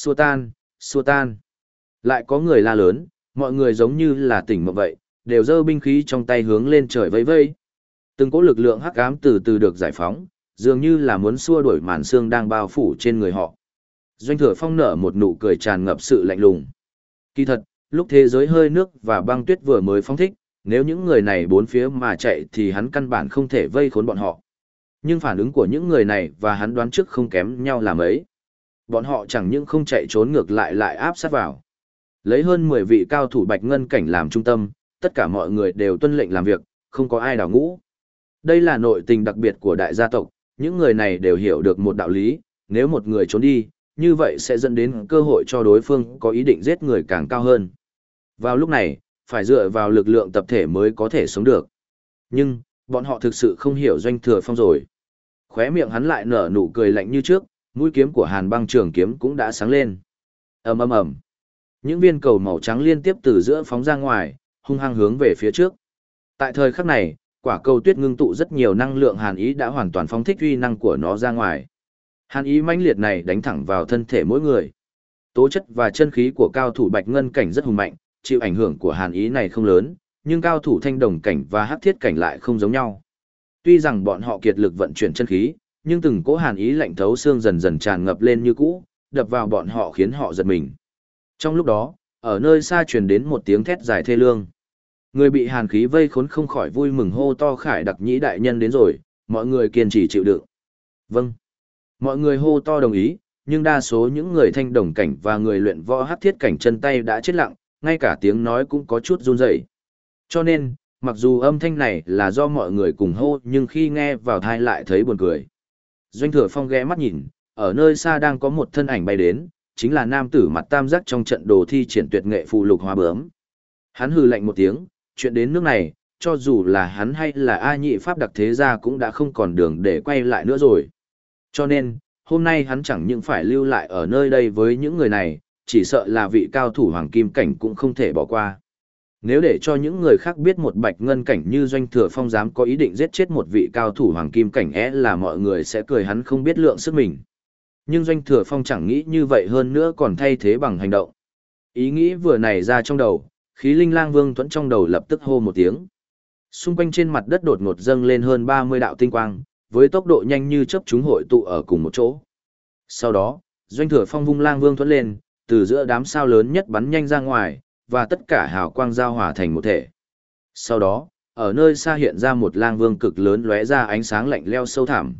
Xua tan, xua tan. Lại có người la lớn, mọi người giống như là tỉnh mộng vậy, đều giơ binh khí trong tay hướng lên trời vây vây. Từng cỗ lực lượng hắc ám từ từ được giải phóng, dường như là muốn xua đuổi màn xương đang bao phủ trên người họ. Doanh thừa phong nở một nụ cười tràn ngập sự lạnh lùng. Kỳ thật, lúc thế giới hơi nước và băng tuyết vừa mới phóng thích, nếu những người này bốn phía mà chạy thì hắn căn bản không thể vây khốn bọn họ. Nhưng phản ứng của những người này và hắn đoán trước không kém nhau là mấy. Bọn họ chẳng những không chạy trốn ngược lại lại áp sát vào. Lấy hơn 10 vị cao thủ bạch ngân cảnh làm trung tâm, tất cả mọi người đều tuân lệnh làm việc, không có ai đào ngũ. Đây là nội tình đặc biệt của đại gia tộc, những người này đều hiểu được một đạo lý, nếu một người trốn đi, như vậy sẽ dẫn đến cơ hội cho đối phương có ý định giết người càng cao hơn. Vào lúc này, phải dựa vào lực lượng tập thể mới có thể sống được. Nhưng, bọn họ thực sự không hiểu doanh thừa phong rồi. Khóe miệng hắn lại nở nụ cười lạnh như trước, mũi kiếm của hàn băng trường kiếm cũng đã sáng lên. ầm ầm ầm Những viên cầu màu trắng liên tiếp từ giữa phóng ra ngoài, hung hăng hướng về phía trước. Tại thời khắc này, quả cầu tuyết ngưng tụ rất nhiều năng lượng hàn ý đã hoàn toàn phóng thích uy năng của nó ra ngoài. Hàn ý mãnh liệt này đánh thẳng vào thân thể mỗi người. Tố chất và chân khí của cao thủ bạch ngân cảnh rất hùng mạnh, chịu ảnh hưởng của hàn ý này không lớn, nhưng cao thủ thanh đồng cảnh và hắc thiết cảnh lại không giống nhau. Tuy rằng bọn họ kiệt lực vận chuyển chân khí, nhưng từng cỗ hàn ý lạnh thấu xương dần dần tràn ngập lên như cũ, đập vào bọn họ khiến họ giật mình. Trong lúc đó, ở nơi xa truyền đến một tiếng thét dài thê lương. Người bị hàn khí vây khốn không khỏi vui mừng hô to khải đặc nhĩ đại nhân đến rồi, mọi người kiên trì chịu đựng. Vâng. Mọi người hô to đồng ý, nhưng đa số những người thanh đồng cảnh và người luyện võ hát thiết cảnh chân tay đã chết lặng, ngay cả tiếng nói cũng có chút run rẩy. Cho nên, mặc dù âm thanh này là do mọi người cùng hô nhưng khi nghe vào thai lại thấy buồn cười. Doanh thừa phong ghé mắt nhìn, ở nơi xa đang có một thân ảnh bay đến, chính là nam tử mặt tam giác trong trận đồ thi triển tuyệt nghệ phù lục hoa bướm. Hắn hừ lạnh một tiếng, chuyện đến nước này, cho dù là hắn hay là A nhị pháp đặc thế gia cũng đã không còn đường để quay lại nữa rồi. Cho nên, hôm nay hắn chẳng những phải lưu lại ở nơi đây với những người này, chỉ sợ là vị cao thủ hoàng kim cảnh cũng không thể bỏ qua. Nếu để cho những người khác biết một bạch ngân cảnh như doanh thừa phong dám có ý định giết chết một vị cao thủ hoàng kim cảnh é là mọi người sẽ cười hắn không biết lượng sức mình. Nhưng doanh thừa phong chẳng nghĩ như vậy hơn nữa còn thay thế bằng hành động. Ý nghĩ vừa này ra trong đầu, khí linh lang vương thuẫn trong đầu lập tức hô một tiếng. Xung quanh trên mặt đất đột ngột dâng lên hơn 30 đạo tinh quang, với tốc độ nhanh như chớp chúng hội tụ ở cùng một chỗ. Sau đó, doanh thừa phong vung lang vương thuẫn lên, từ giữa đám sao lớn nhất bắn nhanh ra ngoài, và tất cả hào quang giao hòa thành một thể. Sau đó, ở nơi xa hiện ra một lang vương cực lớn lóe ra ánh sáng lạnh leo sâu thẳm.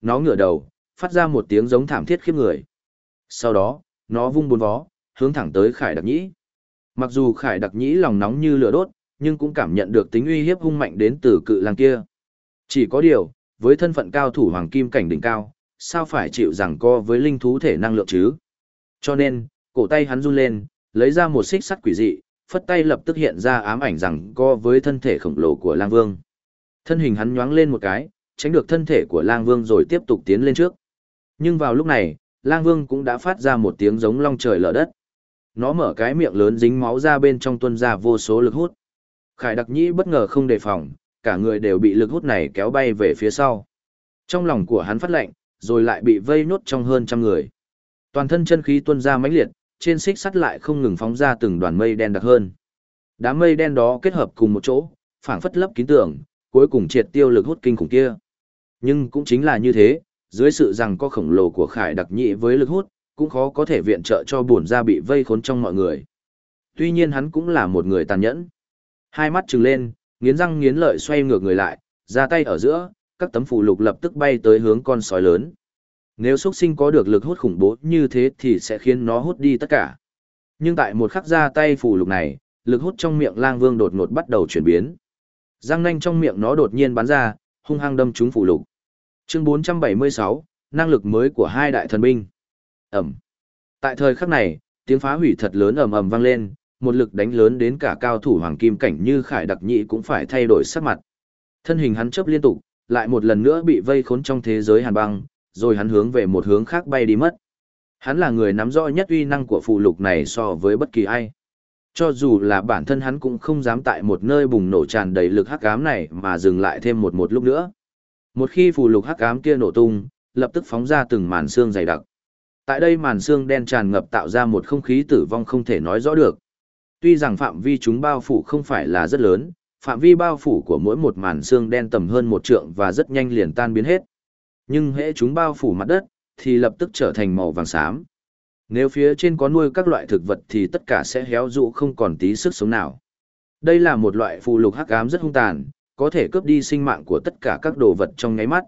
Nó ngửa đầu, phát ra một tiếng giống thảm thiết khiếp người. Sau đó, nó vung bốn vó, hướng thẳng tới Khải Đặc Nhĩ. Mặc dù Khải Đặc Nhĩ lòng nóng như lửa đốt, nhưng cũng cảm nhận được tính uy hiếp hung mạnh đến từ cự lang kia. Chỉ có điều, với thân phận cao thủ hoàng kim cảnh đỉnh cao, sao phải chịu rằng co với linh thú thể năng lượng chứ? Cho nên, cổ tay hắn run lên, lấy ra một xích sắt quỷ dị, phất tay lập tức hiện ra ám ảnh rằng co với thân thể khổng lồ của lang vương. Thân hình hắn nhoáng lên một cái, tránh được thân thể của lang vương rồi tiếp tục tiến lên trước. Nhưng vào lúc này, lang vương cũng đã phát ra một tiếng giống long trời lở đất. Nó mở cái miệng lớn dính máu ra bên trong tuân ra vô số lực hút. Khải đặc nhĩ bất ngờ không đề phòng, cả người đều bị lực hút này kéo bay về phía sau. Trong lòng của hắn phát lạnh, rồi lại bị vây nốt trong hơn trăm người. Toàn thân chân khí tuôn ra mãnh liệt, trên xích sắt lại không ngừng phóng ra từng đoàn mây đen đặc hơn. Đám mây đen đó kết hợp cùng một chỗ, phảng phất lấp kín tưởng, cuối cùng triệt tiêu lực hút kinh khủng kia. Nhưng cũng chính là như thế, dưới sự rằng có khổng lồ của Khải đặc nhị với lực hút, cũng khó có thể viện trợ cho buồn ra bị vây khốn trong mọi người. Tuy nhiên hắn cũng là một người tàn nhẫn. Hai mắt trừng lên, nghiến răng nghiến lợi xoay ngược người lại, ra tay ở giữa, các tấm phù lục lập tức bay tới hướng con sói lớn. Nếu xuất sinh có được lực hút khủng bố như thế thì sẽ khiến nó hút đi tất cả. Nhưng tại một khắc ra tay phù lục này, lực hút trong miệng lang vương đột ngột bắt đầu chuyển biến. Răng nanh trong miệng nó đột nhiên bắn ra, hung hăng đâm trúng phù lục. Chương 476, năng lực mới của hai đại thần binh. Ẩm. Tại thời khắc này, tiếng phá hủy thật lớn ầm ầm vang lên, một lực đánh lớn đến cả cao thủ hoàng kim cảnh như Khải Đặc Nhị cũng phải thay đổi sắc mặt. Thân hình hắn chớp liên tục, lại một lần nữa bị vây khốn trong thế giới hàn băng, rồi hắn hướng về một hướng khác bay đi mất. Hắn là người nắm rõ nhất uy năng của phù lục này so với bất kỳ ai. Cho dù là bản thân hắn cũng không dám tại một nơi bùng nổ tràn đầy lực hắc ám này mà dừng lại thêm một một lúc nữa. Một khi phù lục hắc ám kia nổ tung, lập tức phóng ra từng màn xương dày đặc. Tại đây màn xương đen tràn ngập tạo ra một không khí tử vong không thể nói rõ được. Tuy rằng phạm vi chúng bao phủ không phải là rất lớn, phạm vi bao phủ của mỗi một màn xương đen tầm hơn một trượng và rất nhanh liền tan biến hết. Nhưng hễ chúng bao phủ mặt đất, thì lập tức trở thành màu vàng xám. Nếu phía trên có nuôi các loại thực vật thì tất cả sẽ héo rũ không còn tí sức sống nào. Đây là một loại phù lục hắc ám rất hung tàn, có thể cướp đi sinh mạng của tất cả các đồ vật trong nháy mắt.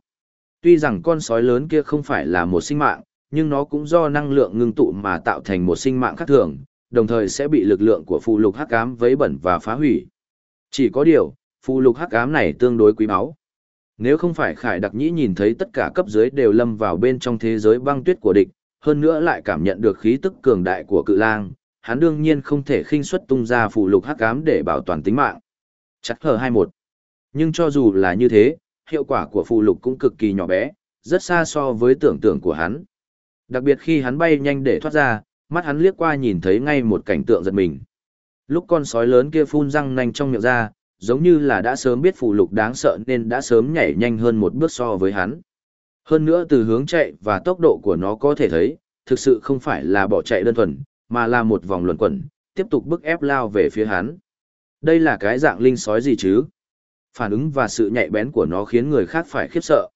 Tuy rằng con sói lớn kia không phải là một sinh mạng, nhưng nó cũng do năng lượng ngưng tụ mà tạo thành một sinh mạng khác thường, đồng thời sẽ bị lực lượng của phù lục hắc ám vấy bẩn và phá hủy. Chỉ có điều, phù lục hắc ám này tương đối quý báu. Nếu không phải Khải Đặc Nhĩ nhìn thấy tất cả cấp dưới đều lâm vào bên trong thế giới băng tuyết của địch, hơn nữa lại cảm nhận được khí tức cường đại của cự lang, hắn đương nhiên không thể khinh suất tung ra phụ lục hắc ám để bảo toàn tính mạng. Chắc hờ 21. Nhưng cho dù là như thế, hiệu quả của phụ lục cũng cực kỳ nhỏ bé, rất xa so với tưởng tượng của hắn. Đặc biệt khi hắn bay nhanh để thoát ra, mắt hắn liếc qua nhìn thấy ngay một cảnh tượng giật mình. Lúc con sói lớn kia phun răng nanh trong miệng ra, giống như là đã sớm biết phù lục đáng sợ nên đã sớm nhảy nhanh hơn một bước so với hắn. Hơn nữa từ hướng chạy và tốc độ của nó có thể thấy, thực sự không phải là bỏ chạy đơn thuần, mà là một vòng luẩn quẩn, tiếp tục bức ép lao về phía hắn. Đây là cái dạng linh sói gì chứ? Phản ứng và sự nhạy bén của nó khiến người khác phải khiếp sợ.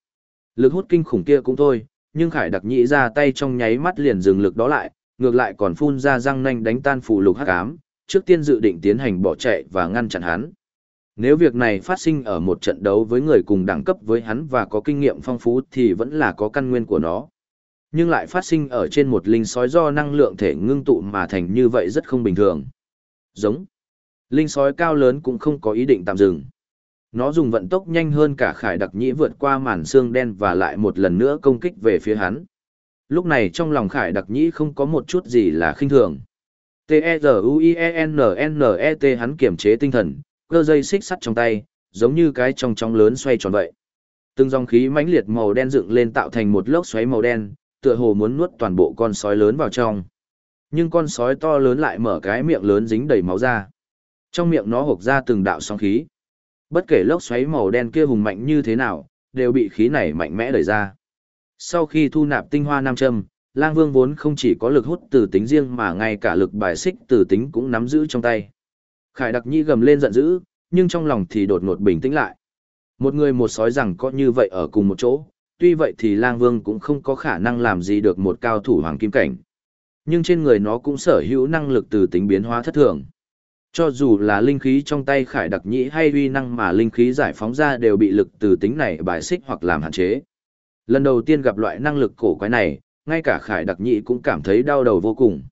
Lực hút kinh khủng kia cũng thôi, nhưng Khải đặc nhĩ ra tay trong nháy mắt liền dừng lực đó lại, ngược lại còn phun ra răng nanh đánh tan phù lục hắc ám, trước tiên dự định tiến hành bỏ chạy và ngăn chặn hắn. Nếu việc này phát sinh ở một trận đấu với người cùng đẳng cấp với hắn và có kinh nghiệm phong phú thì vẫn là có căn nguyên của nó. Nhưng lại phát sinh ở trên một linh sói do năng lượng thể ngưng tụ mà thành như vậy rất không bình thường. Giống. Linh sói cao lớn cũng không có ý định tạm dừng. Nó dùng vận tốc nhanh hơn cả khải đặc nhĩ vượt qua màn xương đen và lại một lần nữa công kích về phía hắn. Lúc này trong lòng khải đặc nhĩ không có một chút gì là khinh thường. T-E-Z-U-I-E-N-N-E-T hắn kiểm chế tinh thần, cơ dây xích sắt trong tay, giống như cái trong trong lớn xoay tròn vậy. Từng dòng khí mãnh liệt màu đen dựng lên tạo thành một lốc xoáy màu đen, tựa hồ muốn nuốt toàn bộ con sói lớn vào trong. Nhưng con sói to lớn lại mở cái miệng lớn dính đầy máu ra. Trong miệng nó hộc ra từng đạo sóng khí. Bất kể lốc xoáy màu đen kia hùng mạnh như thế nào, đều bị khí này mạnh mẽ đẩy ra. Sau khi thu nạp tinh hoa nam châm, Lang Vương vốn không chỉ có lực hút từ tính riêng mà ngay cả lực bài xích từ tính cũng nắm giữ trong tay. Khải đặc nhi gầm lên giận dữ, nhưng trong lòng thì đột ngột bình tĩnh lại. Một người một sói rằng có như vậy ở cùng một chỗ, tuy vậy thì lang vương cũng không có khả năng làm gì được một cao thủ hoàng kim cảnh. Nhưng trên người nó cũng sở hữu năng lực từ tính biến hóa thất thường. Cho dù là linh khí trong tay khải đặc nhĩ hay uy năng mà linh khí giải phóng ra đều bị lực từ tính này bài xích hoặc làm hạn chế. Lần đầu tiên gặp loại năng lực cổ quái này, ngay cả khải đặc nhĩ cũng cảm thấy đau đầu vô cùng.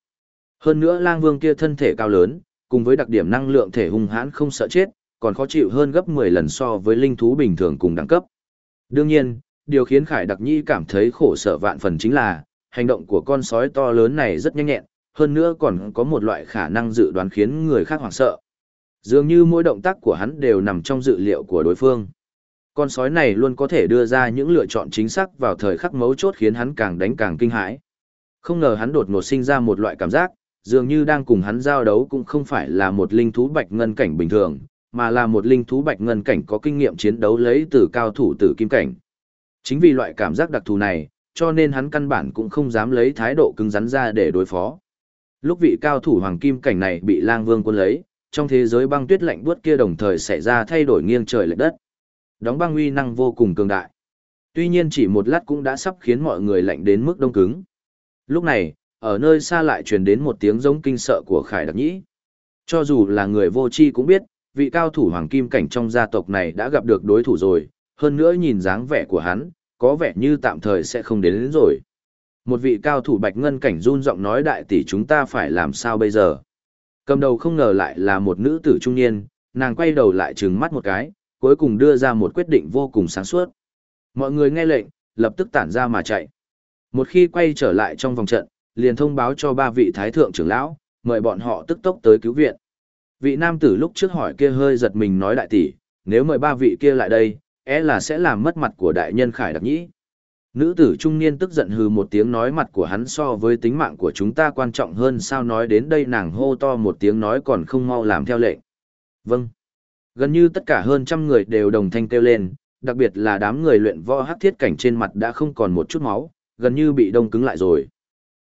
Hơn nữa lang vương kia thân thể cao lớn, cùng với đặc điểm năng lượng thể hung hãn không sợ chết, còn khó chịu hơn gấp 10 lần so với linh thú bình thường cùng đẳng cấp. Đương nhiên, điều khiến Khải Đặc Nhi cảm thấy khổ sở vạn phần chính là, hành động của con sói to lớn này rất nhanh nhẹn, hơn nữa còn có một loại khả năng dự đoán khiến người khác hoảng sợ. Dường như mỗi động tác của hắn đều nằm trong dự liệu của đối phương. Con sói này luôn có thể đưa ra những lựa chọn chính xác vào thời khắc mấu chốt khiến hắn càng đánh càng kinh hãi. Không ngờ hắn đột ngột sinh ra một loại cảm giác, dường như đang cùng hắn giao đấu cũng không phải là một linh thú bạch ngân cảnh bình thường, mà là một linh thú bạch ngân cảnh có kinh nghiệm chiến đấu lấy từ cao thủ tử kim cảnh. Chính vì loại cảm giác đặc thù này, cho nên hắn căn bản cũng không dám lấy thái độ cứng rắn ra để đối phó. Lúc vị cao thủ hoàng kim cảnh này bị lang vương quân lấy, trong thế giới băng tuyết lạnh buốt kia đồng thời xảy ra thay đổi nghiêng trời lệch đất. Đóng băng uy năng vô cùng cường đại. Tuy nhiên chỉ một lát cũng đã sắp khiến mọi người lạnh đến mức đông cứng. Lúc này, ở nơi xa lại truyền đến một tiếng giống kinh sợ của Khải Đặc Nhĩ. Cho dù là người vô tri cũng biết, vị cao thủ hoàng kim cảnh trong gia tộc này đã gặp được đối thủ rồi, hơn nữa nhìn dáng vẻ của hắn, có vẻ như tạm thời sẽ không đến, đến rồi. Một vị cao thủ bạch ngân cảnh run giọng nói đại tỷ chúng ta phải làm sao bây giờ. Cầm đầu không ngờ lại là một nữ tử trung niên, nàng quay đầu lại trừng mắt một cái, cuối cùng đưa ra một quyết định vô cùng sáng suốt. Mọi người nghe lệnh, lập tức tản ra mà chạy. Một khi quay trở lại trong vòng trận, liền thông báo cho ba vị thái thượng trưởng lão, mời bọn họ tức tốc tới cứu viện. Vị nam tử lúc trước hỏi kia hơi giật mình nói đại tỷ, nếu mời ba vị kia lại đây, é e là sẽ làm mất mặt của đại nhân Khải Đặc Nhĩ. Nữ tử trung niên tức giận hừ một tiếng nói mặt của hắn so với tính mạng của chúng ta quan trọng hơn sao nói đến đây nàng hô to một tiếng nói còn không mau làm theo lệnh. Vâng. Gần như tất cả hơn trăm người đều đồng thanh kêu lên, đặc biệt là đám người luyện võ hắc thiết cảnh trên mặt đã không còn một chút máu, gần như bị đông cứng lại rồi.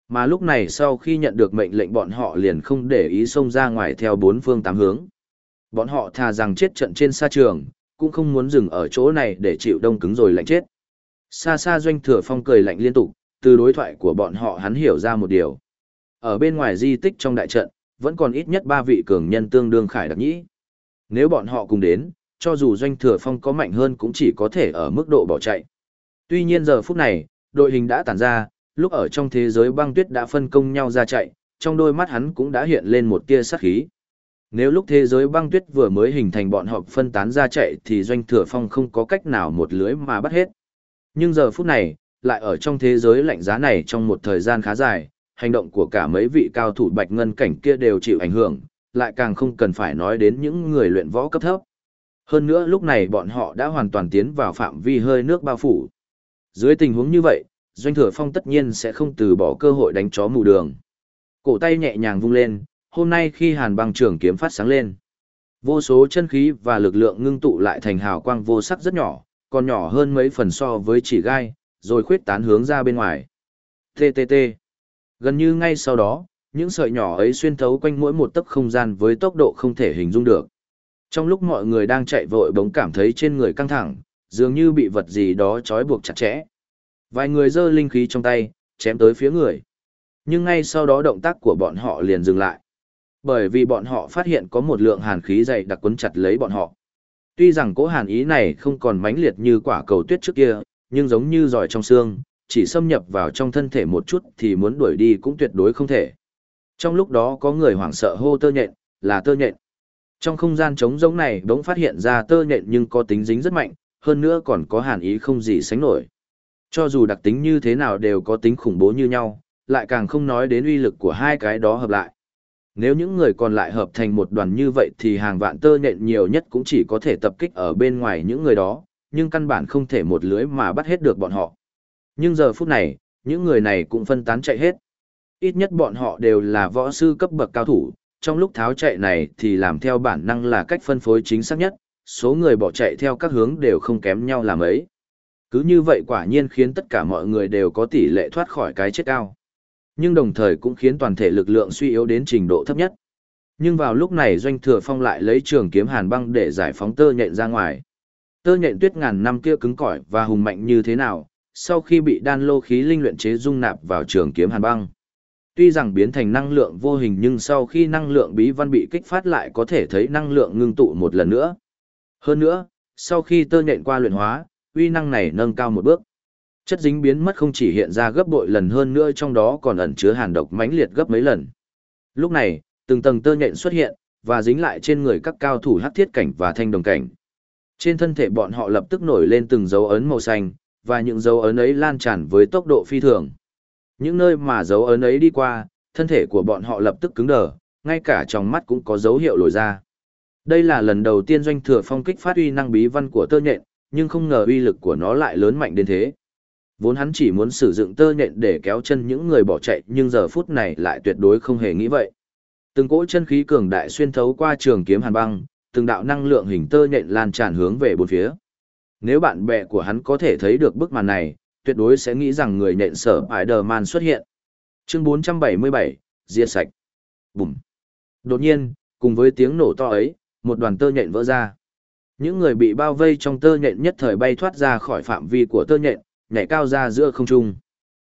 Mà lúc này sau khi nhận được mệnh lệnh bọn họ liền không để ý xông ra ngoài theo bốn phương tám hướng. Bọn họ thà rằng chết trận trên sa trường, cũng không muốn dừng ở chỗ này để chịu đông cứng rồi lạnh chết. Xa xa doanh thừa phong cười lạnh liên tục, từ đối thoại của bọn họ hắn hiểu ra một điều. Ở bên ngoài di tích trong đại trận, vẫn còn ít nhất ba vị cường nhân tương đương khải đặc nhĩ. Nếu bọn họ cùng đến, cho dù doanh thừa phong có mạnh hơn cũng chỉ có thể ở mức độ bỏ chạy. Tuy nhiên giờ phút này, đội hình đã tản ra, lúc ở trong thế giới băng tuyết đã phân công nhau ra chạy, trong đôi mắt hắn cũng đã hiện lên một tia sát khí. Nếu lúc thế giới băng tuyết vừa mới hình thành bọn họ phân tán ra chạy thì doanh thừa phong không có cách nào một lưới mà bắt hết. Nhưng giờ phút này, lại ở trong thế giới lạnh giá này trong một thời gian khá dài, hành động của cả mấy vị cao thủ bạch ngân cảnh kia đều chịu ảnh hưởng, lại càng không cần phải nói đến những người luyện võ cấp thấp. Hơn nữa lúc này bọn họ đã hoàn toàn tiến vào phạm vi hơi nước bao phủ. Dưới tình huống như vậy, Doanh Thừa Phong tất nhiên sẽ không từ bỏ cơ hội đánh chó mù đường. Cổ tay nhẹ nhàng vung lên, hôm nay khi hàn băng trường kiếm phát sáng lên. Vô số chân khí và lực lượng ngưng tụ lại thành hào quang vô sắc rất nhỏ, còn nhỏ hơn mấy phần so với chỉ gai, rồi khuyết tán hướng ra bên ngoài. TTT. Gần như ngay sau đó, những sợi nhỏ ấy xuyên thấu quanh mỗi một tấc không gian với tốc độ không thể hình dung được. Trong lúc mọi người đang chạy vội bỗng cảm thấy trên người căng thẳng, dường như bị vật gì đó trói buộc chặt chẽ. Vài người giơ linh khí trong tay, chém tới phía người. Nhưng ngay sau đó động tác của bọn họ liền dừng lại. Bởi vì bọn họ phát hiện có một lượng hàn khí dày đặc quấn chặt lấy bọn họ. Tuy rằng cỗ hàn ý này không còn mãnh liệt như quả cầu tuyết trước kia, nhưng giống như giỏi trong xương, chỉ xâm nhập vào trong thân thể một chút thì muốn đuổi đi cũng tuyệt đối không thể. Trong lúc đó có người hoảng sợ hô tơ nhện, là tơ nhện. Trong không gian trống rỗng này bỗng phát hiện ra tơ nhện nhưng có tính dính rất mạnh, hơn nữa còn có hàn ý không gì sánh nổi. Cho dù đặc tính như thế nào đều có tính khủng bố như nhau, lại càng không nói đến uy lực của hai cái đó hợp lại. Nếu những người còn lại hợp thành một đoàn như vậy thì hàng vạn tơ nhện nhiều nhất cũng chỉ có thể tập kích ở bên ngoài những người đó, nhưng căn bản không thể một lưới mà bắt hết được bọn họ. Nhưng giờ phút này, những người này cũng phân tán chạy hết. Ít nhất bọn họ đều là võ sư cấp bậc cao thủ, trong lúc tháo chạy này thì làm theo bản năng là cách phân phối chính xác nhất, số người bỏ chạy theo các hướng đều không kém nhau là mấy. Cứ như vậy quả nhiên khiến tất cả mọi người đều có tỷ lệ thoát khỏi cái chết cao. Nhưng đồng thời cũng khiến toàn thể lực lượng suy yếu đến trình độ thấp nhất. Nhưng vào lúc này Doanh Thừa Phong lại lấy trường kiếm hàn băng để giải phóng tơ nhện ra ngoài. Tơ nhện tuyết ngàn năm kia cứng cỏi và hùng mạnh như thế nào, sau khi bị đan lô khí linh luyện chế dung nạp vào trường kiếm hàn băng. Tuy rằng biến thành năng lượng vô hình nhưng sau khi năng lượng bí văn bị kích phát lại có thể thấy năng lượng ngưng tụ một lần nữa. Hơn nữa, sau khi tơ nhện qua luyện hóa, uy năng này nâng cao một bước. Chất dính biến mất không chỉ hiện ra gấp bội lần hơn nữa trong đó còn ẩn chứa hàn độc mãnh liệt gấp mấy lần. Lúc này, từng tầng tơ nhện xuất hiện và dính lại trên người các cao thủ hắc thiết cảnh và thanh đồng cảnh. Trên thân thể bọn họ lập tức nổi lên từng dấu ấn màu xanh, và những dấu ấn ấy lan tràn với tốc độ phi thường. Những nơi mà dấu ấn ấy đi qua, thân thể của bọn họ lập tức cứng đờ, ngay cả trong mắt cũng có dấu hiệu lồi ra. Đây là lần đầu tiên doanh thừa phong kích phát uy năng bí văn của tơ nhện, nhưng không ngờ uy lực của nó lại lớn mạnh đến thế. Vốn hắn chỉ muốn sử dụng tơ nhện để kéo chân những người bỏ chạy nhưng giờ phút này lại tuyệt đối không hề nghĩ vậy. Từng cỗ chân khí cường đại xuyên thấu qua trường kiếm hàn băng, từng đạo năng lượng hình tơ nhện lan tràn hướng về bốn phía. Nếu bạn bè của hắn có thể thấy được bức màn này, tuyệt đối sẽ nghĩ rằng người nhện sở Spider-Man xuất hiện. Chương 477, diệt sạch. Bùm. Đột nhiên, cùng với tiếng nổ to ấy, một đoàn tơ nhện vỡ ra. Những người bị bao vây trong tơ nhện nhất thời bay thoát ra khỏi phạm vi của tơ nhện, nhảy cao ra giữa không trung.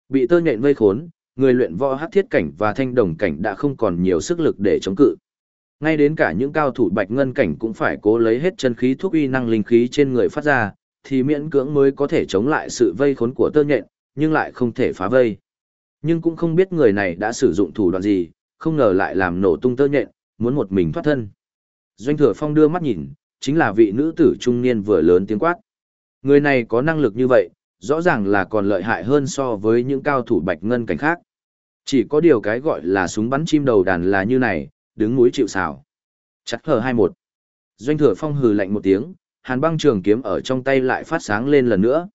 Bị tơ nhện vây khốn, người luyện võ hắc thiết cảnh và thanh đồng cảnh đã không còn nhiều sức lực để chống cự. Ngay đến cả những cao thủ bạch ngân cảnh cũng phải cố lấy hết chân khí thuốc uy năng linh khí trên người phát ra, thì miễn cưỡng mới có thể chống lại sự vây khốn của tơ nhện, nhưng lại không thể phá vây. Nhưng cũng không biết người này đã sử dụng thủ đoạn gì, không ngờ lại làm nổ tung tơ nhện, muốn một mình thoát thân. Doanh thừa phong đưa mắt nhìn, chính là vị nữ tử trung niên vừa lớn tiếng quát. Người này có năng lực như vậy, rõ ràng là còn lợi hại hơn so với những cao thủ bạch ngân cảnh khác. Chỉ có điều cái gọi là súng bắn chim đầu đàn là như này, đứng núi chịu xào. Chặt hờ 21. Doanh thừa phong hừ lạnh một tiếng, hàn băng trường kiếm ở trong tay lại phát sáng lên lần nữa.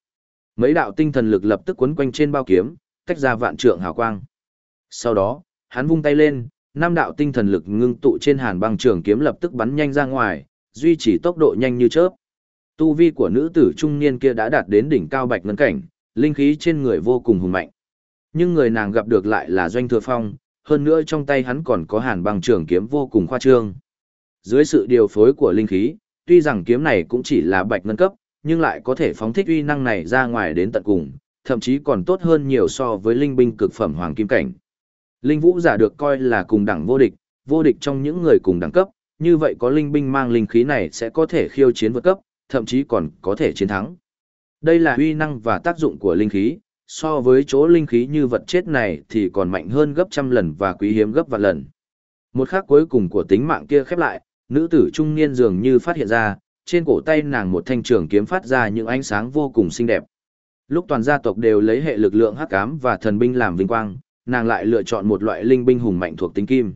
Mấy đạo tinh thần lực lập tức quấn quanh trên bao kiếm, tách ra vạn trượng hào quang. Sau đó, hắn vung tay lên, năm đạo tinh thần lực ngưng tụ trên hàn băng trường kiếm lập tức bắn nhanh ra ngoài, duy trì tốc độ nhanh như chớp. Tu vi của nữ tử trung niên kia đã đạt đến đỉnh cao bạch ngân cảnh, linh khí trên người vô cùng hùng mạnh. Nhưng người nàng gặp được lại là Doanh Thừa Phong, hơn nữa trong tay hắn còn có hàn băng trường kiếm vô cùng khoa trương. Dưới sự điều phối của linh khí, tuy rằng kiếm này cũng chỉ là bạch ngân cấp, nhưng lại có thể phóng thích uy năng này ra ngoài đến tận cùng, thậm chí còn tốt hơn nhiều so với linh binh cực phẩm hoàng kim cảnh. Linh vũ giả được coi là cùng đẳng vô địch, vô địch trong những người cùng đẳng cấp, như vậy có linh binh mang linh khí này sẽ có thể khiêu chiến vượt cấp, thậm chí còn có thể chiến thắng. Đây là uy năng và tác dụng của linh khí, so với chỗ linh khí như vật chết này thì còn mạnh hơn gấp trăm lần và quý hiếm gấp vạn lần. Một khắc cuối cùng của tính mạng kia khép lại, nữ tử trung niên dường như phát hiện ra, trên cổ tay nàng một thanh trường kiếm phát ra những ánh sáng vô cùng xinh đẹp. Lúc toàn gia tộc đều lấy hệ lực lượng hắc ám và thần binh làm vinh quang, nàng lại lựa chọn một loại linh binh hùng mạnh thuộc tính kim.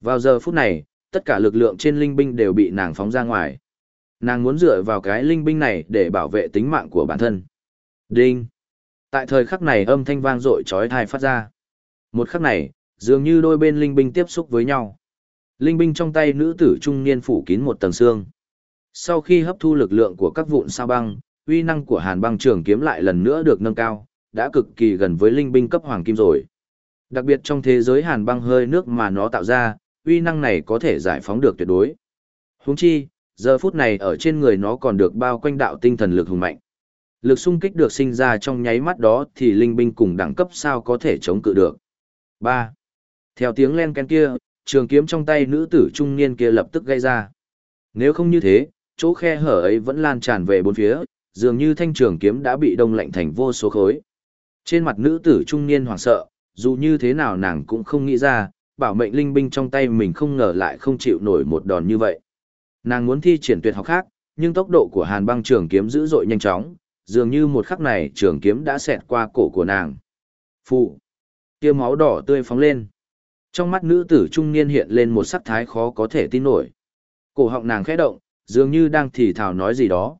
Vào giờ phút này, tất cả lực lượng trên linh binh đều bị nàng phóng ra ngoài. Nàng muốn dựa vào cái linh binh này để bảo vệ tính mạng của bản thân. Đinh! Tại thời khắc này âm thanh vang dội chói tai phát ra. Một khắc này, dường như đôi bên linh binh tiếp xúc với nhau. Linh binh trong tay nữ tử trung niên phủ kín một tầng xương. Sau khi hấp thu lực lượng của các vụn sao băng, uy năng của hàn băng trường kiếm lại lần nữa được nâng cao, đã cực kỳ gần với linh binh cấp hoàng kim rồi. Đặc biệt trong thế giới hàn băng hơi nước mà nó tạo ra, uy năng này có thể giải phóng được tuyệt đối. Huống chi, giờ phút này ở trên người nó còn được bao quanh đạo tinh thần lực hùng mạnh. Lực xung kích được sinh ra trong nháy mắt đó thì linh binh cùng đẳng cấp sao có thể chống cự được. 3. Theo tiếng len ken kia, trường kiếm trong tay nữ tử trung niên kia lập tức gây ra. Nếu không như thế, chỗ khe hở ấy vẫn lan tràn về bốn phía, dường như thanh trường kiếm đã bị đông lạnh thành vô số khối. Trên mặt nữ tử trung niên hoảng sợ, dù như thế nào nàng cũng không nghĩ ra, bảo mệnh linh binh trong tay mình không ngờ lại không chịu nổi một đòn như vậy. Nàng muốn thi triển tuyệt học khác, nhưng tốc độ của hàn băng trường kiếm dữ dội nhanh chóng, dường như một khắc này trường kiếm đã xẹt qua cổ của nàng. Phụ! Tiêu máu đỏ tươi phóng lên. Trong mắt nữ tử trung niên hiện lên một sắc thái khó có thể tin nổi. Cổ họng nàng khẽ động, dường như đang thì thào nói gì đó.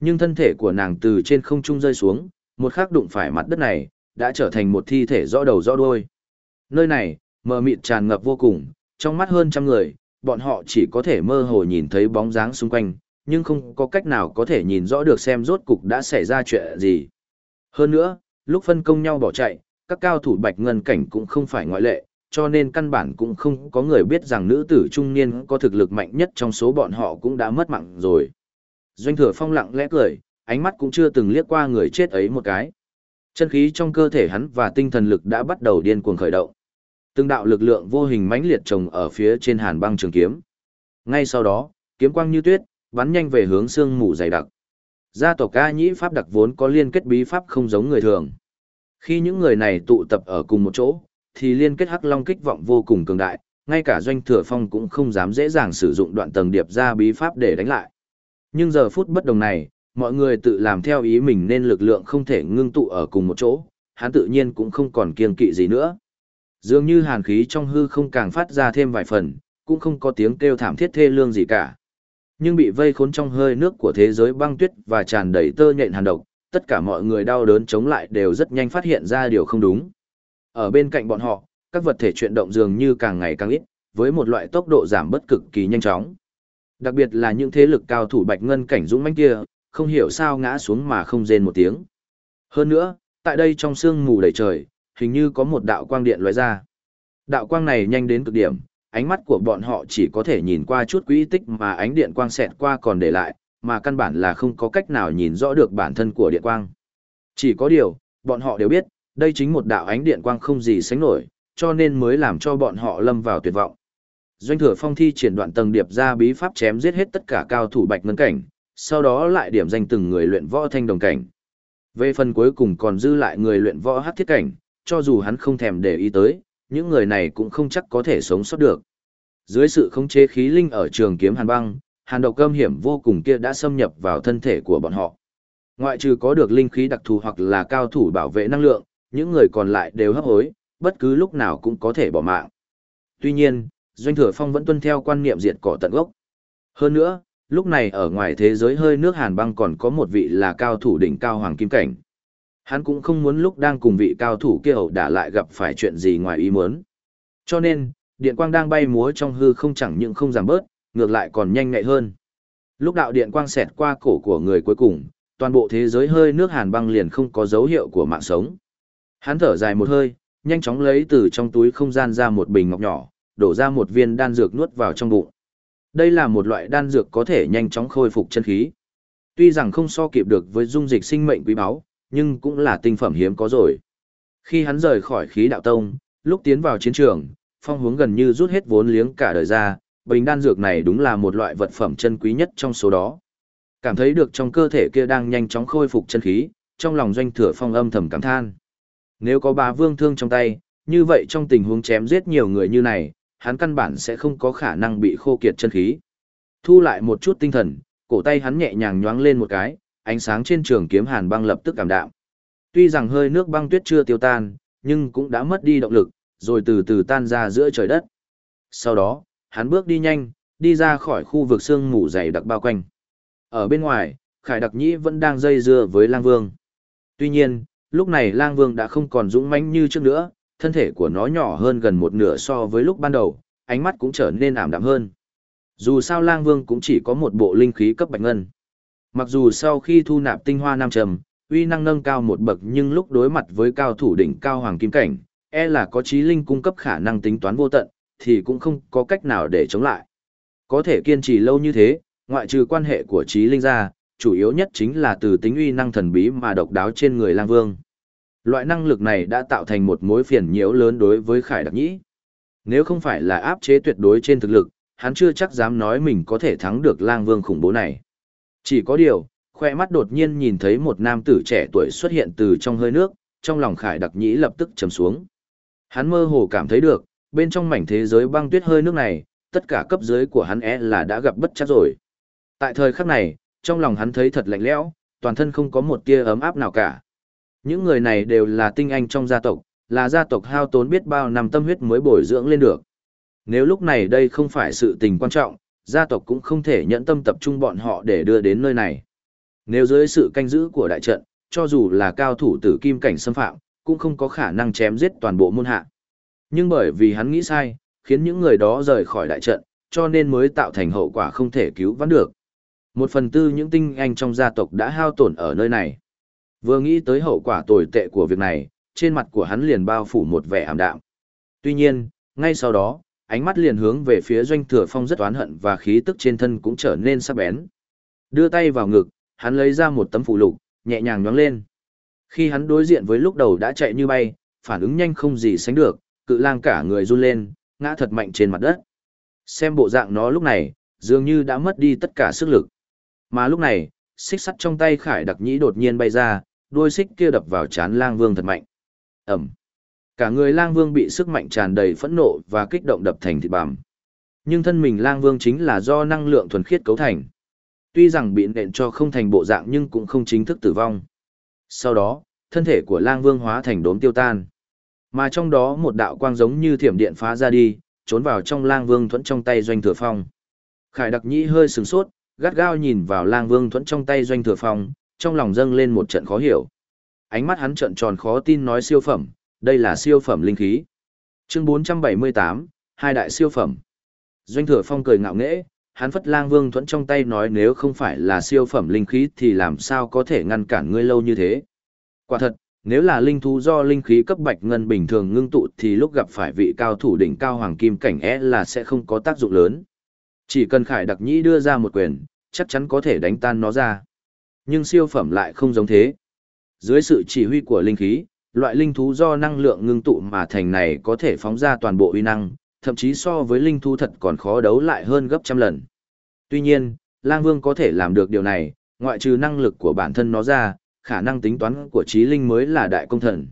Nhưng thân thể của nàng từ trên không trung rơi xuống, một khắc đụng phải mặt đất này, đã trở thành một thi thể rõ đầu rõ đuôi. Nơi này, mờ mịt tràn ngập vô cùng, trong mắt hơn trăm người, bọn họ chỉ có thể mơ hồ nhìn thấy bóng dáng xung quanh, nhưng không có cách nào có thể nhìn rõ được xem rốt cục đã xảy ra chuyện gì. Hơn nữa, lúc phân công nhau bỏ chạy, các cao thủ bạch ngân cảnh cũng không phải ngoại lệ, cho nên căn bản cũng không có người biết rằng nữ tử trung niên có thực lực mạnh nhất trong số bọn họ cũng đã mất mạng rồi. Doanh thừa phong lặng lẽ cười, ánh mắt cũng chưa từng liếc qua người chết ấy một cái. Chân khí trong cơ thể hắn và tinh thần lực đã bắt đầu điên cuồng khởi động. Từng đạo lực lượng vô hình mãnh liệt trồng ở phía trên hàn băng trường kiếm. Ngay sau đó, kiếm quang như tuyết, bắn nhanh về hướng xương mù dày đặc. Gia tộc ca nhĩ pháp đặc vốn có liên kết bí pháp không giống người thường. Khi những người này tụ tập ở cùng một chỗ, thì liên kết hắc long kích vọng vô cùng cường đại, ngay cả doanh thừa phong cũng không dám dễ dàng sử dụng đoạn tầng điệp ra bí pháp để đánh lại. Nhưng giờ phút bất đồng này, mọi người tự làm theo ý mình nên lực lượng không thể ngưng tụ ở cùng một chỗ, hắn tự nhiên cũng không còn kiêng kỵ gì nữa. Dường như hàn khí trong hư không càng phát ra thêm vài phần, cũng không có tiếng kêu thảm thiết thê lương gì cả. Nhưng bị vây khốn trong hơi nước của thế giới băng tuyết và tràn đầy tơ nhện hàn độc, tất cả mọi người đau đớn chống lại đều rất nhanh phát hiện ra điều không đúng. Ở bên cạnh bọn họ, các vật thể chuyển động dường như càng ngày càng ít, với một loại tốc độ giảm bất cực kỳ nhanh chóng. Đặc biệt là những thế lực cao thủ bạch ngân cảnh dũng mãnh kia, không hiểu sao ngã xuống mà không rên một tiếng. Hơn nữa, tại đây trong sương mù đầy trời, hình như có một đạo quang điện lóe ra. Đạo quang này nhanh đến cực điểm, ánh mắt của bọn họ chỉ có thể nhìn qua chút quỹ tích mà ánh điện quang xẹt qua còn để lại, mà căn bản là không có cách nào nhìn rõ được bản thân của điện quang. Chỉ có điều, bọn họ đều biết, đây chính một đạo ánh điện quang không gì sánh nổi, cho nên mới làm cho bọn họ lâm vào tuyệt vọng. Doanh thừa phong thi triển đoạn tầng điệp ra bí pháp chém giết hết tất cả cao thủ bạch ngân cảnh, sau đó lại điểm danh từng người luyện võ thanh đồng cảnh. Về phần cuối cùng còn dư lại người luyện võ hắc thiết cảnh, cho dù hắn không thèm để ý tới, những người này cũng không chắc có thể sống sót được. Dưới sự khống chế khí linh ở trường kiếm hàn băng, hàn độc cơm hiểm vô cùng kia đã xâm nhập vào thân thể của bọn họ. Ngoại trừ có được linh khí đặc thù hoặc là cao thủ bảo vệ năng lượng, những người còn lại đều hấp hối, bất cứ lúc nào cũng có thể bỏ mạng. Tuy nhiên, Doanh Thừa Phong vẫn tuân theo quan niệm diệt cỏ tận gốc. Hơn nữa, lúc này ở ngoài thế giới hơi nước hàn băng còn có một vị là cao thủ đỉnh cao hoàng kim cảnh. Hắn cũng không muốn lúc đang cùng vị cao thủ kia ẩu đả lại gặp phải chuyện gì ngoài ý muốn. Cho nên, điện quang đang bay múa trong hư không chẳng những không giảm bớt, ngược lại còn nhanh nhạy hơn. Lúc đạo điện quang xẹt qua cổ của người cuối cùng, toàn bộ thế giới hơi nước hàn băng liền không có dấu hiệu của mạng sống. Hắn thở dài một hơi, nhanh chóng lấy từ trong túi không gian ra một bình ngọc nhỏ, đổ ra một viên đan dược nuốt vào trong bụng. Đây là một loại đan dược có thể nhanh chóng khôi phục chân khí. Tuy rằng không so kịp được với dung dịch sinh mệnh quý báu, nhưng cũng là tinh phẩm hiếm có rồi. Khi hắn rời khỏi khí đạo tông, lúc tiến vào chiến trường, phong hướng gần như rút hết vốn liếng cả đời ra, bình đan dược này đúng là một loại vật phẩm chân quý nhất trong số đó. Cảm thấy được trong cơ thể kia đang nhanh chóng khôi phục chân khí, trong lòng doanh thừa phong âm thầm cảm than. Nếu có bà vương thương trong tay, như vậy trong tình huống chém giết nhiều người như này, hắn căn bản sẽ không có khả năng bị khô kiệt chân khí. Thu lại một chút tinh thần, cổ tay hắn nhẹ nhàng nhoáng lên một cái, ánh sáng trên trường kiếm hàn băng lập tức cảm đạm. Tuy rằng hơi nước băng tuyết chưa tiêu tan, nhưng cũng đã mất đi động lực, rồi từ từ tan ra giữa trời đất. Sau đó, hắn bước đi nhanh, đi ra khỏi khu vực sương mù dày đặc bao quanh. Ở bên ngoài, Khải Đặc Nhĩ vẫn đang dây dưa với Lang Vương. Tuy nhiên, lúc này Lang Vương đã không còn dũng mãnh như trước nữa, thân thể của nó nhỏ hơn gần một nửa so với lúc ban đầu, ánh mắt cũng trở nên ảm đạm hơn. Dù sao Lang Vương cũng chỉ có một bộ linh khí cấp bạch ngân. Mặc dù sau khi thu nạp tinh hoa nam trầm, uy năng nâng cao một bậc nhưng lúc đối mặt với cao thủ đỉnh cao hoàng kim cảnh, e là có trí linh cung cấp khả năng tính toán vô tận, thì cũng không có cách nào để chống lại. Có thể kiên trì lâu như thế, ngoại trừ quan hệ của trí linh ra, chủ yếu nhất chính là từ tính uy năng thần bí mà độc đáo trên người lang vương. Loại năng lực này đã tạo thành một mối phiền nhiễu lớn đối với Khải Đặc Nhĩ. Nếu không phải là áp chế tuyệt đối trên thực lực, hắn chưa chắc dám nói mình có thể thắng được lang vương khủng bố này. Chỉ có điều, khoe mắt đột nhiên nhìn thấy một nam tử trẻ tuổi xuất hiện từ trong hơi nước, trong lòng Khải Đặc Nhĩ lập tức trầm xuống. Hắn mơ hồ cảm thấy được, bên trong mảnh thế giới băng tuyết hơi nước này, tất cả cấp dưới của hắn e là đã gặp bất chắc rồi. Tại thời khắc này, trong lòng hắn thấy thật lạnh lẽo, toàn thân không có một tia ấm áp nào cả. Những người này đều là tinh anh trong gia tộc, là gia tộc hao tốn biết bao năm tâm huyết mới bồi dưỡng lên được. Nếu lúc này đây không phải sự tình quan trọng, gia tộc cũng không thể nhẫn tâm tập trung bọn họ để đưa đến nơi này. Nếu dưới sự canh giữ của đại trận, cho dù là cao thủ tử kim cảnh xâm phạm, cũng không có khả năng chém giết toàn bộ môn hạ. Nhưng bởi vì hắn nghĩ sai, khiến những người đó rời khỏi đại trận, cho nên mới tạo thành hậu quả không thể cứu vãn được. Một phần tư những tinh anh trong gia tộc đã hao tổn ở nơi này. Vừa nghĩ tới hậu quả tồi tệ của việc này, trên mặt của hắn liền bao phủ một vẻ ảm đạm. Tuy nhiên, ngay sau đó, ánh mắt liền hướng về phía doanh thừa phong rất oán hận và khí tức trên thân cũng trở nên sắc bén. Đưa tay vào ngực, hắn lấy ra một tấm phụ lục, nhẹ nhàng nhoáng lên. Khi hắn đối diện với lúc đầu đã chạy như bay, phản ứng nhanh không gì sánh được, cự lang cả người run lên, ngã thật mạnh trên mặt đất. Xem bộ dạng nó lúc này, dường như đã mất đi tất cả sức lực. Mà lúc này, xích sắt trong tay khải đặc nhĩ đột nhiên bay ra, đuôi xích kia đập vào chán lang vương thật mạnh. Ẩm. Cả người lang vương bị sức mạnh tràn đầy phẫn nộ và kích động đập thành thịt bằm. Nhưng thân mình lang vương chính là do năng lượng thuần khiết cấu thành. Tuy rằng bị nện cho không thành bộ dạng nhưng cũng không chính thức tử vong. Sau đó, thân thể của lang vương hóa thành đốm tiêu tan. Mà trong đó một đạo quang giống như thiểm điện phá ra đi, trốn vào trong lang vương thuẫn trong tay doanh thừa phong. Khải đặc nhĩ hơi sừng sốt, gắt gao nhìn vào lang vương thuẫn trong tay doanh thừa phong, trong lòng dâng lên một trận khó hiểu. Ánh mắt hắn trợn tròn khó tin nói siêu phẩm, đây là siêu phẩm linh khí. Chương 478, hai đại siêu phẩm. Doanh thừa phong cười ngạo nghễ, hắn phất lang vương thuẫn trong tay nói nếu không phải là siêu phẩm linh khí thì làm sao có thể ngăn cản ngươi lâu như thế. Quả thật, nếu là linh thú do linh khí cấp bạch ngân bình thường ngưng tụ thì lúc gặp phải vị cao thủ đỉnh cao hoàng kim cảnh é là sẽ không có tác dụng lớn. Chỉ cần khải đặc nhĩ đưa ra một quyền, chắc chắn có thể đánh tan nó ra. Nhưng siêu phẩm lại không giống thế. Dưới sự chỉ huy của linh khí, loại linh thú do năng lượng ngưng tụ mà thành này có thể phóng ra toàn bộ uy năng, thậm chí so với linh thú thật còn khó đấu lại hơn gấp trăm lần. Tuy nhiên, Lang Vương có thể làm được điều này, ngoại trừ năng lực của bản thân nó ra, khả năng tính toán của trí linh mới là đại công thần.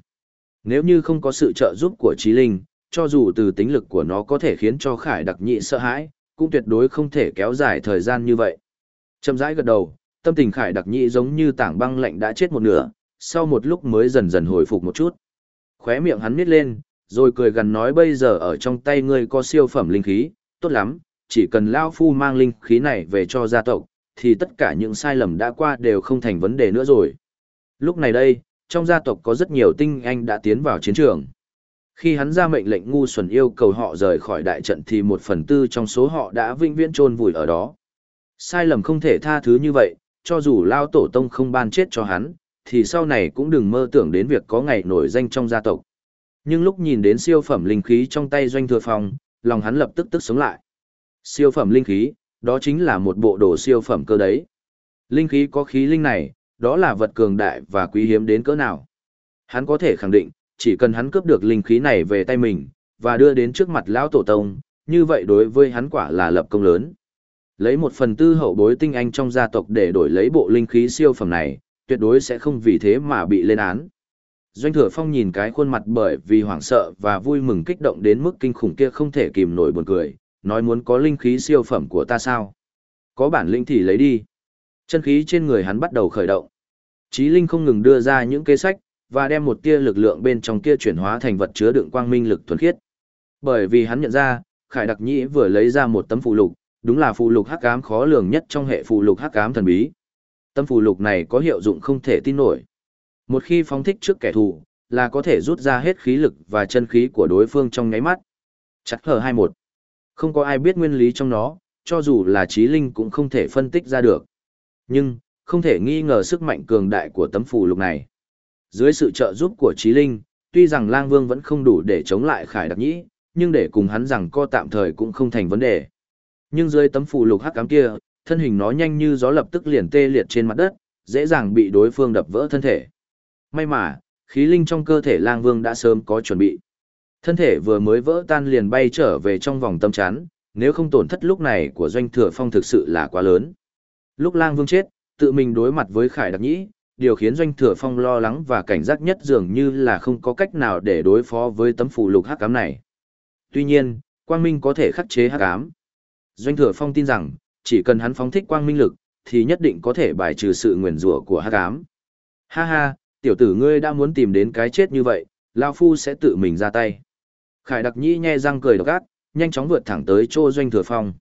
Nếu như không có sự trợ giúp của trí linh, cho dù từ tính lực của nó có thể khiến cho khải đặc nhị sợ hãi, cũng tuyệt đối không thể kéo dài thời gian như vậy. Chậm rãi gật đầu, tâm tình khải đặc nhị giống như tảng băng lạnh đã chết một nửa, sau một lúc mới dần dần hồi phục một chút. Khóe miệng hắn miết lên, rồi cười gần nói bây giờ ở trong tay ngươi có siêu phẩm linh khí, tốt lắm, chỉ cần Lao Phu mang linh khí này về cho gia tộc, thì tất cả những sai lầm đã qua đều không thành vấn đề nữa rồi. Lúc này đây, trong gia tộc có rất nhiều tinh anh đã tiến vào chiến trường. Khi hắn ra mệnh lệnh ngu xuẩn yêu cầu họ rời khỏi đại trận thì một phần tư trong số họ đã vinh viễn chôn vùi ở đó. Sai lầm không thể tha thứ như vậy, cho dù lao tổ tông không ban chết cho hắn, thì sau này cũng đừng mơ tưởng đến việc có ngày nổi danh trong gia tộc. Nhưng lúc nhìn đến siêu phẩm linh khí trong tay doanh thừa phong, lòng hắn lập tức tức sống lại. Siêu phẩm linh khí, đó chính là một bộ đồ siêu phẩm cơ đấy. Linh khí có khí linh này, đó là vật cường đại và quý hiếm đến cỡ nào. Hắn có thể khẳng định, chỉ cần hắn cướp được linh khí này về tay mình, và đưa đến trước mặt lão tổ tông, như vậy đối với hắn quả là lập công lớn. Lấy một phần tư hậu bối tinh anh trong gia tộc để đổi lấy bộ linh khí siêu phẩm này, tuyệt đối sẽ không vì thế mà bị lên án. Doanh thừa phong nhìn cái khuôn mặt bởi vì hoảng sợ và vui mừng kích động đến mức kinh khủng kia không thể kìm nổi buồn cười, nói muốn có linh khí siêu phẩm của ta sao. Có bản lĩnh thì lấy đi. Chân khí trên người hắn bắt đầu khởi động. Chí linh không ngừng đưa ra những kế sách, và đem một tia lực lượng bên trong kia chuyển hóa thành vật chứa đựng quang minh lực thuần khiết. Bởi vì hắn nhận ra, Khải Đặc Nhĩ vừa lấy ra một tấm phụ lục, đúng là phụ lục hắc ám khó lường nhất trong hệ phụ lục hắc ám thần bí. Tấm phù lục này có hiệu dụng không thể tin nổi. Một khi phóng thích trước kẻ thù, là có thể rút ra hết khí lực và chân khí của đối phương trong nháy mắt. Chặt hờ 21. Không có ai biết nguyên lý trong nó, cho dù là trí linh cũng không thể phân tích ra được. Nhưng, không thể nghi ngờ sức mạnh cường đại của tấm phù lục này. Dưới sự trợ giúp của trí linh, tuy rằng lang vương vẫn không đủ để chống lại khải đặc nhĩ, nhưng để cùng hắn rằng co tạm thời cũng không thành vấn đề. Nhưng dưới tấm phù lục hắc ám kia, thân hình nó nhanh như gió lập tức liền tê liệt trên mặt đất, dễ dàng bị đối phương đập vỡ thân thể. May mà, khí linh trong cơ thể lang vương đã sớm có chuẩn bị. Thân thể vừa mới vỡ tan liền bay trở về trong vòng tâm chán, nếu không tổn thất lúc này của doanh thừa phong thực sự là quá lớn. Lúc lang vương chết, tự mình đối mặt với khải đặc nhĩ, điều khiến doanh thừa phong lo lắng và cảnh giác nhất dường như là không có cách nào để đối phó với tấm phù lục hắc ám này. Tuy nhiên, quang minh có thể khắc chế hắc ám. Doanh thừa phong tin rằng, chỉ cần hắn phóng thích quang minh lực, thì nhất định có thể bài trừ sự nguyền rủa của hắc ám. Ha ha, tiểu tử ngươi đã muốn tìm đến cái chết như vậy, Lao Phu sẽ tự mình ra tay. Khải đặc nhĩ nhe răng cười độc ác, nhanh chóng vượt thẳng tới chỗ doanh thừa phong.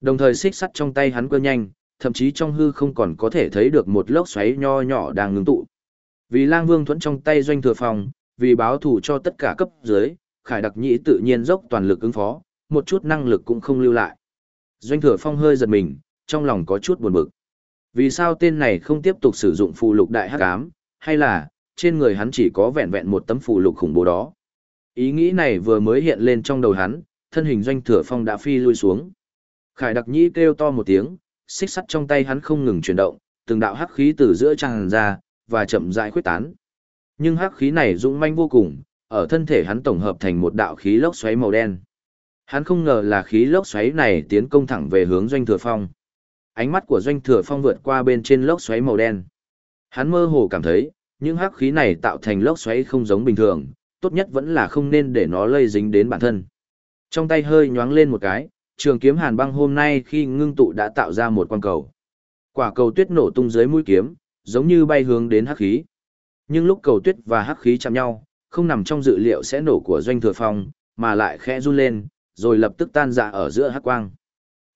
Đồng thời xích sắt trong tay hắn cơ nhanh, thậm chí trong hư không còn có thể thấy được một lốc xoáy nho nhỏ đang ngưng tụ. Vì lang vương thuẫn trong tay doanh thừa phong, vì báo thù cho tất cả cấp dưới, khải đặc nhĩ tự nhiên dốc toàn lực ứng phó, một chút năng lực cũng không lưu lại. Doanh thừa phong hơi giật mình, trong lòng có chút buồn bực. Vì sao tên này không tiếp tục sử dụng phù lục đại hắc ám, hay là, trên người hắn chỉ có vẹn vẹn một tấm phù lục khủng bố đó. Ý nghĩ này vừa mới hiện lên trong đầu hắn, thân hình doanh thừa phong đã phi lui xuống. Khải đặc nhĩ kêu to một tiếng, xích sắt trong tay hắn không ngừng chuyển động, từng đạo hắc khí từ giữa tràn ra, và chậm rãi khuếch tán. Nhưng hắc khí này dũng manh vô cùng, ở thân thể hắn tổng hợp thành một đạo khí lốc xoáy màu đen. Hắn không ngờ là khí lốc xoáy này tiến công thẳng về hướng doanh thừa phong. Ánh mắt của doanh thừa phong vượt qua bên trên lốc xoáy màu đen. Hắn mơ hồ cảm thấy, những hắc khí này tạo thành lốc xoáy không giống bình thường, tốt nhất vẫn là không nên để nó lây dính đến bản thân. Trong tay hơi nhoáng lên một cái, trường kiếm hàn băng hôm nay khi ngưng tụ đã tạo ra một quang cầu. Quả cầu tuyết nổ tung dưới mũi kiếm, giống như bay hướng đến hắc khí. Nhưng lúc cầu tuyết và hắc khí chạm nhau, không nằm trong dự liệu sẽ nổ của doanh thừa phong, mà lại khẽ run lên, rồi lập tức tan dạ ở giữa hắc quang.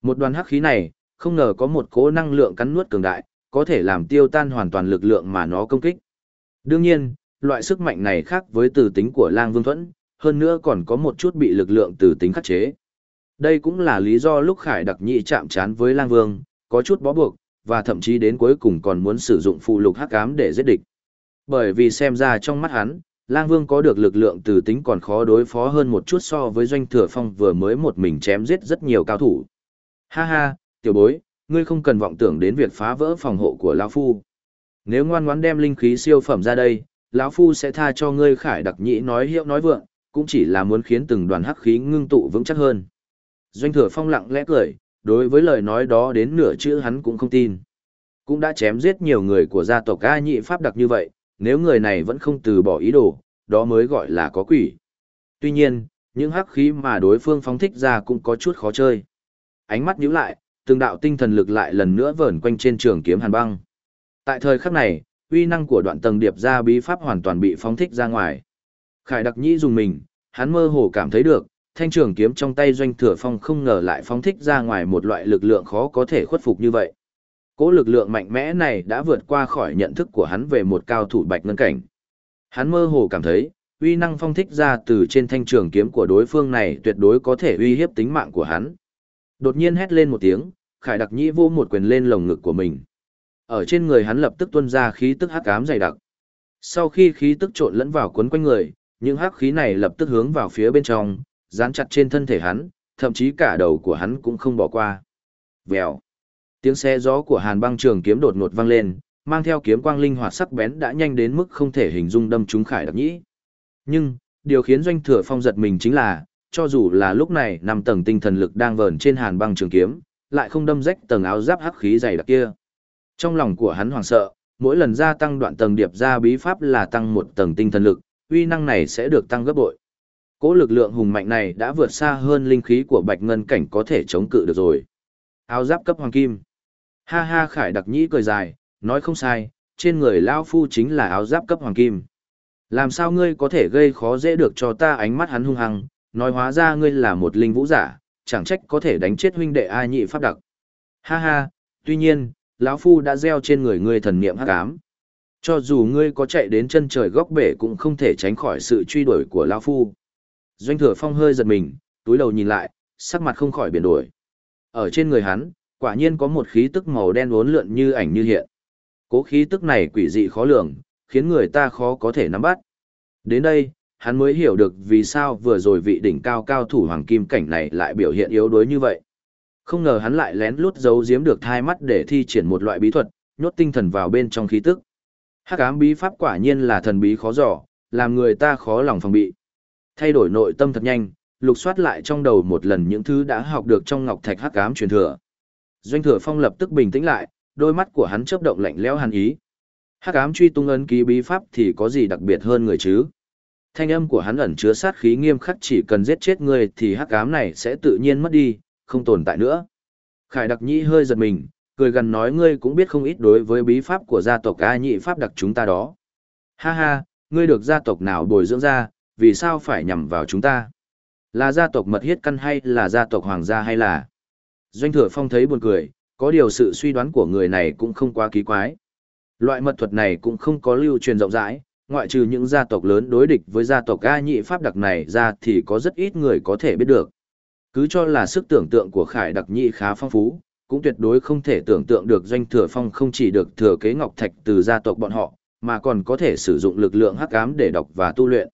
Một đoàn hắc khí này, không ngờ có một cỗ năng lượng cắn nuốt cường đại, có thể làm tiêu tan hoàn toàn lực lượng mà nó công kích. Đương nhiên, loại sức mạnh này khác với từ tính của lang vương thuẫn, hơn nữa còn có một chút bị lực lượng từ tính khắc chế. Đây cũng là lý do lúc Khải đặc nhị chạm chán với lang vương, có chút bó buộc, và thậm chí đến cuối cùng còn muốn sử dụng phụ lục hắc ám để giết địch. Bởi vì xem ra trong mắt hắn, lang vương có được lực lượng từ tính còn khó đối phó hơn một chút so với doanh thừa phong vừa mới một mình chém giết rất nhiều cao thủ. Ha ha, tiểu bối, ngươi không cần vọng tưởng đến việc phá vỡ phòng hộ của lão phu. Nếu ngoan ngoãn đem linh khí siêu phẩm ra đây, lão phu sẽ tha cho ngươi khải đặc nhĩ nói hiệu nói vượng, cũng chỉ là muốn khiến từng đoàn hắc khí ngưng tụ vững chắc hơn. Doanh thừa phong lặng lẽ cười, đối với lời nói đó đến nửa chữ hắn cũng không tin. Cũng đã chém giết nhiều người của gia tộc A nhị pháp đặc như vậy, nếu người này vẫn không từ bỏ ý đồ, đó mới gọi là có quỷ. Tuy nhiên, những hắc khí mà đối phương phóng thích ra cũng có chút khó chơi. Ánh mắt nhíu lại, từng đạo tinh thần lực lại lần nữa vờn quanh trên trường kiếm hàn băng. Tại thời khắc này, uy năng của đoạn tầng điệp ra bí pháp hoàn toàn bị phóng thích ra ngoài. Khải đặc nhĩ dùng mình, hắn mơ hồ cảm thấy được, thanh trường kiếm trong tay doanh thừa phong không ngờ lại phóng thích ra ngoài một loại lực lượng khó có thể khuất phục như vậy. Cỗ lực lượng mạnh mẽ này đã vượt qua khỏi nhận thức của hắn về một cao thủ bạch ngân cảnh. Hắn mơ hồ cảm thấy, uy năng phong thích ra từ trên thanh trường kiếm của đối phương này tuyệt đối có thể uy hiếp tính mạng của hắn. Đột nhiên hét lên một tiếng, Khải Đặc Nhĩ vô một quyền lên lồng ngực của mình. Ở trên người hắn lập tức tuôn ra khí tức hắc ám dày đặc. Sau khi khí tức trộn lẫn vào cuốn quanh người, những hắc khí này lập tức hướng vào phía bên trong, dán chặt trên thân thể hắn, thậm chí cả đầu của hắn cũng không bỏ qua. Vèo. Tiếng xe gió của Hàn Băng Trường kiếm đột ngột vang lên, mang theo kiếm quang linh hoạt sắc bén đã nhanh đến mức không thể hình dung đâm trúng Khải Đặc Nhĩ. Nhưng, điều khiến Doanh Thừa Phong giật mình chính là, cho dù là lúc này năm tầng tinh thần lực đang vờn trên Hàn Băng Trường kiếm, lại không đâm rách tầng áo giáp hắc khí dày đặc kia. Trong lòng của hắn hoảng sợ, mỗi lần gia tăng đoạn tầng điệp ra bí pháp là tăng một tầng tinh thần lực, uy năng này sẽ được tăng gấp bội. Cỗ lực lượng hùng mạnh này đã vượt xa hơn linh khí của Bạch Ngân cảnh có thể chống cự được rồi. Áo giáp cấp hoàng kim. Ha ha Khải Đặc Nhĩ cười dài, nói không sai, trên người lão phu chính là áo giáp cấp hoàng kim. Làm sao ngươi có thể gây khó dễ được cho ta ánh mắt hắn hung hăng, nói hóa ra ngươi là một linh vũ giả, chẳng trách có thể đánh chết huynh đệ ai nhị pháp đặc. Ha ha, tuy nhiên, lão phu đã gieo trên người ngươi thần niệm hắc ám. Cho dù ngươi có chạy đến chân trời góc bể cũng không thể tránh khỏi sự truy đuổi của lão phu. Doanh Thừa Phong hơi giật mình, túi đầu nhìn lại, sắc mặt không khỏi biến đổi. Ở trên người hắn, quả nhiên có một khí tức màu đen uốn lượn như ảnh như hiện. Cố khí tức này quỷ dị khó lường, khiến người ta khó có thể nắm bắt. Đến đây, hắn mới hiểu được vì sao vừa rồi vị đỉnh cao cao thủ hoàng kim cảnh này lại biểu hiện yếu đuối như vậy. Không ngờ hắn lại lén lút giấu giếm được thai mắt để thi triển một loại bí thuật, nhốt tinh thần vào bên trong khí tức. Hắc ám bí pháp quả nhiên là thần bí khó dò, làm người ta khó lòng phòng bị. Thay đổi nội tâm thật nhanh, lục soát lại trong đầu một lần những thứ đã học được trong ngọc thạch hắc ám truyền thừa. Doanh Thừa Phong lập tức bình tĩnh lại, đôi mắt của hắn chớp động lạnh lẽo hàn ý. Hắc ám truy tung ấn ký bí pháp thì có gì đặc biệt hơn người chứ? Thanh âm của hắn ẩn chứa sát khí nghiêm khắc chỉ cần giết chết người thì hắc ám này sẽ tự nhiên mất đi, không tồn tại nữa. Khải Đặc Nhĩ hơi giật mình, cười gần nói ngươi cũng biết không ít đối với bí pháp của gia tộc A nhị pháp đặc chúng ta đó. Ha ha, ngươi được gia tộc nào bồi dưỡng ra, vì sao phải nhằm vào chúng ta? Là gia tộc mật hiết căn hay là gia tộc hoàng gia hay là? Doanh thừa phong thấy buồn cười, có điều sự suy đoán của người này cũng không quá kỳ quái. Loại mật thuật này cũng không có lưu truyền rộng rãi, ngoại trừ những gia tộc lớn đối địch với gia tộc A nhị pháp đặc này ra thì có rất ít người có thể biết được. Cứ cho là sức tưởng tượng của Khải đặc nhị khá phong phú, cũng tuyệt đối không thể tưởng tượng được doanh thừa phong không chỉ được thừa kế ngọc thạch từ gia tộc bọn họ, mà còn có thể sử dụng lực lượng hắc ám để đọc và tu luyện.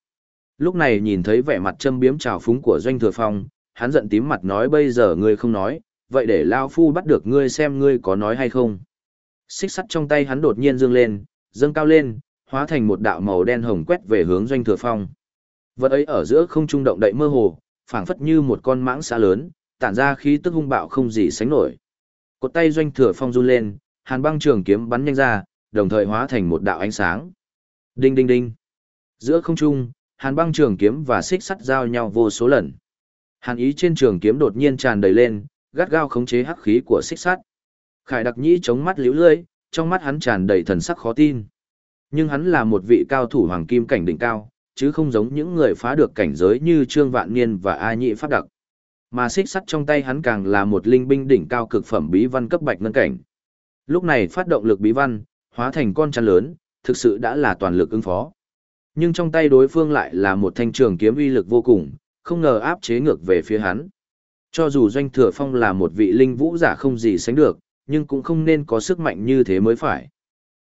Lúc này nhìn thấy vẻ mặt châm biếm trào phúng của doanh thừa phong, hắn giận tím mặt nói bây giờ ngươi không nói, vậy để Lao Phu bắt được ngươi xem ngươi có nói hay không. Xích sắt trong tay hắn đột nhiên dương lên, dâng cao lên, hóa thành một đạo màu đen hồng quét về hướng doanh thừa phong. Vật ấy ở giữa không trung động đậy mơ hồ, phảng phất như một con mãng xà lớn, tản ra khí tức hung bạo không gì sánh nổi. Cột tay doanh thừa phong run lên, hàn băng trường kiếm bắn nhanh ra, đồng thời hóa thành một đạo ánh sáng. Đinh đinh đinh. Giữa không trung, hàn băng trường kiếm và xích sắt giao nhau vô số lần. Hàn ý trên trường kiếm đột nhiên tràn đầy lên, gắt gao khống chế hắc khí của xích sắt. Khải đặc nhĩ chống mắt liễu lưỡi, trong mắt hắn tràn đầy thần sắc khó tin. Nhưng hắn là một vị cao thủ hoàng kim cảnh đỉnh cao, chứ không giống những người phá được cảnh giới như Trương Vạn Niên và A Nhị Pháp Đặc. Mà xích sắt trong tay hắn càng là một linh binh đỉnh cao cực phẩm bí văn cấp bạch ngân cảnh. Lúc này phát động lực bí văn, hóa thành con chăn lớn, thực sự đã là toàn lực ứng phó. Nhưng trong tay đối phương lại là một thanh trường kiếm uy lực vô cùng, không ngờ áp chế ngược về phía hắn. Cho dù Doanh Thừa Phong là một vị linh vũ giả không gì sánh được, nhưng cũng không nên có sức mạnh như thế mới phải.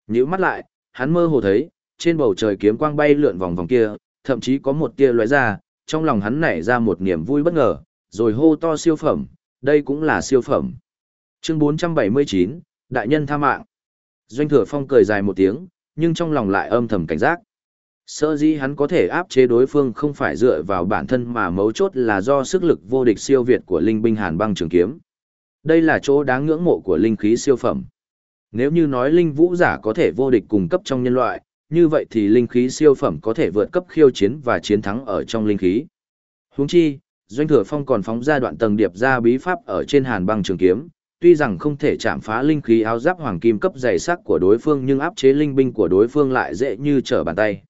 Nhíu mắt lại, hắn mơ hồ thấy, trên bầu trời kiếm quang bay lượn vòng vòng kia, thậm chí có một tia lóe ra, trong lòng hắn nảy ra một niềm vui bất ngờ, rồi hô to siêu phẩm, đây cũng là siêu phẩm. Chương 479, Đại nhân tha mạng. Doanh Thừa Phong cười dài một tiếng, nhưng trong lòng lại âm thầm cảnh giác. Sợ dĩ hắn có thể áp chế đối phương không phải dựa vào bản thân mà mấu chốt là do sức lực vô địch siêu việt của linh binh hàn băng trường kiếm. Đây là chỗ đáng ngưỡng mộ của linh khí siêu phẩm. Nếu như nói linh vũ giả có thể vô địch cùng cấp trong nhân loại, như vậy thì linh khí siêu phẩm có thể vượt cấp khiêu chiến và chiến thắng ở trong linh khí. Huống chi, Doanh Thừa Phong còn phóng ra đoạn tầng điệp ra bí pháp ở trên hàn băng trường kiếm, tuy rằng không thể chạm phá linh khí áo giáp hoàng kim cấp dày sắc của đối phương nhưng áp chế linh binh của đối phương lại dễ như trở bàn tay.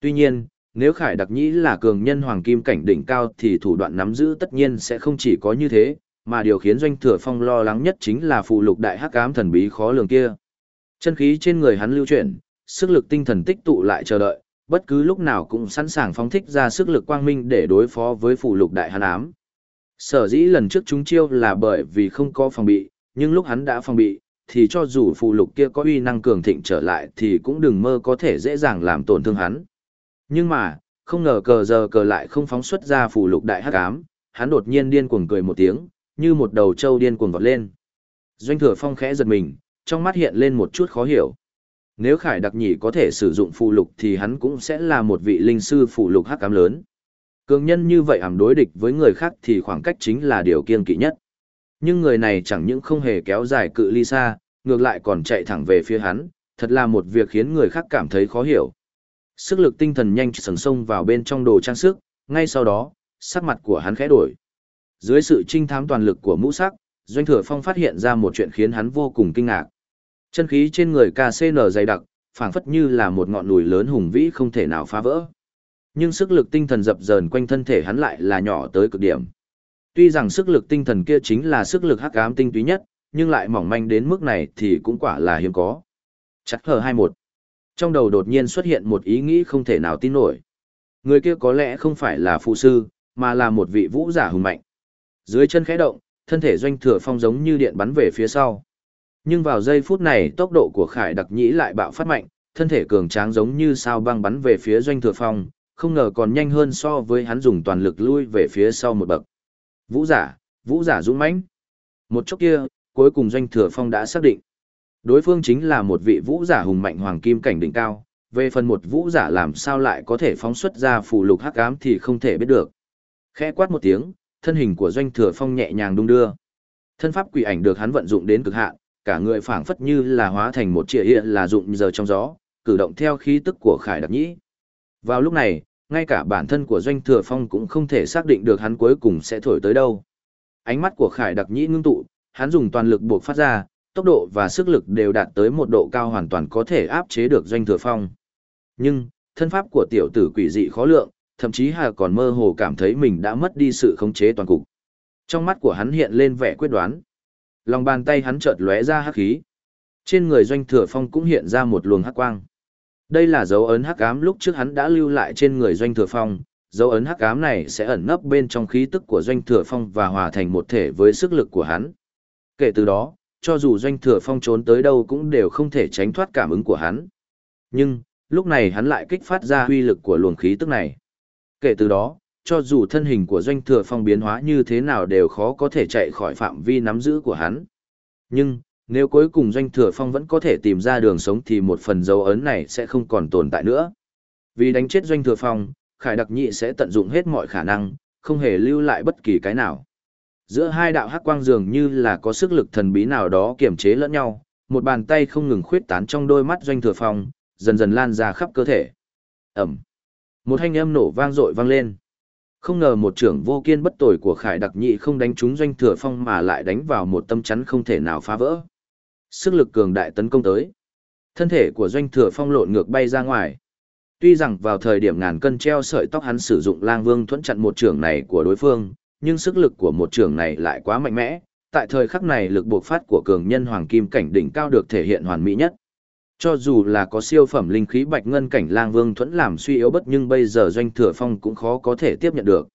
Tuy nhiên, nếu Khải Đặc Nhĩ là cường nhân hoàng kim cảnh đỉnh cao thì thủ đoạn nắm giữ tất nhiên sẽ không chỉ có như thế, mà điều khiến Doanh Thừa Phong lo lắng nhất chính là phụ lục đại hắc ám thần bí khó lường kia. Chân khí trên người hắn lưu chuyển, sức lực tinh thần tích tụ lại chờ đợi, bất cứ lúc nào cũng sẵn sàng phóng thích ra sức lực quang minh để đối phó với phụ lục đại hắc ám. Sở dĩ lần trước chúng chiêu là bởi vì không có phòng bị, nhưng lúc hắn đã phòng bị, thì cho dù phụ lục kia có uy năng cường thịnh trở lại thì cũng đừng mơ có thể dễ dàng làm tổn thương hắn. Nhưng mà, không ngờ cờ giờ cờ lại không phóng xuất ra phụ lục đại hắc ám, hắn đột nhiên điên cuồng cười một tiếng, như một đầu trâu điên cuồng vọt lên. Doanh thừa phong khẽ giật mình, trong mắt hiện lên một chút khó hiểu. Nếu Khải Đặc Nhị có thể sử dụng phụ lục thì hắn cũng sẽ là một vị linh sư phụ lục hắc ám lớn. Cường nhân như vậy ảm đối địch với người khác thì khoảng cách chính là điều kiên kỵ nhất. Nhưng người này chẳng những không hề kéo dài cự ly xa, ngược lại còn chạy thẳng về phía hắn, thật là một việc khiến người khác cảm thấy khó hiểu. Sức lực tinh thần nhanh sừng sông vào bên trong đồ trang sức, ngay sau đó, sắc mặt của hắn khẽ đổi. Dưới sự trinh thám toàn lực của mũ sắc, Doanh Thừa Phong phát hiện ra một chuyện khiến hắn vô cùng kinh ngạc. Chân khí trên người KCN dày đặc, phảng phất như là một ngọn núi lớn hùng vĩ không thể nào phá vỡ. Nhưng sức lực tinh thần dập dờn quanh thân thể hắn lại là nhỏ tới cực điểm. Tuy rằng sức lực tinh thần kia chính là sức lực hắc ám tinh túy nhất, nhưng lại mỏng manh đến mức này thì cũng quả là hiếm có. Chắc hờ 21. Trong đầu đột nhiên xuất hiện một ý nghĩ không thể nào tin nổi. Người kia có lẽ không phải là phụ sư, mà là một vị vũ giả hùng mạnh. Dưới chân khẽ động, thân thể doanh thừa phong giống như điện bắn về phía sau. Nhưng vào giây phút này tốc độ của Khải Đặc Nhĩ lại bạo phát mạnh, thân thể cường tráng giống như sao băng bắn về phía doanh thừa phong, không ngờ còn nhanh hơn so với hắn dùng toàn lực lui về phía sau một bậc. Vũ giả, vũ giả dũng mãnh. Một chốc kia, cuối cùng doanh thừa phong đã xác định. Đối phương chính là một vị vũ giả hùng mạnh hoàng kim cảnh đỉnh cao, về phần một vũ giả làm sao lại có thể phóng xuất ra phù lục hắc ám thì không thể biết được. Khẽ quát một tiếng, thân hình của doanh thừa phong nhẹ nhàng đung đưa. Thân pháp quỷ ảnh được hắn vận dụng đến cực hạn, cả người phảng phất như là hóa thành một trịa hiện là dụng giờ trong gió, cử động theo khí tức của Khải Đặc Nhĩ. Vào lúc này, ngay cả bản thân của Doanh Thừa Phong cũng không thể xác định được hắn cuối cùng sẽ thổi tới đâu. Ánh mắt của Khải Đặc Nhĩ ngưng tụ, hắn dùng toàn lực buộc phát ra, tốc độ và sức lực đều đạt tới một độ cao hoàn toàn có thể áp chế được Doanh Thừa Phong. Nhưng, thân pháp của tiểu tử quỷ dị khó lượng, thậm chí hà còn mơ hồ cảm thấy mình đã mất đi sự khống chế toàn cục. Trong mắt của hắn hiện lên vẻ quyết đoán. Lòng bàn tay hắn chợt lóe ra hắc khí. Trên người Doanh Thừa Phong cũng hiện ra một luồng hắc quang. Đây là dấu ấn hắc ám lúc trước hắn đã lưu lại trên người Doanh Thừa Phong, dấu ấn hắc ám này sẽ ẩn nấp bên trong khí tức của Doanh Thừa Phong và hòa thành một thể với sức lực của hắn. Kể từ đó, cho dù Doanh Thừa Phong trốn tới đâu cũng đều không thể tránh thoát cảm ứng của hắn. Nhưng, lúc này hắn lại kích phát ra huy lực của luồng khí tức này. Kể từ đó, cho dù thân hình của Doanh Thừa Phong biến hóa như thế nào đều khó có thể chạy khỏi phạm vi nắm giữ của hắn. Nhưng, nếu cuối cùng doanh thừa phong vẫn có thể tìm ra đường sống thì một phần dấu ấn này sẽ không còn tồn tại nữa. Vì đánh chết doanh thừa phong, Khải Đặc Nhị sẽ tận dụng hết mọi khả năng, không hề lưu lại bất kỳ cái nào. Giữa hai đạo hắc quang dường như là có sức lực thần bí nào đó kiểm chế lẫn nhau, một bàn tay không ngừng khuyết tán trong đôi mắt doanh thừa phong, dần dần lan ra khắp cơ thể. Ẩm. Một thanh âm nổ vang dội vang lên. Không ngờ một trưởng vô kiên bất tồi của Khải Đặc Nhị không đánh trúng doanh thừa phong mà lại đánh vào một tâm chắn không thể nào phá vỡ. Sức lực cường đại tấn công tới. Thân thể của doanh thừa phong lộn ngược bay ra ngoài. Tuy rằng vào thời điểm ngàn cân treo sợi tóc hắn sử dụng lang vương thuẫn chặn một trưởng này của đối phương, nhưng sức lực của một trường này lại quá mạnh mẽ. Tại thời khắc này lực bộc phát của cường nhân hoàng kim cảnh đỉnh cao được thể hiện hoàn mỹ nhất. Cho dù là có siêu phẩm linh khí bạch ngân cảnh lang vương thuẫn làm suy yếu bất nhưng bây giờ doanh thừa phong cũng khó có thể tiếp nhận được.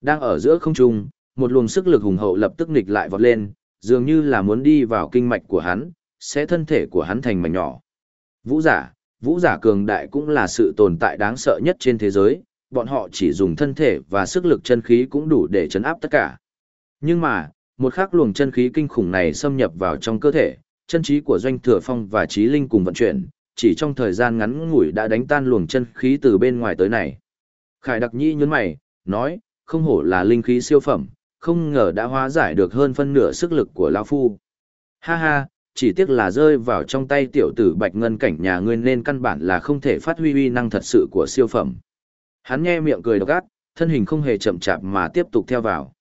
Đang ở giữa không trung, một luồng sức lực hùng hậu lập tức nghịch lại vọt lên, dường như là muốn đi vào kinh mạch của hắn, sẽ thân thể của hắn thành mảnh nhỏ. Vũ giả, vũ giả cường đại cũng là sự tồn tại đáng sợ nhất trên thế giới, bọn họ chỉ dùng thân thể và sức lực chân khí cũng đủ để chấn áp tất cả. Nhưng mà, một khắc luồng chân khí kinh khủng này xâm nhập vào trong cơ thể, chân trí của doanh thừa phong và trí linh cùng vận chuyển, chỉ trong thời gian ngắn ngủi đã đánh tan luồng chân khí từ bên ngoài tới này. Khải đặc nhi nhún mày, nói, không hổ là linh khí siêu phẩm, không ngờ đã hóa giải được hơn phân nửa sức lực của lão Phu. Ha ha, chỉ tiếc là rơi vào trong tay tiểu tử bạch ngân cảnh nhà ngươi nên căn bản là không thể phát huy uy năng thật sự của siêu phẩm. Hắn nghe miệng cười độc ác, thân hình không hề chậm chạp mà tiếp tục theo vào.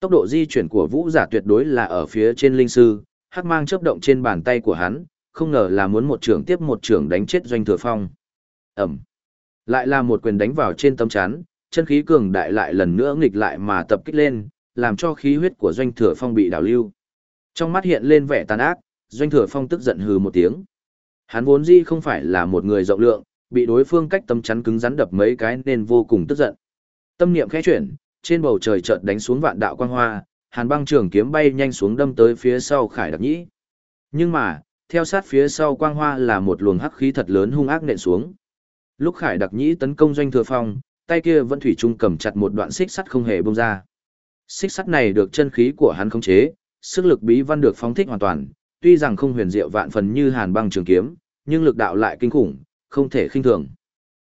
Tốc độ di chuyển của vũ giả tuyệt đối là ở phía trên linh sư, hắc mang chớp động trên bàn tay của hắn, không ngờ là muốn một trưởng tiếp một trưởng đánh chết doanh thừa phong. Ẩm. Lại là một quyền đánh vào trên tấm chắn, chân khí cường đại lại lần nữa nghịch lại mà tập kích lên, làm cho khí huyết của doanh thừa phong bị đảo lưu. Trong mắt hiện lên vẻ tàn ác, doanh thừa phong tức giận hừ một tiếng. Hắn vốn dĩ không phải là một người rộng lượng, bị đối phương cách tâm chắn cứng rắn đập mấy cái nên vô cùng tức giận. Tâm niệm khẽ chuyển, trên bầu trời chợt đánh xuống vạn đạo quang hoa, hàn băng trường kiếm bay nhanh xuống đâm tới phía sau khải đặc nhĩ Nhưng mà, theo sát phía sau quang hoa là một luồng hắc khí thật lớn hung ác nện xuống. Lúc Khải Đặc Nhĩ tấn công doanh thừa phong, tay kia vẫn thủy chung cầm chặt một đoạn xích sắt không hề bông ra. Xích sắt này được chân khí của hắn khống chế, sức lực bí văn được phóng thích hoàn toàn, tuy rằng không huyền diệu vạn phần như hàn băng trường kiếm, nhưng lực đạo lại kinh khủng, không thể khinh thường.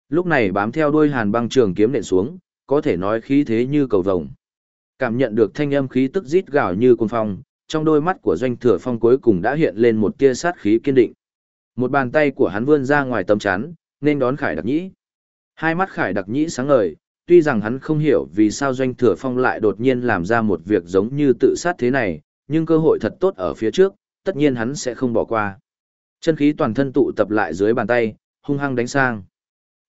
Lúc này bám theo đuôi hàn băng trường kiếm nện xuống, có thể nói khí thế như cầu vồng. Cảm nhận được thanh âm khí tức rít gào như côn phong, trong đôi mắt của doanh thừa phong cuối cùng đã hiện lên một tia sát khí kiên định. Một bàn tay của hắn vươn ra ngoài tấm chắn, nên đón Khải Đặc Nhĩ. Hai mắt Khải Đặc Nhĩ sáng ngời, tuy rằng hắn không hiểu vì sao doanh thừa phong lại đột nhiên làm ra một việc giống như tự sát thế này, nhưng cơ hội thật tốt ở phía trước, tất nhiên hắn sẽ không bỏ qua. Chân khí toàn thân tụ tập lại dưới bàn tay, hung hăng đánh sang.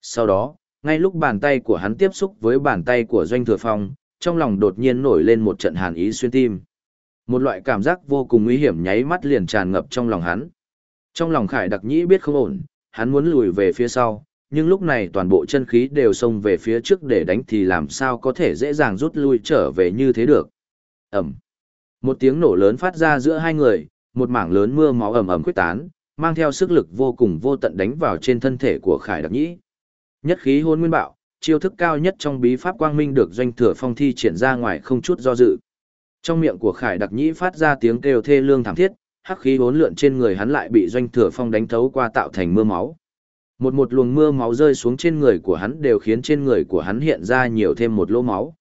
Sau đó, ngay lúc bàn tay của hắn tiếp xúc với bàn tay của doanh thừa phong, trong lòng đột nhiên nổi lên một trận hàn ý xuyên tim. Một loại cảm giác vô cùng nguy hiểm nháy mắt liền tràn ngập trong lòng hắn. Trong lòng Khải Đặc Nhĩ biết không ổn, hắn muốn lùi về phía sau, nhưng lúc này toàn bộ chân khí đều xông về phía trước để đánh thì làm sao có thể dễ dàng rút lui trở về như thế được. Ẩm. Một tiếng nổ lớn phát ra giữa hai người, một mảng lớn mưa máu ầm ầm quyết tán, mang theo sức lực vô cùng vô tận đánh vào trên thân thể của Khải Đặc Nhĩ. Nhất khí hôn nguyên bạo, chiêu thức cao nhất trong bí pháp quang minh được doanh thừa phong thi triển ra ngoài không chút do dự. Trong miệng của Khải Đặc Nhĩ phát ra tiếng kêu thê lương thảm thiết, hắc khí hỗn lượn trên người hắn lại bị doanh thừa phong đánh thấu qua tạo thành mưa máu. Một một luồng mưa máu rơi xuống trên người của hắn đều khiến trên người của hắn hiện ra nhiều thêm một lỗ máu.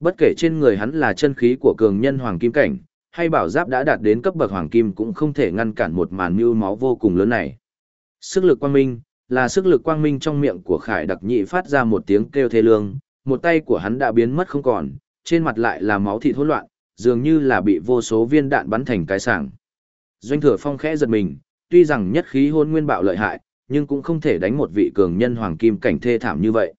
Bất kể trên người hắn là chân khí của cường nhân hoàng kim cảnh, hay bảo giáp đã đạt đến cấp bậc hoàng kim cũng không thể ngăn cản một màn mưu máu vô cùng lớn này. Sức lực quang minh, là sức lực quang minh trong miệng của Khải Đặc Nhị phát ra một tiếng kêu thê lương, một tay của hắn đã biến mất không còn, trên mặt lại là máu thịt hỗn loạn, dường như là bị vô số viên đạn bắn thành cái sảng. Doanh Thừa Phong khẽ giật mình, tuy rằng nhất khí hôn nguyên bạo lợi hại, nhưng cũng không thể đánh một vị cường nhân hoàng kim cảnh thê thảm như vậy.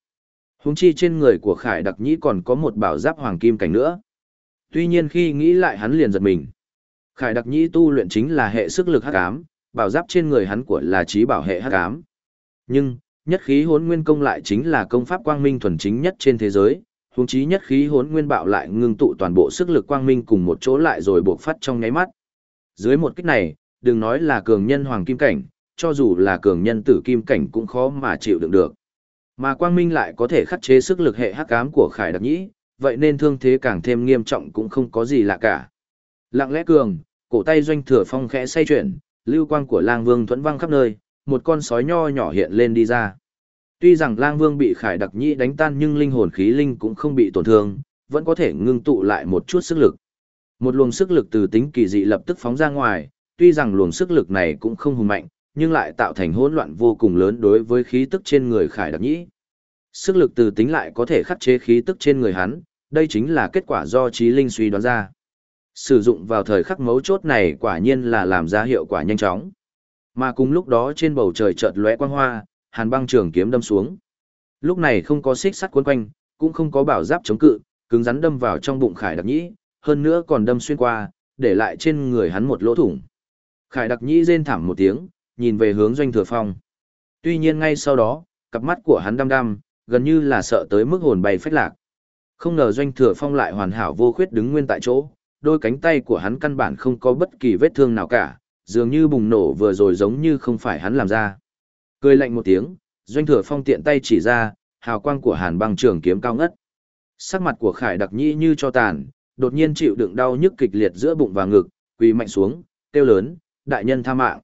Húng chi trên người của Khải Đặc Nhĩ còn có một bảo giáp hoàng kim cảnh nữa. Tuy nhiên khi nghĩ lại hắn liền giật mình. Khải Đặc Nhĩ tu luyện chính là hệ sức lực hắc ám, bảo giáp trên người hắn của là trí bảo hệ hắc ám. Nhưng, nhất khí hốn nguyên công lại chính là công pháp quang minh thuần chính nhất trên thế giới, huống chí nhất khí hốn nguyên bạo lại ngưng tụ toàn bộ sức lực quang minh cùng một chỗ lại rồi buộc phát trong nháy mắt. Dưới một kích này, đừng nói là cường nhân hoàng kim cảnh, cho dù là cường nhân tử kim cảnh cũng khó mà chịu đựng được. Mà quang minh lại có thể khắc chế sức lực hệ hắc ám của Khải Đặc Nhĩ, vậy nên thương thế càng thêm nghiêm trọng cũng không có gì lạ cả. Lặng lẽ cường, cổ tay doanh thừa phong khẽ xoay chuyển, lưu quang của lang vương thuẫn văng khắp nơi, một con sói nho nhỏ hiện lên đi ra. Tuy rằng lang vương bị khải đặc nhĩ đánh tan nhưng linh hồn khí linh cũng không bị tổn thương, vẫn có thể ngưng tụ lại một chút sức lực. Một luồng sức lực từ tính kỳ dị lập tức phóng ra ngoài, tuy rằng luồng sức lực này cũng không hùng mạnh, nhưng lại tạo thành hỗn loạn vô cùng lớn đối với khí tức trên người khải đặc nhĩ. Sức lực từ tính lại có thể khắc chế khí tức trên người hắn, đây chính là kết quả do trí linh suy đoán ra. Sử dụng vào thời khắc mấu chốt này quả nhiên là làm ra hiệu quả nhanh chóng. Mà cùng lúc đó trên bầu trời chợt lóe quang hoa, hàn băng trường kiếm đâm xuống. Lúc này không có xích sắt cuốn quanh, cũng không có bảo giáp chống cự, cứng rắn đâm vào trong bụng Khải Đặc Nhĩ, hơn nữa còn đâm xuyên qua, để lại trên người hắn một lỗ thủng. Khải Đặc Nhĩ rên thảm một tiếng, nhìn về hướng Doanh Thừa Phong. Tuy nhiên ngay sau đó, cặp mắt của hắn đăm đăm, gần như là sợ tới mức hồn bay phách lạc. Không ngờ Doanh Thừa Phong lại hoàn hảo vô khuyết đứng nguyên tại chỗ, đôi cánh tay của hắn căn bản không có bất kỳ vết thương nào cả, dường như bùng nổ vừa rồi giống như không phải hắn làm ra. Cười lạnh một tiếng, doanh thừa phong tiện tay chỉ ra, hào quang của hàn băng trường kiếm cao ngất. Sắc mặt của khải đặc nhĩ như cho tàn, đột nhiên chịu đựng đau nhức kịch liệt giữa bụng và ngực, quỳ mạnh xuống, kêu lớn, đại nhân tha mạng.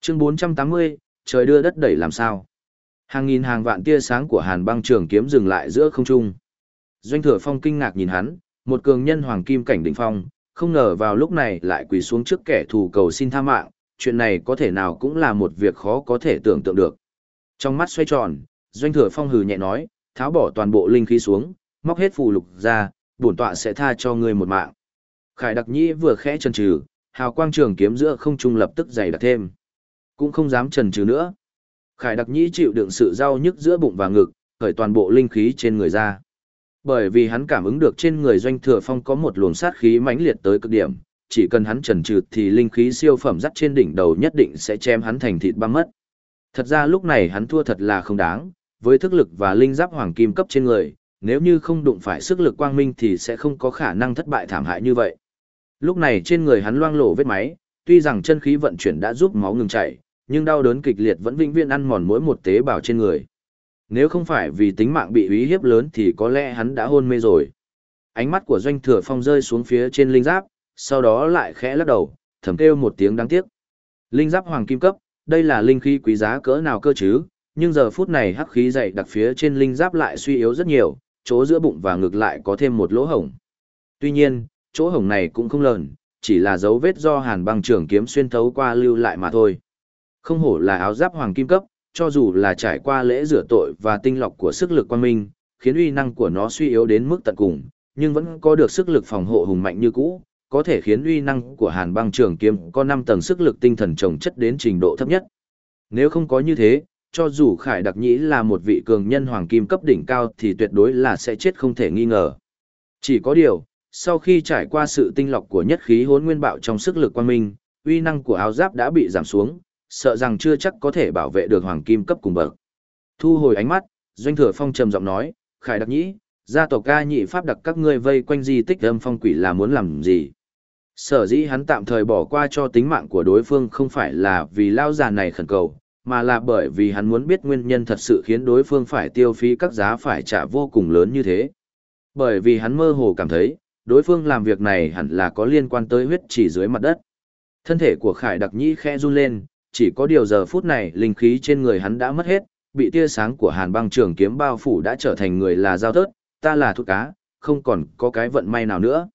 Chương 480, trời đưa đất đẩy làm sao? Hàng nghìn hàng vạn tia sáng của hàn băng trường kiếm dừng lại giữa không trung. Doanh thừa phong kinh ngạc nhìn hắn, một cường nhân hoàng kim cảnh đỉnh phong, không ngờ vào lúc này lại quỳ xuống trước kẻ thù cầu xin tha mạng, chuyện này có thể nào cũng là một việc khó có thể tưởng tượng được. Trong mắt xoay tròn, doanh thừa phong hừ nhẹ nói, tháo bỏ toàn bộ linh khí xuống, móc hết phù lục ra, bổn tọa sẽ tha cho ngươi một mạng. Khải đặc nhĩ vừa khẽ chần chừ, hào quang trường kiếm giữa không trung lập tức dày đặc thêm. Cũng không dám chần chừ nữa. Khải đặc nhĩ chịu đựng sự đau nhức giữa bụng và ngực, khởi toàn bộ linh khí trên người ra. Bởi vì hắn cảm ứng được trên người doanh thừa phong có một luồng sát khí mãnh liệt tới cực điểm, chỉ cần hắn trần trừ thì linh khí siêu phẩm dắt trên đỉnh đầu nhất định sẽ chém hắn thành thịt băm mất. Thật ra lúc này hắn thua thật là không đáng, với thức lực và linh giáp hoàng kim cấp trên người, nếu như không đụng phải sức lực quang minh thì sẽ không có khả năng thất bại thảm hại như vậy. Lúc này trên người hắn loang lổ vết máy, tuy rằng chân khí vận chuyển đã giúp máu ngừng chảy, nhưng đau đớn kịch liệt vẫn vĩnh viễn ăn mòn mỗi một tế bào trên người. Nếu không phải vì tính mạng bị uy hiếp lớn thì có lẽ hắn đã hôn mê rồi. Ánh mắt của Doanh Thừa Phong rơi xuống phía trên linh giáp, sau đó lại khẽ lắc đầu, thầm kêu một tiếng đáng tiếc. Linh giáp hoàng kim cấp, đây là linh khí quý giá cỡ nào cơ chứ, nhưng giờ phút này hắc khí dày đặc phía trên linh giáp lại suy yếu rất nhiều, chỗ giữa bụng và ngực lại có thêm một lỗ hổng. Tuy nhiên, chỗ hổng này cũng không lớn, chỉ là dấu vết do hàn băng trường kiếm xuyên thấu qua lưu lại mà thôi. Không hổ là áo giáp hoàng kim cấp, cho dù là trải qua lễ rửa tội và tinh lọc của sức lực quan minh, khiến uy năng của nó suy yếu đến mức tận cùng, nhưng vẫn có được sức lực phòng hộ hùng mạnh như cũ, có thể khiến uy năng của hàn băng trường kiếm có 5 tầng sức lực tinh thần chồng chất đến trình độ thấp nhất. Nếu không có như thế, cho dù Khải Đặc Nhĩ là một vị cường nhân hoàng kim cấp đỉnh cao thì tuyệt đối là sẽ chết không thể nghi ngờ. Chỉ có điều, sau khi trải qua sự tinh lọc của nhất khí hốn nguyên bạo trong sức lực quan minh, uy năng của áo giáp đã bị giảm xuống, sợ rằng chưa chắc có thể bảo vệ được hoàng kim cấp cùng bậc. Thu hồi ánh mắt, Doanh Thừa Phong trầm giọng nói, Khải Đặc Nhĩ, gia tộc ca nhị pháp đặc các ngươi vây quanh di tích âm phong quỷ là muốn làm gì? Sở dĩ hắn tạm thời bỏ qua cho tính mạng của đối phương không phải là vì lao già này khẩn cầu, mà là bởi vì hắn muốn biết nguyên nhân thật sự khiến đối phương phải tiêu phí các giá phải trả vô cùng lớn như thế. Bởi vì hắn mơ hồ cảm thấy, đối phương làm việc này hẳn là có liên quan tới huyết chỉ dưới mặt đất. Thân thể của Khải Đặc Nhĩ khẽ run lên, chỉ có điều giờ phút này linh khí trên người hắn đã mất hết, bị tia sáng của hàn băng trường kiếm bao phủ đã trở thành người là giao tớt, ta là thuốc cá, không còn có cái vận may nào nữa.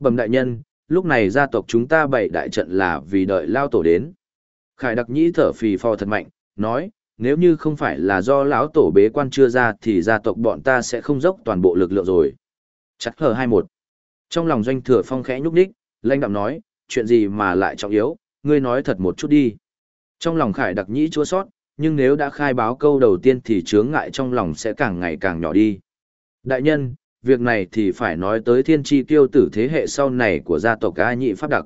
Bẩm đại nhân, lúc này gia tộc chúng ta bày đại trận là vì đợi lao tổ đến. Khải đặc nhĩ thở phì phò thật mạnh, nói, nếu như không phải là do lão tổ bế quan chưa ra thì gia tộc bọn ta sẽ không dốc toàn bộ lực lượng rồi. Chắc hờ 21. Trong lòng doanh thừa phong khẽ nhúc đích, lãnh đạm nói, chuyện gì mà lại trọng yếu, ngươi nói thật một chút đi. Trong lòng khải đặc nhĩ chua sót, nhưng nếu đã khai báo câu đầu tiên thì chướng ngại trong lòng sẽ càng ngày càng nhỏ đi. Đại nhân, việc này thì phải nói tới thiên tri tiêu tử thế hệ sau này của gia tộc A nhị pháp đặc.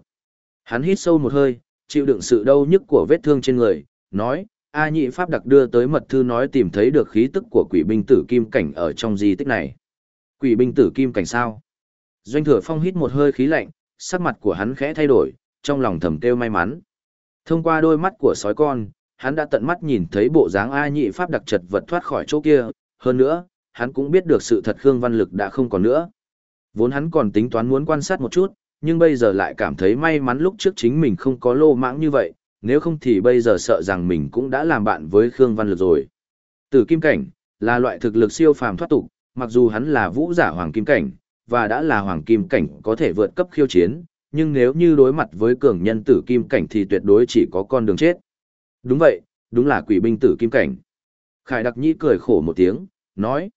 Hắn hít sâu một hơi, chịu đựng sự đau nhức của vết thương trên người, nói, A nhị pháp đặc đưa tới mật thư nói tìm thấy được khí tức của quỷ binh tử kim cảnh ở trong di tích này. Quỷ binh tử kim cảnh sao? Doanh thừa phong hít một hơi khí lạnh, sắc mặt của hắn khẽ thay đổi, trong lòng thầm kêu may mắn. Thông qua đôi mắt của sói con, hắn đã tận mắt nhìn thấy bộ dáng A nhị pháp đặc chật vật thoát khỏi chỗ kia, hơn nữa, hắn cũng biết được sự thật Khương Văn Lực đã không còn nữa. Vốn hắn còn tính toán muốn quan sát một chút, nhưng bây giờ lại cảm thấy may mắn lúc trước chính mình không có lô mãng như vậy, nếu không thì bây giờ sợ rằng mình cũng đã làm bạn với Khương Văn Lực rồi. Tử kim cảnh, là loại thực lực siêu phàm thoát tục, mặc dù hắn là vũ giả hoàng kim cảnh, và đã là hoàng kim cảnh có thể vượt cấp khiêu chiến, nhưng nếu như đối mặt với cường nhân tử kim cảnh thì tuyệt đối chỉ có con đường chết. Đúng vậy, đúng là quỷ binh tử kim cảnh. Khải Đặc Nhĩ cười khổ một tiếng, nói.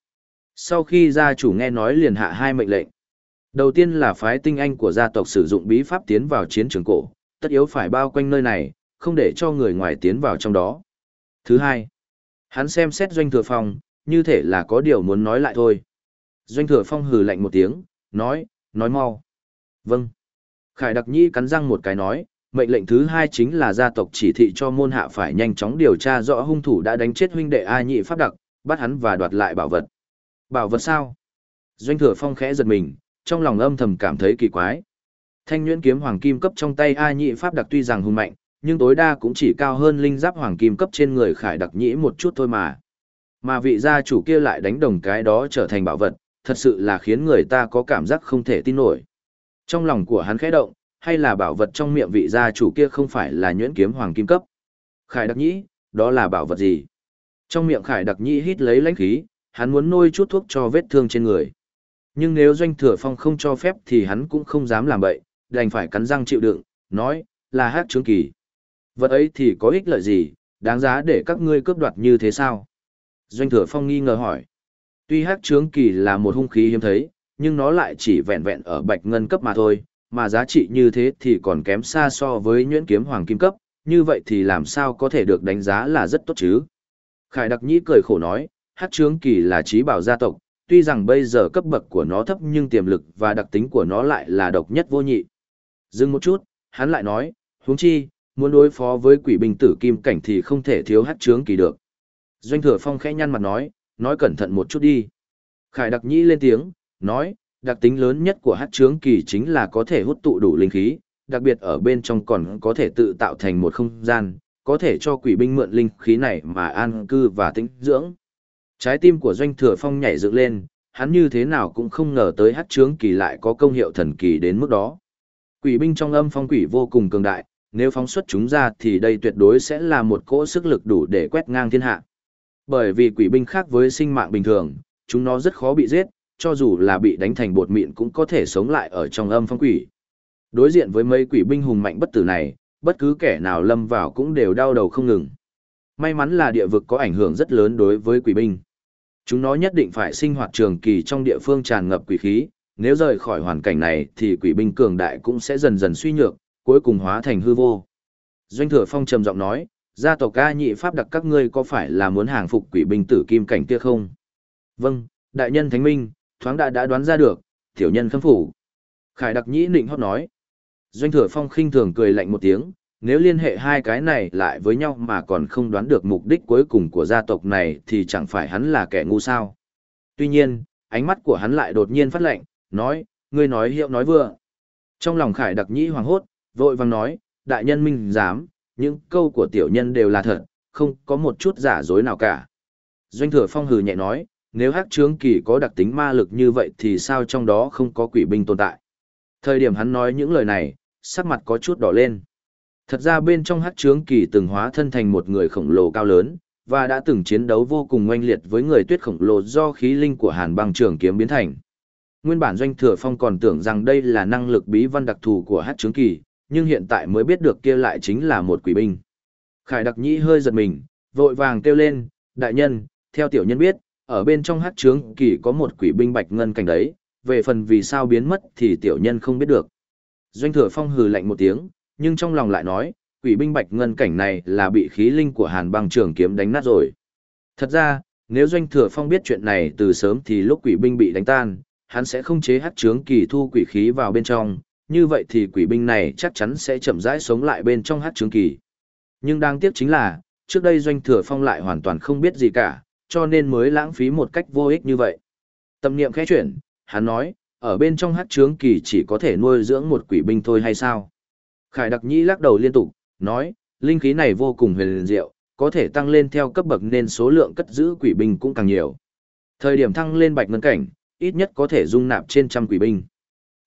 Sau khi gia chủ nghe nói liền hạ hai mệnh lệnh. Đầu tiên là phái tinh anh của gia tộc sử dụng bí pháp tiến vào chiến trường cổ, tất yếu phải bao quanh nơi này, không để cho người ngoài tiến vào trong đó. Thứ hai, hắn xem xét doanh thừa phong, như thể là có điều muốn nói lại thôi. Doanh thừa phong hừ lạnh một tiếng, nói, nói mau. Vâng. Khải đặc nhi cắn răng một cái nói, mệnh lệnh thứ hai chính là gia tộc chỉ thị cho môn hạ phải nhanh chóng điều tra rõ hung thủ đã đánh chết huynh đệ A nhị pháp đặc, bắt hắn và đoạt lại bảo vật. Bảo vật sao? Doanh thừa phong khẽ giật mình, trong lòng âm thầm cảm thấy kỳ quái. Thanh nhuyễn kiếm hoàng kim cấp trong tay A nhị pháp đặc tuy rằng hung mạnh, nhưng tối đa cũng chỉ cao hơn linh giáp hoàng kim cấp trên người khải đặc nhĩ một chút thôi mà. Mà vị gia chủ kia lại đánh đồng cái đó trở thành bảo vật, thật sự là khiến người ta có cảm giác không thể tin nổi. Trong lòng của hắn khẽ động, hay là bảo vật trong miệng vị gia chủ kia không phải là nhuyễn kiếm hoàng kim cấp. Khải đặc nhĩ, đó là bảo vật gì? Trong miệng khải đặc nhĩ hít lấy lãnh khí, hắn muốn nuôi chút thuốc cho vết thương trên người. Nhưng nếu doanh thừa phong không cho phép thì hắn cũng không dám làm bậy, đành phải cắn răng chịu đựng, nói, là hát trướng kỳ. Vật ấy thì có ích lợi gì, đáng giá để các ngươi cướp đoạt như thế sao? Doanh thừa phong nghi ngờ hỏi. Tuy hát trướng kỳ là một hung khí hiếm thấy, nhưng nó lại chỉ vẹn vẹn ở bạch ngân cấp mà thôi, mà giá trị như thế thì còn kém xa so với nhuyễn kiếm hoàng kim cấp, như vậy thì làm sao có thể được đánh giá là rất tốt chứ? Khải đặc nhĩ cười khổ nói, hát trướng kỳ là trí bảo gia tộc, tuy rằng bây giờ cấp bậc của nó thấp nhưng tiềm lực và đặc tính của nó lại là độc nhất vô nhị. Dừng một chút, hắn lại nói, huống chi, muốn đối phó với quỷ binh tử kim cảnh thì không thể thiếu hát trướng kỳ được. Doanh thừa phong khẽ nhăn mặt nói, nói cẩn thận một chút đi. Khải đặc nhĩ lên tiếng, nói, đặc tính lớn nhất của hát trướng kỳ chính là có thể hút tụ đủ linh khí, đặc biệt ở bên trong còn có thể tự tạo thành một không gian, có thể cho quỷ binh mượn linh khí này mà an cư và tĩnh dưỡng. Trái tim của Doanh Thừa Phong nhảy dựng lên, hắn như thế nào cũng không ngờ tới hát trướng kỳ lại có công hiệu thần kỳ đến mức đó. Quỷ binh trong âm phong quỷ vô cùng cường đại, nếu phóng xuất chúng ra thì đây tuyệt đối sẽ là một cỗ sức lực đủ để quét ngang thiên hạ. Bởi vì quỷ binh khác với sinh mạng bình thường, chúng nó rất khó bị giết, cho dù là bị đánh thành bột mịn cũng có thể sống lại ở trong âm phong quỷ. Đối diện với mấy quỷ binh hùng mạnh bất tử này, bất cứ kẻ nào lâm vào cũng đều đau đầu không ngừng. May mắn là địa vực có ảnh hưởng rất lớn đối với quỷ binh. Chúng nó nhất định phải sinh hoạt trường kỳ trong địa phương tràn ngập quỷ khí, nếu rời khỏi hoàn cảnh này thì quỷ binh cường đại cũng sẽ dần dần suy nhược, cuối cùng hóa thành hư vô. Doanh thừa phong trầm giọng nói, gia tộc ca nhị pháp đặc các ngươi có phải là muốn hàng phục quỷ binh tử kim cảnh kia không? Vâng, đại nhân thánh minh, thoáng đã đã đoán ra được, tiểu nhân khâm phủ. Khải đặc nhĩ nịnh hót nói. Doanh thừa phong khinh thường cười lạnh một tiếng, nếu liên hệ hai cái này lại với nhau mà còn không đoán được mục đích cuối cùng của gia tộc này thì chẳng phải hắn là kẻ ngu sao. Tuy nhiên, ánh mắt của hắn lại đột nhiên phát lệnh, nói, ngươi nói hiệu nói vừa. Trong lòng khải đặc nhĩ hoàng hốt, vội vàng nói, đại nhân minh dám, những câu của tiểu nhân đều là thật, không có một chút giả dối nào cả. Doanh thừa phong hừ nhẹ nói, nếu hắc trướng kỳ có đặc tính ma lực như vậy thì sao trong đó không có quỷ binh tồn tại. Thời điểm hắn nói những lời này, sắc mặt có chút đỏ lên. Thật ra bên trong hắc trướng kỳ từng hóa thân thành một người khổng lồ cao lớn, và đã từng chiến đấu vô cùng oanh liệt với người tuyết khổng lồ do khí linh của hàn băng trường kiếm biến thành. Nguyên bản doanh thừa phong còn tưởng rằng đây là năng lực bí văn đặc thù của hắc trướng kỳ, nhưng hiện tại mới biết được kia lại chính là một quỷ binh. Khải đặc nhĩ hơi giật mình, vội vàng kêu lên, đại nhân, theo tiểu nhân biết, ở bên trong hắc trướng kỳ có một quỷ binh bạch ngân cảnh đấy, về phần vì sao biến mất thì tiểu nhân không biết được. Doanh thừa phong hừ lạnh một tiếng, nhưng trong lòng lại nói, quỷ binh bạch ngân cảnh này là bị khí linh của hàn băng trường kiếm đánh nát rồi. Thật ra, nếu doanh thừa phong biết chuyện này từ sớm thì lúc quỷ binh bị đánh tan, hắn sẽ không chế hắc trướng kỳ thu quỷ khí vào bên trong, như vậy thì quỷ binh này chắc chắn sẽ chậm rãi sống lại bên trong hắc trướng kỳ. Nhưng đáng tiếc chính là, trước đây doanh thừa phong lại hoàn toàn không biết gì cả, cho nên mới lãng phí một cách vô ích như vậy. Tâm niệm khẽ chuyển, hắn nói, ở bên trong hắc trướng kỳ chỉ có thể nuôi dưỡng một quỷ binh thôi hay sao? Khải đặc nhĩ lắc đầu liên tục, nói, linh khí này vô cùng huyền diệu, có thể tăng lên theo cấp bậc nên số lượng cất giữ quỷ binh cũng càng nhiều. Thời điểm thăng lên bạch ngân cảnh, ít nhất có thể dung nạp trên trăm quỷ binh.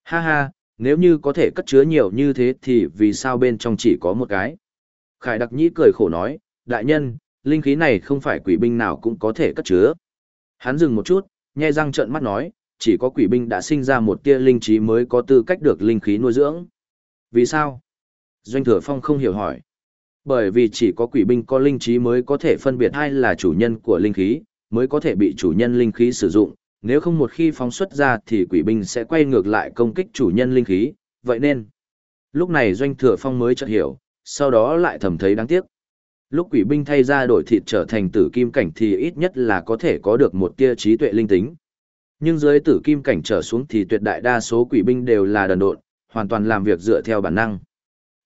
Ha ha, nếu như có thể cất chứa nhiều như thế thì vì sao bên trong chỉ có một cái? Khải đặc nhĩ cười khổ nói, đại nhân, linh khí này không phải quỷ binh nào cũng có thể cất chứa. Hắn dừng một chút, nhe răng trợn mắt nói, chỉ có quỷ binh đã sinh ra một tia linh trí mới có tư cách được linh khí nuôi dưỡng. Vì sao? Doanh thừa phong không hiểu hỏi. Bởi vì chỉ có quỷ binh có linh trí mới có thể phân biệt ai là chủ nhân của linh khí, mới có thể bị chủ nhân linh khí sử dụng, nếu không một khi phóng xuất ra thì quỷ binh sẽ quay ngược lại công kích chủ nhân linh khí, vậy nên. Lúc này doanh thừa phong mới chợt hiểu, sau đó lại thầm thấy đáng tiếc. Lúc quỷ binh thay ra đổi thịt trở thành tử kim cảnh thì ít nhất là có thể có được một tia trí tuệ linh tính. Nhưng dưới tử kim cảnh trở xuống thì tuyệt đại đa số quỷ binh đều là đần độn, hoàn toàn làm việc dựa theo bản năng.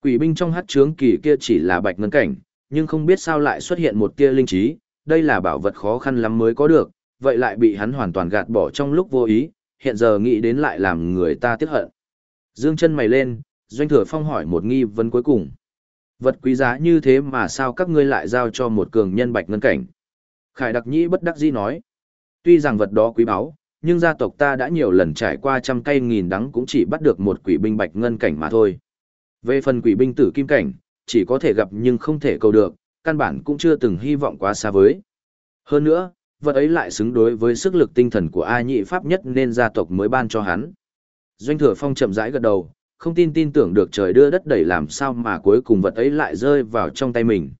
Quỷ binh trong hát trướng kỳ kia chỉ là bạch ngân cảnh, nhưng không biết sao lại xuất hiện một tia linh trí, đây là bảo vật khó khăn lắm mới có được, vậy lại bị hắn hoàn toàn gạt bỏ trong lúc vô ý, hiện giờ nghĩ đến lại làm người ta tiếc hận. Dương chân mày lên, Doanh Thừa Phong hỏi một nghi vấn cuối cùng. Vật quý giá như thế mà sao các ngươi lại giao cho một cường nhân bạch ngân cảnh? Khải Đặc Nhĩ bất đắc dĩ nói. Tuy rằng vật đó quý báu, nhưng gia tộc ta đã nhiều lần trải qua trăm cây nghìn đắng cũng chỉ bắt được một quỷ binh bạch ngân cảnh mà thôi. Về phần quỷ binh tử kim cảnh, chỉ có thể gặp nhưng không thể cầu được, căn bản cũng chưa từng hy vọng quá xa với. Hơn nữa, vật ấy lại xứng đối với sức lực tinh thần của A nhị pháp nhất nên gia tộc mới ban cho hắn. Doanh thừa phong chậm rãi gật đầu, không tin tin tưởng được trời đưa đất đẩy làm sao mà cuối cùng vật ấy lại rơi vào trong tay mình.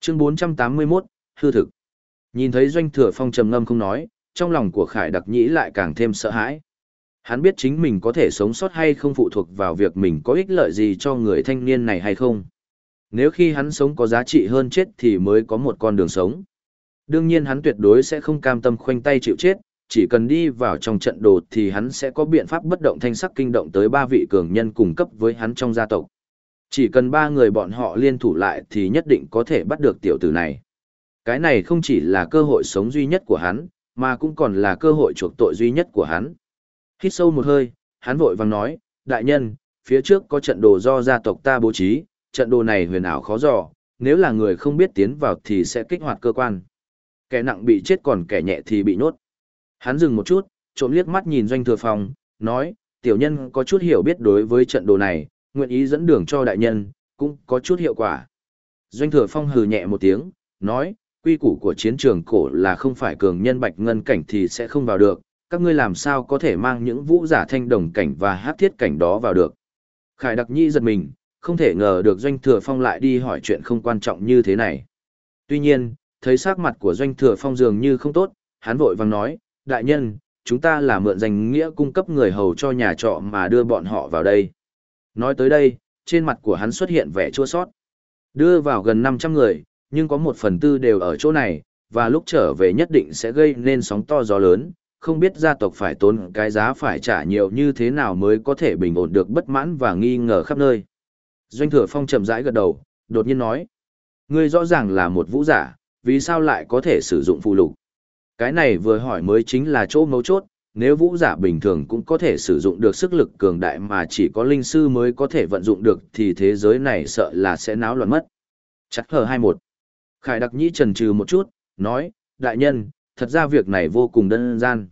Chương 481, hư thực. Nhìn thấy doanh thừa phong trầm ngâm không nói, trong lòng của Khải Đặc Nhĩ lại càng thêm sợ hãi. Hắn biết chính mình có thể sống sót hay không phụ thuộc vào việc mình có ích lợi gì cho người thanh niên này hay không. Nếu khi hắn sống có giá trị hơn chết thì mới có một con đường sống. Đương nhiên hắn tuyệt đối sẽ không cam tâm khoanh tay chịu chết, chỉ cần đi vào trong trận đồ thì hắn sẽ có biện pháp bất động thanh sắc kinh động tới ba vị cường nhân cùng cấp với hắn trong gia tộc. Chỉ cần ba người bọn họ liên thủ lại thì nhất định có thể bắt được tiểu tử này. Cái này không chỉ là cơ hội sống duy nhất của hắn, mà cũng còn là cơ hội chuộc tội duy nhất của hắn. Hít sâu một hơi, hắn vội vàng nói, đại nhân, phía trước có trận đồ do gia tộc ta bố trí, trận đồ này huyền ảo khó dò, nếu là người không biết tiến vào thì sẽ kích hoạt cơ quan. Kẻ nặng bị chết còn kẻ nhẹ thì bị nhốt. Hắn dừng một chút, trộm liếc mắt nhìn doanh thừa phong, nói, tiểu nhân có chút hiểu biết đối với trận đồ này, nguyện ý dẫn đường cho đại nhân, cũng có chút hiệu quả. Doanh thừa phong hừ nhẹ một tiếng, nói, quy củ của chiến trường cổ là không phải cường nhân bạch ngân cảnh thì sẽ không vào được, các ngươi làm sao có thể mang những vũ giả thanh đồng cảnh và hát thiết cảnh đó vào được. Khải đặc nhi giật mình, không thể ngờ được doanh thừa phong lại đi hỏi chuyện không quan trọng như thế này. Tuy nhiên, thấy sắc mặt của doanh thừa phong dường như không tốt, hắn vội vàng nói, đại nhân, chúng ta là mượn danh nghĩa cung cấp người hầu cho nhà trọ mà đưa bọn họ vào đây. Nói tới đây, trên mặt của hắn xuất hiện vẻ chua sót. Đưa vào gần 500 người, nhưng có một phần tư đều ở chỗ này, và lúc trở về nhất định sẽ gây nên sóng to gió lớn, không biết gia tộc phải tốn cái giá phải trả nhiều như thế nào mới có thể bình ổn được bất mãn và nghi ngờ khắp nơi. Doanh thừa phong chậm rãi gật đầu, đột nhiên nói. Ngươi rõ ràng là một vũ giả, vì sao lại có thể sử dụng phụ lục? Cái này vừa hỏi mới chính là chỗ mấu chốt, nếu vũ giả bình thường cũng có thể sử dụng được sức lực cường đại mà chỉ có linh sư mới có thể vận dụng được thì thế giới này sợ là sẽ náo loạn mất. Chắc hờ 21. Khải đặc nhĩ trần trừ một chút, nói, đại nhân, thật ra việc này vô cùng đơn giản.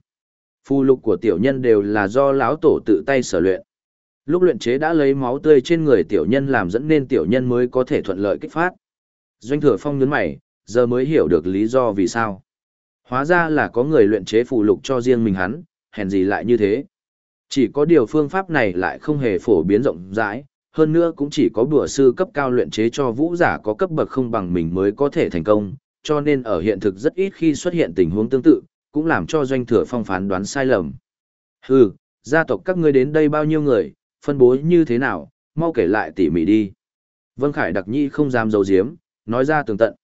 Phù lục của tiểu nhân đều là do lão tổ tự tay sở luyện. Lúc luyện chế đã lấy máu tươi trên người tiểu nhân làm dẫn nên tiểu nhân mới có thể thuận lợi kích phát. Doanh thừa phong nhấn mày, giờ mới hiểu được lý do vì sao. Hóa ra là có người luyện chế phù lục cho riêng mình hắn, hèn gì lại như thế. Chỉ có điều phương pháp này lại không hề phổ biến rộng rãi, hơn nữa cũng chỉ có bùa sư cấp cao luyện chế cho vũ giả có cấp bậc không bằng mình mới có thể thành công, cho nên ở hiện thực rất ít khi xuất hiện tình huống tương tự, cũng làm cho doanh thừa phong phán đoán sai lầm. Hừ, gia tộc các ngươi đến đây bao nhiêu người, phân bố như thế nào, mau kể lại tỉ mỉ đi. Vân Khải đặc nhi không dám giấu giếm, nói ra tường tận.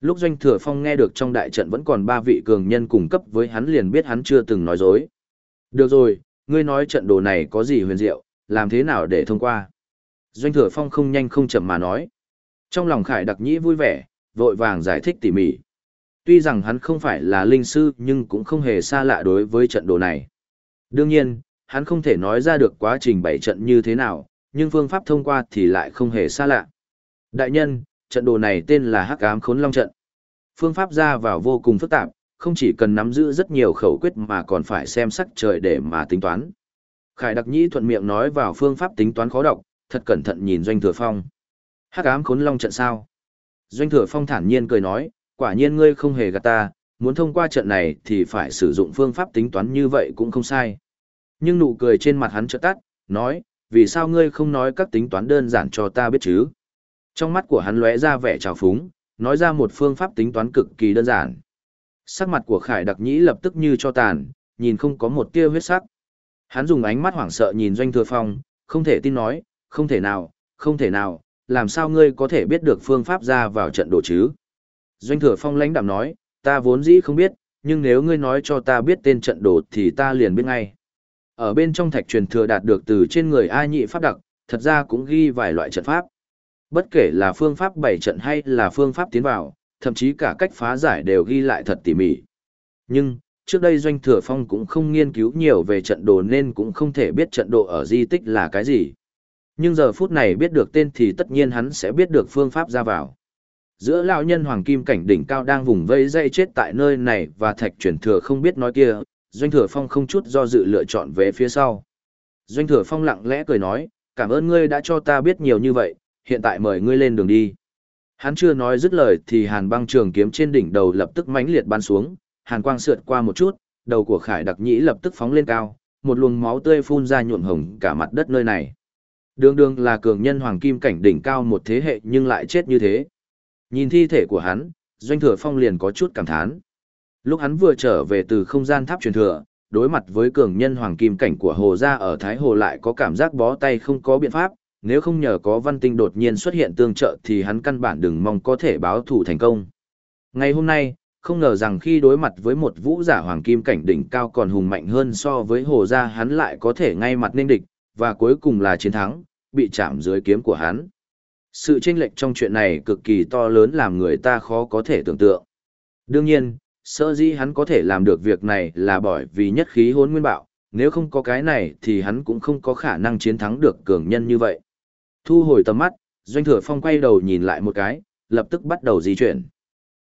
Lúc doanh thừa phong nghe được trong đại trận vẫn còn ba vị cường nhân cùng cấp với hắn liền biết hắn chưa từng nói dối. Được rồi, ngươi nói trận đồ này có gì huyền diệu, làm thế nào để thông qua. Doanh thừa phong không nhanh không chậm mà nói. Trong lòng khải đặc nhĩ vui vẻ, vội vàng giải thích tỉ mỉ. Tuy rằng hắn không phải là linh sư nhưng cũng không hề xa lạ đối với trận đồ này. Đương nhiên, hắn không thể nói ra được quá trình bảy trận như thế nào, nhưng phương pháp thông qua thì lại không hề xa lạ. Đại nhân, trận đồ này tên là Hắc Ám Khốn Long trận. Phương pháp ra vào vô cùng phức tạp, không chỉ cần nắm giữ rất nhiều khẩu quyết mà còn phải xem sắc trời để mà tính toán. Khải Đặc Nhĩ thuận miệng nói vào phương pháp tính toán khó đọc, thật cẩn thận nhìn Doanh Thừa Phong. Hắc Ám Khốn Long trận sao? Doanh Thừa Phong thản nhiên cười nói, quả nhiên ngươi không hề gạt ta, muốn thông qua trận này thì phải sử dụng phương pháp tính toán như vậy cũng không sai. Nhưng nụ cười trên mặt hắn chợt tắt, nói, vì sao ngươi không nói các tính toán đơn giản cho ta biết chứ? Trong mắt của hắn lóe ra vẻ trào phúng, nói ra một phương pháp tính toán cực kỳ đơn giản. Sắc mặt của Khải Đặc Nhĩ lập tức như cho tàn, nhìn không có một tia huyết sắc. Hắn dùng ánh mắt hoảng sợ nhìn Doanh Thừa Phong, không thể tin nói, không thể nào, không thể nào, làm sao ngươi có thể biết được phương pháp ra vào trận đồ chứ? Doanh Thừa Phong lãnh đạm nói, ta vốn dĩ không biết, nhưng nếu ngươi nói cho ta biết tên trận đồ thì ta liền biết ngay. Ở bên trong thạch truyền thừa đạt được từ trên người A nhị pháp đặc, thật ra cũng ghi vài loại trận pháp. Bất kể là phương pháp bảy trận hay là phương pháp tiến vào, thậm chí cả cách phá giải đều ghi lại thật tỉ mỉ. Nhưng, trước đây Doanh Thừa Phong cũng không nghiên cứu nhiều về trận đồ nên cũng không thể biết trận đồ ở di tích là cái gì. Nhưng giờ phút này biết được tên thì tất nhiên hắn sẽ biết được phương pháp ra vào. Giữa lão nhân hoàng kim cảnh đỉnh cao đang vùng vây dây chết tại nơi này và thạch chuyển thừa không biết nói kia, Doanh Thừa Phong không chút do dự lựa chọn về phía sau. Doanh Thừa Phong lặng lẽ cười nói, cảm ơn ngươi đã cho ta biết nhiều như vậy, hiện tại mời ngươi lên đường đi. Hắn chưa nói dứt lời thì hàn băng trường kiếm trên đỉnh đầu lập tức mãnh liệt ban xuống, hàn quang sượt qua một chút, đầu của khải đặc nhĩ lập tức phóng lên cao, một luồng máu tươi phun ra nhuộm hồng cả mặt đất nơi này. Đường đường là cường nhân hoàng kim cảnh đỉnh cao một thế hệ nhưng lại chết như thế. Nhìn thi thể của hắn, doanh thừa phong liền có chút cảm thán. Lúc hắn vừa trở về từ không gian tháp truyền thừa, đối mặt với cường nhân hoàng kim cảnh của hồ gia ở Thái Hồ lại có cảm giác bó tay không có biện pháp, nếu không nhờ có văn tinh đột nhiên xuất hiện tương trợ thì hắn căn bản đừng mong có thể báo thù thành công. Ngày hôm nay, không ngờ rằng khi đối mặt với một vũ giả hoàng kim cảnh đỉnh cao còn hùng mạnh hơn so với hồ gia hắn lại có thể ngay mặt nên địch, và cuối cùng là chiến thắng, bị chạm dưới kiếm của hắn. Sự chênh lệch trong chuyện này cực kỳ to lớn làm người ta khó có thể tưởng tượng. Đương nhiên, sở dĩ hắn có thể làm được việc này là bởi vì nhất khí hốn nguyên bạo, nếu không có cái này thì hắn cũng không có khả năng chiến thắng được cường nhân như vậy. Thu hồi tầm mắt, Doanh Thừa Phong quay đầu nhìn lại một cái, lập tức bắt đầu di chuyển.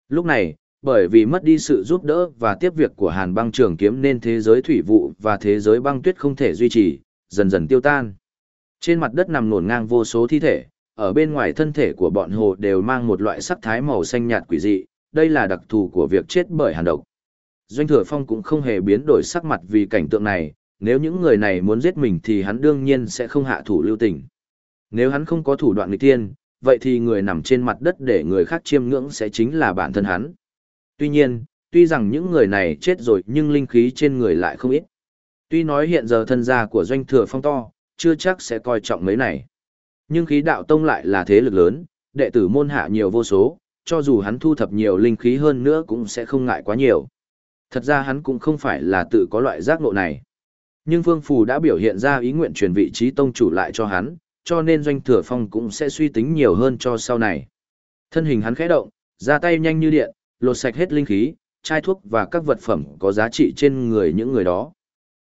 Lúc này, bởi vì mất đi sự giúp đỡ và tiếp việc của Hàn băng trường kiếm nên thế giới thủy vụ và thế giới băng tuyết không thể duy trì, dần dần tiêu tan. Trên mặt đất nằm nổn ngang vô số thi thể, ở bên ngoài thân thể của bọn hồ đều mang một loại sắc thái màu xanh nhạt quỷ dị, đây là đặc thù của việc chết bởi hàn độc. Doanh Thừa Phong cũng không hề biến đổi sắc mặt vì cảnh tượng này, nếu những người này muốn giết mình thì hắn đương nhiên sẽ không hạ thủ lưu tình. Nếu hắn không có thủ đoạn nghịch tiên, vậy thì người nằm trên mặt đất để người khác chiêm ngưỡng sẽ chính là bản thân hắn. Tuy nhiên, tuy rằng những người này chết rồi nhưng linh khí trên người lại không ít. Tuy nói hiện giờ thân gia của Doanh Thừa Phong to, chưa chắc sẽ coi trọng mấy này. Nhưng khí đạo tông lại là thế lực lớn, đệ tử môn hạ nhiều vô số, cho dù hắn thu thập nhiều linh khí hơn nữa cũng sẽ không ngại quá nhiều. Thật ra hắn cũng không phải là tự có loại giác ngộ này. Nhưng Vương Phù đã biểu hiện ra ý nguyện truyền vị trí tông chủ lại cho hắn, cho nên doanh thừa phong cũng sẽ suy tính nhiều hơn cho sau này. Thân hình hắn khẽ động, ra tay nhanh như điện, lột sạch hết linh khí, chai thuốc và các vật phẩm có giá trị trên người những người đó.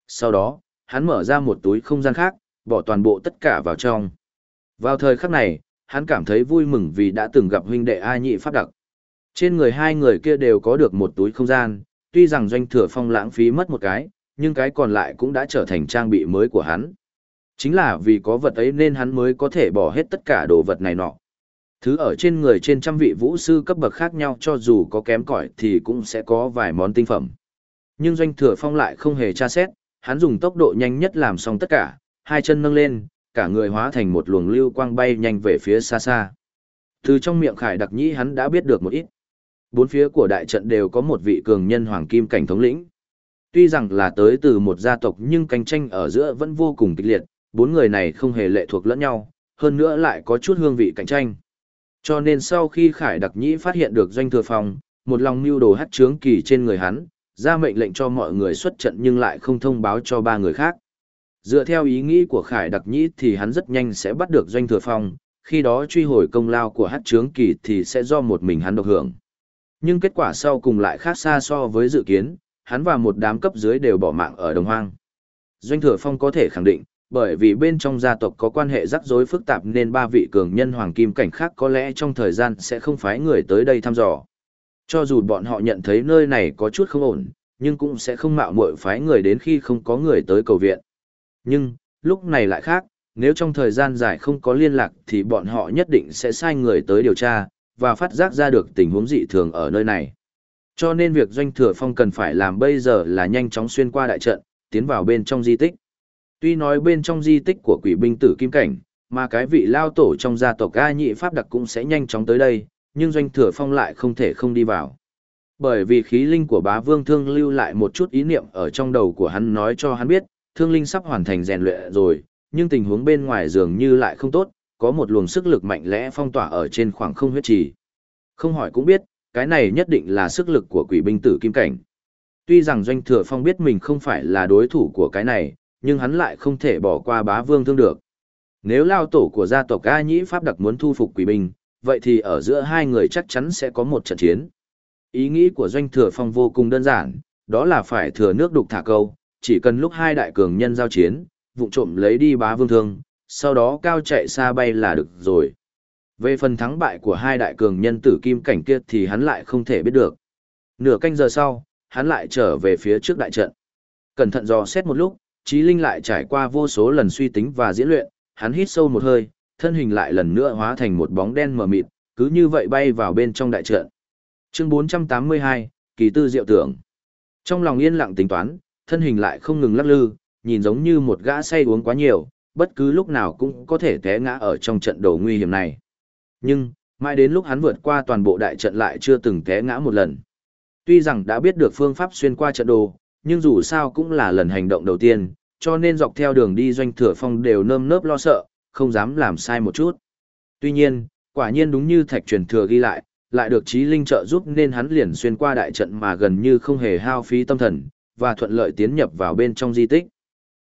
Sau đó, hắn mở ra một túi không gian khác, bỏ toàn bộ tất cả vào trong. Vào thời khắc này, hắn cảm thấy vui mừng vì đã từng gặp huynh đệ A nhị pháp đặc. Trên người hai người kia đều có được một túi không gian, tuy rằng doanh thừa phong lãng phí mất một cái, nhưng cái còn lại cũng đã trở thành trang bị mới của hắn. Chính là vì có vật ấy nên hắn mới có thể bỏ hết tất cả đồ vật này nọ. Thứ ở trên người trên trăm vị vũ sư cấp bậc khác nhau cho dù có kém cỏi thì cũng sẽ có vài món tinh phẩm. Nhưng doanh thừa phong lại không hề tra xét, hắn dùng tốc độ nhanh nhất làm xong tất cả, hai chân nâng lên, cả người hóa thành một luồng lưu quang bay nhanh về phía xa xa. Từ trong miệng khải đặc nhĩ hắn đã biết được một ít. Bốn phía của đại trận đều có một vị cường nhân hoàng kim cảnh thống lĩnh. Tuy rằng là tới từ một gia tộc nhưng cạnh tranh ở giữa vẫn vô cùng kịch liệt, bốn người này không hề lệ thuộc lẫn nhau, hơn nữa lại có chút hương vị cạnh tranh. Cho nên sau khi Khải Đặc Nhĩ phát hiện được doanh thừa phòng, một lòng mưu đồ hắt trướng kỳ trên người hắn, ra mệnh lệnh cho mọi người xuất trận nhưng lại không thông báo cho ba người khác. Dựa theo ý nghĩ của Khải Đặc Nhĩ thì hắn rất nhanh sẽ bắt được doanh thừa phong, khi đó truy hồi công lao của hắt trướng kỳ thì sẽ do một mình hắn độc hưởng. Nhưng kết quả sau cùng lại khác xa so với dự kiến, hắn và một đám cấp dưới đều bỏ mạng ở đồng hoang. Doanh thừa phong có thể khẳng định, bởi vì bên trong gia tộc có quan hệ rắc rối phức tạp nên ba vị cường nhân hoàng kim cảnh khác có lẽ trong thời gian sẽ không phái người tới đây thăm dò. Cho dù bọn họ nhận thấy nơi này có chút không ổn, nhưng cũng sẽ không mạo muội phái người đến khi không có người tới cầu viện. Nhưng, lúc này lại khác, nếu trong thời gian dài không có liên lạc thì bọn họ nhất định sẽ sai người tới điều tra, và phát giác ra được tình huống dị thường ở nơi này. Cho nên việc doanh thừa phong cần phải làm bây giờ là nhanh chóng xuyên qua đại trận, tiến vào bên trong di tích. Tuy nói bên trong di tích của quỷ binh tử kim cảnh, mà cái vị lao tổ trong gia tộc A nhị pháp đặc cũng sẽ nhanh chóng tới đây, nhưng doanh thừa phong lại không thể không đi vào. Bởi vì khí linh của bá vương thương lưu lại một chút ý niệm ở trong đầu của hắn nói cho hắn biết, thương linh sắp hoàn thành rèn luyện rồi, nhưng tình huống bên ngoài dường như lại không tốt, có một luồng sức lực mạnh lẽ phong tỏa ở trên khoảng không huyết trì. Không hỏi cũng biết, cái này nhất định là sức lực của quỷ binh tử kim cảnh. Tuy rằng Doanh Thừa Phong biết mình không phải là đối thủ của cái này, nhưng hắn lại không thể bỏ qua bá vương thương được. Nếu lao tổ của gia tộc A Nhĩ Pháp đặc muốn thu phục quỷ binh, vậy thì ở giữa hai người chắc chắn sẽ có một trận chiến. Ý nghĩ của Doanh Thừa Phong vô cùng đơn giản, đó là phải thừa nước đục thả câu, chỉ cần lúc hai đại cường nhân giao chiến, vụng trộm lấy đi bá vương thương, sau đó cao chạy xa bay là được rồi. Về phần thắng bại của hai đại cường nhân tử kim cảnh kia thì hắn lại không thể biết được. Nửa canh giờ sau, hắn lại trở về phía trước đại trận. Cẩn thận dò xét một lúc, Chí Linh lại trải qua vô số lần suy tính và diễn luyện, hắn hít sâu một hơi, thân hình lại lần nữa hóa thành một bóng đen mờ mịt, cứ như vậy bay vào bên trong đại trận. Chương 482, kỳ tư diệu tưởng. Trong lòng yên lặng tính toán, thân hình lại không ngừng lắc lư, nhìn giống như một gã say uống quá nhiều, bất cứ lúc nào cũng có thể té ngã ở trong trận đồ nguy hiểm này. Nhưng, mãi đến lúc hắn vượt qua toàn bộ đại trận lại chưa từng té ngã một lần. Tuy rằng đã biết được phương pháp xuyên qua trận đồ, nhưng dù sao cũng là lần hành động đầu tiên, cho nên dọc theo đường đi doanh thừa phong đều nơm nớp lo sợ, không dám làm sai một chút. Tuy nhiên, quả nhiên đúng như thạch truyền thừa ghi lại, lại được trí linh trợ giúp nên hắn liền xuyên qua đại trận mà gần như không hề hao phí tâm thần, và thuận lợi tiến nhập vào bên trong di tích.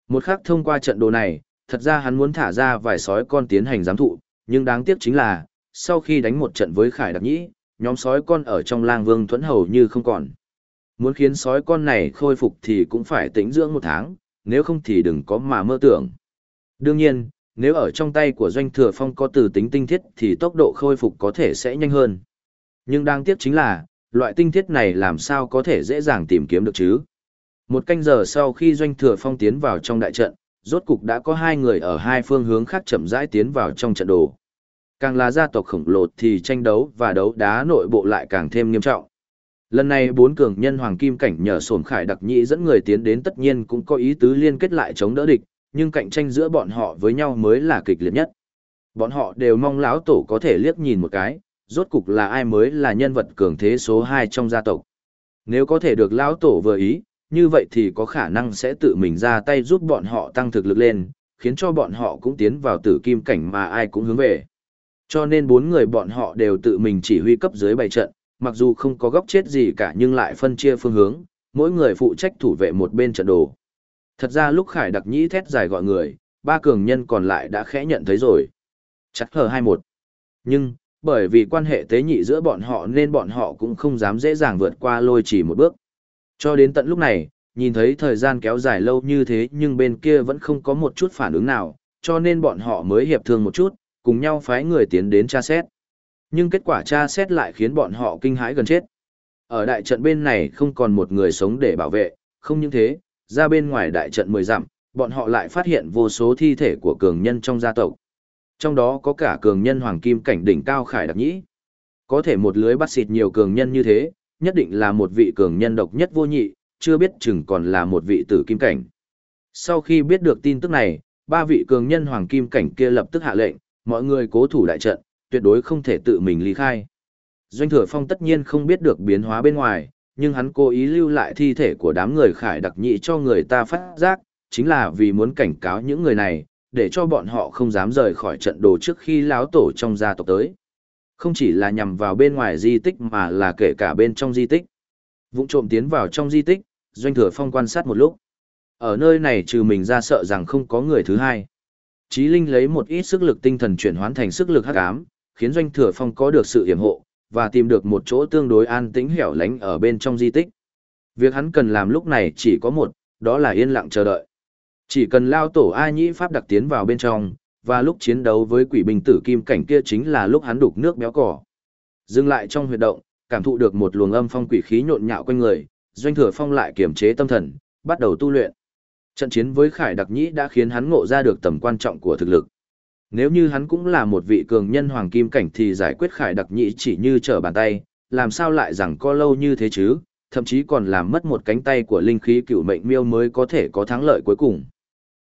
Một khắc thông qua trận đồ này, thật ra hắn muốn thả ra vài sói con tiến hành giám thụ, nhưng đáng tiếc chính là, sau khi đánh một trận với Khải Đặc Nhĩ, nhóm sói con ở trong lang vương thuẫn hầu như không còn. Muốn khiến sói con này khôi phục thì cũng phải tĩnh dưỡng một tháng, nếu không thì đừng có mà mơ tưởng. Đương nhiên, nếu ở trong tay của doanh thừa phong có từ tính tinh thiết thì tốc độ khôi phục có thể sẽ nhanh hơn. Nhưng đáng tiếc chính là, loại tinh thiết này làm sao có thể dễ dàng tìm kiếm được chứ? Một canh giờ sau khi doanh thừa phong tiến vào trong đại trận, rốt cục đã có hai người ở hai phương hướng khác chậm rãi tiến vào trong trận đồ. Càng là gia tộc khổng lồ thì tranh đấu và đấu đá nội bộ lại càng thêm nghiêm trọng. Lần này bốn cường nhân hoàng kim cảnh nhờ sổn khải đặc nhĩ dẫn người tiến đến tất nhiên cũng có ý tứ liên kết lại chống đỡ địch, nhưng cạnh tranh giữa bọn họ với nhau mới là kịch liệt nhất. Bọn họ đều mong lão tổ có thể liếc nhìn một cái, rốt cục là ai mới là nhân vật cường thế số 2 trong gia tộc. Nếu có thể được lão tổ vừa ý, như vậy thì có khả năng sẽ tự mình ra tay giúp bọn họ tăng thực lực lên, khiến cho bọn họ cũng tiến vào tử kim cảnh mà ai cũng hướng về. Cho nên bốn người bọn họ đều tự mình chỉ huy cấp dưới bày trận, mặc dù không có góc chết gì cả nhưng lại phân chia phương hướng, mỗi người phụ trách thủ vệ một bên trận đồ. Thật ra lúc Khải đặc nhĩ thét dài gọi người, ba cường nhân còn lại đã khẽ nhận thấy rồi. Chắc hờ 21. Nhưng, bởi vì quan hệ tế nhị giữa bọn họ nên bọn họ cũng không dám dễ dàng vượt qua lôi chỉ một bước. Cho đến tận lúc này, nhìn thấy thời gian kéo dài lâu như thế nhưng bên kia vẫn không có một chút phản ứng nào, cho nên bọn họ mới hiệp thương một chút, cùng nhau phái người tiến đến tra xét. Nhưng kết quả tra xét lại khiến bọn họ kinh hãi gần chết. Ở đại trận bên này không còn một người sống để bảo vệ, không những thế, ra bên ngoài đại trận mười dặm, bọn họ lại phát hiện vô số thi thể của cường nhân trong gia tộc. Trong đó có cả cường nhân hoàng kim cảnh đỉnh cao khải đặc nhĩ. Có thể một lưới bắt xịt nhiều cường nhân như thế, nhất định là một vị cường nhân độc nhất vô nhị, chưa biết chừng còn là một vị tử kim cảnh. Sau khi biết được tin tức này, ba vị cường nhân hoàng kim cảnh kia lập tức hạ lệnh, mọi người cố thủ đại trận, tuyệt đối không thể tự mình ly khai. Doanh thừa phong tất nhiên không biết được biến hóa bên ngoài, nhưng hắn cố ý lưu lại thi thể của đám người khải đặc nhị cho người ta phát giác, chính là vì muốn cảnh cáo những người này, để cho bọn họ không dám rời khỏi trận đồ trước khi láo tổ trong gia tộc tới. Không chỉ là nhằm vào bên ngoài di tích mà là kể cả bên trong di tích. Vụng trộm tiến vào trong di tích, doanh thừa phong quan sát một lúc. Ở nơi này trừ mình ra sợ rằng không có người thứ hai. Chí Linh lấy một ít sức lực tinh thần chuyển hóa thành sức lực hắc ám, khiến doanh thừa phong có được sự yểm hộ, và tìm được một chỗ tương đối an tĩnh hẻo lánh ở bên trong di tích. Việc hắn cần làm lúc này chỉ có một, đó là yên lặng chờ đợi. Chỉ cần lao tổ A Nhĩ Pháp đặc tiến vào bên trong, và lúc chiến đấu với quỷ binh tử kim cảnh kia chính là lúc hắn đục nước béo cỏ. Dừng lại trong huyệt động, cảm thụ được một luồng âm phong quỷ khí nhộn nhạo quanh người, doanh thừa phong lại kiềm chế tâm thần, bắt đầu tu luyện. Trận chiến với Khải Đặc Nhĩ đã khiến hắn ngộ ra được tầm quan trọng của thực lực. Nếu như hắn cũng là một vị cường nhân hoàng kim cảnh thì giải quyết Khải Đặc Nhĩ chỉ như trở bàn tay, làm sao lại rằng co lâu như thế chứ, thậm chí còn làm mất một cánh tay của linh khí cựu mệnh miêu mới có thể có thắng lợi cuối cùng.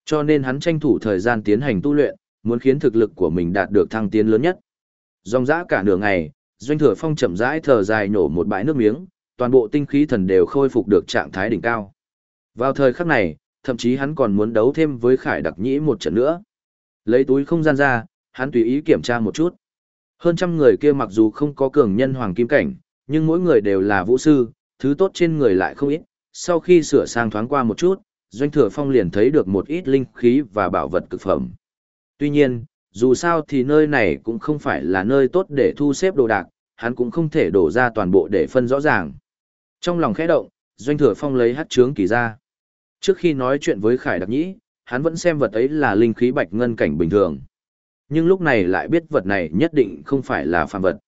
Cho nên hắn tranh thủ thời gian tiến hành tu luyện, muốn khiến thực lực của mình đạt được thăng tiến lớn nhất. Dòng dã cả nửa ngày, Doanh Thừa Phong chậm rãi thở dài nổ một bãi nước miếng, toàn bộ tinh khí thần đều khôi phục được trạng thái đỉnh cao. Vào thời khắc này, thậm chí hắn còn muốn đấu thêm với Khải Đặc Nhĩ một trận nữa. Lấy túi không gian ra, hắn tùy ý kiểm tra một chút. Hơn trăm người kia mặc dù không có cường nhân hoàng kim cảnh, nhưng mỗi người đều là vũ sư, thứ tốt trên người lại không ít. Sau khi sửa sang thoáng qua một chút, Doanh Thừa Phong liền thấy được một ít linh khí và bảo vật cực phẩm. Tuy nhiên, dù sao thì nơi này cũng không phải là nơi tốt để thu xếp đồ đạc, hắn cũng không thể đổ ra toàn bộ để phân rõ ràng. Trong lòng khẽ động, Doanh Thừa Phong lấy hát trướng kỳ ra. Trước khi nói chuyện với Khải Đặc Nhĩ, hắn vẫn xem vật ấy là linh khí bạch ngân cảnh bình thường. Nhưng lúc này lại biết vật này nhất định không phải là phàm vật.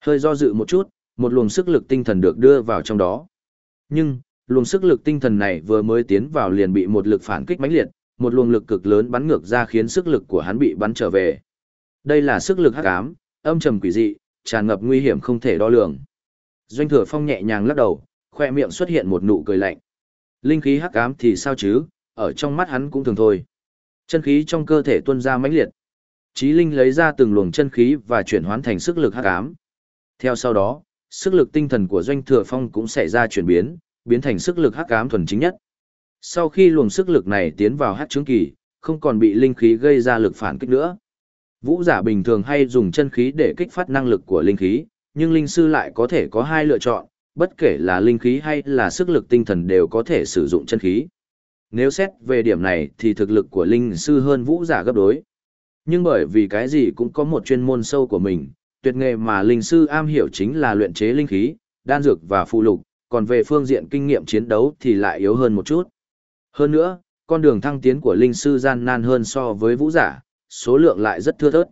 Hơi do dự một chút, một luồng sức lực tinh thần được đưa vào trong đó. Nhưng, luồng sức lực tinh thần này vừa mới tiến vào liền bị một lực phản kích mãnh liệt, một luồng lực cực lớn bắn ngược ra khiến sức lực của hắn bị bắn trở về. Đây là sức lực hắc ám, âm trầm quỷ dị, tràn ngập nguy hiểm không thể đo lường. Doanh Thừa Phong nhẹ nhàng lắc đầu, khoe miệng xuất hiện một nụ cười lạnh. Linh khí hắc ám thì sao chứ, ở trong mắt hắn cũng thường thôi. Chân khí trong cơ thể tuôn ra mãnh liệt. Chí Linh lấy ra từng luồng chân khí và chuyển hóa thành sức lực hắc ám. Theo sau đó, sức lực tinh thần của Doanh Thừa Phong cũng xảy ra chuyển biến, biến thành sức lực hắc ám thuần chính nhất. Sau khi luồng sức lực này tiến vào hắc chứng kỳ, không còn bị linh khí gây ra lực phản kích nữa. Vũ giả bình thường hay dùng chân khí để kích phát năng lực của linh khí, nhưng linh sư lại có thể có hai lựa chọn, bất kể là linh khí hay là sức lực tinh thần đều có thể sử dụng chân khí. Nếu xét về điểm này thì thực lực của linh sư hơn vũ giả gấp đối. Nhưng bởi vì cái gì cũng có một chuyên môn sâu của mình, tuyệt nghề mà linh sư am hiểu chính là luyện chế linh khí, đan dược và phụ lục, còn về phương diện kinh nghiệm chiến đấu thì lại yếu hơn một chút. Hơn nữa, con đường thăng tiến của linh sư gian nan hơn so với vũ giả, số lượng lại rất thưa thớt.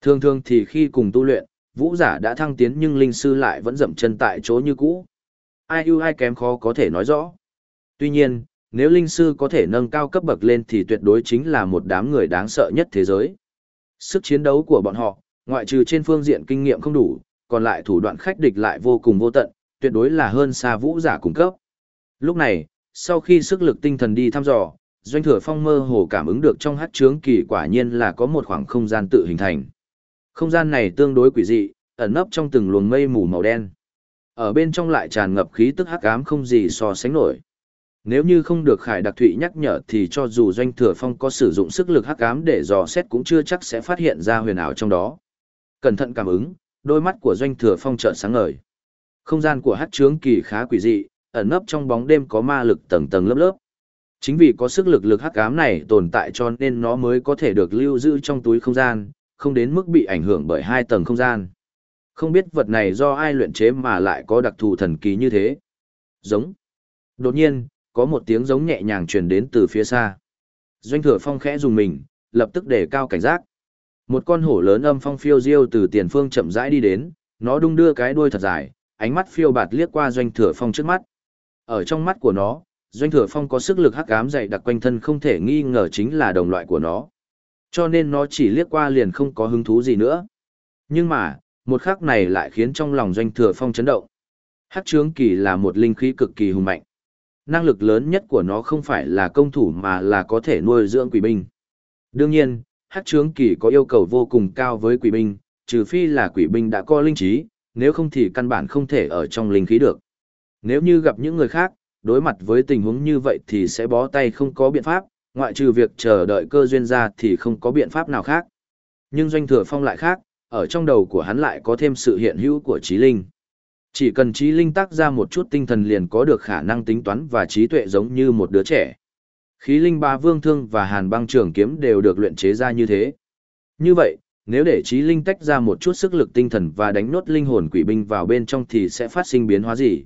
Thường thường thì khi cùng tu luyện, vũ giả đã thăng tiến nhưng linh sư lại vẫn dậm chân tại chỗ như cũ. Ai ưu ai kém khó có thể nói rõ. Tuy nhiên, nếu linh sư có thể nâng cao cấp bậc lên thì tuyệt đối chính là một đám người đáng sợ nhất thế giới. Sức chiến đấu của bọn họ, ngoại trừ trên phương diện kinh nghiệm không đủ, còn lại thủ đoạn khách địch lại vô cùng vô tận, tuyệt đối là hơn xa vũ giả cung cấp. Lúc này, sau khi sức lực tinh thần đi thăm dò, doanh thừa phong mơ hồ cảm ứng được trong hát chướng kỳ quả nhiên là có một khoảng không gian tự hình thành. Không gian này tương đối quỷ dị, ẩn nấp trong từng luồng mây mù màu đen. Ở bên trong lại tràn ngập khí tức hắc ám không gì so sánh nổi. Nếu như không được Khải Đặc Thụy nhắc nhở thì cho dù Doanh Thừa Phong có sử dụng sức lực hắc ám để dò xét cũng chưa chắc sẽ phát hiện ra huyền ảo trong đó. Cẩn thận cảm ứng, đôi mắt của Doanh Thừa Phong trợn sáng ngời. Không gian của hắc trướng kỳ khá quỷ dị, ẩn nấp trong bóng đêm có ma lực tầng tầng lớp lớp. Chính vì có sức lực lực hắc ám này tồn tại cho nên nó mới có thể được lưu giữ trong túi không gian, không đến mức bị ảnh hưởng bởi hai tầng không gian. Không biết vật này do ai luyện chế mà lại có đặc thù thần kỳ như thế. Giống. Đột nhiên, có một tiếng giống nhẹ nhàng truyền đến từ phía xa. Doanh thừa phong khẽ dùng mình, lập tức để cao cảnh giác. Một con hổ lớn âm phong phiêu diêu từ tiền phương chậm rãi đi đến, nó đung đưa cái đuôi thật dài, ánh mắt phiêu bạt liếc qua doanh thừa phong trước mắt. Ở trong mắt của nó, doanh thừa phong có sức lực hắc ám dày đặc quanh thân không thể nghi ngờ chính là đồng loại của nó. Cho nên nó chỉ liếc qua liền không có hứng thú gì nữa. Nhưng mà, một khắc này lại khiến trong lòng doanh thừa phong chấn động. Hắc trướng kỳ là một linh khí cực kỳ hùng mạnh. Năng lực lớn nhất của nó không phải là công thủ mà là có thể nuôi dưỡng quỷ binh. Đương nhiên, hắc trướng kỳ có yêu cầu vô cùng cao với quỷ binh, trừ phi là quỷ binh đã có linh trí, nếu không thì căn bản không thể ở trong linh khí được. Nếu như gặp những người khác, đối mặt với tình huống như vậy thì sẽ bó tay không có biện pháp, ngoại trừ việc chờ đợi cơ duyên ra thì không có biện pháp nào khác. Nhưng doanh thừa phong lại khác, ở trong đầu của hắn lại có thêm sự hiện hữu của trí linh. Chỉ cần trí linh tác ra một chút tinh thần liền có được khả năng tính toán và trí tuệ giống như một đứa trẻ. Khí linh ba vương thương và hàn băng trường kiếm đều được luyện chế ra như thế. Như vậy, nếu để trí linh tách ra một chút sức lực tinh thần và đánh nốt linh hồn quỷ binh vào bên trong thì sẽ phát sinh biến hóa gì?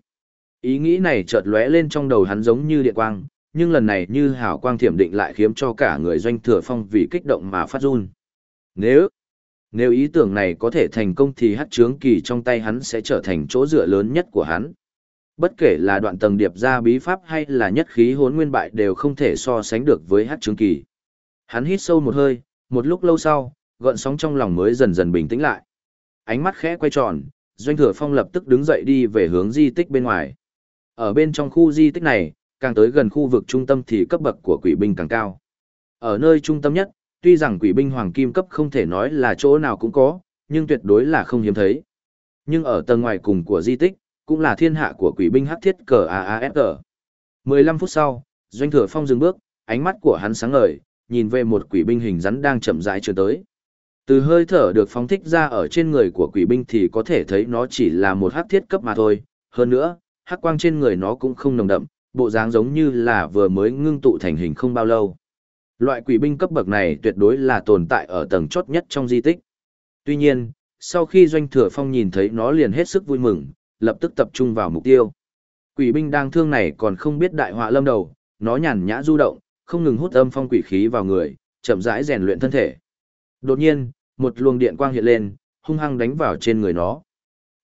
Ý nghĩ này chợt lóe lên trong đầu hắn giống như điện quang, nhưng lần này như hào quang thiểm định lại khiến cho cả người doanh thừa phong vì kích động mà phát run. Nếu, nếu ý tưởng này có thể thành công thì hát trướng kỳ trong tay hắn sẽ trở thành chỗ dựa lớn nhất của hắn. Bất kể là đoạn tầng điệp ra bí pháp hay là nhất khí hốn nguyên bại đều không thể so sánh được với hát trướng kỳ. Hắn hít sâu một hơi, một lúc lâu sau, gợn sóng trong lòng mới dần dần bình tĩnh lại. Ánh mắt khẽ quay tròn, doanh thừa phong lập tức đứng dậy đi về hướng di tích bên ngoài. Ở bên trong khu di tích này, càng tới gần khu vực trung tâm thì cấp bậc của quỷ binh càng cao. Ở nơi trung tâm nhất, tuy rằng quỷ binh hoàng kim cấp không thể nói là chỗ nào cũng có, nhưng tuyệt đối là không hiếm thấy. Nhưng ở tầng ngoài cùng của di tích, cũng là thiên hạ của quỷ binh hắc thiết cờ AAFG. 15 phút sau, Doanh Thừa Phong dừng bước, ánh mắt của hắn sáng ngời, nhìn về một quỷ binh hình rắn đang chậm rãi chưa tới. Từ hơi thở được phóng thích ra ở trên người của quỷ binh thì có thể thấy nó chỉ là một hắc thiết cấp mà thôi, hơn nữa, hắc quang trên người nó cũng không nồng đậm, bộ dáng giống như là vừa mới ngưng tụ thành hình không bao lâu. Loại quỷ binh cấp bậc này tuyệt đối là tồn tại ở tầng chốt nhất trong di tích. Tuy nhiên, sau khi Doanh Thừa Phong nhìn thấy nó liền hết sức vui mừng, lập tức tập trung vào mục tiêu. Quỷ binh đang thương này còn không biết đại họa lâm đầu, nó nhàn nhã du động, không ngừng hút âm phong quỷ khí vào người, chậm rãi rèn luyện thân thể. Đột nhiên, một luồng điện quang hiện lên, hung hăng đánh vào trên người nó.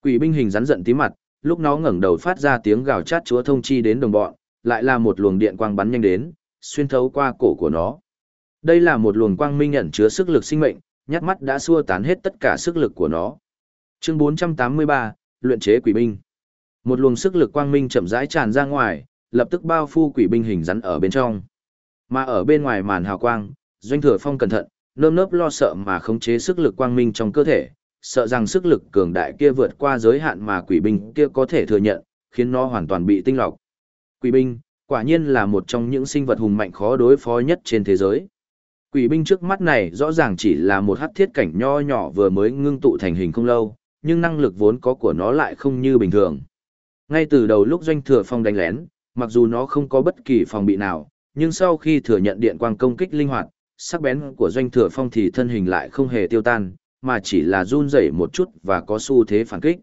Quỷ binh hình rắn giận tí mặt, lúc nó ngẩng đầu phát ra tiếng gào chát chúa thông chi đến đồng bọn, lại là một luồng điện quang bắn nhanh đến, xuyên thấu qua cổ của nó. Đây là một luồng quang minh ẩn chứa sức lực sinh mệnh, nhát mắt đã xua tán hết tất cả sức lực của nó. Chương 483, luyện chế quỷ binh. Một luồng sức lực quang minh chậm rãi tràn ra ngoài, lập tức bao phủ quỷ binh hình rắn ở bên trong. Mà ở bên ngoài màn hào quang, Doanh Thừa Phong cẩn thận, nơm nớp lo sợ mà khống chế sức lực quang minh trong cơ thể, sợ rằng sức lực cường đại kia vượt qua giới hạn mà quỷ binh kia có thể thừa nhận, khiến nó hoàn toàn bị tinh lọc. Quỷ binh, quả nhiên là một trong những sinh vật hùng mạnh khó đối phó nhất trên thế giới. Quỷ binh trước mắt này rõ ràng chỉ là một hắc thiết cảnh nho nhỏ vừa mới ngưng tụ thành hình không lâu, nhưng năng lực vốn có của nó lại không như bình thường. Ngay từ đầu lúc doanh thừa phong đánh lén, mặc dù nó không có bất kỳ phòng bị nào, nhưng sau khi thừa nhận điện quang công kích linh hoạt, sắc bén của doanh thừa phong thì thân hình lại không hề tiêu tan, mà chỉ là run rẩy một chút và có xu thế phản kích.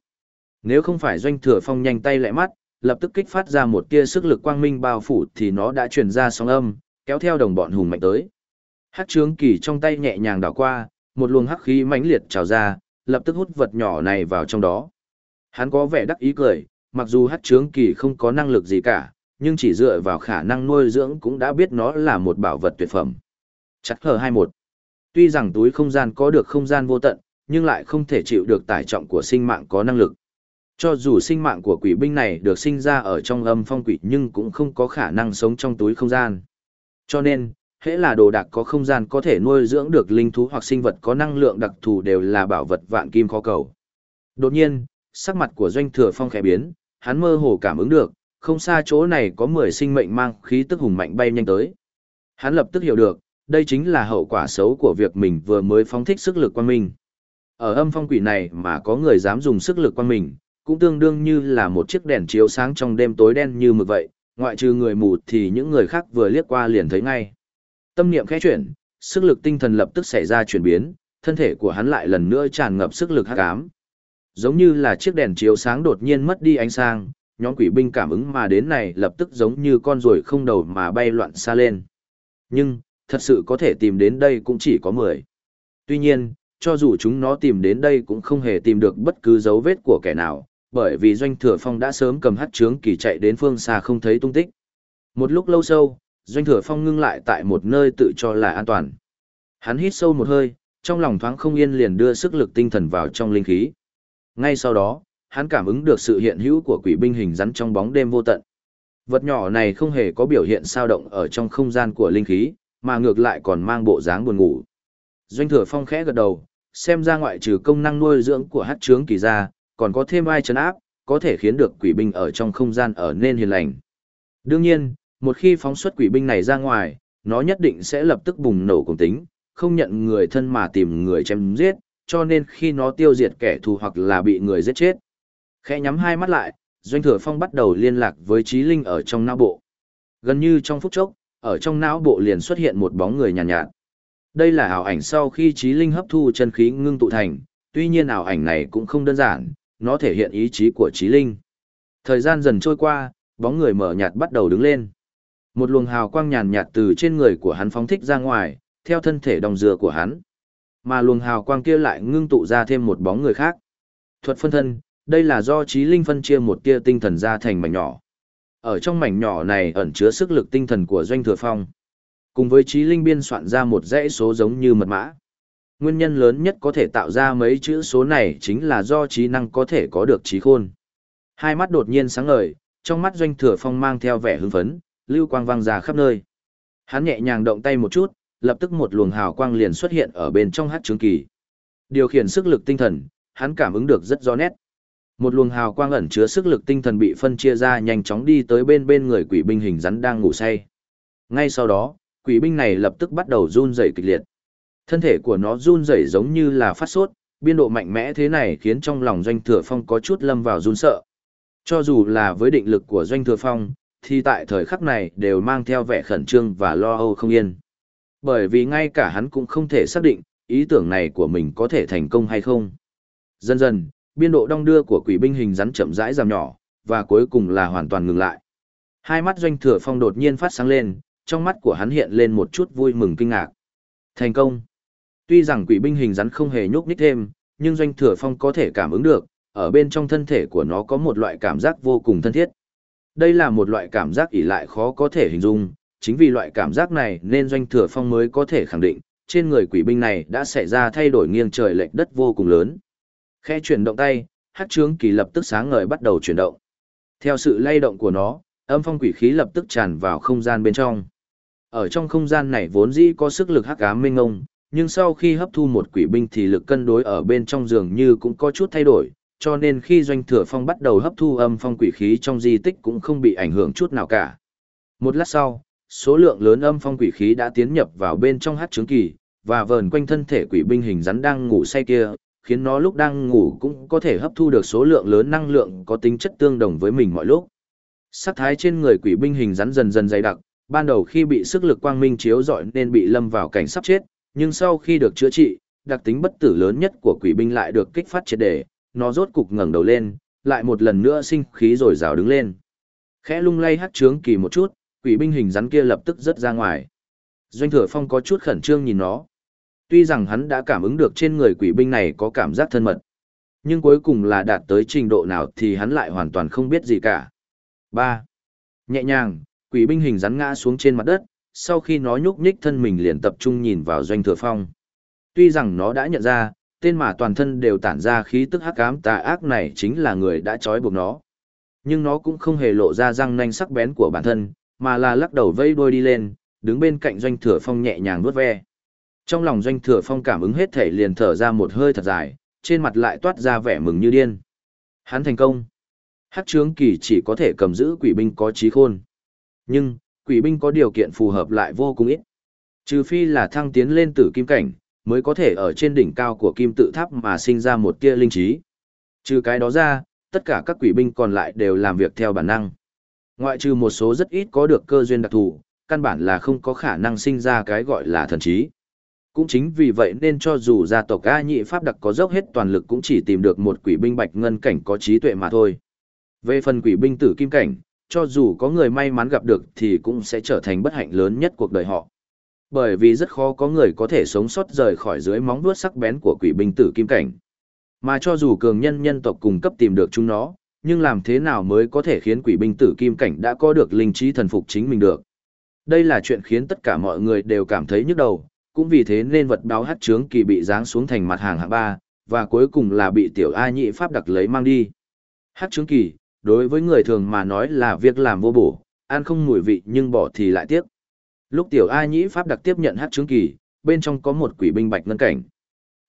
Nếu không phải doanh thừa phong nhanh tay lẹ mắt, lập tức kích phát ra một tia sức lực quang minh bao phủ thì nó đã truyền ra sóng âm, kéo theo đồng bọn hùng mạnh tới. Hắc trướng kỳ trong tay nhẹ nhàng đảo qua, một luồng hắc khí mãnh liệt trào ra, lập tức hút vật nhỏ này vào trong đó. Hắn có vẻ đắc ý cười, mặc dù hắc trướng kỳ không có năng lực gì cả, nhưng chỉ dựa vào khả năng nuôi dưỡng cũng đã biết nó là một bảo vật tuyệt phẩm. Chắc hờ 21. Tuy rằng túi không gian có được không gian vô tận, nhưng lại không thể chịu được tải trọng của sinh mạng có năng lực. Cho dù sinh mạng của quỷ binh này được sinh ra ở trong âm phong quỷ nhưng cũng không có khả năng sống trong túi không gian. Cho nên, hễ là đồ đạc có không gian có thể nuôi dưỡng được linh thú hoặc sinh vật có năng lượng đặc thù đều là bảo vật vạn kim khó cầu. Đột nhiên, sắc mặt của doanh thừa phong khẽ biến, hắn mơ hồ cảm ứng được, không xa chỗ này có 10 sinh mệnh mang khí tức hùng mạnh bay nhanh tới. Hắn lập tức hiểu được, đây chính là hậu quả xấu của việc mình vừa mới phóng thích sức lực quan mình. Ở âm phong quỷ này mà có người dám dùng sức lực quan mình, cũng tương đương như là một chiếc đèn chiếu sáng trong đêm tối đen như mực vậy, ngoại trừ người mù thì những người khác vừa liếc qua liền thấy ngay. Tâm niệm khẽ chuyển, sức lực tinh thần lập tức xảy ra chuyển biến, thân thể của hắn lại lần nữa tràn ngập sức lực hắc ám. Giống như là chiếc đèn chiếu sáng đột nhiên mất đi ánh sáng, nhóm quỷ binh cảm ứng mà đến này lập tức giống như con ruồi không đầu mà bay loạn xa lên. Nhưng, thật sự có thể tìm đến đây cũng chỉ có 10. Tuy nhiên, cho dù chúng nó tìm đến đây cũng không hề tìm được bất cứ dấu vết của kẻ nào, bởi vì doanh thừa phong đã sớm cầm hắt trướng kỳ chạy đến phương xa không thấy tung tích. Một lúc lâu sâu, doanh thừa phong ngưng lại tại một nơi tự cho là an toàn. Hắn hít sâu một hơi, trong lòng thoáng không yên liền đưa sức lực tinh thần vào trong linh khí. Ngay sau đó, hắn cảm ứng được sự hiện hữu của quỷ binh hình rắn trong bóng đêm vô tận. Vật nhỏ này không hề có biểu hiện sao động ở trong không gian của linh khí, mà ngược lại còn mang bộ dáng buồn ngủ. Doanh thừa phong khẽ gật đầu, xem ra ngoại trừ công năng nuôi dưỡng của hát trướng kỳ ra, còn có thêm ai chấn áp, có thể khiến được quỷ binh ở trong không gian ở nên hiền lành. Đương nhiên, một khi phóng xuất quỷ binh này ra ngoài, nó nhất định sẽ lập tức bùng nổ cùng tính, không nhận người thân mà tìm người chém giết, cho nên khi nó tiêu diệt kẻ thù hoặc là bị người giết chết. Khẽ nhắm hai mắt lại, Doanh Thừa Phong bắt đầu liên lạc với trí linh ở trong não bộ. Gần như trong phút chốc, ở trong não bộ liền xuất hiện một bóng người nhàn nhạt, nhạt. Đây là ảo ảnh sau khi trí linh hấp thu chân khí ngưng tụ thành, tuy nhiên ảo ảnh này cũng không đơn giản, nó thể hiện ý chí của trí linh. Thời gian dần trôi qua, bóng người mở nhạt bắt đầu đứng lên. Một luồng hào quang nhàn nhạt từ trên người của hắn phóng thích ra ngoài, theo thân thể đồng dừa của hắn. Mà luồng hào quang kia lại ngưng tụ ra thêm một bóng người khác. Thuật phân thân, đây là do trí linh phân chia một tia tinh thần ra thành mảnh nhỏ. Ở trong mảnh nhỏ này ẩn chứa sức lực tinh thần của doanh thừa phong. Cùng với trí linh biên soạn ra một dãy số giống như mật mã. Nguyên nhân lớn nhất có thể tạo ra mấy chữ số này chính là do trí năng có thể có được trí khôn. Hai mắt đột nhiên sáng ngời, trong mắt doanh thừa phong mang theo vẻ hưng phấn, lưu quang vang ra khắp nơi. Hắn nhẹ nhàng động tay một chút, lập tức một luồng hào quang liền xuất hiện ở bên trong hát trướng kỳ. Điều khiển sức lực tinh thần, hắn cảm ứng được rất rõ nét. Một luồng hào quang ẩn chứa sức lực tinh thần bị phân chia ra nhanh chóng đi tới bên bên người quỷ binh hình rắn đang ngủ say. Ngay sau đó, quỷ binh này lập tức bắt đầu run rẩy kịch liệt. Thân thể của nó run rẩy giống như là phát sốt, biên độ mạnh mẽ thế này khiến trong lòng doanh thừa phong có chút lâm vào run sợ. Cho dù là với định lực của doanh thừa phong, thì tại thời khắc này đều mang theo vẻ khẩn trương và lo âu không yên. Bởi vì ngay cả hắn cũng không thể xác định, ý tưởng này của mình có thể thành công hay không. Dần dần, biên độ đong đưa của quỷ binh hình rắn chậm rãi giảm nhỏ, và cuối cùng là hoàn toàn ngừng lại. Hai mắt doanh thừa phong đột nhiên phát sáng lên, trong mắt của hắn hiện lên một chút vui mừng kinh ngạc. Thành công. Tuy rằng quỷ binh hình rắn không hề nhúc nhích thêm, nhưng doanh thừa phong có thể cảm ứng được, ở bên trong thân thể của nó có một loại cảm giác vô cùng thân thiết. Đây là một loại cảm giác ỉ lại khó có thể hình dung, chính vì loại cảm giác này nên doanh thừa phong mới có thể khẳng định, trên người quỷ binh này đã xảy ra thay đổi nghiêng trời lệch đất vô cùng lớn. Khe chuyển động tay, hát trướng kỳ lập tức sáng ngời bắt đầu chuyển động. Theo sự lay động của nó, âm phong quỷ khí lập tức tràn vào không gian bên trong. Ở trong không gian này vốn dĩ có sức lực hắc ám minh ngông, nhưng sau khi hấp thu một quỷ binh thì lực cân đối ở bên trong giường như cũng có chút thay đổi, cho nên khi doanh thừa phong bắt đầu hấp thu âm phong quỷ khí trong di tích cũng không bị ảnh hưởng chút nào cả. Một lát sau, số lượng lớn âm phong quỷ khí đã tiến nhập vào bên trong hát trướng kỳ, và vờn quanh thân thể quỷ binh hình rắn đang ngủ say kia, khiến nó lúc đang ngủ cũng có thể hấp thu được số lượng lớn năng lượng có tính chất tương đồng với mình mọi lúc. Sắc thái trên người quỷ binh hình rắn dần dần dày đặc, ban đầu khi bị sức lực quang minh chiếu rọi nên bị lâm vào cảnh sắp chết, nhưng sau khi được chữa trị, đặc tính bất tử lớn nhất của quỷ binh lại được kích phát triệt để, nó rốt cục ngẩng đầu lên, lại một lần nữa sinh khí rồi rào đứng lên. Khẽ lung lay hắc trướng kỳ một chút, quỷ binh hình rắn kia lập tức rớt ra ngoài. Doanh thừa phong có chút khẩn trương nhìn nó. Tuy rằng hắn đã cảm ứng được trên người quỷ binh này có cảm giác thân mật. Nhưng cuối cùng là đạt tới trình độ nào thì hắn lại hoàn toàn không biết gì cả. 3. Nhẹ nhàng, quỷ binh hình rắn ngã xuống trên mặt đất, sau khi nó nhúc nhích thân mình liền tập trung nhìn vào doanh thừa phong. Tuy rằng nó đã nhận ra, tên mà toàn thân đều tản ra khí tức hắc ám tà ác này chính là người đã trói buộc nó. Nhưng nó cũng không hề lộ ra răng nanh sắc bén của bản thân, mà là lắc đầu vây đuôi đi lên, đứng bên cạnh doanh thừa phong nhẹ nhàng vuốt ve. Trong lòng doanh thừa phong cảm ứng hết thể liền thở ra một hơi thật dài, trên mặt lại toát ra vẻ mừng như điên. Hắn thành công. Hắc trướng kỳ chỉ có thể cầm giữ quỷ binh có trí khôn. Nhưng, quỷ binh có điều kiện phù hợp lại vô cùng ít. Trừ phi là thăng tiến lên tử kim cảnh, mới có thể ở trên đỉnh cao của kim tự tháp mà sinh ra một tia linh trí. Trừ cái đó ra, tất cả các quỷ binh còn lại đều làm việc theo bản năng. Ngoại trừ một số rất ít có được cơ duyên đặc thù, căn bản là không có khả năng sinh ra cái gọi là thần trí. Cũng chính vì vậy nên cho dù gia tộc A nhị pháp đặc có dốc hết toàn lực cũng chỉ tìm được một quỷ binh bạch ngân cảnh có trí tuệ mà thôi. Về phần quỷ binh tử kim cảnh, cho dù có người may mắn gặp được thì cũng sẽ trở thành bất hạnh lớn nhất cuộc đời họ. Bởi vì rất khó có người có thể sống sót rời khỏi dưới móng vuốt sắc bén của quỷ binh tử kim cảnh. Mà cho dù cường nhân nhân tộc cùng cấp tìm được chúng nó, nhưng làm thế nào mới có thể khiến quỷ binh tử kim cảnh đã có được linh trí thần phục chính mình được. Đây là chuyện khiến tất cả mọi người đều cảm thấy nhức đầu, cũng vì thế nên vật báo hát trướng kỳ bị giáng xuống thành mặt hàng hạng ba, và cuối cùng là bị tiểu A nhị pháp đặc lấy mang đi. Hát trướng kỳ, đối với người thường mà nói là việc làm vô bổ, ăn không mùi vị nhưng bỏ thì lại tiếc. Lúc tiểu A nhĩ pháp đặc tiếp nhận hát trướng kỳ, bên trong có một quỷ binh bạch ngân cảnh.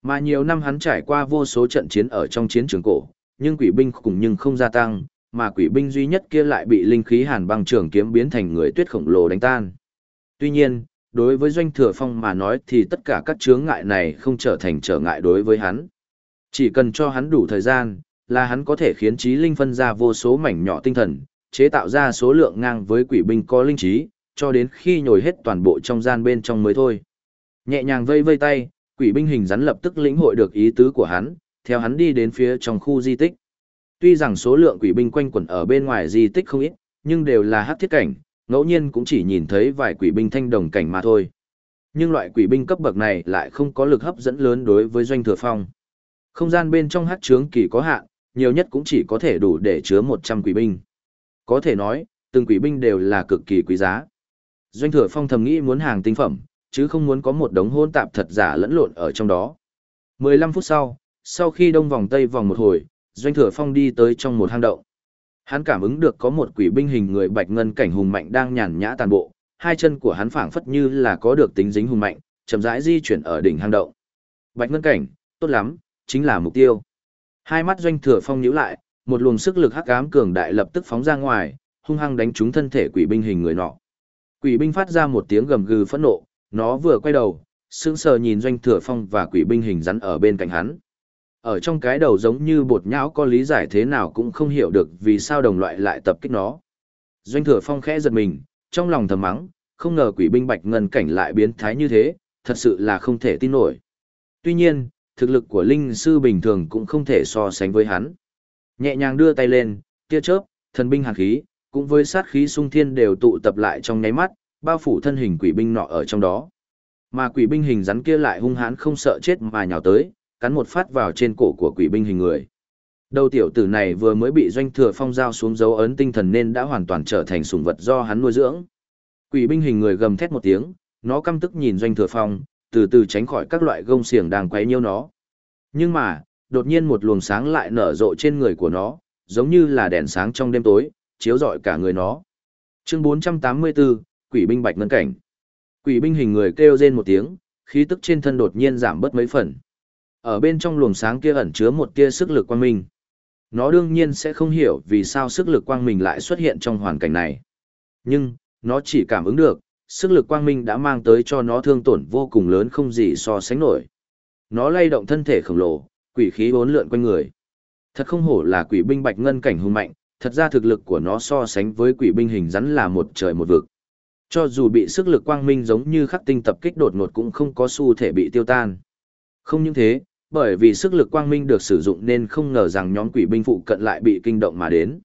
Mà nhiều năm hắn trải qua vô số trận chiến ở trong chiến trường cổ, nhưng quỷ binh cùng nhưng không gia tăng, mà quỷ binh duy nhất kia lại bị linh khí hàn băng trường kiếm biến thành người tuyết khổng lồ đánh tan. Tuy nhiên, đối với doanh thừa phong mà nói thì tất cả các chướng ngại này không trở thành trở ngại đối với hắn. Chỉ cần cho hắn đủ thời gian, là hắn có thể khiến trí linh phân ra vô số mảnh nhỏ tinh thần, chế tạo ra số lượng ngang với quỷ binh có linh trí, cho đến khi nhồi hết toàn bộ trong gian bên trong mới thôi. Nhẹ nhàng vây vây tay, quỷ binh hình rắn lập tức lĩnh hội được ý tứ của hắn, theo hắn đi đến phía trong khu di tích. Tuy rằng số lượng quỷ binh quanh quẩn ở bên ngoài di tích không ít, nhưng đều là hắc thiết cảnh, ngẫu nhiên cũng chỉ nhìn thấy vài quỷ binh thanh đồng cảnh mà thôi. Nhưng loại quỷ binh cấp bậc này lại không có lực hấp dẫn lớn đối với doanh thừa phong. Không gian bên trong hắc trướng kỳ có hạn, nhiều nhất cũng chỉ có thể đủ để chứa 100 quỷ binh. Có thể nói, từng quỷ binh đều là cực kỳ quý giá. Doanh thừa phong thầm nghĩ muốn hàng tinh phẩm, chứ không muốn có một đống hôn tạp thật giả lẫn lộn ở trong đó. 15 phút sau, sau khi đông vòng tây vòng một hồi, Doanh thừa phong đi tới trong một hang động. Hắn cảm ứng được có một quỷ binh hình người bạch ngân cảnh hùng mạnh đang nhàn nhã tàn bộ, hai chân của hắn phảng phất như là có được tính dính hùng mạnh, chậm rãi di chuyển ở đỉnh hang động. Bạch ngân cảnh, tốt lắm, chính là mục tiêu. Hai mắt doanh thừa phong nhíu lại, một luồng sức lực hắc ám cường đại lập tức phóng ra ngoài, hung hăng đánh trúng thân thể quỷ binh hình người nọ. Quỷ binh phát ra một tiếng gầm gừ phẫn nộ, nó vừa quay đầu, sững sờ nhìn doanh thừa phong và quỷ binh hình rắn ở bên cạnh hắn. Ở trong cái đầu giống như bột nhão có lý giải thế nào cũng không hiểu được vì sao đồng loại lại tập kích nó. Doanh thừa phong khẽ giật mình, trong lòng thầm mắng, không ngờ quỷ binh bạch ngân cảnh lại biến thái như thế, thật sự là không thể tin nổi. Tuy nhiên, thực lực của linh sư bình thường cũng không thể so sánh với hắn. Nhẹ nhàng đưa tay lên, tia chớp, thần binh hàn khí, cũng với sát khí sung thiên đều tụ tập lại trong nháy mắt, bao phủ thân hình quỷ binh nọ ở trong đó. Mà quỷ binh hình rắn kia lại hung hãn không sợ chết mà nhào tới, cắn một phát vào trên cổ của quỷ binh hình người. Đầu tiểu tử này vừa mới bị doanh thừa phong giao xuống dấu ấn tinh thần nên đã hoàn toàn trở thành sủng vật do hắn nuôi dưỡng. Quỷ binh hình người gầm thét một tiếng, nó căm tức nhìn doanh thừa phong, từ từ tránh khỏi các loại gông xiềng đang quấy nhiễu nó. Nhưng mà, đột nhiên một luồng sáng lại nở rộ trên người của nó, giống như là đèn sáng trong đêm tối, chiếu rọi cả người nó. Chương 484, Quỷ binh bạch ngân cảnh. Quỷ binh hình người kêu rên một tiếng, khí tức trên thân đột nhiên giảm bớt mấy phần. Ở bên trong luồng sáng kia ẩn chứa một tia sức lực quang minh. Nó đương nhiên sẽ không hiểu vì sao sức lực quang minh lại xuất hiện trong hoàn cảnh này. Nhưng, nó chỉ cảm ứng được, sức lực quang minh đã mang tới cho nó thương tổn vô cùng lớn không gì so sánh nổi. Nó lay động thân thể khổng lồ, quỷ khí bốn lượn quanh người. Thật không hổ là quỷ binh bạch ngân cảnh hùng mạnh, thật ra thực lực của nó so sánh với quỷ binh hình rắn là một trời một vực. Cho dù bị sức lực quang minh giống như khắc tinh tập kích đột ngột cũng không có xu thể bị tiêu tan. Không những thế, bởi vì sức lực quang minh được sử dụng nên không ngờ rằng nhóm quỷ binh phụ cận lại bị kinh động mà đến.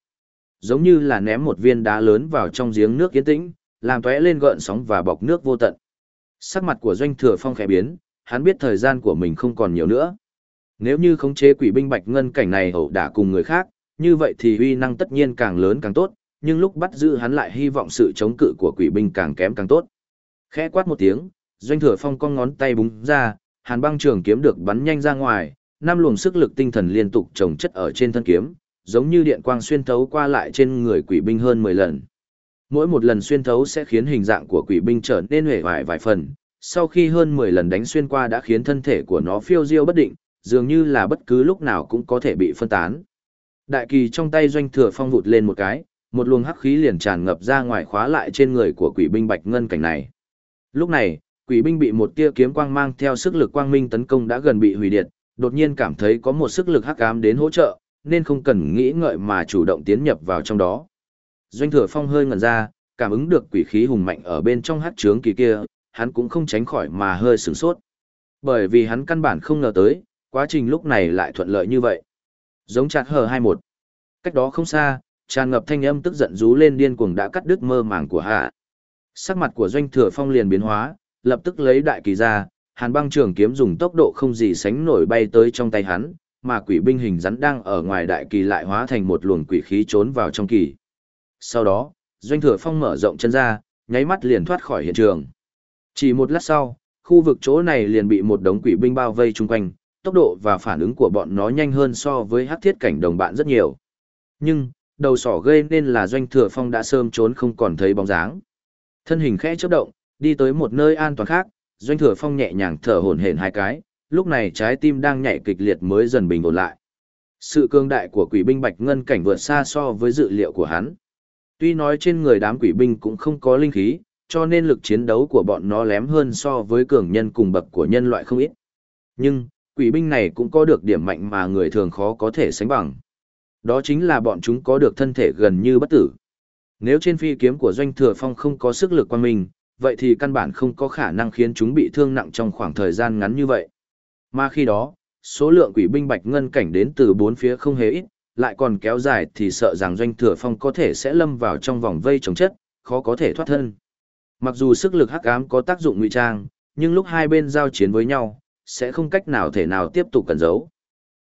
Giống như là ném một viên đá lớn vào trong giếng nước yên tĩnh, làm tóe lên gợn sóng và bọc nước vô tận. Sắc mặt của doanh thừa phong khẽ biến, hắn biết thời gian của mình không còn nhiều nữa. Nếu như khống chế quỷ binh bạch ngân cảnh này ẩu đả cùng người khác, như vậy thì uy năng tất nhiên càng lớn càng tốt, nhưng lúc bắt giữ hắn lại hy vọng sự chống cự của quỷ binh càng kém càng tốt. Khẽ quát một tiếng, doanh thừa phong con ngón tay búng ra, hàn băng trường kiếm được bắn nhanh ra ngoài, năm luồng sức lực tinh thần liên tục trồng chất ở trên thân kiếm, giống như điện quang xuyên thấu qua lại trên người quỷ binh hơn 10 lần. Mỗi một lần xuyên thấu sẽ khiến hình dạng của quỷ binh trở nên hề hoài vài phần, sau khi hơn 10 lần đánh xuyên qua đã khiến thân thể của nó phiêu diêu bất định, dường như là bất cứ lúc nào cũng có thể bị phân tán. Đại kỳ trong tay doanh thừa phong vụt lên một cái, một luồng hắc khí liền tràn ngập ra ngoài khóa lại trên người của quỷ binh bạch ngân cảnh này. Lúc này, quỷ binh bị một tia kiếm quang mang theo sức lực quang minh tấn công đã gần bị hủy diệt, đột nhiên cảm thấy có một sức lực hắc ám đến hỗ trợ, nên không cần nghĩ ngợi mà chủ động tiến nhập vào trong đó. Doanh thừa phong hơi ngẩn ra, cảm ứng được quỷ khí hùng mạnh ở bên trong hắc trướng kỳ kia, hắn cũng không tránh khỏi mà hơi sửng sốt. Bởi vì hắn căn bản không ngờ tới, quá trình lúc này lại thuận lợi như vậy. Giống chặt hờ 21. Cách đó không xa, tràn ngập thanh âm tức giận rú lên điên cuồng đã cắt đứt mơ màng của hạ. Sắc mặt của doanh thừa phong liền biến hóa, lập tức lấy đại kỳ ra, hàn băng trường kiếm dùng tốc độ không gì sánh nổi bay tới trong tay hắn, mà quỷ binh hình rắn đang ở ngoài đại kỳ lại hóa thành một luồng quỷ khí trốn vào trong kỳ. Sau đó, doanh thừa phong mở rộng chân ra, nháy mắt liền thoát khỏi hiện trường. Chỉ một lát sau, khu vực chỗ này liền bị một đống quỷ binh bao vây chung quanh, tốc độ và phản ứng của bọn nó nhanh hơn so với hắc thiết cảnh đồng bạn rất nhiều. Nhưng, đầu sỏ gây nên là doanh thừa phong đã sơm trốn không còn thấy bóng dáng. Thân hình khẽ chớp động, đi tới một nơi an toàn khác, doanh thừa phong nhẹ nhàng thở hổn hển hai cái, lúc này trái tim đang nhảy kịch liệt mới dần bình ổn lại. Sự cương đại của quỷ binh bạch ngân cảnh vượt xa so với dự liệu của hắn. Tuy nói trên người đám quỷ binh cũng không có linh khí, cho nên lực chiến đấu của bọn nó lém hơn so với cường nhân cùng bậc của nhân loại không ít. Nhưng, quỷ binh này cũng có được điểm mạnh mà người thường khó có thể sánh bằng. Đó chính là bọn chúng có được thân thể gần như bất tử. Nếu trên phi kiếm của doanh thừa phong không có sức lực quan mình, vậy thì căn bản không có khả năng khiến chúng bị thương nặng trong khoảng thời gian ngắn như vậy. Mà khi đó, số lượng quỷ binh bạch ngân cảnh đến từ bốn phía không hề ít, lại còn kéo dài thì sợ rằng doanh thừa phong có thể sẽ lâm vào trong vòng vây chống chất, khó có thể thoát thân. Mặc dù sức lực hắc ám có tác dụng ngụy trang, nhưng lúc hai bên giao chiến với nhau, sẽ không cách nào thể nào tiếp tục cẩn giấu.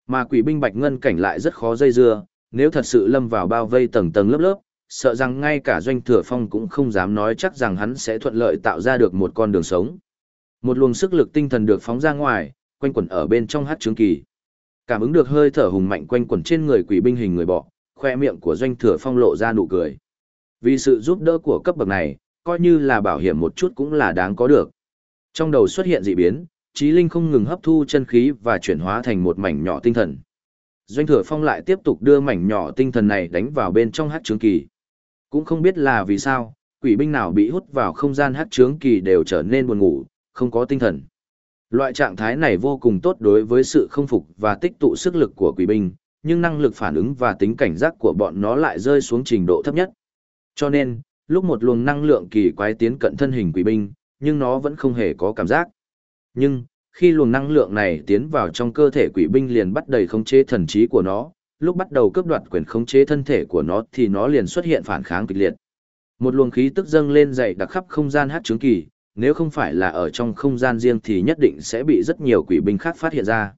Mà quỷ binh bạch ngân cảnh lại rất khó dây dưa, nếu thật sự lâm vào bao vây tầng tầng lớp lớp, sợ rằng ngay cả doanh thừa phong cũng không dám nói chắc rằng hắn sẽ thuận lợi tạo ra được một con đường sống. Một luồng sức lực tinh thần được phóng ra ngoài, quanh quẩn ở bên trong hát trướng kỳ. Cảm ứng được hơi thở hùng mạnh quanh quẩn trên người quỷ binh hình người bọ, khoe miệng của doanh thừa phong lộ ra nụ cười. Vì sự giúp đỡ của cấp bậc này, coi như là bảo hiểm một chút cũng là đáng có được. Trong đầu xuất hiện dị biến, trí linh không ngừng hấp thu chân khí và chuyển hóa thành một mảnh nhỏ tinh thần. Doanh thừa phong lại tiếp tục đưa mảnh nhỏ tinh thần này đánh vào bên trong hát trướng kỳ. Cũng không biết là vì sao, quỷ binh nào bị hút vào không gian hát trướng kỳ đều trở nên buồn ngủ, không có tinh thần. Loại trạng thái này vô cùng tốt đối với sự không phục và tích tụ sức lực của quỷ binh, nhưng năng lực phản ứng và tính cảnh giác của bọn nó lại rơi xuống trình độ thấp nhất. Cho nên, lúc một luồng năng lượng kỳ quái tiến cận thân hình quỷ binh, nhưng nó vẫn không hề có cảm giác. Nhưng, khi luồng năng lượng này tiến vào trong cơ thể quỷ binh liền bắt đầy khống chế thần trí của nó, lúc bắt đầu cướp đoạt quyền khống chế thân thể của nó thì nó liền xuất hiện phản kháng kịch liệt. Một luồng khí tức dâng lên dậy đặc khắp không gian hát trướng kỳ, nếu không phải là ở trong không gian riêng thì nhất định sẽ bị rất nhiều quỷ binh khác phát hiện ra.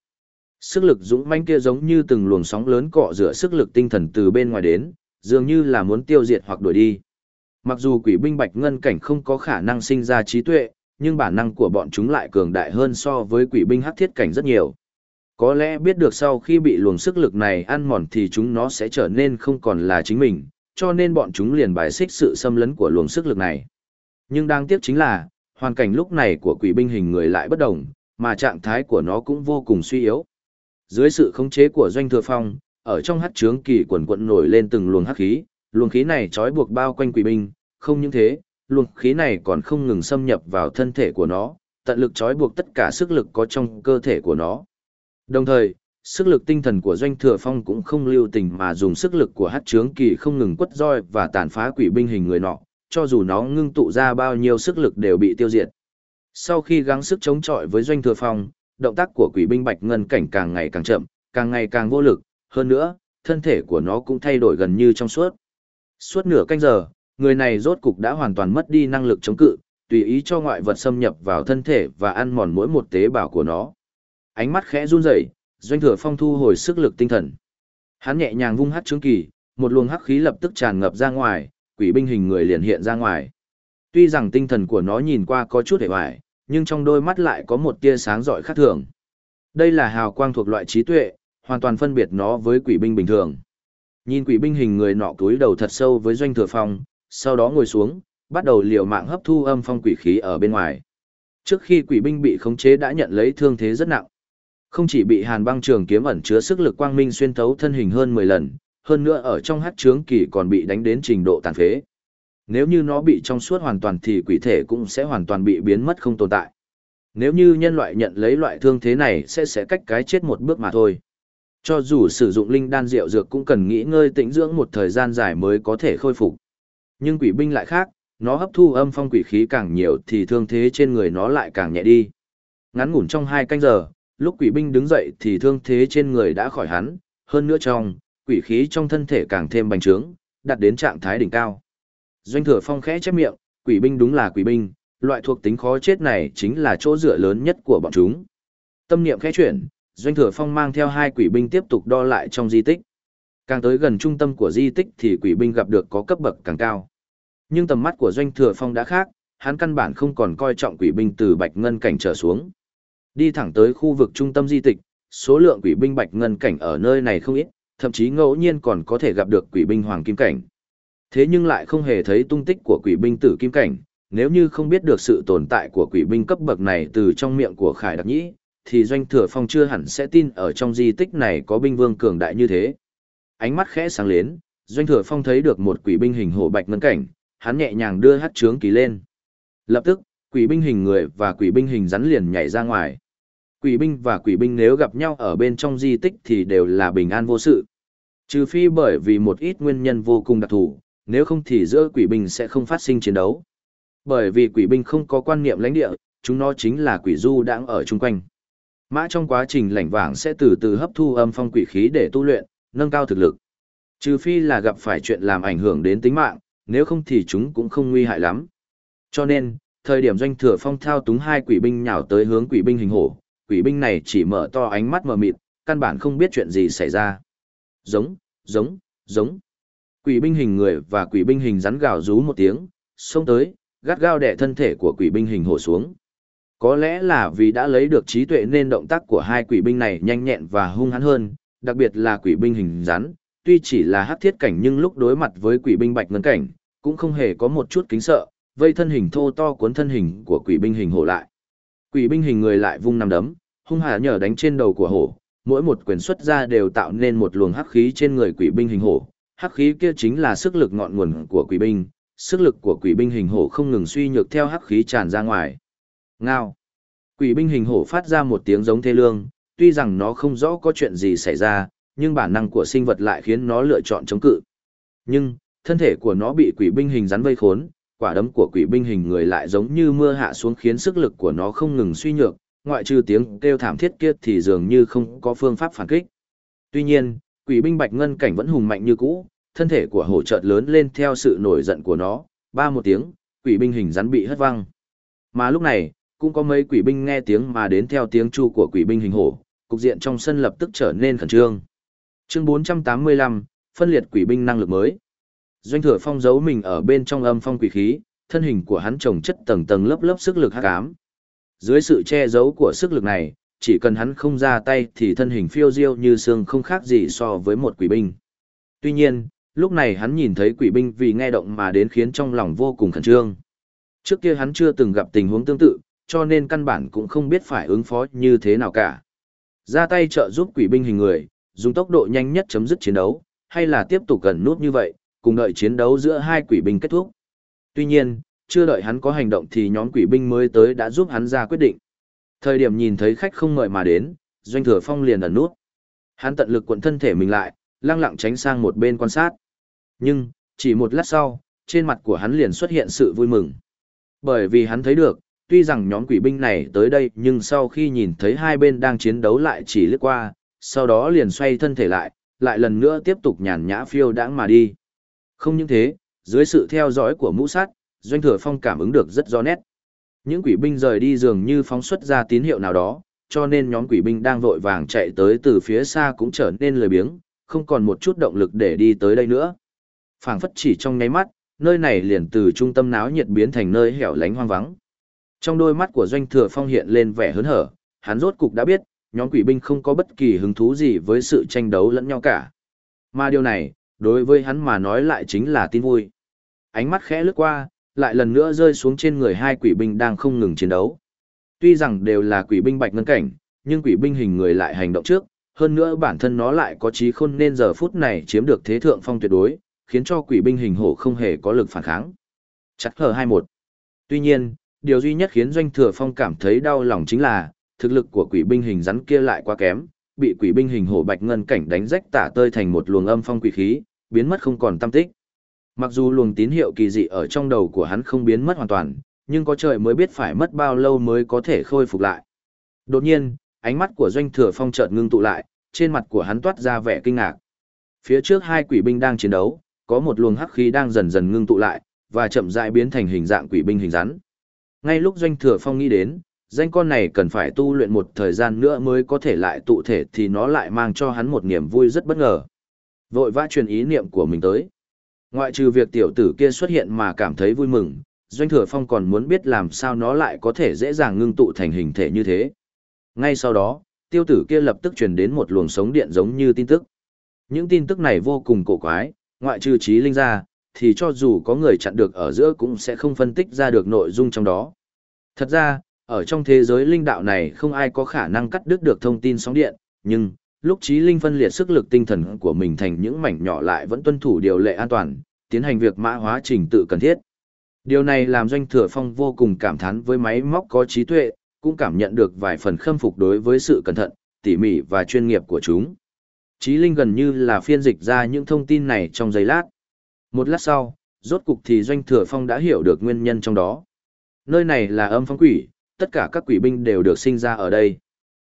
Sức lực dũng manh kia giống như từng luồng sóng lớn cọ rửa sức lực tinh thần từ bên ngoài đến, dường như là muốn tiêu diệt hoặc đuổi đi. Mặc dù quỷ binh bạch ngân cảnh không có khả năng sinh ra trí tuệ, nhưng bản năng của bọn chúng lại cường đại hơn so với quỷ binh hắc thiết cảnh rất nhiều. Có lẽ biết được sau khi bị luồng sức lực này ăn mòn thì chúng nó sẽ trở nên không còn là chính mình, cho nên bọn chúng liền bài xích sự xâm lấn của luồng sức lực này. Nhưng đáng tiếc chính là, hoàn cảnh lúc này của quỷ binh hình người lại bất đồng, mà trạng thái của nó cũng vô cùng suy yếu. Dưới sự khống chế của doanh thừa phong, ở trong hắc trướng kỳ quần quận nổi lên từng luồng hắc khí, luồng khí này trói buộc bao quanh quỷ binh, không những thế, luồng khí này còn không ngừng xâm nhập vào thân thể của nó, tận lực trói buộc tất cả sức lực có trong cơ thể của nó. Đồng thời, sức lực tinh thần của doanh thừa phong cũng không lưu tình mà dùng sức lực của hát trướng kỳ không ngừng quất roi và tàn phá quỷ binh hình người nọ, cho dù nó ngưng tụ ra bao nhiêu sức lực đều bị tiêu diệt. Sau khi gắng sức chống chọi với doanh thừa phong, động tác của quỷ binh bạch ngân cảnh càng ngày càng chậm, càng ngày càng vô lực, hơn nữa, thân thể của nó cũng thay đổi gần như trong suốt. Suốt nửa canh giờ, người này rốt cục đã hoàn toàn mất đi năng lực chống cự, tùy ý cho ngoại vật xâm nhập vào thân thể và ăn mòn mỗi một tế bào của nó. Ánh mắt khẽ run rẩy, Doanh Thừa Phong thu hồi sức lực tinh thần. Hắn nhẹ nhàng vung hắc trướng kỳ, một luồng hắc khí lập tức tràn ngập ra ngoài, quỷ binh hình người liền hiện ra ngoài. Tuy rằng tinh thần của nó nhìn qua có chút hề hoài, nhưng trong đôi mắt lại có một tia sáng rọi khác thường. Đây là hào quang thuộc loại trí tuệ, hoàn toàn phân biệt nó với quỷ binh bình thường. Nhìn quỷ binh hình người nọ túi đầu thật sâu với doanh thừa phong, sau đó ngồi xuống, bắt đầu liều mạng hấp thu âm phong quỷ khí ở bên ngoài. Trước khi quỷ binh bị khống chế đã nhận lấy thương thế rất nặng. Không chỉ bị hàn băng trường kiếm ẩn chứa sức lực quang minh xuyên thấu thân hình hơn 10 lần, hơn nữa ở trong hát trướng kỳ còn bị đánh đến trình độ tàn phế. Nếu như nó bị trong suốt hoàn toàn thì quỷ thể cũng sẽ hoàn toàn bị biến mất không tồn tại. Nếu như nhân loại nhận lấy loại thương thế này sẽ sẽ cách cái chết một bước mà thôi. Cho dù sử dụng linh đan rượu dược cũng cần nghỉ ngơi tĩnh dưỡng một thời gian dài mới có thể khôi phục. Nhưng quỷ binh lại khác, nó hấp thu âm phong quỷ khí càng nhiều thì thương thế trên người nó lại càng nhẹ đi. Ngắn ngủn trong hai canh giờ, lúc quỷ binh đứng dậy thì thương thế trên người đã khỏi hắn, hơn nữa trong, quỷ khí trong thân thể càng thêm bành trướng, đạt đến trạng thái đỉnh cao. Doanh thừa phong khẽ chép miệng, quỷ binh đúng là quỷ binh, loại thuộc tính khó chết này chính là chỗ dựa lớn nhất của bọn chúng. Tâm niệm khẽ chuyển, Doanh thừa phong mang theo hai quỷ binh tiếp tục đo lại trong di tích. Càng tới gần trung tâm của di tích thì quỷ binh gặp được có cấp bậc càng cao. Nhưng tầm mắt của Doanh thừa phong đã khác, hắn căn bản không còn coi trọng quỷ binh từ bạch ngân cảnh trở xuống. Đi thẳng tới khu vực trung tâm di tích, số lượng quỷ binh bạch ngân cảnh ở nơi này không ít, thậm chí ngẫu nhiên còn có thể gặp được quỷ binh hoàng kim cảnh. Thế nhưng lại không hề thấy tung tích của quỷ binh tử kim cảnh, nếu như không biết được sự tồn tại của quỷ binh cấp bậc này từ trong miệng của Khải Đặc Nhĩ, thì Doanh Thừa Phong chưa hẳn sẽ tin ở trong di tích này có binh vương cường đại như thế. Ánh mắt khẽ sáng lên, Doanh Thừa Phong thấy được một quỷ binh hình hổ bạch ngân cảnh, hắn nhẹ nhàng đưa hát trướng kỳ lên. Lập tức, quỷ binh hình người và quỷ binh hình rắn liền nhảy ra ngoài. Quỷ binh và quỷ binh nếu gặp nhau ở bên trong di tích thì đều là bình an vô sự. Trừ phi bởi vì một ít nguyên nhân vô cùng đặc thù, nếu không thì giữa quỷ binh sẽ không phát sinh chiến đấu. Bởi vì quỷ binh không có quan niệm lãnh địa, chúng nó chính là quỷ du đang ở chung quanh. Mã trong quá trình lảnh vàng sẽ từ từ hấp thu âm phong quỷ khí để tu luyện, nâng cao thực lực. Trừ phi là gặp phải chuyện làm ảnh hưởng đến tính mạng, nếu không thì chúng cũng không nguy hại lắm. Cho nên, thời điểm doanh thừa phong thao túng hai quỷ binh nhào tới hướng quỷ binh hình hổ, quỷ binh này chỉ mở to ánh mắt mờ mịt, căn bản không biết chuyện gì xảy ra. Giống, giống, giống. Quỷ binh hình người và quỷ binh hình rắn gào rú một tiếng, xông tới, gắt gao đè thân thể của quỷ binh hình hổ xuống. Có lẽ là vì đã lấy được trí tuệ nên động tác của hai quỷ binh này nhanh nhẹn và hung hãn hơn, đặc biệt là quỷ binh hình rắn, tuy chỉ là hắc thiết cảnh nhưng lúc đối mặt với quỷ binh bạch ngân cảnh, cũng không hề có một chút kính sợ, vây thân hình thô to cuốn thân hình của quỷ binh hình hổ lại. Quỷ binh hình người lại vung nằm đấm, hung hà nhờ đánh trên đầu của hổ, mỗi một quyền xuất ra đều tạo nên một luồng hắc khí trên người quỷ binh hình hổ. Hắc khí kia chính là sức lực ngọn nguồn của quỷ binh, sức lực của quỷ binh hình hổ không ngừng suy nhược theo hắc khí tràn ra ngoài. Ngao. Quỷ binh hình hổ phát ra một tiếng giống thê lương, tuy rằng nó không rõ có chuyện gì xảy ra, nhưng bản năng của sinh vật lại khiến nó lựa chọn chống cự. Nhưng, thân thể của nó bị quỷ binh hình rắn vây khốn, quả đấm của quỷ binh hình người lại giống như mưa hạ xuống khiến sức lực của nó không ngừng suy nhược, ngoại trừ tiếng kêu thảm thiết kia thì dường như không có phương pháp phản kích. Tuy nhiên, quỷ binh bạch ngân cảnh vẫn hùng mạnh như cũ, thân thể của hổ chợt lớn lên theo sự nổi giận của nó, ba một tiếng, quỷ binh hình rắn bị hất văng. Mà lúc này, cũng có mấy quỷ binh nghe tiếng mà đến theo tiếng chu của quỷ binh hình hổ, cục diện trong sân lập tức trở nên khẩn trương. Chương 485, phân liệt quỷ binh năng lực mới. Doanh Thừa Phong giấu mình ở bên trong âm phong quỷ khí, thân hình của hắn trồng chất tầng tầng lớp lớp sức lực hắc ám. Dưới sự che giấu của sức lực này, chỉ cần hắn không ra tay thì thân hình phiêu diêu như xương không khác gì so với một quỷ binh. Tuy nhiên, lúc này hắn nhìn thấy quỷ binh vì nghe động mà đến khiến trong lòng vô cùng khẩn trương. Trước kia hắn chưa từng gặp tình huống tương tự, cho nên căn bản cũng không biết phải ứng phó như thế nào cả. Ra tay trợ giúp quỷ binh hình người, dùng tốc độ nhanh nhất chấm dứt chiến đấu, hay là tiếp tục gần nút như vậy, cùng đợi chiến đấu giữa hai quỷ binh kết thúc. Tuy nhiên, chưa đợi hắn có hành động thì nhóm quỷ binh mới tới đã giúp hắn ra quyết định. Thời điểm nhìn thấy khách không ngợi mà đến, Doanh Thừa Phong liền ẩn nút. Hắn tận lực cuộn thân thể mình lại, lăng lặng tránh sang một bên quan sát. Nhưng, chỉ một lát sau, trên mặt của hắn liền xuất hiện sự vui mừng. Bởi vì hắn thấy được, tuy rằng nhóm quỷ binh này tới đây nhưng sau khi nhìn thấy hai bên đang chiến đấu lại chỉ lướt qua, sau đó liền xoay thân thể lại, lại lần nữa tiếp tục nhàn nhã phiêu đãng mà đi. Không những thế, dưới sự theo dõi của mũ sát, Doanh Thừa Phong cảm ứng được rất rõ nét. Những quỷ binh rời đi dường như phóng xuất ra tín hiệu nào đó, cho nên nhóm quỷ binh đang vội vàng chạy tới từ phía xa cũng trở nên lười biếng, không còn một chút động lực để đi tới đây nữa. phảng phất chỉ trong nháy mắt, nơi này liền từ trung tâm náo nhiệt biến thành nơi hẻo lánh hoang vắng. Trong đôi mắt của Doanh Thừa Phong hiện lên vẻ hớn hở, hắn rốt cục đã biết, nhóm quỷ binh không có bất kỳ hứng thú gì với sự tranh đấu lẫn nhau cả. Mà điều này, đối với hắn mà nói lại chính là tin vui. Ánh mắt khẽ lướt qua, lại lần nữa rơi xuống trên người hai quỷ binh đang không ngừng chiến đấu. Tuy rằng đều là quỷ binh bạch ngân cảnh, nhưng quỷ binh hình người lại hành động trước, hơn nữa bản thân nó lại có trí khôn nên giờ phút này chiếm được thế thượng phong tuyệt đối, khiến cho quỷ binh hình hổ không hề có lực phản kháng. Chặt hờ 21. Tuy nhiên, điều duy nhất khiến doanh thừa phong cảm thấy đau lòng chính là, thực lực của quỷ binh hình rắn kia lại quá kém, bị quỷ binh hình hổ bạch ngân cảnh đánh rách tả tơi thành một luồng âm phong quỷ khí, biến mất không còn tâm tích. Mặc dù luồng tín hiệu kỳ dị ở trong đầu của hắn không biến mất hoàn toàn, nhưng có trời mới biết phải mất bao lâu mới có thể khôi phục lại. Đột nhiên, ánh mắt của doanh thừa phong chợt ngưng tụ lại, trên mặt của hắn toát ra vẻ kinh ngạc. Phía trước hai quỷ binh đang chiến đấu, có một luồng hắc khí đang dần dần ngưng tụ lại, và chậm rãi biến thành hình dạng quỷ binh hình rắn. Ngay lúc doanh thừa phong nghĩ đến, danh con này cần phải tu luyện một thời gian nữa mới có thể lại tụ thể thì nó lại mang cho hắn một niềm vui rất bất ngờ. Vội vã truyền ý niệm của mình tới. Ngoại trừ việc tiểu tử kia xuất hiện mà cảm thấy vui mừng, Doanh Thừa Phong còn muốn biết làm sao nó lại có thể dễ dàng ngưng tụ thành hình thể như thế. Ngay sau đó, tiêu tử kia lập tức truyền đến một luồng sống điện giống như tin tức. Những tin tức này vô cùng cổ quái, ngoại trừ trí linh ra, thì cho dù có người chặn được ở giữa cũng sẽ không phân tích ra được nội dung trong đó. Thật ra, ở trong thế giới linh đạo này không ai có khả năng cắt đứt được thông tin sóng điện, nhưng, lúc trí linh phân liệt sức lực tinh thần của mình thành những mảnh nhỏ lại vẫn tuân thủ điều lệ an toàn, tiến hành việc mã hóa trình tự cần thiết. Điều này làm doanh thừa phong vô cùng cảm thán với máy móc có trí tuệ, cũng cảm nhận được vài phần khâm phục đối với sự cẩn thận, tỉ mỉ và chuyên nghiệp của chúng. Trí linh gần như là phiên dịch ra những thông tin này trong giây lát. Một lát sau, rốt cục thì doanh thừa phong đã hiểu được nguyên nhân trong đó. Nơi này là âm phong quỷ, tất cả các quỷ binh đều được sinh ra ở đây.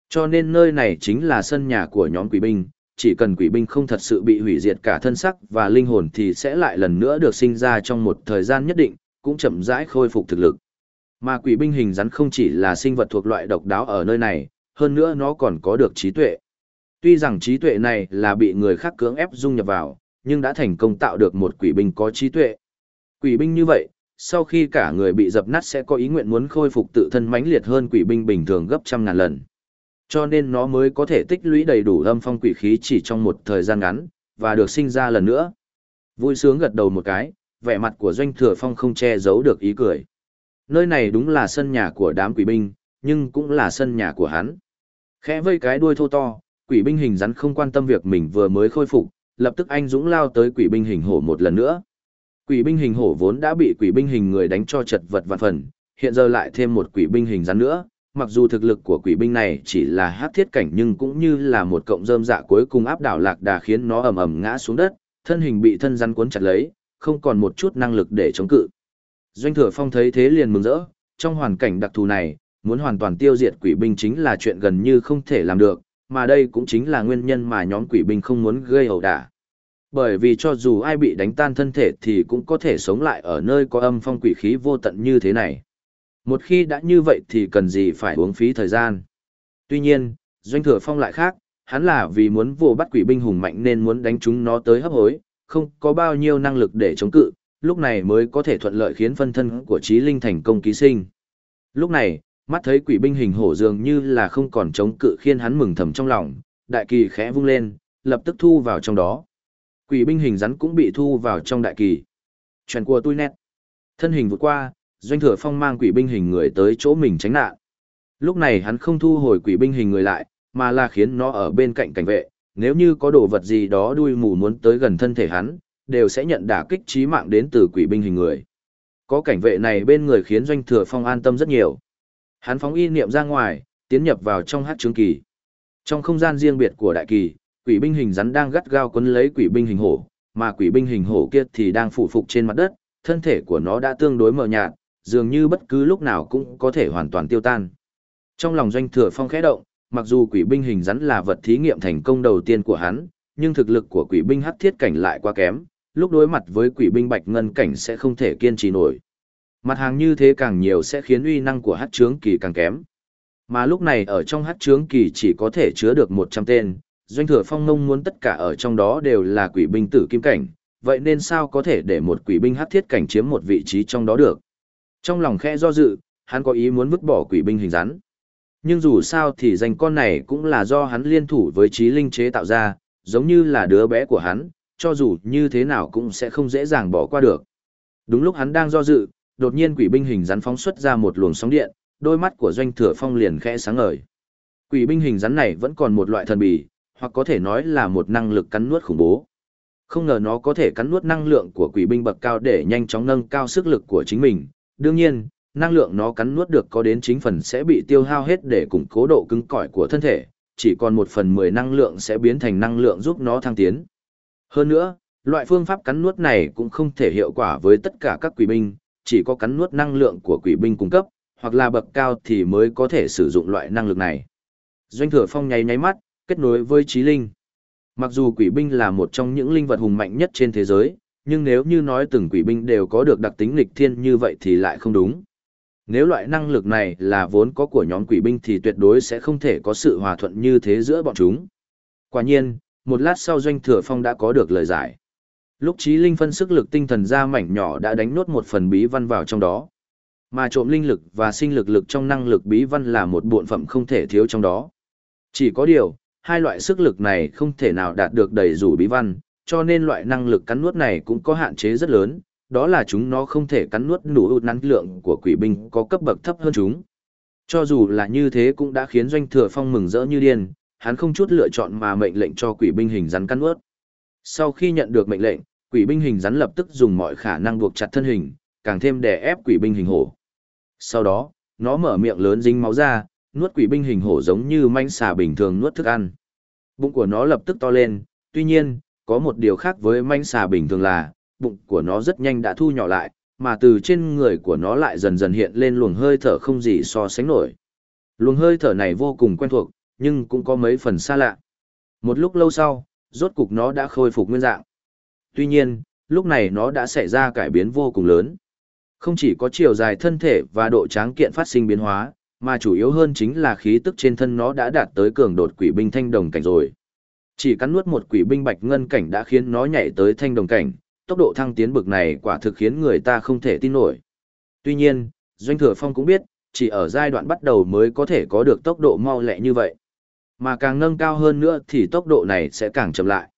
Cho nên nơi này chính là sân nhà của nhóm quỷ binh, chỉ cần quỷ binh không thật sự bị hủy diệt cả thân sắc và linh hồn thì sẽ lại lần nữa được sinh ra trong một thời gian nhất định, cũng chậm rãi khôi phục thực lực. Mà quỷ binh hình rắn không chỉ là sinh vật thuộc loại độc đáo ở nơi này, hơn nữa nó còn có được trí tuệ. Tuy rằng trí tuệ này là bị người khác cưỡng ép dung nhập vào, nhưng đã thành công tạo được một quỷ binh có trí tuệ. Quỷ binh như vậy, sau khi cả người bị dập nát sẽ có ý nguyện muốn khôi phục tự thân mãnh liệt hơn quỷ binh bình thường gấp trăm ngàn lần. Cho nên nó mới có thể tích lũy đầy đủ âm phong quỷ khí chỉ trong một thời gian ngắn, và được sinh ra lần nữa. Vui sướng gật đầu một cái, vẻ mặt của doanh thừa phong không che giấu được ý cười. Nơi này đúng là sân nhà của đám quỷ binh, nhưng cũng là sân nhà của hắn. Khẽ vây cái đuôi thô to, quỷ binh hình rắn không quan tâm việc mình vừa mới khôi phục, lập tức anh dũng lao tới quỷ binh hình hổ một lần nữa. Quỷ binh hình hổ vốn đã bị quỷ binh hình người đánh cho chật vật vạn phần, hiện giờ lại thêm một quỷ binh hình rắn nữa, mặc dù thực lực của quỷ binh này chỉ là hát thiết cảnh nhưng cũng như là một cộng rơm dạ cuối cùng áp đảo lạc đà khiến nó ầm ầm ngã xuống đất, thân hình bị thân rắn cuốn chặt lấy, không còn một chút năng lực để chống cự. Doanh thừa phong thấy thế liền mừng rỡ, trong hoàn cảnh đặc thù này, muốn hoàn toàn tiêu diệt quỷ binh chính là chuyện gần như không thể làm được, mà đây cũng chính là nguyên nhân mà nhóm quỷ binh không muốn gây ẩu đả. Bởi vì cho dù ai bị đánh tan thân thể thì cũng có thể sống lại ở nơi có âm phong quỷ khí vô tận như thế này. Một khi đã như vậy thì cần gì phải uống phí thời gian. Tuy nhiên, doanh thừa phong lại khác, hắn là vì muốn vô bắt quỷ binh hùng mạnh nên muốn đánh chúng nó tới hấp hối, không có bao nhiêu năng lực để chống cự, lúc này mới có thể thuận lợi khiến phân thân của trí linh thành công ký sinh. Lúc này, mắt thấy quỷ binh hình hổ dường như là không còn chống cự khiến hắn mừng thầm trong lòng, đại kỳ khẽ vung lên, lập tức thu vào trong đó. Quỷ binh hình rắn cũng bị thu vào trong đại kỳ. Chuyện của tôi nét. Thân hình vượt qua, doanh thừa phong mang quỷ binh hình người tới chỗ mình tránh nạn. Lúc này hắn không thu hồi quỷ binh hình người lại, mà là khiến nó ở bên cạnh cảnh vệ, nếu như có đồ vật gì đó đuôi mù muốn tới gần thân thể hắn, đều sẽ nhận đả kích chí mạng đến từ quỷ binh hình người. Có cảnh vệ này bên người khiến doanh thừa phong an tâm rất nhiều. Hắn phóng y niệm ra ngoài, tiến nhập vào trong hát trướng kỳ. Trong không gian riêng biệt của đại kỳ, quỷ binh hình rắn đang gắt gao quấn lấy quỷ binh hình hổ, mà quỷ binh hình hổ kia thì đang phụ phục trên mặt đất, thân thể của nó đã tương đối mờ nhạt, dường như bất cứ lúc nào cũng có thể hoàn toàn tiêu tan. Trong lòng doanh thừa phong khẽ động, mặc dù quỷ binh hình rắn là vật thí nghiệm thành công đầu tiên của hắn, nhưng thực lực của quỷ binh hắc thiết cảnh lại quá kém, lúc đối mặt với quỷ binh bạch ngân cảnh sẽ không thể kiên trì nổi. Mặt hàng như thế càng nhiều sẽ khiến uy năng của hắc trướng kỳ càng kém. Mà lúc này ở trong hắc trướng kỳ chỉ có thể chứa được 100 tên, doanh thừa phong ngông muốn tất cả ở trong đó đều là quỷ binh tử kim cảnh, vậy nên sao có thể để một quỷ binh hắc thiết cảnh chiếm một vị trí trong đó được. Trong lòng khẽ do dự, hắn có ý muốn vứt bỏ quỷ binh hình rắn. Nhưng dù sao thì danh con này cũng là do hắn liên thủ với trí linh chế tạo ra, giống như là đứa bé của hắn, cho dù như thế nào cũng sẽ không dễ dàng bỏ qua được. Đúng lúc hắn đang do dự, đột nhiên quỷ binh hình rắn phóng xuất ra một luồng sóng điện, đôi mắt của doanh thừa phong liền khẽ sáng ngời. Quỷ binh hình rắn này vẫn còn một loại thần bì, hoặc có thể nói là một năng lực cắn nuốt khủng bố. Không ngờ nó có thể cắn nuốt năng lượng của quỷ binh bậc cao để nhanh chóng nâng cao sức lực của chính mình. Đương nhiên, năng lượng nó cắn nuốt được có đến chính phần sẽ bị tiêu hao hết để củng cố độ cứng cỏi của thân thể, chỉ còn một phần mười năng lượng sẽ biến thành năng lượng giúp nó thăng tiến. Hơn nữa, loại phương pháp cắn nuốt này cũng không thể hiệu quả với tất cả các quỷ binh, chỉ có cắn nuốt năng lượng của quỷ binh cung cấp, hoặc là bậc cao thì mới có thể sử dụng loại năng lực này. Doanh thừa phong nháy nháy mắt, kết nối với trí linh. Mặc dù quỷ binh là một trong những linh vật hùng mạnh nhất trên thế giới, nhưng nếu như nói từng quỷ binh đều có được đặc tính nghịch thiên như vậy thì lại không đúng. Nếu loại năng lực này là vốn có của nhóm quỷ binh thì tuyệt đối sẽ không thể có sự hòa thuận như thế giữa bọn chúng. Quả nhiên, một lát sau doanh thừa phong đã có được lời giải. Lúc trí linh phân sức lực tinh thần ra mảnh nhỏ đã đánh nốt một phần bí văn vào trong đó. Mà trộm linh lực và sinh lực lực trong năng lực bí văn là một bộ phẩm không thể thiếu trong đó. Chỉ có điều, hai loại sức lực này không thể nào đạt được đầy đủ bí văn, cho nên loại năng lực cắn nuốt này cũng có hạn chế rất lớn, đó là chúng nó không thể cắn nuốt đủ năng lượng của quỷ binh có cấp bậc thấp hơn chúng. Cho dù là như thế cũng đã khiến doanh thừa phong mừng rỡ như điên, hắn không chút lựa chọn mà mệnh lệnh cho quỷ binh hình rắn cắn nuốt. Sau khi nhận được mệnh lệnh, quỷ binh hình rắn lập tức dùng mọi khả năng buộc chặt thân hình, càng thêm đè ép quỷ binh hình hổ. Sau đó, nó mở miệng lớn dính máu ra, nuốt quỷ binh hình hổ giống như manh xà bình thường nuốt thức ăn. Bụng của nó lập tức to lên, tuy nhiên, có một điều khác với manh xà bình thường là, bụng của nó rất nhanh đã thu nhỏ lại, mà từ trên người của nó lại dần dần hiện lên luồng hơi thở không gì so sánh nổi. Luồng hơi thở này vô cùng quen thuộc, nhưng cũng có mấy phần xa lạ. Một lúc lâu sau, rốt cục nó đã khôi phục nguyên dạng. Tuy nhiên, lúc này nó đã xảy ra cải biến vô cùng lớn. Không chỉ có chiều dài thân thể và độ tráng kiện phát sinh biến hóa, mà chủ yếu hơn chính là khí tức trên thân nó đã đạt tới cường đột quỷ binh thanh đồng cảnh rồi. Chỉ cắn nuốt một quỷ binh bạch ngân cảnh đã khiến nó nhảy tới thanh đồng cảnh, tốc độ thăng tiến bực này quả thực khiến người ta không thể tin nổi. Tuy nhiên, Doanh Thừa Phong cũng biết, chỉ ở giai đoạn bắt đầu mới có thể có được tốc độ mau lẹ như vậy. Mà càng nâng cao hơn nữa thì tốc độ này sẽ càng chậm lại.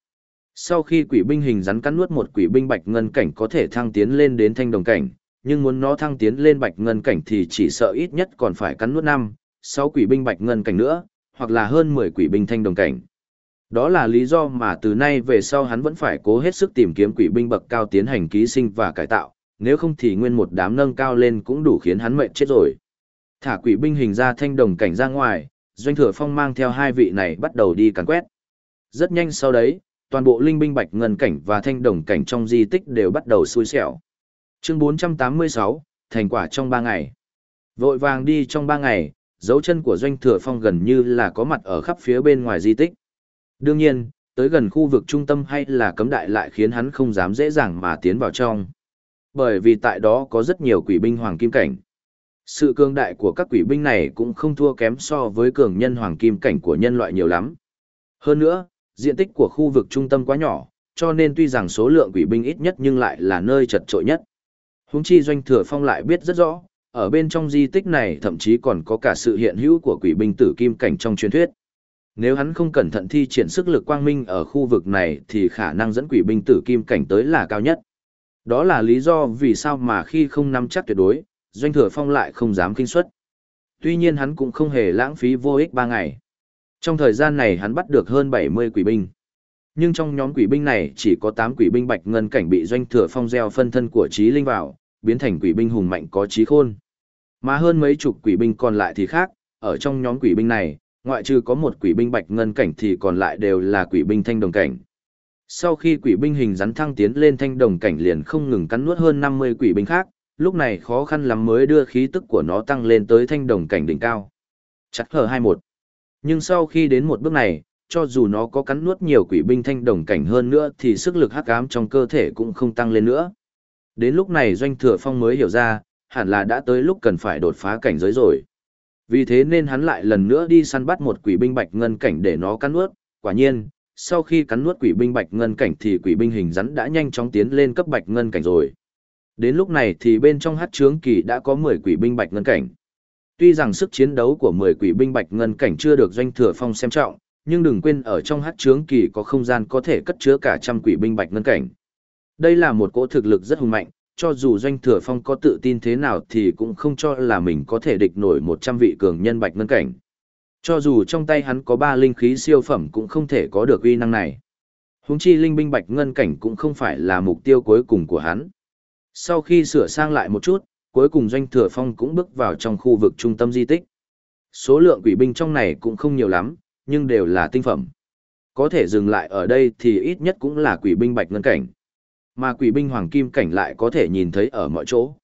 Sau khi quỷ binh hình rắn cắn nuốt một quỷ binh bạch ngân cảnh có thể thăng tiến lên đến thanh đồng cảnh, nhưng muốn nó thăng tiến lên bạch ngân cảnh thì chỉ sợ ít nhất còn phải cắn nuốt năm, sáu quỷ binh bạch ngân cảnh nữa, hoặc là hơn 10 quỷ binh thanh đồng cảnh. Đó là lý do mà từ nay về sau hắn vẫn phải cố hết sức tìm kiếm quỷ binh bậc cao tiến hành ký sinh và cải tạo, nếu không thì nguyên một đám nâng cao lên cũng đủ khiến hắn mệt chết rồi. Thả quỷ binh hình ra thanh đồng cảnh ra ngoài, Doanh Thừa Phong mang theo hai vị này bắt đầu đi càn quét. Rất nhanh sau đấy, toàn bộ linh binh bạch ngân cảnh và thanh đồng cảnh trong di tích đều bắt đầu xui xẻo. Chương 486, thành quả trong 3 ngày. Vội vàng đi trong 3 ngày, dấu chân của Doanh Thừa Phong gần như là có mặt ở khắp phía bên ngoài di tích. Đương nhiên, tới gần khu vực trung tâm hay là cấm đại lại khiến hắn không dám dễ dàng mà tiến vào trong. Bởi vì tại đó có rất nhiều quỷ binh hoàng kim cảnh. Sự cường đại của các quỷ binh này cũng không thua kém so với cường nhân hoàng kim cảnh của nhân loại nhiều lắm. Hơn nữa, diện tích của khu vực trung tâm quá nhỏ, cho nên tuy rằng số lượng quỷ binh ít nhất nhưng lại là nơi chật trội nhất. Húng chi doanh thừa phong lại biết rất rõ, ở bên trong di tích này thậm chí còn có cả sự hiện hữu của quỷ binh tử kim cảnh trong truyền thuyết. Nếu hắn không cẩn thận thi triển sức lực quang minh ở khu vực này thì khả năng dẫn quỷ binh tử kim cảnh tới là cao nhất. Đó là lý do vì sao mà khi không nắm chắc tuyệt đối, doanh thừa phong lại không dám kinh suất. Tuy nhiên hắn cũng không hề lãng phí vô ích ba ngày. Trong thời gian này hắn bắt được hơn 70 quỷ binh. Nhưng trong nhóm quỷ binh này chỉ có 8 quỷ binh bạch ngân cảnh bị doanh thừa phong gieo phân thân của trí linh vào, biến thành quỷ binh hùng mạnh có trí khôn. Mà hơn mấy chục quỷ binh còn lại thì khác, ở trong nhóm quỷ binh này, ngoại trừ có một quỷ binh bạch ngân cảnh thì còn lại đều là quỷ binh thanh đồng cảnh. Sau khi quỷ binh hình rắn thăng tiến lên thanh đồng cảnh liền không ngừng cắn nuốt hơn 50 quỷ binh khác, lúc này khó khăn lắm mới đưa khí tức của nó tăng lên tới thanh đồng cảnh đỉnh cao. Chặt hờ 21. Nhưng sau khi đến một bước này, cho dù nó có cắn nuốt nhiều quỷ binh thanh đồng cảnh hơn nữa thì sức lực hắc ám trong cơ thể cũng không tăng lên nữa. Đến lúc này Doanh Thừa Phong mới hiểu ra, hẳn là đã tới lúc cần phải đột phá cảnh giới rồi. Vì thế nên hắn lại lần nữa đi săn bắt một quỷ binh bạch ngân cảnh để nó cắn nuốt, quả nhiên, sau khi cắn nuốt quỷ binh bạch ngân cảnh thì quỷ binh hình rắn đã nhanh chóng tiến lên cấp bạch ngân cảnh rồi. Đến lúc này thì bên trong hát trướng kỳ đã có 10 quỷ binh bạch ngân cảnh. Tuy rằng sức chiến đấu của 10 quỷ binh bạch ngân cảnh chưa được doanh thừa phong xem trọng, nhưng đừng quên ở trong hát trướng kỳ có không gian có thể cất chứa cả trăm quỷ binh bạch ngân cảnh. Đây là một cỗ thực lực rất hùng mạnh, cho dù doanh thừa phong có tự tin thế nào thì cũng không cho là mình có thể địch nổi 100 vị cường nhân bạch ngân cảnh. Cho dù trong tay hắn có ba linh khí siêu phẩm cũng không thể có được uy năng này. Húng chi linh binh bạch ngân cảnh cũng không phải là mục tiêu cuối cùng của hắn. Sau khi sửa sang lại một chút, cuối cùng doanh thừa phong cũng bước vào trong khu vực trung tâm di tích. Số lượng quỷ binh trong này cũng không nhiều lắm, nhưng đều là tinh phẩm. Có thể dừng lại ở đây thì ít nhất cũng là quỷ binh bạch ngân cảnh. Mà quỷ binh hoàng kim cảnh lại có thể nhìn thấy ở mọi chỗ.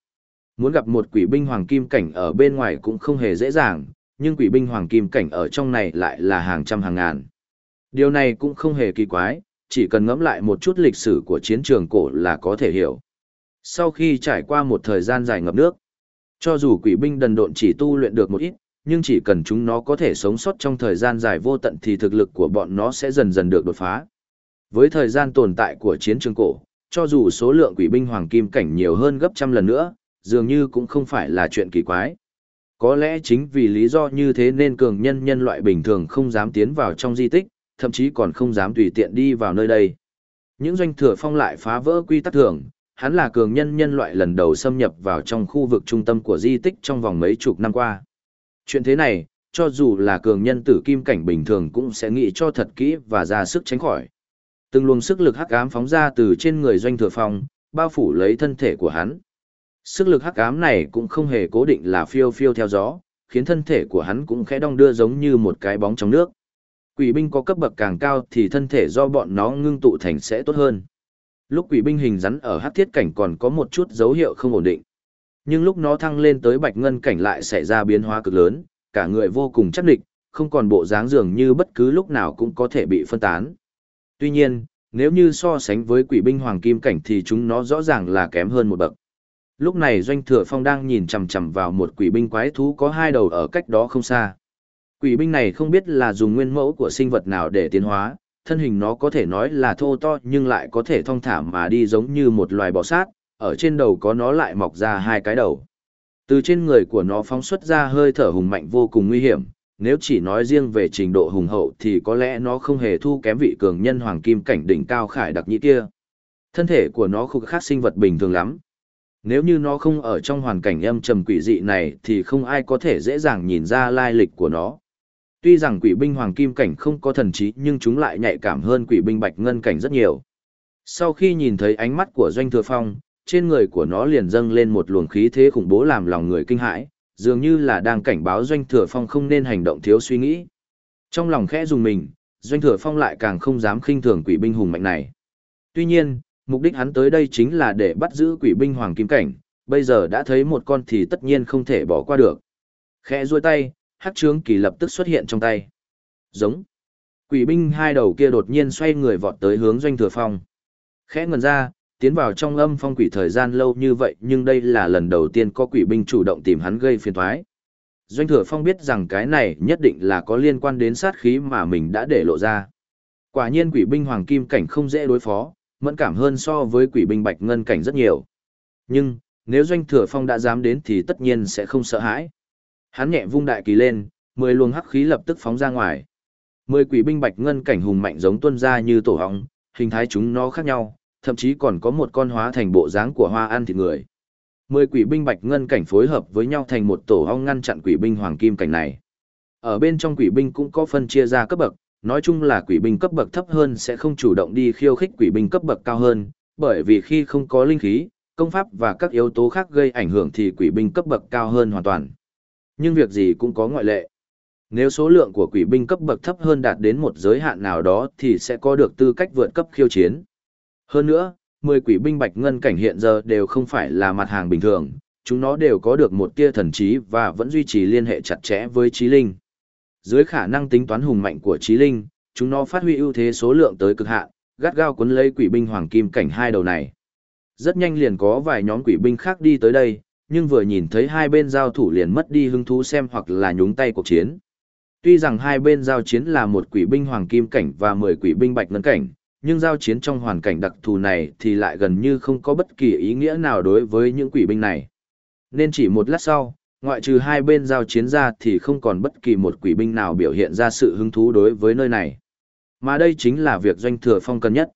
Muốn gặp một quỷ binh hoàng kim cảnh ở bên ngoài cũng không hề dễ dàng, nhưng quỷ binh hoàng kim cảnh ở trong này lại là hàng trăm hàng ngàn. Điều này cũng không hề kỳ quái, chỉ cần ngẫm lại một chút lịch sử của chiến trường cổ là có thể hiểu. Sau khi trải qua một thời gian dài ngập nước, cho dù quỷ binh đần độn chỉ tu luyện được một ít, nhưng chỉ cần chúng nó có thể sống sót trong thời gian dài vô tận thì thực lực của bọn nó sẽ dần dần được đột phá. Với thời gian tồn tại của chiến trường cổ, cho dù số lượng quỷ binh hoàng kim cảnh nhiều hơn gấp trăm lần nữa, dường như cũng không phải là chuyện kỳ quái. Có lẽ chính vì lý do như thế nên cường nhân nhân loại bình thường không dám tiến vào trong di tích, thậm chí còn không dám tùy tiện đi vào nơi đây. Những doanh thừa phong lại phá vỡ quy tắc thường, hắn là cường nhân nhân loại lần đầu xâm nhập vào trong khu vực trung tâm của di tích trong vòng mấy chục năm qua. Chuyện thế này, cho dù là cường nhân tử kim cảnh bình thường cũng sẽ nghĩ cho thật kỹ và ra sức tránh khỏi. Từng luồng sức lực hắc ám phóng ra từ trên người doanh thừa phong, bao phủ lấy thân thể của hắn. Sức lực hắc ám này cũng không hề cố định là phiêu phiêu theo gió, khiến thân thể của hắn cũng khẽ đong đưa giống như một cái bóng trong nước. Quỷ binh có cấp bậc càng cao thì thân thể do bọn nó ngưng tụ thành sẽ tốt hơn. Lúc quỷ binh hình rắn ở hắc thiết cảnh còn có một chút dấu hiệu không ổn định. Nhưng lúc nó thăng lên tới bạch ngân cảnh lại xảy ra biến hóa cực lớn, cả người vô cùng chắc địch, không còn bộ dáng dường như bất cứ lúc nào cũng có thể bị phân tán. Tuy nhiên, nếu như so sánh với quỷ binh hoàng kim cảnh thì chúng nó rõ ràng là kém hơn một bậc. Lúc này Doanh Thừa Phong đang nhìn chằm chằm vào một quỷ binh quái thú có hai đầu ở cách đó không xa. Quỷ binh này không biết là dùng nguyên mẫu của sinh vật nào để tiến hóa, thân hình nó có thể nói là thô to nhưng lại có thể thong thả mà đi giống như một loài bò sát, ở trên đầu có nó lại mọc ra hai cái đầu. Từ trên người của nó phóng xuất ra hơi thở hùng mạnh vô cùng nguy hiểm, nếu chỉ nói riêng về trình độ hùng hậu thì có lẽ nó không hề thu kém vị cường nhân hoàng kim cảnh đỉnh cao khải đặc nhĩ kia. Thân thể của nó không khác sinh vật bình thường lắm. Nếu như nó không ở trong hoàn cảnh âm trầm quỷ dị này thì không ai có thể dễ dàng nhìn ra lai lịch của nó. Tuy rằng quỷ binh hoàng kim cảnh không có thần trí nhưng chúng lại nhạy cảm hơn quỷ binh bạch ngân cảnh rất nhiều. Sau khi nhìn thấy ánh mắt của Doanh Thừa Phong, trên người của nó liền dâng lên một luồng khí thế khủng bố làm lòng người kinh hãi, dường như là đang cảnh báo Doanh Thừa Phong không nên hành động thiếu suy nghĩ. Trong lòng khẽ dùng mình, Doanh Thừa Phong lại càng không dám khinh thường quỷ binh hùng mạnh này. Tuy nhiên, mục đích hắn tới đây chính là để bắt giữ quỷ binh hoàng kim cảnh, bây giờ đã thấy một con thì tất nhiên không thể bỏ qua được. Khẽ duỗi tay, hắc trướng kỳ lập tức xuất hiện trong tay. Giống. Quỷ binh hai đầu kia đột nhiên xoay người vọt tới hướng Doanh Thừa Phong. Khẽ ngần ra, tiến vào trong âm phong quỷ thời gian lâu như vậy nhưng đây là lần đầu tiên có quỷ binh chủ động tìm hắn gây phiền thoái. Doanh thừa phong biết rằng cái này nhất định là có liên quan đến sát khí mà mình đã để lộ ra. Quả nhiên quỷ binh hoàng kim cảnh không dễ đối phó, mẫn cảm hơn so với quỷ binh bạch ngân cảnh rất nhiều. Nhưng, nếu doanh thừa phong đã dám đến thì tất nhiên sẽ không sợ hãi. Hắn nhẹ vung đại kỳ lên, mười luồng hắc khí lập tức phóng ra ngoài. Mười quỷ binh bạch ngân cảnh hùng mạnh giống tuân ra như tổ hóng, hình thái chúng nó khác nhau, thậm chí còn có một con hóa thành bộ dáng của hoa ăn thịt người. Mười quỷ binh bạch ngân cảnh phối hợp với nhau thành một tổ ong ngăn chặn quỷ binh hoàng kim cảnh này. Ở bên trong quỷ binh cũng có phân chia ra cấp bậc, nói chung là quỷ binh cấp bậc thấp hơn sẽ không chủ động đi khiêu khích quỷ binh cấp bậc cao hơn, bởi vì khi không có linh khí, công pháp và các yếu tố khác gây ảnh hưởng thì quỷ binh cấp bậc cao hơn hoàn toàn. Nhưng việc gì cũng có ngoại lệ. Nếu số lượng của quỷ binh cấp bậc thấp hơn đạt đến một giới hạn nào đó thì sẽ có được tư cách vượt cấp khiêu chiến. Hơn nữa, 10 quỷ binh bạch ngân cảnh hiện giờ đều không phải là mặt hàng bình thường, chúng nó đều có được một tia thần trí và vẫn duy trì liên hệ chặt chẽ với trí linh. Dưới khả năng tính toán hùng mạnh của trí linh, chúng nó phát huy ưu thế số lượng tới cực hạn, gắt gao cuốn lấy quỷ binh hoàng kim cảnh hai đầu này. Rất nhanh liền có vài nhóm quỷ binh khác đi tới đây, nhưng vừa nhìn thấy hai bên giao thủ liền mất đi hứng thú xem hoặc là nhúng tay cuộc chiến. Tuy rằng hai bên giao chiến là một quỷ binh hoàng kim cảnh và 10 quỷ binh bạch ngân cảnh, nhưng giao chiến trong hoàn cảnh đặc thù này thì lại gần như không có bất kỳ ý nghĩa nào đối với những quỷ binh này. Nên chỉ một lát sau, ngoại trừ hai bên giao chiến ra thì không còn bất kỳ một quỷ binh nào biểu hiện ra sự hứng thú đối với nơi này. Mà đây chính là việc doanh thừa phong cần nhất.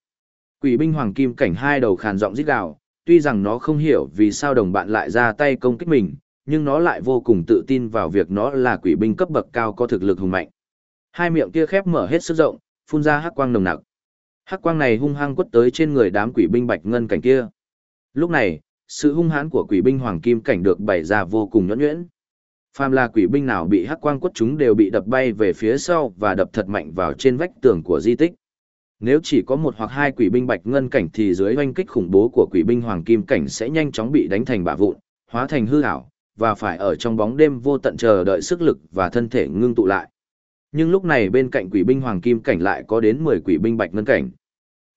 Quỷ binh hoàng kim cảnh hai đầu khàn giọng rít gào, tuy rằng nó không hiểu vì sao đồng bạn lại ra tay công kích mình, nhưng nó lại vô cùng tự tin vào việc nó là quỷ binh cấp bậc cao có thực lực hùng mạnh. Hai miệng kia khép mở hết sức rộng, phun ra hắc quang nồng nặc. Hắc quang này hung hăng quất tới trên người đám quỷ binh bạch ngân cảnh kia. Lúc này, sự hung hãn của quỷ binh hoàng kim cảnh được bày ra vô cùng nhuyễn nhuyễn. Phàm là quỷ binh nào bị hắc quang quất chúng đều bị đập bay về phía sau và đập thật mạnh vào trên vách tường của di tích. Nếu chỉ có một hoặc hai quỷ binh bạch ngân cảnh thì dưới oanh kích khủng bố của quỷ binh hoàng kim cảnh sẽ nhanh chóng bị đánh thành bạ vụn, hóa thành hư ảo, và phải ở trong bóng đêm vô tận chờ đợi sức lực và thân thể ngưng tụ lại. Nhưng lúc này bên cạnh quỷ binh hoàng kim cảnh lại có đến 10 quỷ binh bạch ngân cảnh.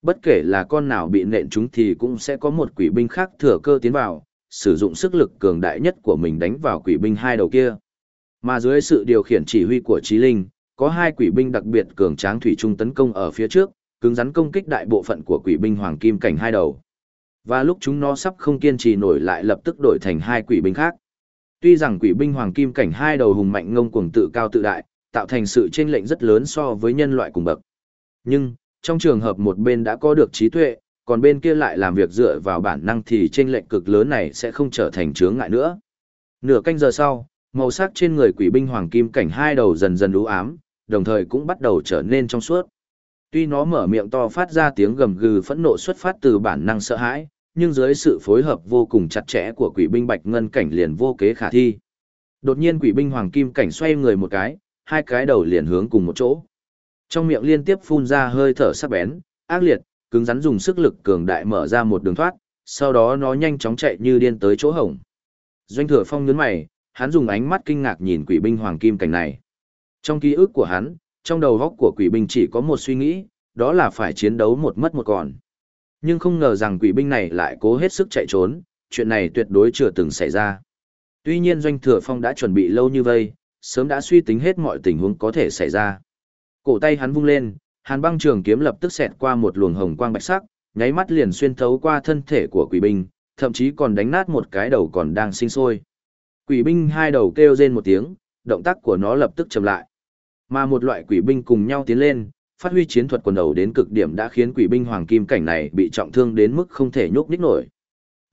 Bất kể là con nào bị nện chúng thì cũng sẽ có một quỷ binh khác thừa cơ tiến vào, sử dụng sức lực cường đại nhất của mình đánh vào quỷ binh hai đầu kia. Mà dưới sự điều khiển chỉ huy của Chí Linh, có hai quỷ binh đặc biệt cường tráng thủy trung tấn công ở phía trước, cứng rắn công kích đại bộ phận của quỷ binh hoàng kim cảnh hai đầu. Và lúc chúng nó sắp không kiên trì nổi lại lập tức đổi thành hai quỷ binh khác. Tuy rằng quỷ binh hoàng kim cảnh hai đầu hùng mạnh ngông cuồng tự cao tự đại, tạo thành sự chênh lệnh rất lớn so với nhân loại cùng bậc. Nhưng, trong trường hợp một bên đã có được trí tuệ, còn bên kia lại làm việc dựa vào bản năng thì chênh lệnh cực lớn này sẽ không trở thành chướng ngại nữa. Nửa canh giờ sau, màu sắc trên người quỷ binh hoàng kim cảnh hai đầu dần dần u ám, đồng thời cũng bắt đầu trở nên trong suốt. Tuy nó mở miệng to phát ra tiếng gầm gừ phẫn nộ xuất phát từ bản năng sợ hãi, nhưng dưới sự phối hợp vô cùng chặt chẽ của quỷ binh bạch ngân cảnh liền vô kế khả thi. Đột nhiên quỷ binh hoàng kim cảnh xoay người một cái, hai cái đầu liền hướng cùng một chỗ. Trong miệng liên tiếp phun ra hơi thở sắc bén, ác liệt, cứng rắn dùng sức lực cường đại mở ra một đường thoát, sau đó nó nhanh chóng chạy như điên tới chỗ hổng. Doanh thừa phong nhướng mày, hắn dùng ánh mắt kinh ngạc nhìn quỷ binh hoàng kim cảnh này. Trong ký ức của hắn, trong đầu góc của quỷ binh chỉ có một suy nghĩ, đó là phải chiến đấu một mất một còn. Nhưng không ngờ rằng quỷ binh này lại cố hết sức chạy trốn, chuyện này tuyệt đối chưa từng xảy ra. Tuy nhiên Doanh Thừa Phong đã chuẩn bị lâu như vậy, sớm đã suy tính hết mọi tình huống có thể xảy ra. Cổ tay hắn vung lên, hàn băng trường kiếm lập tức xẹt qua một luồng hồng quang bạch sắc, nháy mắt liền xuyên thấu qua thân thể của quỷ binh, thậm chí còn đánh nát một cái đầu còn đang sinh sôi. Quỷ binh hai đầu kêu rên một tiếng, động tác của nó lập tức chậm lại. Mà một loại quỷ binh cùng nhau tiến lên, phát huy chiến thuật quần đầu đến cực điểm đã khiến quỷ binh hoàng kim cảnh này bị trọng thương đến mức không thể nhúc nhích nổi.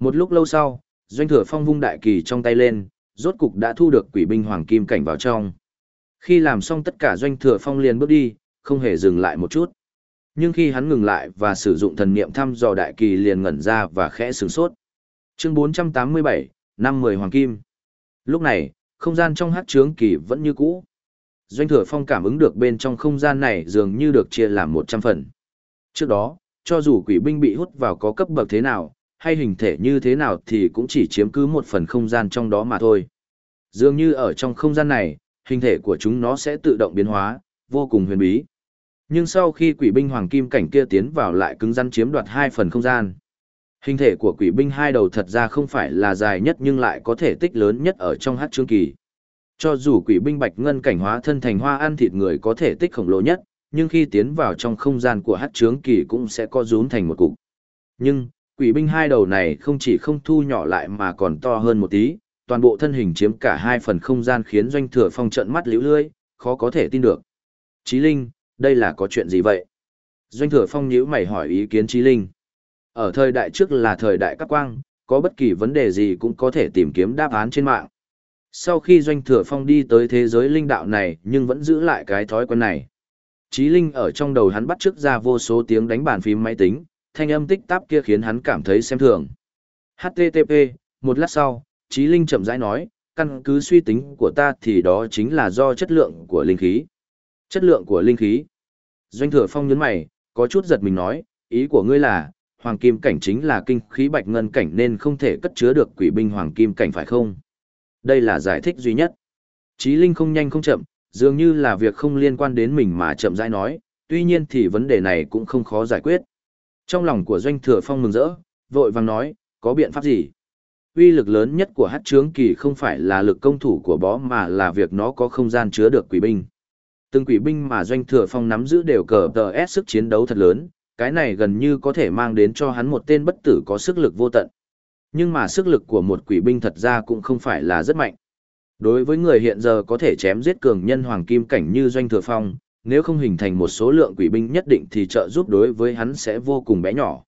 Một lúc lâu sau, doanh thừa phong vung đại kỳ trong tay lên, rốt cục đã thu được quỷ binh hoàng kim cảnh vào trong. Khi làm xong tất cả doanh thừa phong liền bước đi, không hề dừng lại một chút. Nhưng khi hắn ngừng lại và sử dụng thần niệm thăm dò đại kỳ liền ngẩn ra và khẽ sửng sốt. Chương 487, năm 10 hoàng kim. Lúc này, không gian trong hát trướng kỳ vẫn như cũ. Doanh thừa phong cảm ứng được bên trong không gian này dường như được chia làm 100 phần. Trước đó, cho dù quỷ binh bị hút vào có cấp bậc thế nào, hay hình thể như thế nào thì cũng chỉ chiếm cứ một phần không gian trong đó mà thôi. Dường như ở trong không gian này, hình thể của chúng nó sẽ tự động biến hóa, vô cùng huyền bí. Nhưng sau khi quỷ binh hoàng kim cảnh kia tiến vào lại cứng rắn chiếm đoạt hai phần không gian. Hình thể của quỷ binh hai đầu thật ra không phải là dài nhất nhưng lại có thể tích lớn nhất ở trong hát chương kỳ. Cho dù quỷ binh bạch ngân cảnh hóa thân thành hoa ăn thịt người có thể tích khổng lồ nhất, nhưng khi tiến vào trong không gian của hát trướng kỳ cũng sẽ có rúm thành một cục. Nhưng, quỷ binh hai đầu này không chỉ không thu nhỏ lại mà còn to hơn một tí, toàn bộ thân hình chiếm cả hai phần không gian khiến doanh thừa phong trận mắt liễu lươi, khó có thể tin được. Chí Linh, đây là có chuyện gì vậy? Doanh thừa phong nhíu mày hỏi ý kiến Chí Linh. Ở thời đại trước là thời đại các quang, có bất kỳ vấn đề gì cũng có thể tìm kiếm đáp án trên mạng. Sau khi Doanh Thừa Phong đi tới thế giới linh đạo này nhưng vẫn giữ lại cái thói quen này. Chí linh ở trong đầu hắn bắt trước ra vô số tiếng đánh bàn phím máy tính, thanh âm tích táp kia khiến hắn cảm thấy xem thường. HTTP, một lát sau, Chí linh chậm rãi nói, căn cứ suy tính của ta thì đó chính là do chất lượng của linh khí. Chất lượng của linh khí. Doanh Thừa Phong nhấn mày, có chút giật mình nói, ý của ngươi là, hoàng kim cảnh chính là kinh khí bạch ngân cảnh nên không thể cất chứa được quỷ binh hoàng kim cảnh phải không? Đây là giải thích duy nhất. Chí Linh không nhanh không chậm, dường như là việc không liên quan đến mình mà chậm rãi nói, tuy nhiên thì vấn đề này cũng không khó giải quyết. Trong lòng của Doanh Thừa Phong mừng rỡ, vội vàng nói, có biện pháp gì? uy lực lớn nhất của hát trướng kỳ không phải là lực công thủ của bó mà là việc nó có không gian chứa được quỷ binh. Từng quỷ binh mà doanh thừa phong nắm giữ đều cờ tờ ép sức chiến đấu thật lớn, cái này gần như có thể mang đến cho hắn một tên bất tử có sức lực vô tận. Nhưng mà sức lực của một quỷ binh thật ra cũng không phải là rất mạnh. Đối với người hiện giờ có thể chém giết cường nhân hoàng kim cảnh như doanh thừa phong, nếu không hình thành một số lượng quỷ binh nhất định thì trợ giúp đối với hắn sẽ vô cùng bé nhỏ.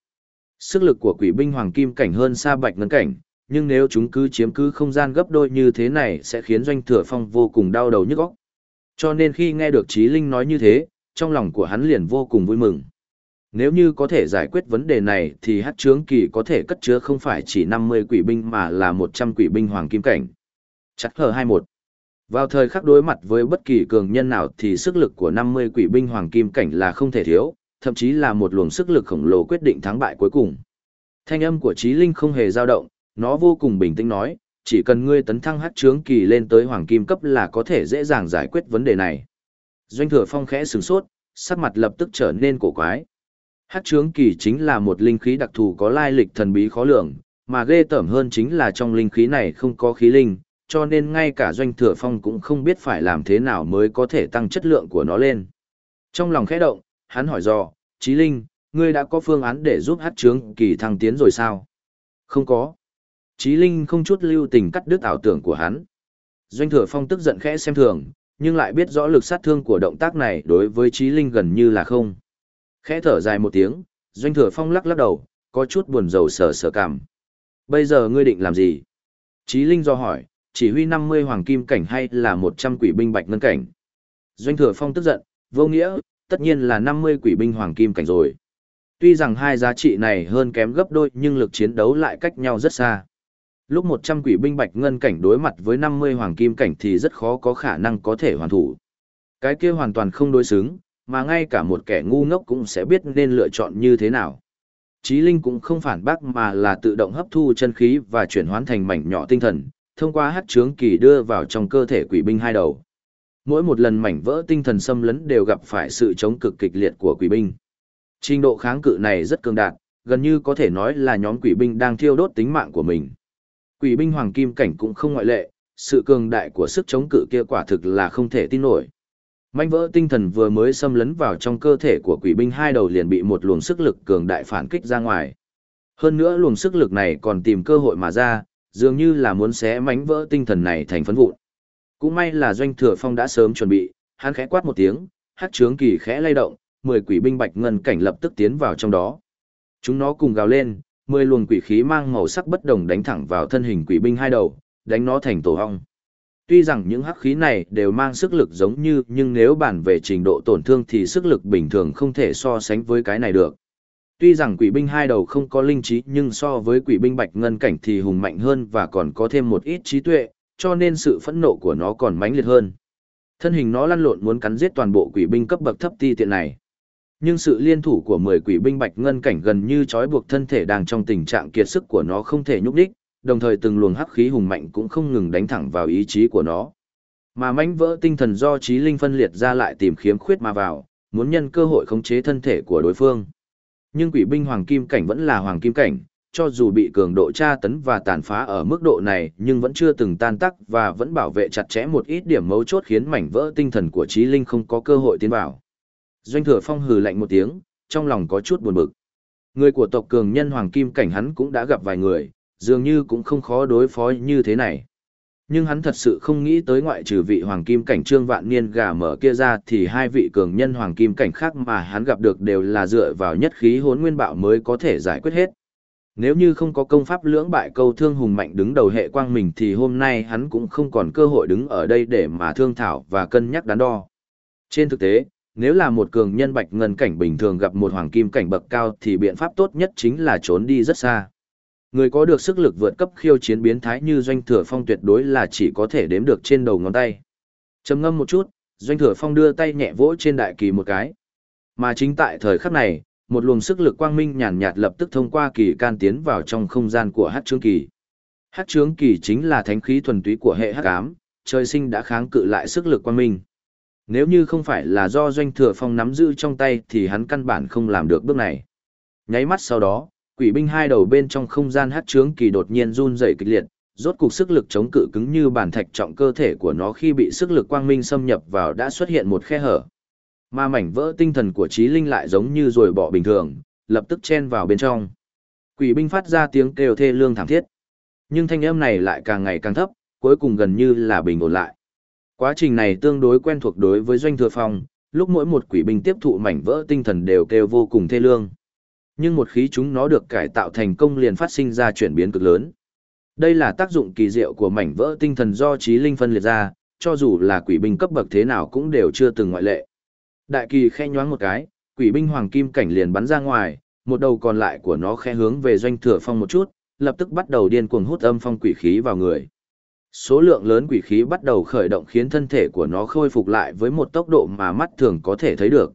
Sức lực của quỷ binh hoàng kim cảnh hơn xa bạch ngân cảnh, nhưng nếu chúng cứ chiếm cứ không gian gấp đôi như thế này sẽ khiến doanh thừa phong vô cùng đau đầu nhức óc. Cho nên khi nghe được Trí Linh nói như thế, trong lòng của hắn liền vô cùng vui mừng. Nếu như có thể giải quyết vấn đề này thì hát trướng kỳ có thể cất chứa không phải chỉ 50 quỷ binh mà là 100 quỷ binh hoàng kim cảnh. Chắc hờ 21. Vào thời khắc đối mặt với bất kỳ cường nhân nào thì sức lực của 50 quỷ binh hoàng kim cảnh là không thể thiếu, thậm chí là một luồng sức lực khổng lồ quyết định thắng bại cuối cùng. Thanh âm của Trí Linh không hề dao động, nó vô cùng bình tĩnh nói, chỉ cần ngươi tấn thăng hắc trướng kỳ lên tới hoàng kim cấp là có thể dễ dàng giải quyết vấn đề này. Doanh thừa phong khẽ sửng sốt, sắc mặt lập tức trở nên cổ quái. Hắc trướng kỳ chính là một linh khí đặc thù có lai lịch thần bí khó lường, mà ghê tởm hơn chính là trong linh khí này không có khí linh, cho nên ngay cả doanh thừa phong cũng không biết phải làm thế nào mới có thể tăng chất lượng của nó lên. Trong lòng khẽ động, hắn hỏi dò, Chí Linh, ngươi đã có phương án để giúp hát trướng kỳ thăng tiến rồi sao? Không có. Chí Linh không chút lưu tình cắt đứt ảo tưởng của hắn. Doanh thừa phong tức giận khẽ xem thường, nhưng lại biết rõ lực sát thương của động tác này đối với Chí Linh gần như là không. Khẽ thở dài một tiếng, Doanh thừa phong lắc lắc đầu, có chút buồn rầu sờ sờ cảm. Bây giờ ngươi định làm gì? Chí Linh do hỏi, chỉ huy 50 hoàng kim cảnh hay là 100 quỷ binh bạch ngân cảnh? Doanh thừa phong tức giận, vô nghĩa, tất nhiên là 50 quỷ binh hoàng kim cảnh rồi. Tuy rằng hai giá trị này hơn kém gấp đôi nhưng lực chiến đấu lại cách nhau rất xa. Lúc 100 quỷ binh bạch ngân cảnh đối mặt với 50 hoàng kim cảnh thì rất khó có khả năng có thể hoàn thủ. Cái kia hoàn toàn không đối xứng, mà ngay cả một kẻ ngu ngốc cũng sẽ biết nên lựa chọn như thế nào. Chí Linh cũng không phản bác mà là tự động hấp thu chân khí và chuyển hóa thành mảnh nhỏ tinh thần, thông qua hát trướng kỳ đưa vào trong cơ thể quỷ binh hai đầu. Mỗi một lần mảnh vỡ tinh thần xâm lấn đều gặp phải sự chống cực kịch liệt của quỷ binh. Trình độ kháng cự này rất cường đại, gần như có thể nói là nhóm quỷ binh đang thiêu đốt tính mạng của mình. Quỷ binh hoàng kim cảnh cũng không ngoại lệ, sự cường đại của sức chống cự kia quả thực là không thể tin nổi. Mảnh vỡ tinh thần vừa mới xâm lấn vào trong cơ thể của quỷ binh hai đầu liền bị một luồng sức lực cường đại phản kích ra ngoài. Hơn nữa luồng sức lực này còn tìm cơ hội mà ra, dường như là muốn xé mánh vỡ tinh thần này thành phấn vụn. Cũng may là doanh thừa phong đã sớm chuẩn bị, hắn khẽ quát một tiếng, hát trướng kỳ khẽ lay động, mười quỷ binh bạch ngân cảnh lập tức tiến vào trong đó. Chúng nó cùng gào lên, mười luồng quỷ khí mang màu sắc bất đồng đánh thẳng vào thân hình quỷ binh hai đầu, đánh nó thành tổ hong. Tuy rằng những hắc khí này đều mang sức lực giống như nhưng nếu bàn về trình độ tổn thương thì sức lực bình thường không thể so sánh với cái này được. Tuy rằng quỷ binh hai đầu không có linh trí nhưng so với quỷ binh bạch ngân cảnh thì hùng mạnh hơn và còn có thêm một ít trí tuệ, cho nên sự phẫn nộ của nó còn mãnh liệt hơn. Thân hình nó lăn lộn muốn cắn giết toàn bộ quỷ binh cấp bậc thấp ti tiện này. Nhưng sự liên thủ của 10 quỷ binh bạch ngân cảnh gần như trói buộc thân thể đang trong tình trạng kiệt sức của nó không thể nhúc đích, đồng thời từng luồng hắc khí hùng mạnh cũng không ngừng đánh thẳng vào ý chí của nó. Mà mãnh vỡ tinh thần do trí linh phân liệt ra lại tìm khiếm khuyết mà vào, muốn nhân cơ hội khống chế thân thể của đối phương. Nhưng quỷ binh hoàng kim cảnh vẫn là hoàng kim cảnh, cho dù bị cường độ tra tấn và tàn phá ở mức độ này nhưng vẫn chưa từng tan tắc và vẫn bảo vệ chặt chẽ một ít điểm mấu chốt khiến mảnh vỡ tinh thần của trí linh không có cơ hội tiến vào. Doanh thừa phong hừ lạnh một tiếng, trong lòng có chút buồn bực. Người của tộc cường nhân hoàng kim cảnh hắn cũng đã gặp vài người, dường như cũng không khó đối phó như thế này. Nhưng hắn thật sự không nghĩ tới ngoại trừ vị hoàng kim cảnh trương vạn niên gà mở kia ra thì hai vị cường nhân hoàng kim cảnh khác mà hắn gặp được đều là dựa vào nhất khí hốn nguyên bạo mới có thể giải quyết hết. Nếu như không có công pháp lưỡng bại câu thương hùng mạnh đứng đầu hệ quang mình thì hôm nay hắn cũng không còn cơ hội đứng ở đây để mà thương thảo và cân nhắc đắn đo. Trên thực tế, nếu là một cường nhân bạch ngân cảnh bình thường gặp một hoàng kim cảnh bậc cao thì biện pháp tốt nhất chính là trốn đi rất xa. Người có được sức lực vượt cấp khiêu chiến biến thái như doanh thừa phong tuyệt đối là chỉ có thể đếm được trên đầu ngón tay. trầm ngâm một chút, doanh thừa phong đưa tay nhẹ vỗ trên đại kỳ một cái. Mà chính tại thời khắc này, một luồng sức lực quang minh nhàn nhạt lập tức thông qua kỳ can tiến vào trong không gian của hát trướng kỳ. Hát trướng kỳ chính là thánh khí thuần túy của hệ hắc ám, trời sinh đã kháng cự lại sức lực quang minh. Nếu như không phải là do doanh thừa phong nắm giữ trong tay thì hắn căn bản không làm được bước này. Nháy mắt sau đó, Quỷ binh hai đầu bên trong không gian hát trướng kỳ đột nhiên run rẩy kịch liệt, rốt cục sức lực chống cự cứng như bản thạch trọng cơ thể của nó khi bị sức lực quang minh xâm nhập vào đã xuất hiện một khe hở. Mà mảnh vỡ tinh thần của trí linh lại giống như rồi bỏ bình thường, lập tức chen vào bên trong. Quỷ binh phát ra tiếng kêu thê lương thảm thiết. Nhưng thanh âm này lại càng ngày càng thấp, cuối cùng gần như là bình ổn lại. Quá trình này tương đối quen thuộc đối với doanh thừa phong, lúc mỗi một quỷ binh tiếp thụ mảnh vỡ tinh thần đều kêu vô cùng thê lương. Nhưng một khí chúng nó được cải tạo thành công liền phát sinh ra chuyển biến cực lớn. Đây là tác dụng kỳ diệu của mảnh vỡ tinh thần do trí linh phân liệt ra, cho dù là quỷ binh cấp bậc thế nào cũng đều chưa từng ngoại lệ. Đại kỳ khe nhoáng một cái, quỷ binh hoàng kim cảnh liền bắn ra ngoài, một đầu còn lại của nó khe hướng về doanh thừa phong một chút, lập tức bắt đầu điên cuồng hút âm phong quỷ khí vào người. Số lượng lớn quỷ khí bắt đầu khởi động khiến thân thể của nó khôi phục lại với một tốc độ mà mắt thường có thể thấy được.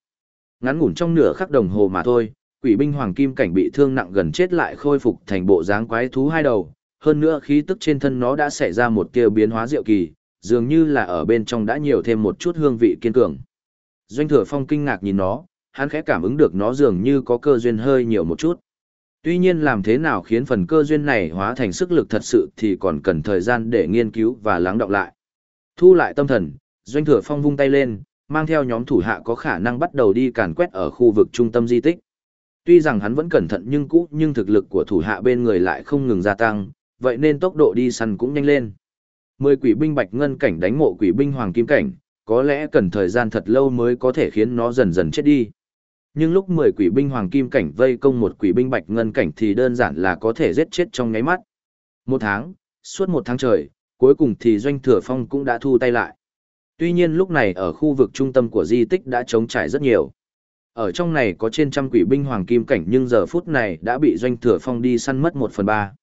Ngắn ngủn trong nửa khắc đồng hồ mà thôi, quỷ binh hoàng kim cảnh bị thương nặng gần chết lại khôi phục thành bộ dáng quái thú hai đầu, hơn nữa khí tức trên thân nó đã xảy ra một tia biến hóa diệu kỳ, dường như là ở bên trong đã nhiều thêm một chút hương vị kiên cường. Doanh thừa phong kinh ngạc nhìn nó, hắn khẽ cảm ứng được nó dường như có cơ duyên hơi nhiều một chút. Tuy nhiên làm thế nào khiến phần cơ duyên này hóa thành sức lực thật sự thì còn cần thời gian để nghiên cứu và lắng đọng lại. Thu lại tâm thần, Doanh Thừa Phong vung tay lên, mang theo nhóm thủ hạ có khả năng bắt đầu đi càn quét ở khu vực trung tâm di tích. Tuy rằng hắn vẫn cẩn thận nhưng cũ nhưng thực lực của thủ hạ bên người lại không ngừng gia tăng, vậy nên tốc độ đi săn cũng nhanh lên. Mười quỷ binh bạch ngân cảnh đánh mộ quỷ binh hoàng kim cảnh, có lẽ cần thời gian thật lâu mới có thể khiến nó dần dần chết đi. Nhưng lúc 10 quỷ binh hoàng kim cảnh vây công một quỷ binh bạch ngân cảnh thì đơn giản là có thể giết chết trong nháy mắt. Một tháng, suốt một tháng trời, cuối cùng thì doanh thừa phong cũng đã thu tay lại. Tuy nhiên lúc này ở khu vực trung tâm của di tích đã trống trải rất nhiều. Ở trong này có trên trăm quỷ binh hoàng kim cảnh nhưng giờ phút này đã bị doanh thừa phong đi săn mất một phần ba.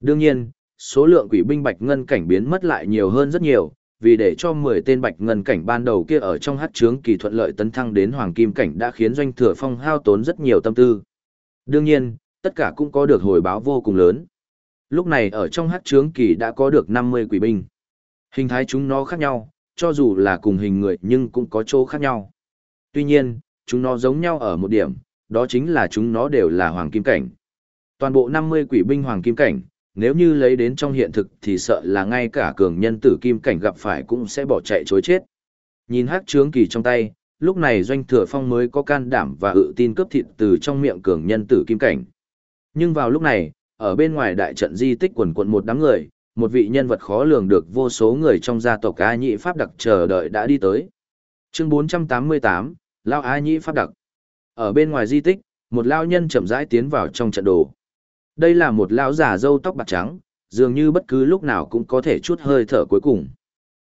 Đương nhiên, số lượng quỷ binh bạch ngân cảnh biến mất lại nhiều hơn rất nhiều, vì để cho 10 tên bạch ngân cảnh ban đầu kia ở trong hát trướng kỳ thuận lợi tấn thăng đến hoàng kim cảnh đã khiến doanh thừa phong hao tốn rất nhiều tâm tư. Đương nhiên, tất cả cũng có được hồi báo vô cùng lớn. Lúc này ở trong hát trướng kỳ đã có được 50 quỷ binh. Hình thái chúng nó khác nhau, cho dù là cùng hình người nhưng cũng có chỗ khác nhau. Tuy nhiên, chúng nó giống nhau ở một điểm, đó chính là chúng nó đều là hoàng kim cảnh. Toàn bộ 50 quỷ binh hoàng kim cảnh, nếu như lấy đến trong hiện thực thì sợ là ngay cả cường nhân tử kim cảnh gặp phải cũng sẽ bỏ chạy chối chết. Nhìn hát trướng kỳ trong tay, lúc này doanh thừa phong mới có can đảm và ự tin cướp thịt từ trong miệng cường nhân tử kim cảnh. Nhưng vào lúc này, ở bên ngoài đại trận di tích quần quận một đám người, một vị nhân vật khó lường được vô số người trong gia tộc A Nhị Pháp Đặc chờ đợi đã đi tới. Chương 488, Lao A Nhị Pháp Đặc. Ở bên ngoài di tích, một lao nhân chậm rãi tiến vào trong trận đồ. Đây là một lão già râu tóc bạc trắng, dường như bất cứ lúc nào cũng có thể chút hơi thở cuối cùng.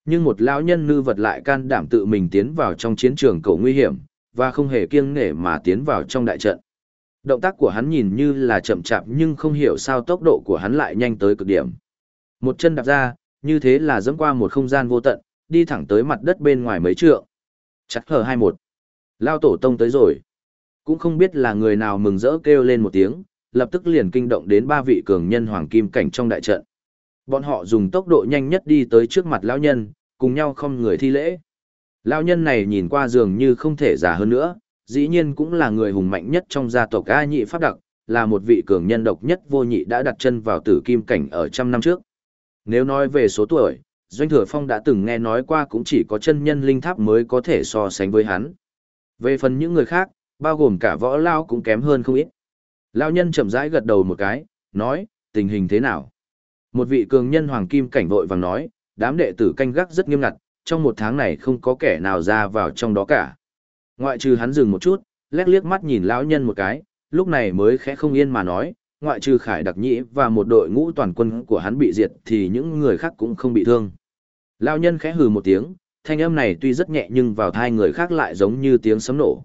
Nhưng một lão nhân nư vật lại can đảm tự mình tiến vào trong chiến trường cầu nguy hiểm, và không hề kiêng nể mà tiến vào trong đại trận. Động tác của hắn nhìn như là chậm chạp nhưng không hiểu sao tốc độ của hắn lại nhanh tới cực điểm. Một chân đạp ra, như thế là dẫm qua một không gian vô tận, đi thẳng tới mặt đất bên ngoài mấy trượng. Chặt hờ hai một. Lao tổ tông tới rồi. Cũng không biết là người nào mừng rỡ kêu lên một tiếng, lập tức liền kinh động đến ba vị cường nhân hoàng kim cảnh trong đại trận. Bọn họ dùng tốc độ nhanh nhất đi tới trước mặt lão nhân, cùng nhau không người thi lễ. Lão nhân này nhìn qua dường như không thể già hơn nữa, dĩ nhiên cũng là người hùng mạnh nhất trong gia tộc A Nhị Pháp Đặc, là một vị cường nhân độc nhất vô nhị đã đặt chân vào tử kim cảnh ở trăm năm trước. Nếu nói về số tuổi, Doanh Thừa Phong đã từng nghe nói qua cũng chỉ có chân nhân linh tháp mới có thể so sánh với hắn. Về phần những người khác, bao gồm cả võ lao cũng kém hơn không ít. Lao nhân chậm rãi gật đầu một cái, nói, tình hình thế nào? Một vị cường nhân hoàng kim cảnh vội vàng nói, đám đệ tử canh gác rất nghiêm ngặt, trong một tháng này không có kẻ nào ra vào trong đó cả. Ngoại trừ hắn dừng một chút, lét liếc mắt nhìn lão nhân một cái, lúc này mới khẽ không yên mà nói, ngoại trừ khải đặc nhĩ và một đội ngũ toàn quân của hắn bị diệt thì những người khác cũng không bị thương. Lão nhân khẽ hừ một tiếng, thanh âm này tuy rất nhẹ nhưng vào thai người khác lại giống như tiếng sấm nổ.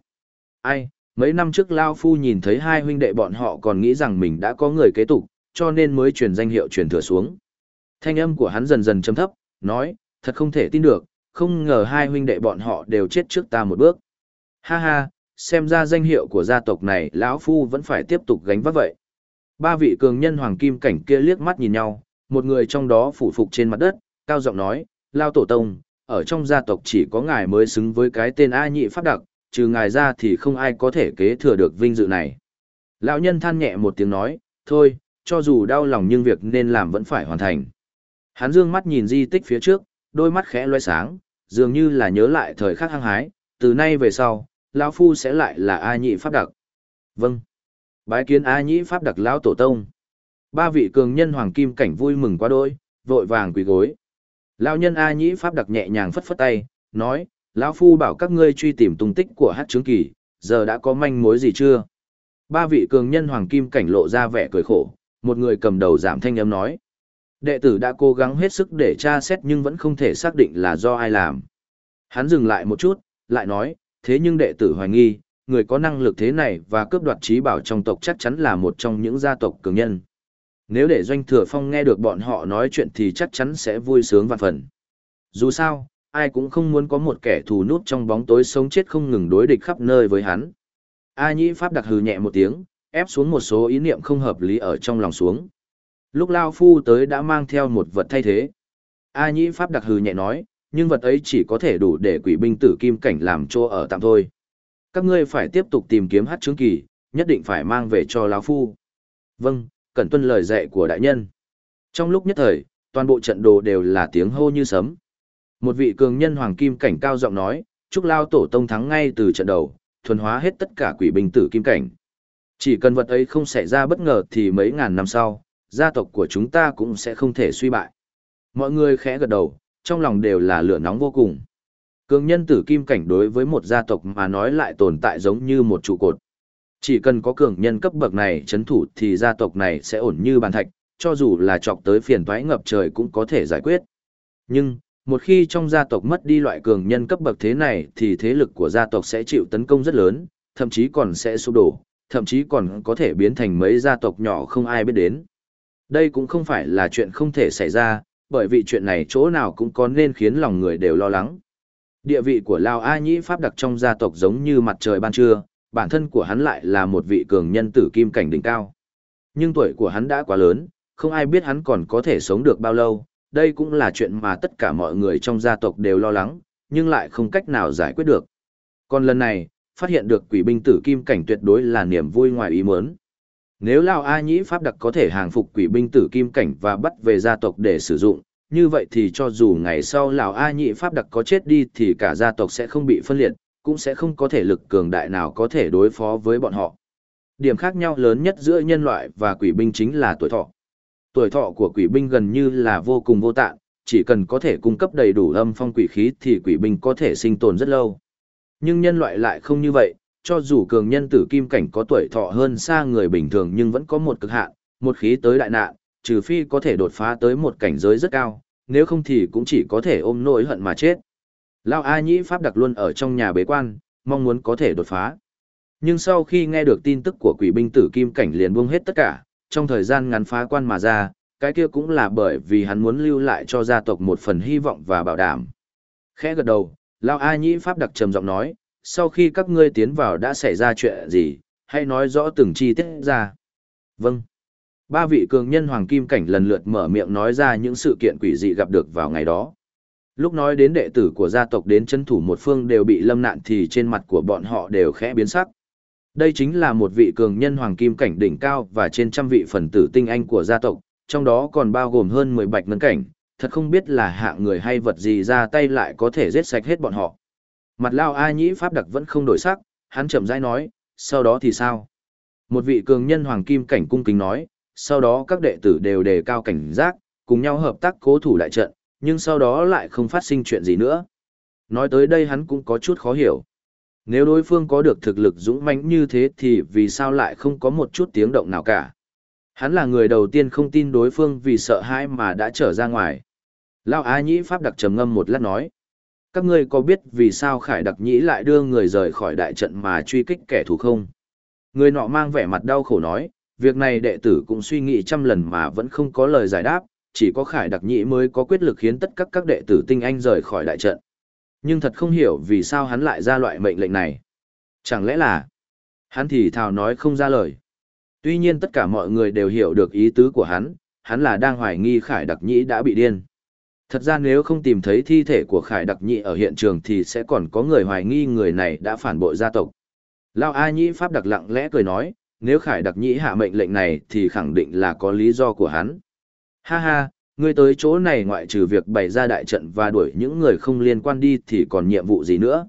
Ai, Mấy năm trước Lao Phu nhìn thấy hai huynh đệ bọn họ còn nghĩ rằng mình đã có người kế tục, cho nên mới truyền danh hiệu truyền thừa xuống. Thanh âm của hắn dần dần chấm thấp, nói, thật không thể tin được, không ngờ hai huynh đệ bọn họ đều chết trước ta một bước. Ha ha, xem ra danh hiệu của gia tộc này lão Phu vẫn phải tiếp tục gánh vác vậy. Ba vị cường nhân hoàng kim cảnh kia liếc mắt nhìn nhau, một người trong đó phủ phục trên mặt đất, cao giọng nói, Lao Tổ Tông, ở trong gia tộc chỉ có ngài mới xứng với cái tên A nhị pháp đặc, trừ ngài ra thì không ai có thể kế thừa được vinh dự này. Lão nhân than nhẹ một tiếng nói, thôi, cho dù đau lòng nhưng việc nên làm vẫn phải hoàn thành. Hắn dương mắt nhìn di tích phía trước, đôi mắt khẽ loe sáng, dường như là nhớ lại thời khắc hăng hái, từ nay về sau, lão phu sẽ lại là A Nhị Pháp Đặc. Vâng. Bái kiến A Nhị Pháp Đặc lão tổ tông. Ba vị cường nhân hoàng kim cảnh vui mừng quá đôi, vội vàng quỳ gối. Lão nhân A Nhĩ Pháp Đặc nhẹ nhàng phất phất tay, nói, lão phu bảo các ngươi truy tìm tung tích của hát trướng kỳ, giờ đã có manh mối gì chưa? Ba vị cường nhân hoàng kim cảnh lộ ra vẻ cười khổ, một người cầm đầu giảm thanh âm nói. Đệ tử đã cố gắng hết sức để tra xét nhưng vẫn không thể xác định là do ai làm. Hắn dừng lại một chút, lại nói, thế nhưng đệ tử hoài nghi, người có năng lực thế này và cướp đoạt trí bảo trong tộc chắc chắn là một trong những gia tộc cường nhân. Nếu để Doanh Thừa Phong nghe được bọn họ nói chuyện thì chắc chắn sẽ vui sướng vạn phần. Dù sao, ai cũng không muốn có một kẻ thù nút trong bóng tối sống chết không ngừng đối địch khắp nơi với hắn. A Nhĩ Pháp đặc hừ nhẹ một tiếng, ép xuống một số ý niệm không hợp lý ở trong lòng xuống. Lúc Lao Phu tới đã mang theo một vật thay thế. A Nhĩ Pháp đặc hừ nhẹ nói, nhưng vật ấy chỉ có thể đủ để quỷ binh tử kim cảnh làm chỗ ở tạm thôi. Các ngươi phải tiếp tục tìm kiếm hát chứng kỳ, nhất định phải mang về cho lão Phu. Vâng, cần tuân lời dạy của đại nhân. Trong lúc nhất thời, toàn bộ trận đồ đều là tiếng hô như sấm. Một vị cường nhân hoàng kim cảnh cao giọng nói, chúc lao tổ tông thắng ngay từ trận đầu, thuần hóa hết tất cả quỷ binh tử kim cảnh. Chỉ cần vật ấy không xảy ra bất ngờ thì mấy ngàn năm sau, gia tộc của chúng ta cũng sẽ không thể suy bại. Mọi người khẽ gật đầu, trong lòng đều là lửa nóng vô cùng. Cường nhân tử kim cảnh đối với một gia tộc mà nói lại tồn tại giống như một trụ cột. Chỉ cần có cường nhân cấp bậc này chấn thủ thì gia tộc này sẽ ổn như bàn thạch, cho dù là chọc tới phiền toái ngập trời cũng có thể giải quyết. Nhưng, một khi trong gia tộc mất đi loại cường nhân cấp bậc thế này thì thế lực của gia tộc sẽ chịu tấn công rất lớn, thậm chí còn sẽ sụp đổ, thậm chí còn có thể biến thành mấy gia tộc nhỏ không ai biết đến. Đây cũng không phải là chuyện không thể xảy ra, bởi vì chuyện này chỗ nào cũng có nên khiến lòng người đều lo lắng. Địa vị của Lao A Nhĩ Pháp đặc trong gia tộc giống như mặt trời ban trưa, bản thân của hắn lại là một vị cường nhân tử kim cảnh đỉnh cao. Nhưng tuổi của hắn đã quá lớn, không ai biết hắn còn có thể sống được bao lâu, đây cũng là chuyện mà tất cả mọi người trong gia tộc đều lo lắng, nhưng lại không cách nào giải quyết được. Còn lần này, phát hiện được quỷ binh tử kim cảnh tuyệt đối là niềm vui ngoài ý muốn. Nếu Lao A Nhĩ Pháp đặc có thể hàng phục quỷ binh tử kim cảnh và bắt về gia tộc để sử dụng, như vậy thì cho dù ngày sau Lào A Nhĩ Pháp đặc có chết đi thì cả gia tộc sẽ không bị phân liệt, cũng sẽ không có thể lực cường đại nào có thể đối phó với bọn họ. Điểm khác nhau lớn nhất giữa nhân loại và quỷ binh chính là tuổi thọ. Tuổi thọ của quỷ binh gần như là vô cùng vô tạn, chỉ cần có thể cung cấp đầy đủ âm phong quỷ khí thì quỷ binh có thể sinh tồn rất lâu. Nhưng nhân loại lại không như vậy, cho dù cường nhân tử kim cảnh có tuổi thọ hơn xa người bình thường nhưng vẫn có một cực hạn, một khí tới đại nạn, trừ phi có thể đột phá tới một cảnh giới rất cao, nếu không thì cũng chỉ có thể ôm nỗi hận mà chết. Lao A Nhĩ Pháp đặc luôn ở trong nhà bế quan, mong muốn có thể đột phá. Nhưng sau khi nghe được tin tức của quỷ binh tử kim cảnh liền buông hết tất cả, trong thời gian ngắn phá quan mà ra, cái kia cũng là bởi vì hắn muốn lưu lại cho gia tộc một phần hy vọng và bảo đảm. Khẽ gật đầu, Lao A Nhĩ Pháp đặc trầm giọng nói, sau khi các ngươi tiến vào đã xảy ra chuyện gì, hãy nói rõ từng chi tiết ra. Vâng. Ba vị cường nhân hoàng kim cảnh lần lượt mở miệng nói ra những sự kiện quỷ dị gặp được vào ngày đó. Lúc nói đến đệ tử của gia tộc đến chân thủ một phương đều bị lâm nạn thì trên mặt của bọn họ đều khẽ biến sắc. Đây chính là một vị cường nhân hoàng kim cảnh đỉnh cao và trên trăm vị phần tử tinh anh của gia tộc, trong đó còn bao gồm hơn 10 bạch ngân cảnh, thật không biết là hạng người hay vật gì ra tay lại có thể giết sạch hết bọn họ. Mặt Lao A Nhĩ Pháp Đặc vẫn không đổi sắc, hắn chậm rãi nói, sau đó thì sao? Một vị cường nhân hoàng kim cảnh cung kính nói, sau đó các đệ tử đều đề cao cảnh giác, cùng nhau hợp tác cố thủ đại trận, nhưng sau đó lại không phát sinh chuyện gì nữa. Nói tới đây hắn cũng có chút khó hiểu. Nếu đối phương có được thực lực dũng mãnh như thế thì vì sao lại không có một chút tiếng động nào cả? Hắn là người đầu tiên không tin đối phương vì sợ hãi mà đã trở ra ngoài. Lao Á Nhĩ Pháp đặc trầm ngâm một lát nói. Các ngươi có biết vì sao Khải đặc nhĩ lại đưa người rời khỏi đại trận mà truy kích kẻ thù không? Người nọ mang vẻ mặt đau khổ nói, việc này đệ tử cũng suy nghĩ trăm lần mà vẫn không có lời giải đáp, chỉ có Khải đặc nhĩ mới có quyết lực khiến tất các các đệ tử tinh anh rời khỏi đại trận. Nhưng thật không hiểu vì sao hắn lại ra loại mệnh lệnh này. Chẳng lẽ là... Hắn thì thào nói không ra lời. Tuy nhiên tất cả mọi người đều hiểu được ý tứ của hắn, hắn là đang hoài nghi Khải Đặc Nhĩ đã bị điên. Thật ra nếu không tìm thấy thi thể của Khải Đặc Nhĩ ở hiện trường thì sẽ còn có người hoài nghi người này đã phản bội gia tộc. Lao A Nhĩ Pháp Đặc lặng lẽ cười nói, nếu Khải Đặc Nhĩ hạ mệnh lệnh này thì khẳng định là có lý do của hắn. Ha ha, ngươi tới chỗ này ngoại trừ việc bày ra đại trận và đuổi những người không liên quan đi thì còn nhiệm vụ gì nữa.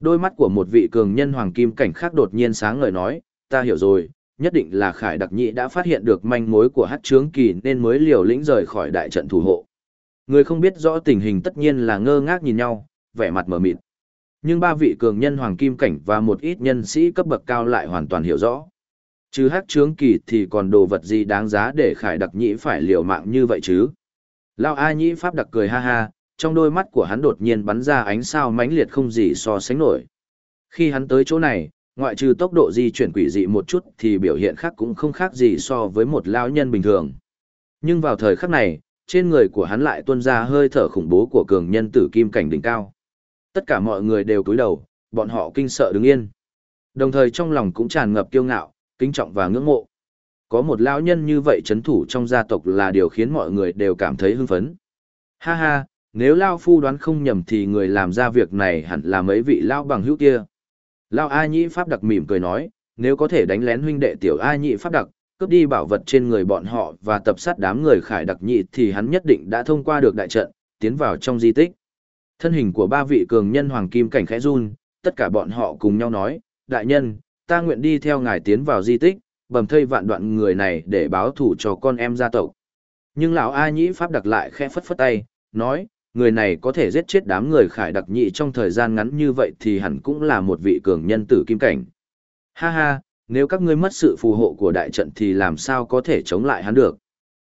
Đôi mắt của một vị cường nhân hoàng kim cảnh khác đột nhiên sáng ngời nói, ta hiểu rồi, nhất định là Khải Đặc Nhị đã phát hiện được manh mối của hát trướng kỳ nên mới liều lĩnh rời khỏi đại trận thủ hộ. Người không biết rõ tình hình tất nhiên là ngơ ngác nhìn nhau, vẻ mặt mở mịt. Nhưng ba vị cường nhân hoàng kim cảnh và một ít nhân sĩ cấp bậc cao lại hoàn toàn hiểu rõ. Chứ hát trướng kỳ thì còn đồ vật gì đáng giá để Khải Đặc Nhĩ phải liều mạng như vậy chứ? Lao A Nhĩ Pháp đặc cười ha ha, trong đôi mắt của hắn đột nhiên bắn ra ánh sao mãnh liệt không gì so sánh nổi. Khi hắn tới chỗ này, ngoại trừ tốc độ di chuyển quỷ dị một chút thì biểu hiện khác cũng không khác gì so với một lão nhân bình thường. Nhưng vào thời khắc này, trên người của hắn lại tuôn ra hơi thở khủng bố của cường nhân tử kim cảnh đỉnh cao. Tất cả mọi người đều cúi đầu, bọn họ kinh sợ đứng yên. Đồng thời trong lòng cũng tràn ngập kiêu ngạo, kính trọng và ngưỡng mộ. Có một lão nhân như vậy chấn thủ trong gia tộc là điều khiến mọi người đều cảm thấy hưng phấn. Ha ha, nếu Lao Phu đoán không nhầm thì người làm ra việc này hẳn là mấy vị Lao bằng hữu kia. Lao A Nhĩ Pháp Đặc mỉm cười nói, nếu có thể đánh lén huynh đệ tiểu A Nhĩ Pháp Đặc, cướp đi bảo vật trên người bọn họ và tập sát đám người khải đặc nhị thì hắn nhất định đã thông qua được đại trận, tiến vào trong di tích. Thân hình của ba vị cường nhân hoàng kim cảnh khẽ run, tất cả bọn họ cùng nhau nói, đại nhân, ta nguyện đi theo ngài tiến vào di tích, bầm thây vạn đoạn người này để báo thủ cho con em gia tộc. Nhưng lão A Nhĩ Pháp đặc lại khẽ phất phất tay, nói, người này có thể giết chết đám người khải đặc nhị trong thời gian ngắn như vậy thì hẳn cũng là một vị cường nhân tử kim cảnh. Ha ha, nếu các ngươi mất sự phù hộ của đại trận thì làm sao có thể chống lại hắn được.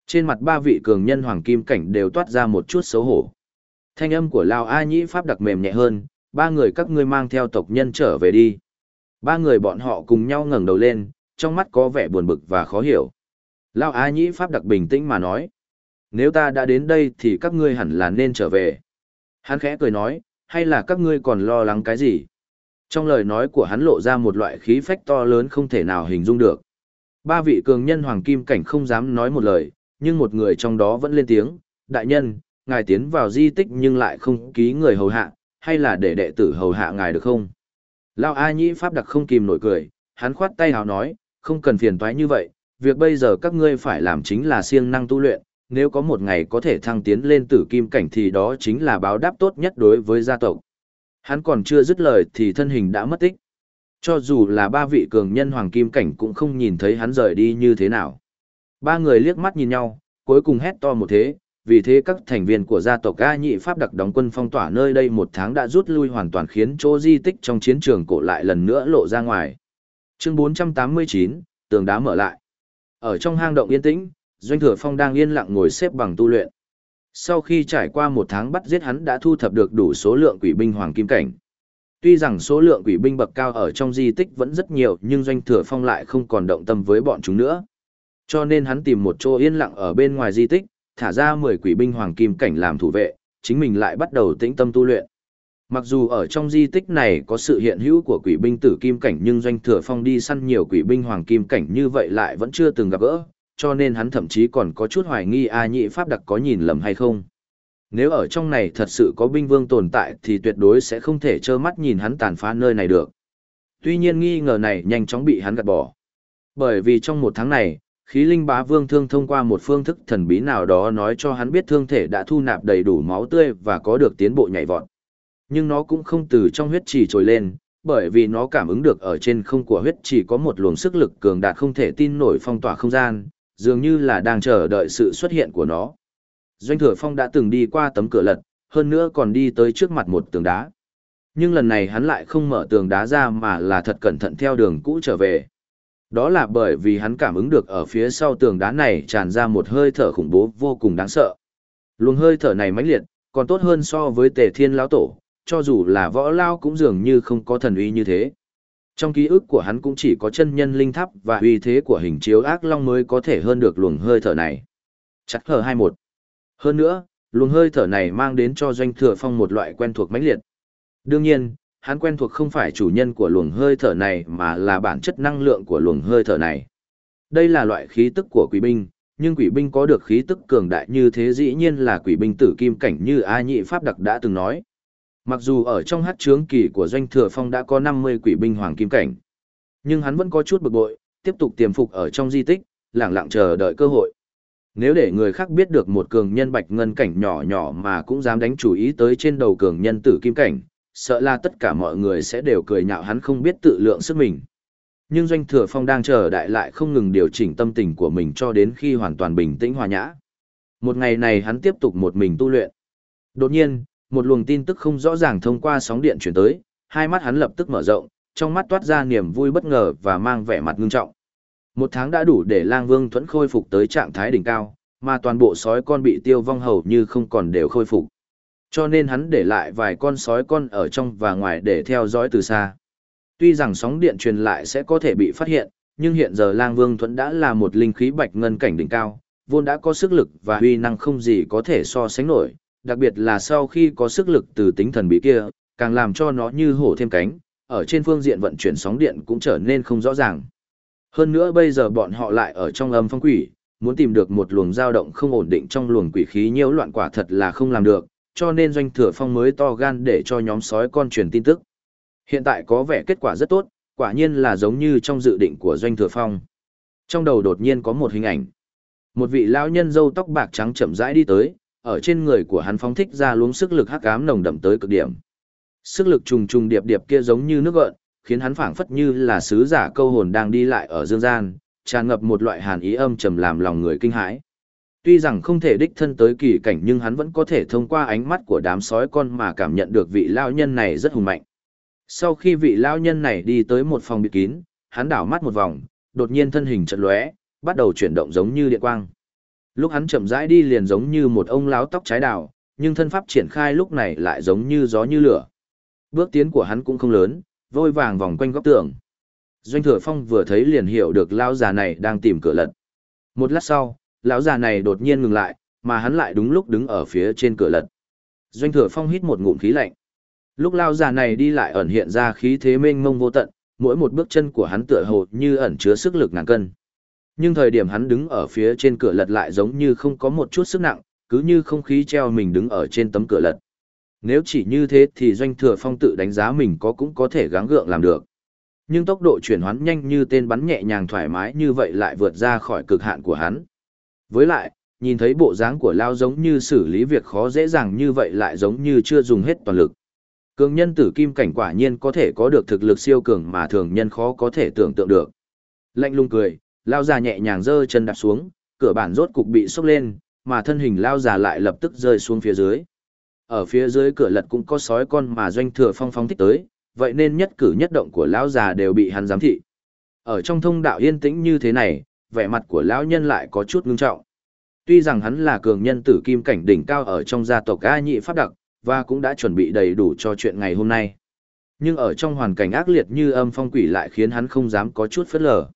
Trên mặt ba vị cường nhân hoàng kim cảnh đều toát ra một chút xấu hổ. Thanh âm của Lao A Nhĩ Pháp đặc mềm nhẹ hơn, ba người các ngươi mang theo tộc nhân trở về đi. Ba người bọn họ cùng nhau ngẩng đầu lên, trong mắt có vẻ buồn bực và khó hiểu. Lao A Nhĩ Pháp đặc bình tĩnh mà nói. Nếu ta đã đến đây thì các ngươi hẳn là nên trở về. Hắn khẽ cười nói, hay là các ngươi còn lo lắng cái gì? Trong lời nói của hắn lộ ra một loại khí phách to lớn không thể nào hình dung được. Ba vị cường nhân hoàng kim cảnh không dám nói một lời, nhưng một người trong đó vẫn lên tiếng, đại nhân, ngài tiến vào di tích nhưng lại không ký người hầu hạ, hay là để đệ tử hầu hạ ngài được không? Lao A Nhĩ Pháp đặc không kìm nổi cười, hắn khoát tay hào nói, không cần phiền toái như vậy, việc bây giờ các ngươi phải làm chính là siêng năng tu luyện, nếu có một ngày có thể thăng tiến lên tử kim cảnh thì đó chính là báo đáp tốt nhất đối với gia tộc. Hắn còn chưa dứt lời thì thân hình đã mất tích. Cho dù là ba vị cường nhân hoàng kim cảnh cũng không nhìn thấy hắn rời đi như thế nào. Ba người liếc mắt nhìn nhau, cuối cùng hét to một thế, vì thế các thành viên của gia tộc A nhị Pháp đặc đóng quân phong tỏa nơi đây một tháng đã rút lui hoàn toàn khiến chỗ di tích trong chiến trường cổ lại lần nữa lộ ra ngoài. Chương 489, tường đá mở lại. Ở trong hang động yên tĩnh, Doanh Thừa Phong đang yên lặng ngồi xếp bằng tu luyện. Sau khi trải qua một tháng bắt giết hắn đã thu thập được đủ số lượng quỷ binh hoàng kim cảnh. Tuy rằng số lượng quỷ binh bậc cao ở trong di tích vẫn rất nhiều nhưng doanh thừa phong lại không còn động tâm với bọn chúng nữa. Cho nên hắn tìm một chỗ yên lặng ở bên ngoài di tích, thả ra 10 quỷ binh hoàng kim cảnh làm thủ vệ, chính mình lại bắt đầu tĩnh tâm tu luyện. Mặc dù ở trong di tích này có sự hiện hữu của quỷ binh tử kim cảnh nhưng doanh thừa phong đi săn nhiều quỷ binh hoàng kim cảnh như vậy lại vẫn chưa từng gặp gỡ, cho nên hắn thậm chí còn có chút hoài nghi A nhị pháp đặc có nhìn lầm hay không. Nếu ở trong này thật sự có binh vương tồn tại thì tuyệt đối sẽ không thể trơ mắt nhìn hắn tàn phá nơi này được. Tuy nhiên nghi ngờ này nhanh chóng bị hắn gạt bỏ. Bởi vì trong một tháng này, khí linh bá vương thương thông qua một phương thức thần bí nào đó nói cho hắn biết thương thể đã thu nạp đầy đủ máu tươi và có được tiến bộ nhảy vọt. Nhưng nó cũng không từ trong huyết trì trồi lên, bởi vì nó cảm ứng được ở trên không của huyết trì có một luồng sức lực cường đạt không thể tin nổi phong tỏa không gian, dường như là đang chờ đợi sự xuất hiện của nó. Doanh thừa phong đã từng đi qua tấm cửa lật, hơn nữa còn đi tới trước mặt một tường đá. Nhưng lần này hắn lại không mở tường đá ra mà là thật cẩn thận theo đường cũ trở về. Đó là bởi vì hắn cảm ứng được ở phía sau tường đá này tràn ra một hơi thở khủng bố vô cùng đáng sợ. Luồng hơi thở này mãnh liệt, còn tốt hơn so với tề thiên lão tổ, cho dù là võ lao cũng dường như không có thần uy như thế. Trong ký ức của hắn cũng chỉ có chân nhân linh tháp và uy thế của hình chiếu ác long mới có thể hơn được luồng hơi thở này. Chắc hờ 21. Hơn nữa, luồng hơi thở này mang đến cho doanh thừa phong một loại quen thuộc mãnh liệt. Đương nhiên, hắn quen thuộc không phải chủ nhân của luồng hơi thở này mà là bản chất năng lượng của luồng hơi thở này. Đây là loại khí tức của quỷ binh, nhưng quỷ binh có được khí tức cường đại như thế dĩ nhiên là quỷ binh tử kim cảnh như A Nhị Pháp Đặc đã từng nói. Mặc dù ở trong hát trướng kỳ của doanh thừa phong đã có 50 quỷ binh hoàng kim cảnh, nhưng hắn vẫn có chút bực bội, tiếp tục tiềm phục ở trong di tích, lặng lặng chờ đợi cơ hội. Nếu để người khác biết được một cường nhân bạch ngân cảnh nhỏ nhỏ mà cũng dám đánh chủ ý tới trên đầu cường nhân tử kim cảnh, sợ là tất cả mọi người sẽ đều cười nhạo hắn không biết tự lượng sức mình. Nhưng Doanh Thừa Phong đang chờ đại lại không ngừng điều chỉnh tâm tình của mình cho đến khi hoàn toàn bình tĩnh hòa nhã. Một ngày này hắn tiếp tục một mình tu luyện. Đột nhiên, một luồng tin tức không rõ ràng thông qua sóng điện chuyển tới, hai mắt hắn lập tức mở rộng, trong mắt toát ra niềm vui bất ngờ và mang vẻ mặt ngưng trọng. Một tháng đã đủ để lang vương thuẫn khôi phục tới trạng thái đỉnh cao, mà toàn bộ sói con bị tiêu vong hầu như không còn đều khôi phục. Cho nên hắn để lại vài con sói con ở trong và ngoài để theo dõi từ xa. Tuy rằng sóng điện truyền lại sẽ có thể bị phát hiện, nhưng hiện giờ lang vương thuẫn đã là một linh khí bạch ngân cảnh đỉnh cao, vốn đã có sức lực và uy năng không gì có thể so sánh nổi, đặc biệt là sau khi có sức lực từ tính thần bí kia, càng làm cho nó như hổ thêm cánh, ở trên phương diện vận chuyển sóng điện cũng trở nên không rõ ràng. Hơn nữa bây giờ bọn họ lại ở trong âm phong quỷ, muốn tìm được một luồng dao động không ổn định trong luồng quỷ khí nhiễu loạn quả thật là không làm được, cho nên doanh thừa phong mới to gan để cho nhóm sói con truyền tin tức. Hiện tại có vẻ kết quả rất tốt, quả nhiên là giống như trong dự định của doanh thừa phong. Trong đầu đột nhiên có một hình ảnh. Một vị lão nhân râu tóc bạc trắng chậm rãi đi tới, ở trên người của hắn phóng thích ra luống sức lực hắc ám nồng đậm tới cực điểm. Sức lực trùng trùng điệp điệp kia giống như nước gợn, khiến hắn phảng phất như là sứ giả câu hồn đang đi lại ở dương gian, tràn ngập một loại hàn ý âm trầm làm lòng người kinh hãi. Tuy rằng không thể đích thân tới kỳ cảnh nhưng hắn vẫn có thể thông qua ánh mắt của đám sói con mà cảm nhận được vị lao nhân này rất hùng mạnh. Sau khi vị lao nhân này đi tới một phòng biệt kín, hắn đảo mắt một vòng, đột nhiên thân hình chợt lóe, bắt đầu chuyển động giống như điện quang. Lúc hắn chậm rãi đi liền giống như một ông láo tóc trái đào, nhưng thân pháp triển khai lúc này lại giống như gió như lửa. Bước tiến của hắn cũng không lớn, vôi vàng vòng quanh góc tường. Doanh thừa phong vừa thấy liền hiểu được lão già này đang tìm cửa lật. Một lát sau, lão già này đột nhiên ngừng lại, mà hắn lại đúng lúc đứng ở phía trên cửa lật. Doanh thừa phong hít một ngụm khí lạnh. Lúc lão già này đi lại ẩn hiện ra khí thế mênh mông vô tận, mỗi một bước chân của hắn tựa hồ như ẩn chứa sức lực ngàn cân. Nhưng thời điểm hắn đứng ở phía trên cửa lật lại giống như không có một chút sức nặng, cứ như không khí treo mình đứng ở trên tấm cửa lật. Nếu chỉ như thế thì doanh thừa phong tự đánh giá mình có cũng có thể gắng gượng làm được. Nhưng tốc độ chuyển hoán nhanh như tên bắn nhẹ nhàng thoải mái như vậy lại vượt ra khỏi cực hạn của hắn. Với lại, nhìn thấy bộ dáng của Lao giống như xử lý việc khó dễ dàng như vậy lại giống như chưa dùng hết toàn lực. Cường nhân tử kim cảnh quả nhiên có thể có được thực lực siêu cường mà thường nhân khó có thể tưởng tượng được. Lạnh lùng cười, Lao già nhẹ nhàng giơ chân đạp xuống, cửa bản rốt cục bị sốc lên, mà thân hình Lao già lại lập tức rơi xuống phía dưới. Ở phía dưới cửa lật cũng có sói con mà doanh thừa phong phong thích tới, vậy nên nhất cử nhất động của lão già đều bị hắn giám thị. Ở trong thông đạo yên tĩnh như thế này, vẻ mặt của lão nhân lại có chút ngưng trọng. Tuy rằng hắn là cường nhân tử kim cảnh đỉnh cao ở trong gia tộc A nhị pháp đặc, và cũng đã chuẩn bị đầy đủ cho chuyện ngày hôm nay. Nhưng ở trong hoàn cảnh ác liệt như âm phong quỷ lại khiến hắn không dám có chút phất lờ.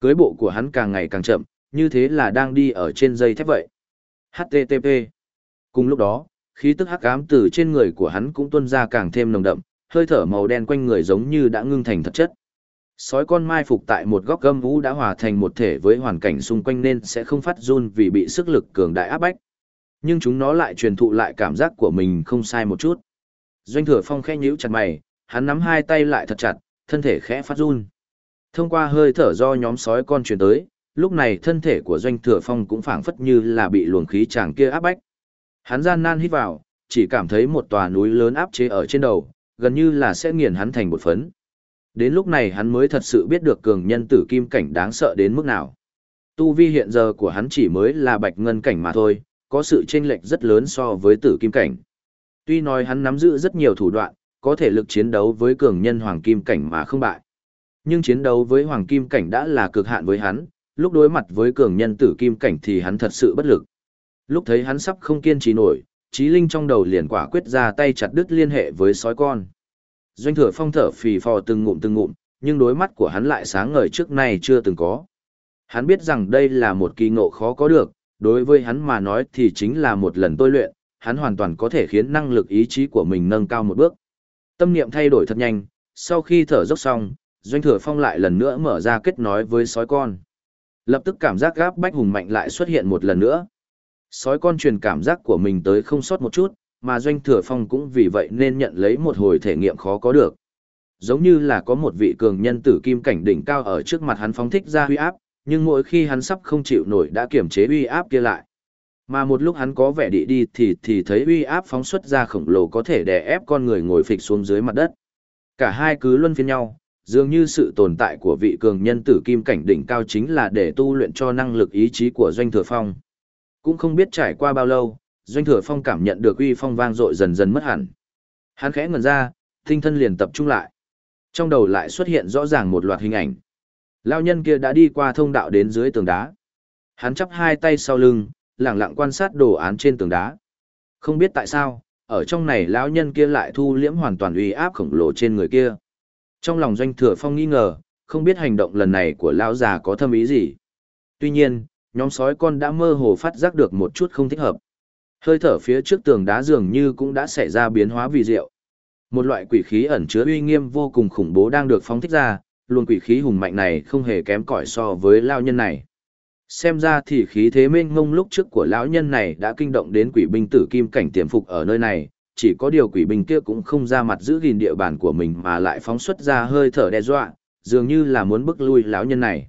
Cưới bộ của hắn càng ngày càng chậm, như thế là đang đi ở trên dây thép vậy. HTTP. Cùng lúc đó, khí tức hắc ám từ trên người của hắn cũng tuôn ra càng thêm nồng đậm, hơi thở màu đen quanh người giống như đã ngưng thành thật chất. Sói con mai phục tại một góc gâm vũ đã hòa thành một thể với hoàn cảnh xung quanh nên sẽ không phát run vì bị sức lực cường đại áp bách. Nhưng chúng nó lại truyền thụ lại cảm giác của mình không sai một chút. Doanh thừa phong khẽ nhíu chặt mày, hắn nắm hai tay lại thật chặt, thân thể khẽ phát run. Thông qua hơi thở do nhóm sói con truyền tới, lúc này thân thể của doanh thừa phong cũng phảng phất như là bị luồng khí chàng kia áp bách. Hắn gian nan hít vào, chỉ cảm thấy một tòa núi lớn áp chế ở trên đầu, gần như là sẽ nghiền hắn thành một phấn. Đến lúc này hắn mới thật sự biết được cường nhân tử kim cảnh đáng sợ đến mức nào. Tu vi hiện giờ của hắn chỉ mới là bạch ngân cảnh mà thôi, có sự chênh lệch rất lớn so với tử kim cảnh. Tuy nói hắn nắm giữ rất nhiều thủ đoạn, có thể lực chiến đấu với cường nhân hoàng kim cảnh mà không bại. Nhưng chiến đấu với hoàng kim cảnh đã là cực hạn với hắn, lúc đối mặt với cường nhân tử kim cảnh thì hắn thật sự bất lực. Lúc thấy hắn sắp không kiên trì nổi, trí linh trong đầu liền quả quyết ra tay chặt đứt liên hệ với sói con. Doanh thừa phong thở phì phò từng ngụm từng ngụm, nhưng đối mắt của hắn lại sáng ngời trước nay chưa từng có. Hắn biết rằng đây là một kỳ ngộ khó có được, đối với hắn mà nói thì chính là một lần tôi luyện, hắn hoàn toàn có thể khiến năng lực ý chí của mình nâng cao một bước. Tâm niệm thay đổi thật nhanh, sau khi thở dốc xong, Doanh Thừa Phong lại lần nữa mở ra kết nối với sói con. Lập tức cảm giác gáp bách hùng mạnh lại xuất hiện một lần nữa. Sói con truyền cảm giác của mình tới không sót một chút, mà doanh thừa phong cũng vì vậy nên nhận lấy một hồi thể nghiệm khó có được. giống như là có một vị cường nhân tử kim cảnh đỉnh cao ở trước mặt hắn phóng thích ra huy áp, nhưng mỗi khi hắn sắp không chịu nổi đã kiểm chế uy áp kia lại. Mà một lúc hắn có vẻ đi đi thì thì thấy uy áp phóng xuất ra khổng lồ có thể đè ép con người ngồi phịch xuống dưới mặt đất. Cả hai cứ luân phiên nhau, dường như sự tồn tại của vị cường nhân tử kim cảnh đỉnh cao chính là để tu luyện cho năng lực ý chí của Doanh Thừa Phong. Cũng không biết trải qua bao lâu, Doanh Thừa Phong cảm nhận được uy phong vang dội dần dần mất hẳn. Hắn khẽ ngẩn ra, tinh thân liền tập trung lại. Trong đầu lại xuất hiện rõ ràng một loạt hình ảnh. Lao nhân kia đã đi qua thông đạo đến dưới tường đá. Hắn chắp hai tay sau lưng, lặng lặng quan sát đồ án trên tường đá. Không biết tại sao, ở trong này lão nhân kia lại thu liễm hoàn toàn uy áp khổng lồ trên người kia. Trong lòng doanh thừa phong nghi ngờ, không biết hành động lần này của lão già có thâm ý gì. Tuy nhiên, nhóm sói con đã mơ hồ phát giác được một chút không thích hợp. Hơi thở phía trước tường đá dường như cũng đã xảy ra biến hóa vì diệu. Một loại quỷ khí ẩn chứa uy nghiêm vô cùng khủng bố đang được phóng thích ra, luồng quỷ khí hùng mạnh này không hề kém cỏi so với lão nhân này. Xem ra thì khí thế mênh ngông lúc trước của lão nhân này đã kinh động đến quỷ binh tử kim cảnh tiềm phục ở nơi này, chỉ có điều quỷ binh kia cũng không ra mặt giữ gìn địa bàn của mình mà lại phóng xuất ra hơi thở đe dọa, dường như là muốn bức lui lão nhân này.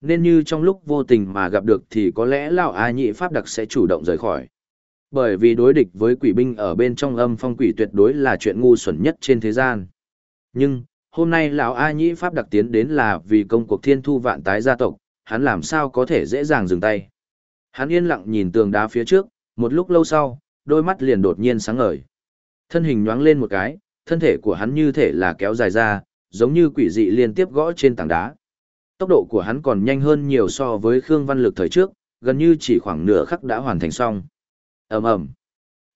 Nên như trong lúc vô tình mà gặp được thì có lẽ lão A nhị pháp đặc sẽ chủ động rời khỏi. Bởi vì đối địch với quỷ binh ở bên trong âm phong quỷ tuyệt đối là chuyện ngu xuẩn nhất trên thế gian. Nhưng, hôm nay lão A nhĩ pháp đặc tiến đến là vì công cuộc thiên thu vạn tái gia tộc, hắn làm sao có thể dễ dàng dừng tay. Hắn yên lặng nhìn tường đá phía trước, một lúc lâu sau, đôi mắt liền đột nhiên sáng ngời. Thân hình nhoáng lên một cái, thân thể của hắn như thể là kéo dài ra, giống như quỷ dị liên tiếp gõ trên tảng đá. Tốc độ của hắn còn nhanh hơn nhiều so với Khương Văn Lực thời trước, gần như chỉ khoảng nửa khắc đã hoàn thành xong. Ầm ầm.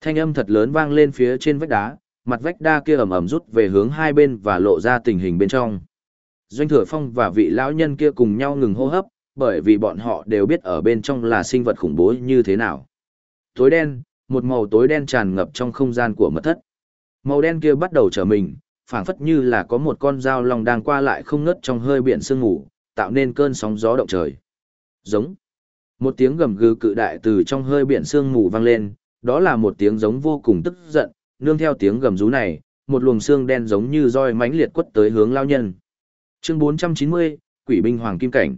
Thanh âm thật lớn vang lên phía trên vách đá, mặt vách đa kia ầm ầm rút về hướng hai bên và lộ ra tình hình bên trong. Doanh Thừa Phong và vị lão nhân kia cùng nhau ngừng hô hấp, bởi vì bọn họ đều biết ở bên trong là sinh vật khủng bố như thế nào. Tối đen, một màu tối đen tràn ngập trong không gian của mật thất. Màu đen kia bắt đầu trở mình, phảng phất như là có một con dao lòng đang qua lại không ngớt trong hơi biển sương ngủ, tạo nên cơn sóng gió động trời. Giống. Một tiếng gầm gừ cự đại từ trong hơi biển sương mù vang lên, đó là một tiếng giống vô cùng tức giận, nương theo tiếng gầm rú này, một luồng xương đen giống như roi mãnh liệt quất tới hướng lao nhân. Chương 490, Quỷ binh hoàng kim cảnh.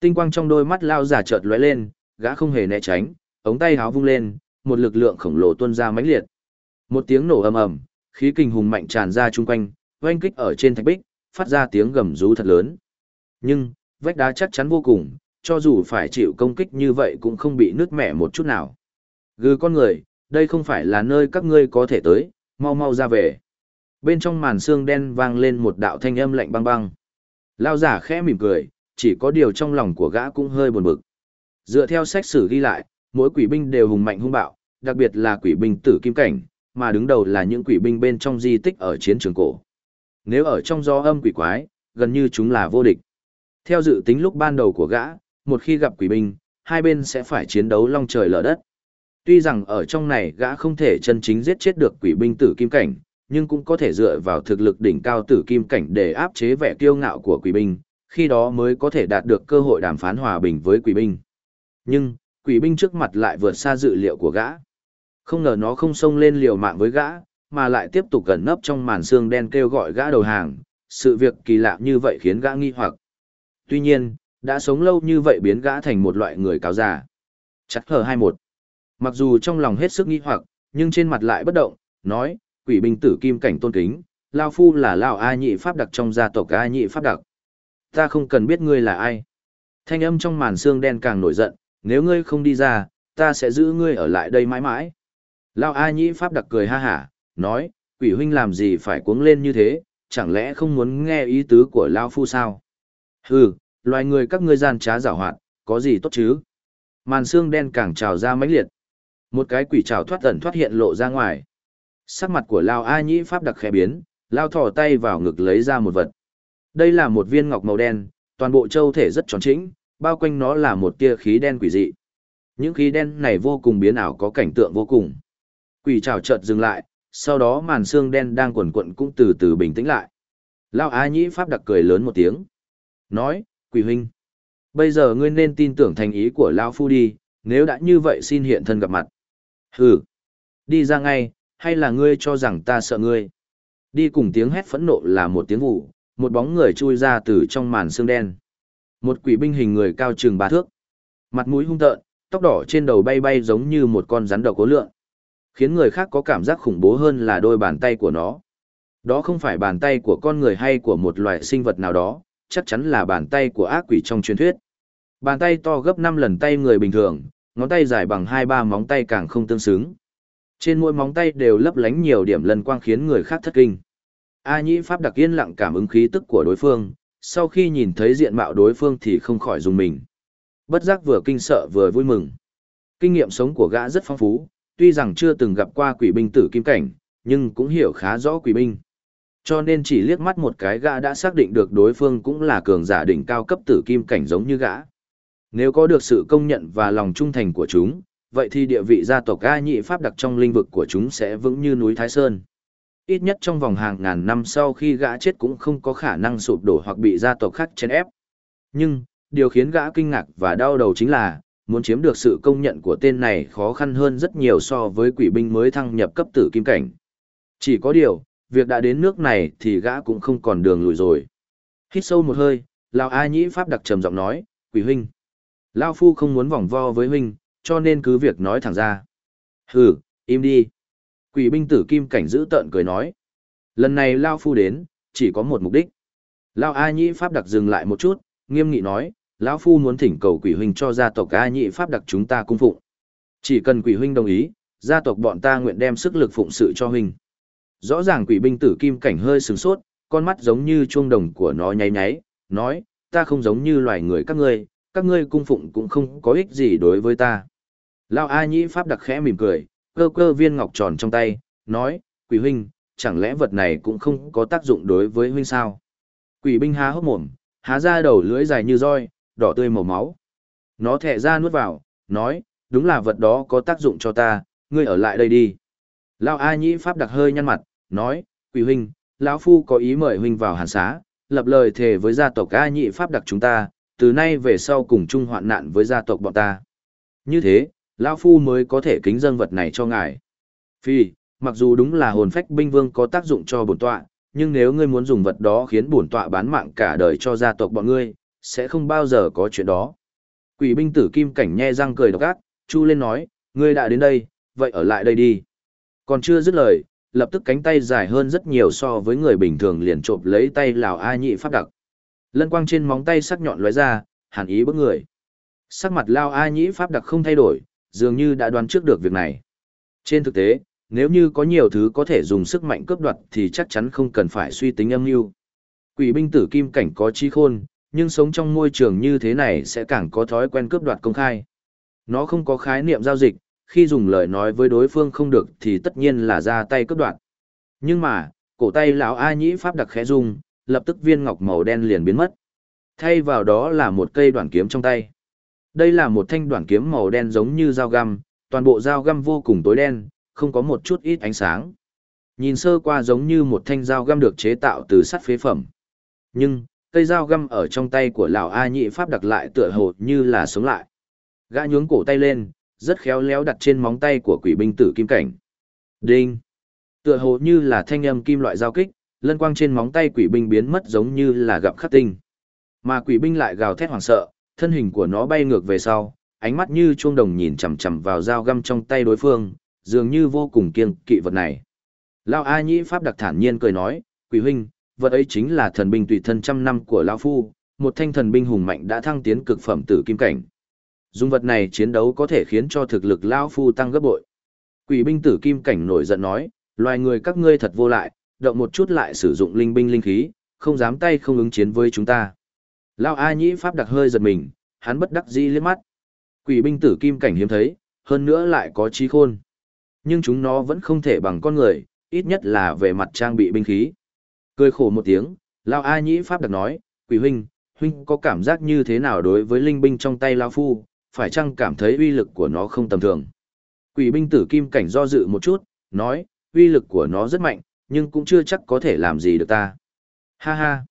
Tinh quang trong đôi mắt lao giả chợt lóe lên, gã không hề né tránh, ống tay háo vung lên, một lực lượng khổng lồ tuôn ra mãnh liệt. Một tiếng nổ ầm ầm, khí kình hùng mạnh tràn ra chung quanh, oanh kích ở trên thạch bích, phát ra tiếng gầm rú thật lớn. Nhưng, vách đá chắc chắn vô cùng, cho dù phải chịu công kích như vậy cũng không bị nứt mẻ một chút nào. Gừ con người, đây không phải là nơi các ngươi có thể tới, mau mau ra về. Bên trong màn xương đen vang lên một đạo thanh âm lạnh băng băng. Lao giả khẽ mỉm cười, chỉ có điều trong lòng của gã cũng hơi buồn bực. Dựa theo sách sử ghi lại, mỗi quỷ binh đều hùng mạnh hung bạo, đặc biệt là quỷ binh tử kim cảnh, mà đứng đầu là những quỷ binh bên trong di tích ở chiến trường cổ. Nếu ở trong gió âm quỷ quái, gần như chúng là vô địch. Theo dự tính lúc ban đầu của gã, một khi gặp quỷ binh, hai bên sẽ phải chiến đấu long trời lở đất. Tuy rằng ở trong này gã không thể chân chính giết chết được quỷ binh tử kim cảnh, nhưng cũng có thể dựa vào thực lực đỉnh cao tử kim cảnh để áp chế vẻ kiêu ngạo của quỷ binh, khi đó mới có thể đạt được cơ hội đàm phán hòa bình với quỷ binh. Nhưng, quỷ binh trước mặt lại vượt xa dự liệu của gã. Không ngờ nó không xông lên liều mạng với gã, mà lại tiếp tục gần nấp trong màn xương đen kêu gọi gã đầu hàng, sự việc kỳ lạ như vậy khiến gã nghi hoặc. Tuy nhiên, đã sống lâu như vậy biến gã thành một loại người cáo già. Chắc hờ 21. Mặc dù trong lòng hết sức nghi hoặc, nhưng trên mặt lại bất động, nói, quỷ binh tử kim cảnh tôn kính, Lao Phu là Lao A nhị pháp đặc trong gia tộc A nhị pháp đặc. Ta không cần biết ngươi là ai. Thanh âm trong màn xương đen càng nổi giận, nếu ngươi không đi ra, ta sẽ giữ ngươi ở lại đây mãi mãi. Lao A nhị pháp đặc cười ha hả, nói, quỷ huynh làm gì phải cuống lên như thế, chẳng lẽ không muốn nghe ý tứ của Lao Phu sao? Hừ, loài người các ngươi gian trá giảo hoạt, có gì tốt chứ? Màn xương đen càng trào ra mãnh liệt. Một cái quỷ trào thoát ẩn thoát hiện lộ ra ngoài. Sắc mặt của Lao A nhĩ pháp đặc khẽ biến, Lao thò tay vào ngực lấy ra một vật. Đây là một viên ngọc màu đen, toàn bộ châu thể rất tròn trĩnh, bao quanh nó là một tia khí đen quỷ dị. Những khí đen này vô cùng biến ảo có cảnh tượng vô cùng. Quỷ trào chợt dừng lại, sau đó màn xương đen đang quẩn quẩn cũng từ từ bình tĩnh lại. Lao Á Nhĩ Pháp đặc cười lớn một tiếng. Nói, quỷ huynh. Bây giờ ngươi nên tin tưởng thành ý của Lao Phu đi, nếu đã như vậy xin hiện thân gặp mặt. Hừ. Đi ra ngay, hay là ngươi cho rằng ta sợ ngươi? Đi cùng tiếng hét phẫn nộ là một tiếng vụ, một bóng người chui ra từ trong màn xương đen. Một quỷ binh hình người cao chừng ba thước. Mặt mũi hung tợn, tóc đỏ trên đầu bay bay giống như một con rắn độc cố lượng. Khiến người khác có cảm giác khủng bố hơn là đôi bàn tay của nó. Đó không phải bàn tay của con người hay của một loài sinh vật nào đó, chắc chắn là bàn tay của ác quỷ trong truyền thuyết. Bàn tay to gấp 5 lần tay người bình thường, ngón tay dài bằng 2-3 móng tay càng không tương xứng. Trên mỗi móng tay đều lấp lánh nhiều điểm lần quang khiến người khác thất kinh. A Nhĩ Pháp đặc yên lặng cảm ứng khí tức của đối phương, sau khi nhìn thấy diện mạo đối phương thì không khỏi dùng mình. Bất giác vừa kinh sợ vừa vui mừng. Kinh nghiệm sống của gã rất phong phú, tuy rằng chưa từng gặp qua quỷ binh tử kim cảnh, nhưng cũng hiểu khá rõ quỷ binh. Cho nên chỉ liếc mắt một cái gã đã xác định được đối phương cũng là cường giả đỉnh cao cấp tử kim cảnh giống như gã. Nếu có được sự công nhận và lòng trung thành của chúng, vậy thì địa vị gia tộc A nhị pháp đặc trong lĩnh vực của chúng sẽ vững như núi Thái Sơn. Ít nhất trong vòng hàng ngàn năm sau khi gã chết cũng không có khả năng sụp đổ hoặc bị gia tộc khác chèn ép. Nhưng, điều khiến gã kinh ngạc và đau đầu chính là, muốn chiếm được sự công nhận của tên này khó khăn hơn rất nhiều so với quỷ binh mới thăng nhập cấp tử kim cảnh. Chỉ có điều, việc đã đến nước này thì gã cũng không còn đường lùi rồi. Hít sâu một hơi, Lão A Nhĩ Pháp đặc trầm giọng nói, quỷ huynh. Lao Phu không muốn vòng vo với huynh, cho nên cứ việc nói thẳng ra. Hừ, im đi. Quỷ binh tử kim cảnh giữ tợn cười nói. Lần này Lao Phu đến, chỉ có một mục đích. Lao A Nhĩ Pháp đặc dừng lại một chút, nghiêm nghị nói, lão Phu muốn thỉnh cầu quỷ huynh cho gia tộc A Nhĩ Pháp đặc chúng ta cung phụng. Chỉ cần quỷ huynh đồng ý, gia tộc bọn ta nguyện đem sức lực phụng sự cho huynh. Rõ ràng quỷ binh tử kim cảnh hơi sừng sốt, con mắt giống như chuông đồng của nó nháy nháy, nói, ta không giống như loài người các ngươi, các ngươi cung phụng cũng không có ích gì đối với ta. Lao A Nhĩ Pháp đặc khẽ mỉm cười, cơ cơ viên ngọc tròn trong tay, nói, quỷ huynh, chẳng lẽ vật này cũng không có tác dụng đối với huynh sao? Quỷ binh há hốc mồm, há ra đầu lưỡi dài như roi, đỏ tươi màu máu. Nó thẻ ra nuốt vào, nói, đúng là vật đó có tác dụng cho ta, ngươi ở lại đây đi. Lao A Nhĩ Pháp đặc hơi nhăn mặt, nói, quỷ huynh, lão Phu có ý mời huynh vào hàn xá, lập lời thề với gia tộc A nhị Pháp đặc chúng ta, từ nay về sau cùng chung hoạn nạn với gia tộc bọn ta. Như thế, lão Phu mới có thể kính dâng vật này cho ngài. Phi, mặc dù đúng là hồn phách binh vương có tác dụng cho bổn tọa, nhưng nếu ngươi muốn dùng vật đó khiến bổn tọa bán mạng cả đời cho gia tộc bọn ngươi, sẽ không bao giờ có chuyện đó. Quỷ binh tử kim cảnh nhe răng cười độc ác, chu lên nói, ngươi đã đến đây, vậy ở lại đây đi. Còn chưa dứt lời, lập tức cánh tay dài hơn rất nhiều so với người bình thường liền trộm lấy tay lào A nhị pháp đặc. Lân quang trên móng tay sắc nhọn lóe ra, hàn ý bức người. Sắc mặt lao A nhĩ pháp đặc không thay đổi, dường như đã đoán trước được việc này. Trên thực tế, nếu như có nhiều thứ có thể dùng sức mạnh cướp đoạt thì chắc chắn không cần phải suy tính âm mưu. Quỷ binh tử kim cảnh có trí khôn, nhưng sống trong môi trường như thế này sẽ càng có thói quen cướp đoạt công khai. Nó không có khái niệm giao dịch, khi dùng lời nói với đối phương không được thì tất nhiên là ra tay cướp đoạt. Nhưng mà, cổ tay lão A Nhĩ pháp đặc khẽ rung, lập tức viên ngọc màu đen liền biến mất. Thay vào đó là một cây đoạn kiếm trong tay. Đây là một thanh đoạn kiếm màu đen giống như dao găm, toàn bộ dao găm vô cùng tối đen, không có một chút ít ánh sáng. Nhìn sơ qua giống như một thanh dao găm được chế tạo từ sắt phế phẩm. Nhưng, cây dao găm ở trong tay của lão A nhị pháp đặc lại tựa hồ như là sống lại. Gã nhướng cổ tay lên, rất khéo léo đặt trên móng tay của quỷ binh tử kim cảnh. Đinh! Tựa hồ như là thanh âm kim loại giao kích, lân quang trên móng tay quỷ binh biến mất giống như là gặp khắc tinh. Mà quỷ binh lại gào thét hoảng sợ, thân hình của nó bay ngược về sau, ánh mắt như chuông đồng nhìn chằm chằm vào dao găm trong tay đối phương, dường như vô cùng kiêng kỵ vật này. Lão A Nhĩ Pháp đặc thản nhiên cười nói, quỷ huynh, vật ấy chính là thần binh tùy thân trăm năm của lão phu, một thanh thần binh hùng mạnh đã thăng tiến cực phẩm tử kim cảnh. Dùng vật này chiến đấu có thể khiến cho thực lực lão phu tăng gấp bội. Quỷ binh tử kim cảnh nổi giận nói, loài người các ngươi thật vô lại, động một chút lại sử dụng linh binh linh khí, không dám tay không ứng chiến với chúng ta. Lão A Nhĩ Pháp đặc hơi giật mình, hắn bất đắc dĩ liếc mắt. Quỷ binh tử kim cảnh hiếm thấy, hơn nữa lại có trí khôn. Nhưng chúng nó vẫn không thể bằng con người, ít nhất là về mặt trang bị binh khí. Cười khổ một tiếng, Lão A Nhĩ Pháp đặc nói, quỷ huynh, huynh có cảm giác như thế nào đối với linh binh trong tay Lão Phu, phải chăng cảm thấy uy lực của nó không tầm thường. Quỷ binh tử kim cảnh do dự một chút, nói, uy lực của nó rất mạnh, nhưng cũng chưa chắc có thể làm gì được ta. Ha ha.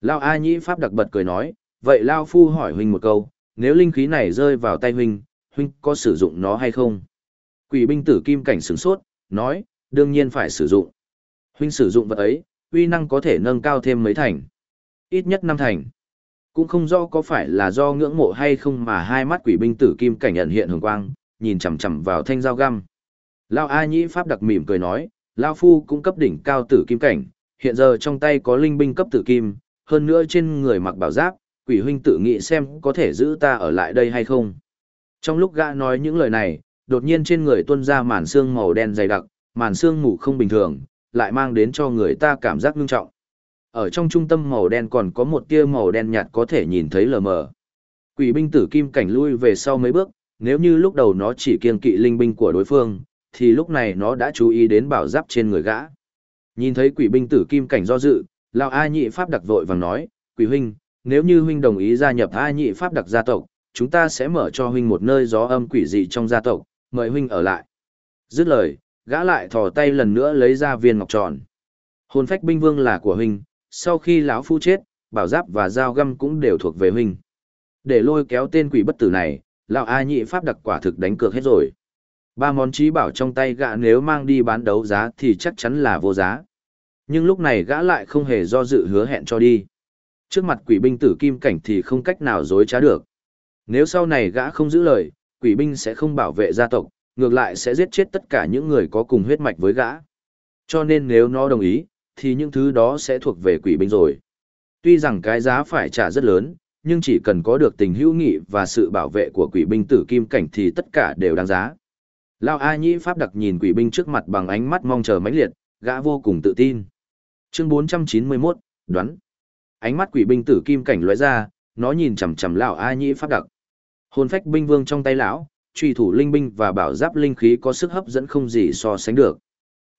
Lao A Nhĩ Pháp đặc bật cười nói, vậy Lao Phu hỏi huynh một câu, nếu linh khí này rơi vào tay huynh, huynh có sử dụng nó hay không? Quỷ binh tử kim cảnh sửng sốt, nói, đương nhiên phải sử dụng. Huynh sử dụng vật ấy, uy năng có thể nâng cao thêm mấy thành. Ít nhất năm thành. Cũng không rõ có phải là do ngưỡng mộ hay không mà hai mắt quỷ binh tử kim cảnh nhận hiện hồng quang, nhìn chằm chằm vào thanh dao găm. Lao A Nhĩ Pháp đặc mỉm cười nói, Lao Phu cũng cấp đỉnh cao tử kim cảnh, hiện giờ trong tay có linh binh cấp tử kim, hơn nữa trên người mặc bảo giáp, quỷ huynh tự nghĩ xem có thể giữ ta ở lại đây hay không. Trong lúc gã nói những lời này, đột nhiên trên người tuôn ra màn xương màu đen dày đặc, màn xương ngủ không bình thường, lại mang đến cho người ta cảm giác ngưng trọng. Ở trong trung tâm màu đen còn có một tia màu đen nhạt có thể nhìn thấy lờ mờ. Quỷ binh tử kim cảnh lui về sau mấy bước, nếu như lúc đầu nó chỉ kiêng kỵ linh binh của đối phương, thì lúc này nó đã chú ý đến bảo giáp trên người gã. Nhìn thấy quỷ binh tử kim cảnh do dự, Lão A nhị pháp đặc vội vàng nói, quỷ huynh, nếu như huynh đồng ý gia nhập A nhị pháp đặc gia tộc, chúng ta sẽ mở cho huynh một nơi gió âm quỷ dị trong gia tộc, mời huynh ở lại. Dứt lời, gã lại thò tay lần nữa lấy ra viên ngọc tròn. Hồn phách binh vương là của huynh, sau khi lão phu chết, bảo giáp và dao găm cũng đều thuộc về huynh. Để lôi kéo tên quỷ bất tử này, lão A nhị pháp đặc quả thực đánh cược hết rồi. Ba món trí bảo trong tay gã nếu mang đi bán đấu giá thì chắc chắn là vô giá. Nhưng lúc này gã lại không hề do dự hứa hẹn cho đi. Trước mặt quỷ binh tử kim cảnh thì không cách nào dối trá được. Nếu sau này gã không giữ lời, quỷ binh sẽ không bảo vệ gia tộc, ngược lại sẽ giết chết tất cả những người có cùng huyết mạch với gã. Cho nên nếu nó đồng ý, thì những thứ đó sẽ thuộc về quỷ binh rồi. Tuy rằng cái giá phải trả rất lớn, nhưng chỉ cần có được tình hữu nghị và sự bảo vệ của quỷ binh tử kim cảnh thì tất cả đều đáng giá. Lao A Nhĩ Pháp đặc nhìn quỷ binh trước mặt bằng ánh mắt mong chờ mãnh liệt, gã vô cùng tự tin. Chương 491, đoán. Ánh mắt quỷ binh tử kim cảnh lóe ra, nó nhìn chằm chằm lão A Nhĩ Pháp đặc. Hồn phách binh vương trong tay lão, truy thủ linh binh và bảo giáp linh khí có sức hấp dẫn không gì so sánh được.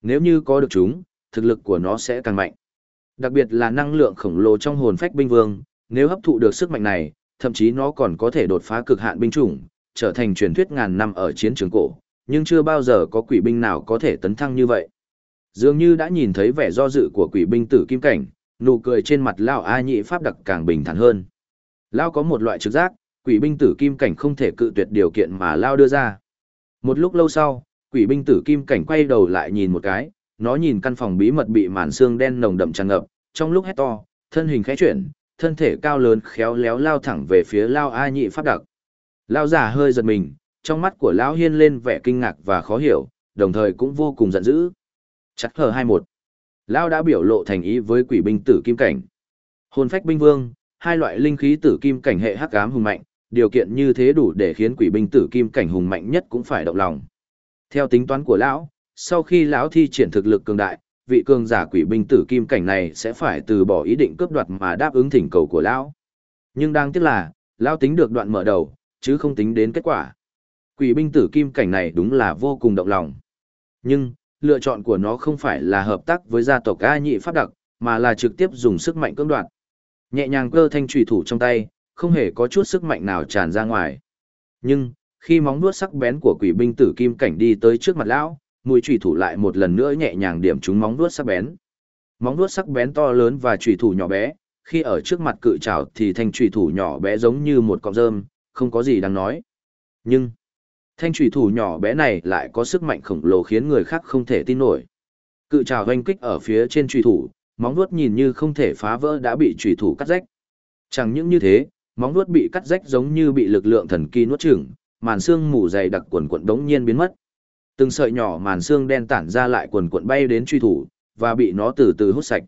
Nếu như có được chúng, thực lực của nó sẽ càng mạnh. Đặc biệt là năng lượng khổng lồ trong hồn phách binh vương, nếu hấp thụ được sức mạnh này, thậm chí nó còn có thể đột phá cực hạn binh chủng, trở thành truyền thuyết ngàn năm ở chiến trường cổ, nhưng chưa bao giờ có quỷ binh nào có thể tấn thăng như vậy. Dường như đã nhìn thấy vẻ do dự của quỷ binh tử kim cảnh, nụ cười trên mặt Lao A nhị pháp đặc càng bình thản hơn. Lao có một loại trực giác, quỷ binh tử kim cảnh không thể cự tuyệt điều kiện mà Lao đưa ra. Một lúc lâu sau, quỷ binh tử kim cảnh quay đầu lại nhìn một cái, nó nhìn căn phòng bí mật bị màn xương đen nồng đậm tràn ngập, trong lúc hét to, thân hình khẽ chuyển, thân thể cao lớn khéo léo lao thẳng về phía Lao A nhị pháp đặc. Lao giả hơi giật mình, trong mắt của lão hiên lên vẻ kinh ngạc và khó hiểu, đồng thời cũng vô cùng giận dữ. Chắc hờ 21. Lão đã biểu lộ thành ý với quỷ binh tử kim cảnh. Hồn phách binh vương, hai loại linh khí tử kim cảnh hệ hắc ám hùng mạnh, điều kiện như thế đủ để khiến quỷ binh tử kim cảnh hùng mạnh nhất cũng phải động lòng. Theo tính toán của lão, sau khi lão thi triển thực lực cường đại, vị cường giả quỷ binh tử kim cảnh này sẽ phải từ bỏ ý định cướp đoạt mà đáp ứng thỉnh cầu của lão. Nhưng đáng tiếc là, lão tính được đoạn mở đầu, chứ không tính đến kết quả. Quỷ binh tử kim cảnh này đúng là vô cùng động lòng. Nhưng, lựa chọn của nó không phải là hợp tác với gia tộc A nhị pháp đặc, mà là trực tiếp dùng sức mạnh cưỡng đoạt. Nhẹ nhàng cơ thanh trùy thủ trong tay, không hề có chút sức mạnh nào tràn ra ngoài. Nhưng, khi móng vuốt sắc bén của quỷ binh tử kim cảnh đi tới trước mặt lão, mũi trùy thủ lại một lần nữa nhẹ nhàng điểm trúng móng vuốt sắc bén. Móng vuốt sắc bén to lớn và trùy thủ nhỏ bé, khi ở trước mặt cự trảo thì thanh trùy thủ nhỏ bé giống như một cọng rơm, không có gì đáng nói. Nhưng, Thanh trùy thủ nhỏ bé này lại có sức mạnh khổng lồ khiến người khác không thể tin nổi. Cự trảo hoanh kích ở phía trên trùy thủ, móng vuốt nhìn như không thể phá vỡ đã bị trùy thủ cắt rách. Chẳng những như thế, móng vuốt bị cắt rách giống như bị lực lượng thần kỳ nuốt chửng, màn xương mù dày đặc quần quần đống nhiên biến mất. Từng sợi nhỏ màn xương đen tản ra lại quần cuộn bay đến truy thủ, và bị nó từ từ hút sạch.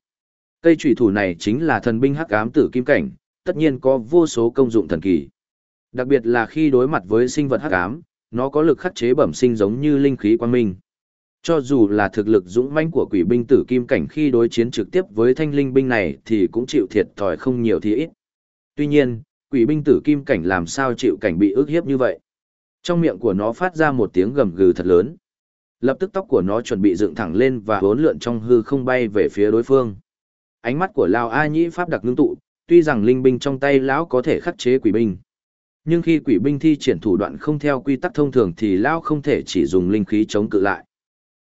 Cây truy thủ này chính là thần binh hắc ám tử kim cảnh, tất nhiên có vô số công dụng thần kỳ. Đặc biệt là khi đối mặt với sinh vật hắc ám, nó có lực khắc chế bẩm sinh giống như linh khí quang minh. Cho dù là thực lực dũng mãnh của quỷ binh tử kim cảnh khi đối chiến trực tiếp với thanh linh binh này thì cũng chịu thiệt thòi không nhiều thì ít. Tuy nhiên, quỷ binh tử kim cảnh làm sao chịu cảnh bị ức hiếp như vậy? Trong miệng của nó phát ra một tiếng gầm gừ thật lớn. Lập tức tóc của nó chuẩn bị dựng thẳng lên và hốn lượn trong hư không bay về phía đối phương. Ánh mắt của Lao A Nhĩ Pháp đặc ngưng tụ, tuy rằng linh binh trong tay lão có thể khắc chế quỷ binh. Nhưng khi quỷ binh thi triển thủ đoạn không theo quy tắc thông thường thì Lao không thể chỉ dùng linh khí chống cự lại.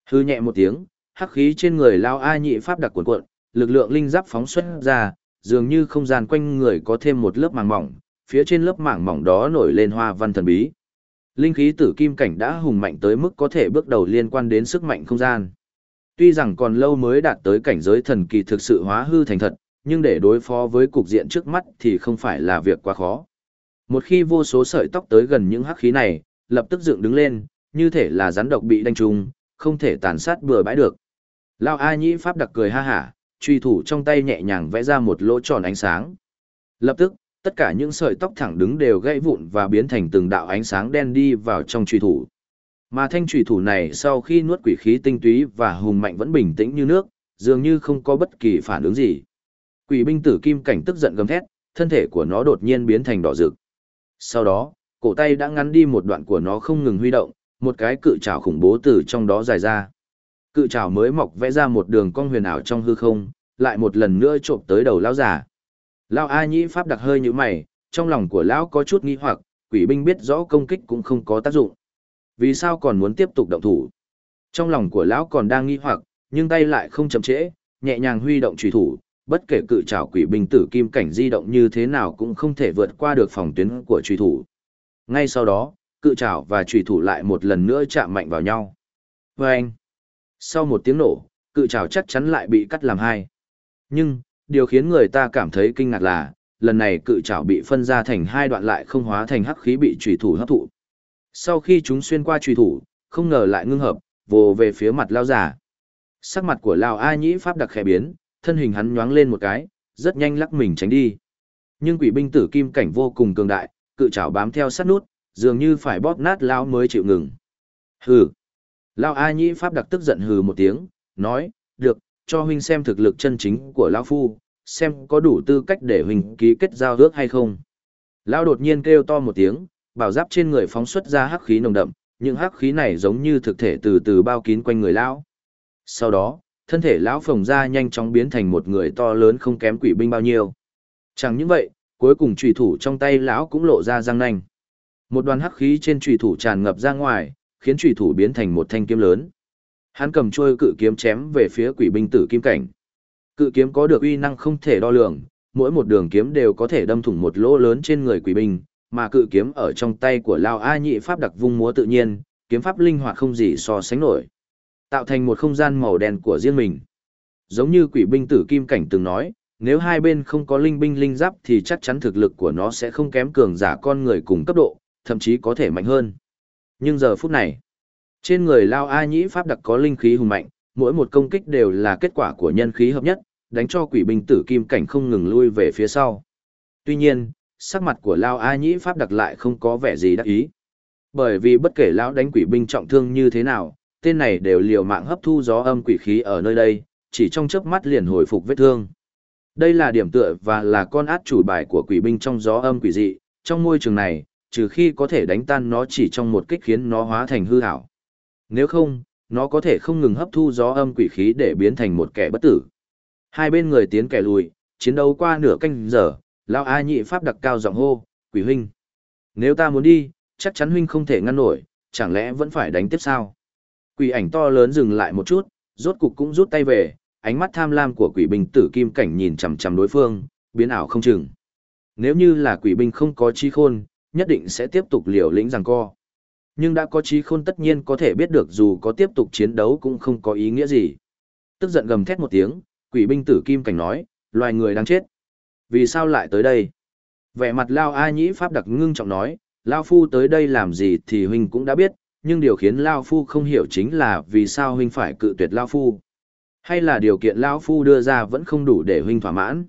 Hư nhẹ một tiếng, hắc khí trên người Lao A Nhĩ pháp đặc cuộn cuộn, lực lượng linh giáp phóng xuất ra, dường như không gian quanh người có thêm một lớp màng mỏng, phía trên lớp màng mỏng đó nổi lên hoa văn thần bí. Linh khí tử kim cảnh đã hùng mạnh tới mức có thể bước đầu liên quan đến sức mạnh không gian. Tuy rằng còn lâu mới đạt tới cảnh giới thần kỳ thực sự hóa hư thành thật, nhưng để đối phó với cục diện trước mắt thì không phải là việc quá khó. Một khi vô số sợi tóc tới gần những hắc khí này, lập tức dựng đứng lên, như thể là rắn độc bị đánh trúng, không thể tàn sát bừa bãi được. Lao A Nhĩ Pháp đặc cười ha hả, truy thủ trong tay nhẹ nhàng vẽ ra một lỗ tròn ánh sáng. Lập tức, tất cả những sợi tóc thẳng đứng đều gãy vụn và biến thành từng đạo ánh sáng đen đi vào trong truy thủ. Mà thanh truy thủ này sau khi nuốt quỷ khí tinh túy và hùng mạnh vẫn bình tĩnh như nước, dường như không có bất kỳ phản ứng gì. Quỷ binh tử kim cảnh tức giận gầm thét, thân thể của nó đột nhiên biến thành đỏ rực. Sau đó, cổ tay đã ngắn đi một đoạn của nó không ngừng huy động, một cái cự trảo khủng bố từ trong đó dài ra. Cự trảo mới mọc vẽ ra một đường cong huyền ảo trong hư không, lại một lần nữa trộm tới đầu lão giả. Lão A Nhĩ pháp đặc hơi như mày, trong lòng của lão có chút nghi hoặc, quỷ binh biết rõ công kích cũng không có tác dụng. Vì sao còn muốn tiếp tục động thủ? Trong lòng của lão còn đang nghi hoặc, nhưng tay lại không chậm trễ, nhẹ nhàng huy động trùy thủ, bất kể cự trảo quỷ binh tử kim cảnh di động như thế nào cũng không thể vượt qua được phòng tuyến của trùy thủ. Ngay sau đó, cự trảo và trùy thủ lại một lần nữa chạm mạnh vào nhau. Và anh, sau một tiếng nổ, cự trảo chắc chắn lại bị cắt làm hai. Nhưng, điều khiến người ta cảm thấy kinh ngạc là, lần này cự trảo bị phân ra thành hai đoạn lại không hóa thành hắc khí bị trùy thủ hấp thụ. Sau khi chúng xuyên qua trùy thủ, không ngờ lại ngưng hợp, vồ về phía mặt lao giả. Sắc mặt của Lao A Nhĩ Pháp đặc khẽ biến, thân hình hắn nhoáng lên một cái, rất nhanh lắc mình tránh đi. Nhưng quỷ binh tử kim cảnh vô cùng cường đại, cự trảo bám theo sát nút, dường như phải bóp nát Lao mới chịu ngừng. Hừ. Lao A Nhĩ Pháp đặc tức giận hừ một tiếng, nói, được, cho huynh xem thực lực chân chính của Lao Phu, xem có đủ tư cách để huynh ký kết giao ước hay không. Lao đột nhiên kêu to một tiếng, bảo giáp trên người phóng xuất ra hắc khí nồng đậm, những hắc khí này giống như thực thể từ từ bao kín quanh người Lao. Sau đó, thân thể lão phồng ra nhanh chóng biến thành một người to lớn không kém quỷ binh bao nhiêu. Chẳng những vậy, cuối cùng trùy thủ trong tay lão cũng lộ ra răng nanh. Một đoàn hắc khí trên trùy thủ tràn ngập ra ngoài, khiến trùy thủ biến thành một thanh kiếm lớn. Hắn cầm trôi cự kiếm chém về phía quỷ binh tử kim cảnh. Cự kiếm có được uy năng không thể đo lường, mỗi một đường kiếm đều có thể đâm thủng một lỗ lớn trên người quỷ binh, mà cự kiếm ở trong tay của Lao A Nhị pháp đặc vung múa tự nhiên, kiếm pháp linh hoạt không gì so sánh nổi tạo thành một không gian màu đen của riêng mình. Giống như quỷ binh tử kim cảnh từng nói, nếu hai bên không có linh binh linh giáp thì chắc chắn thực lực của nó sẽ không kém cường giả con người cùng cấp độ, thậm chí có thể mạnh hơn. Nhưng giờ phút này, trên người Lao A Nhĩ Pháp đặc có linh khí hùng mạnh, mỗi một công kích đều là kết quả của nhân khí hợp nhất, đánh cho quỷ binh tử kim cảnh không ngừng lui về phía sau. Tuy nhiên, sắc mặt của Lao A Nhĩ Pháp đặc lại không có vẻ gì đắc ý. Bởi vì bất kể Lão đánh quỷ binh trọng thương như thế nào, tên này đều liều mạng hấp thu gió âm quỷ khí ở nơi đây, chỉ trong chớp mắt liền hồi phục vết thương. Đây là điểm tựa và là con át chủ bài của quỷ binh trong gió âm quỷ dị, trong môi trường này, trừ khi có thể đánh tan nó chỉ trong một kích khiến nó hóa thành hư ảo. Nếu không, nó có thể không ngừng hấp thu gió âm quỷ khí để biến thành một kẻ bất tử. Hai bên người tiến kẻ lùi, chiến đấu qua nửa canh giờ, lão A nhị pháp đặc cao giọng hô, quỷ huynh. Nếu ta muốn đi, chắc chắn huynh không thể ngăn nổi, chẳng lẽ vẫn phải đánh tiếp sao? Quỷ ảnh to lớn dừng lại một chút, rốt cục cũng rút tay về, ánh mắt tham lam của quỷ binh tử kim cảnh nhìn chằm chằm đối phương, biến ảo không chừng. Nếu như là quỷ binh không có trí khôn, nhất định sẽ tiếp tục liều lĩnh giằng co. Nhưng đã có trí khôn tất nhiên có thể biết được dù có tiếp tục chiến đấu cũng không có ý nghĩa gì. Tức giận gầm thét một tiếng, quỷ binh tử kim cảnh nói, loài người đang chết. Vì sao lại tới đây? Vẻ mặt Lao A Nhĩ Pháp đặc ngưng trọng nói, Lao Phu tới đây làm gì thì huynh cũng đã biết, nhưng điều khiến Lao Phu không hiểu chính là vì sao huynh phải cự tuyệt Lao Phu. Hay là điều kiện Lao Phu đưa ra vẫn không đủ để huynh thỏa mãn.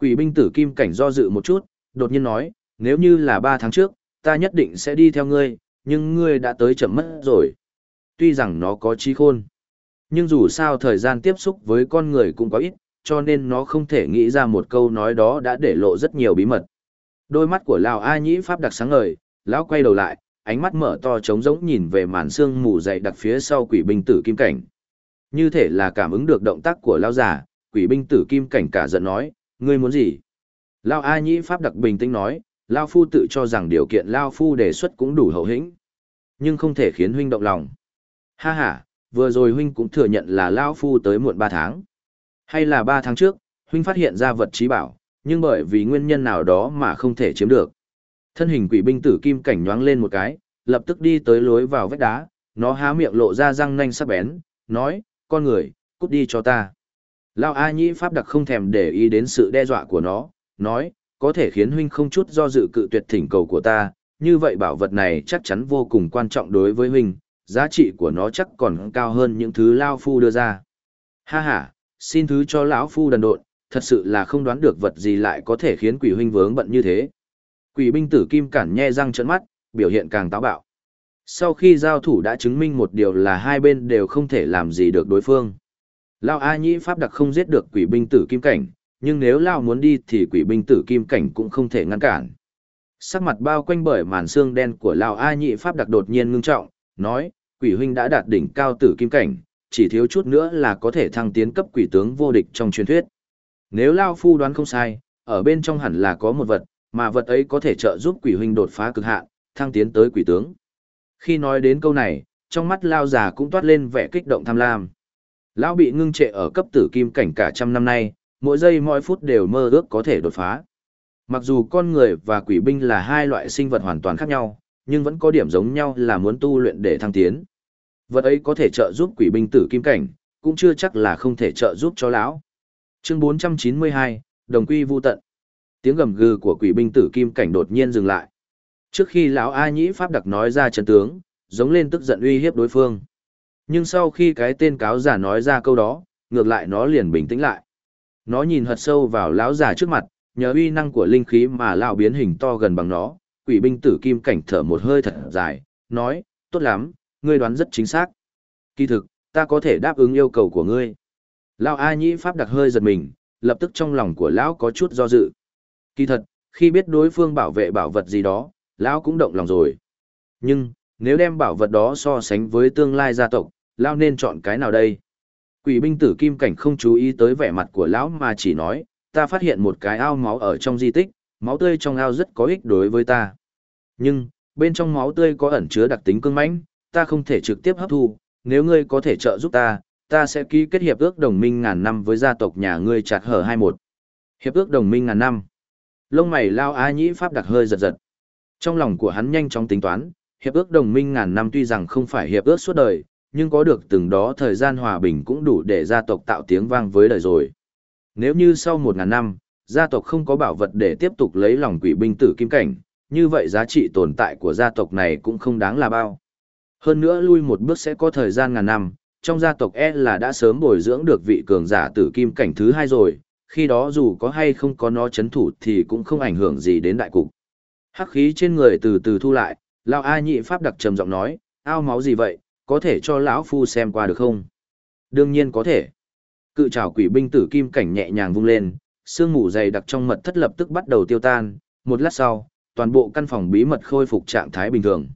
Quỷ binh tử kim cảnh do dự một chút, đột nhiên nói, nếu như là ba tháng trước, ta nhất định sẽ đi theo ngươi, nhưng ngươi đã tới chậm mất rồi. Tuy rằng nó có trí khôn, nhưng dù sao thời gian tiếp xúc với con người cũng có ít, cho nên nó không thể nghĩ ra một câu nói đó đã để lộ rất nhiều bí mật. Đôi mắt của Lào A Nhĩ Pháp đặc sáng ngời, lão quay đầu lại, ánh mắt mở to trống rỗng nhìn về màn xương mù dày đặc phía sau quỷ binh tử kim cảnh. Như thể là cảm ứng được động tác của lao giả, quỷ binh tử kim cảnh cả giận nói, ngươi muốn gì? Lao A Nhĩ Pháp đặc bình tĩnh nói, Lao Phu tự cho rằng điều kiện Lao Phu đề xuất cũng đủ hậu hĩnh, nhưng không thể khiến huynh động lòng. Ha ha, vừa rồi huynh cũng thừa nhận là Lao Phu tới muộn 3 tháng. Hay là 3 tháng trước, huynh phát hiện ra vật trí bảo, nhưng bởi vì nguyên nhân nào đó mà không thể chiếm được. Thân hình quỷ binh tử kim cảnh nhoáng lên một cái, lập tức đi tới lối vào vách đá, nó há miệng lộ ra răng nanh sắc bén, nói, con người, cút đi cho ta. Lao A Nhĩ Pháp đặc không thèm để ý đến sự đe dọa của nó, nói, có thể khiến huynh không chút do dự cự tuyệt thỉnh cầu của ta, như vậy bảo vật này chắc chắn vô cùng quan trọng đối với huynh, giá trị của nó chắc còn cao hơn những thứ Lao Phu đưa ra. Ha ha, xin thứ cho lão Phu đần độn, thật sự là không đoán được vật gì lại có thể khiến quỷ huynh vướng bận như thế. Quỷ binh tử kim cản nhe răng trợn mắt, biểu hiện càng táo bạo. Sau khi giao thủ đã chứng minh một điều là hai bên đều không thể làm gì được đối phương. Lao A Nhĩ Pháp đặc không giết được quỷ binh tử kim cảnh, nhưng nếu Lao muốn đi thì quỷ binh tử kim cảnh cũng không thể ngăn cản. Sắc mặt bao quanh bởi màn xương đen của Lao A Nhị Pháp đặc đột nhiên ngưng trọng, nói, quỷ huynh đã đạt đỉnh cao tử kim cảnh, chỉ thiếu chút nữa là có thể thăng tiến cấp quỷ tướng vô địch trong truyền thuyết. Nếu Lao Phu đoán không sai, ở bên trong hẳn là có một vật, mà vật ấy có thể trợ giúp quỷ huynh đột phá cực hạn, thăng tiến tới quỷ tướng. Khi nói đến câu này, trong mắt Lao già cũng toát lên vẻ kích động tham lam. Lão bị ngưng trệ ở cấp tử kim cảnh cả trăm năm nay, mỗi giây mỗi phút đều mơ ước có thể đột phá. Mặc dù con người và quỷ binh là hai loại sinh vật hoàn toàn khác nhau, nhưng vẫn có điểm giống nhau là muốn tu luyện để thăng tiến. Vật ấy có thể trợ giúp quỷ binh tử kim cảnh, cũng chưa chắc là không thể trợ giúp cho lão. Chương 492, Đồng quy vu tận. Tiếng gầm gừ của quỷ binh tử kim cảnh đột nhiên dừng lại. Trước khi lão A Nhĩ Pháp đặc nói ra chân tướng, giống lên tức giận uy hiếp đối phương. Nhưng sau khi cái tên cáo giả nói ra câu đó, ngược lại nó liền bình tĩnh lại. Nó nhìn hật sâu vào lão già trước mặt, nhờ uy năng của linh khí mà lão biến hình to gần bằng nó, quỷ binh tử kim cảnh thở một hơi thật dài, nói, tốt lắm, ngươi đoán rất chính xác. Kỳ thực, ta có thể đáp ứng yêu cầu của ngươi. Lão A Nhĩ Pháp đặc hơi giật mình, lập tức trong lòng của lão có chút do dự. Kỳ thật, khi biết đối phương bảo vệ bảo vật gì đó, lão cũng động lòng rồi. Nhưng, nếu đem bảo vật đó so sánh với tương lai gia tộc, lão nên chọn cái nào đây? Quỷ binh tử kim cảnh không chú ý tới vẻ mặt của lão mà chỉ nói, ta phát hiện một cái ao máu ở trong di tích, máu tươi trong ao rất có ích đối với ta. Nhưng, bên trong máu tươi có ẩn chứa đặc tính cương mãnh, ta không thể trực tiếp hấp thu, nếu ngươi có thể trợ giúp ta, ta sẽ ký kết hiệp ước đồng minh ngàn năm với gia tộc nhà ngươi chặt hở 21. Hiệp ước đồng minh ngàn năm. Lông mày lao á nhĩ pháp đặc hơi giật giật. Trong lòng của hắn nhanh chóng tính toán, hiệp ước đồng minh ngàn năm tuy rằng không phải hiệp ước suốt đời, nhưng có được từng đó thời gian hòa bình cũng đủ để gia tộc tạo tiếng vang với đời rồi. Nếu như sau một ngàn năm, gia tộc không có bảo vật để tiếp tục lấy lòng quỷ binh tử kim cảnh, như vậy giá trị tồn tại của gia tộc này cũng không đáng là bao. Hơn nữa lui một bước sẽ có thời gian ngàn năm, trong gia tộc E là đã sớm bồi dưỡng được vị cường giả tử kim cảnh thứ hai rồi, khi đó dù có hay không có nó chấn thủ thì cũng không ảnh hưởng gì đến đại cục. Hắc khí trên người từ từ thu lại, Lao A nhị pháp đặc trầm giọng nói, ao máu gì vậy, có thể cho lão phu xem qua được không? Đương nhiên có thể. Cự trảo quỷ binh tử kim cảnh nhẹ nhàng vung lên, sương mù dày đặc trong mật thất lập tức bắt đầu tiêu tan, một lát sau, toàn bộ căn phòng bí mật khôi phục trạng thái bình thường.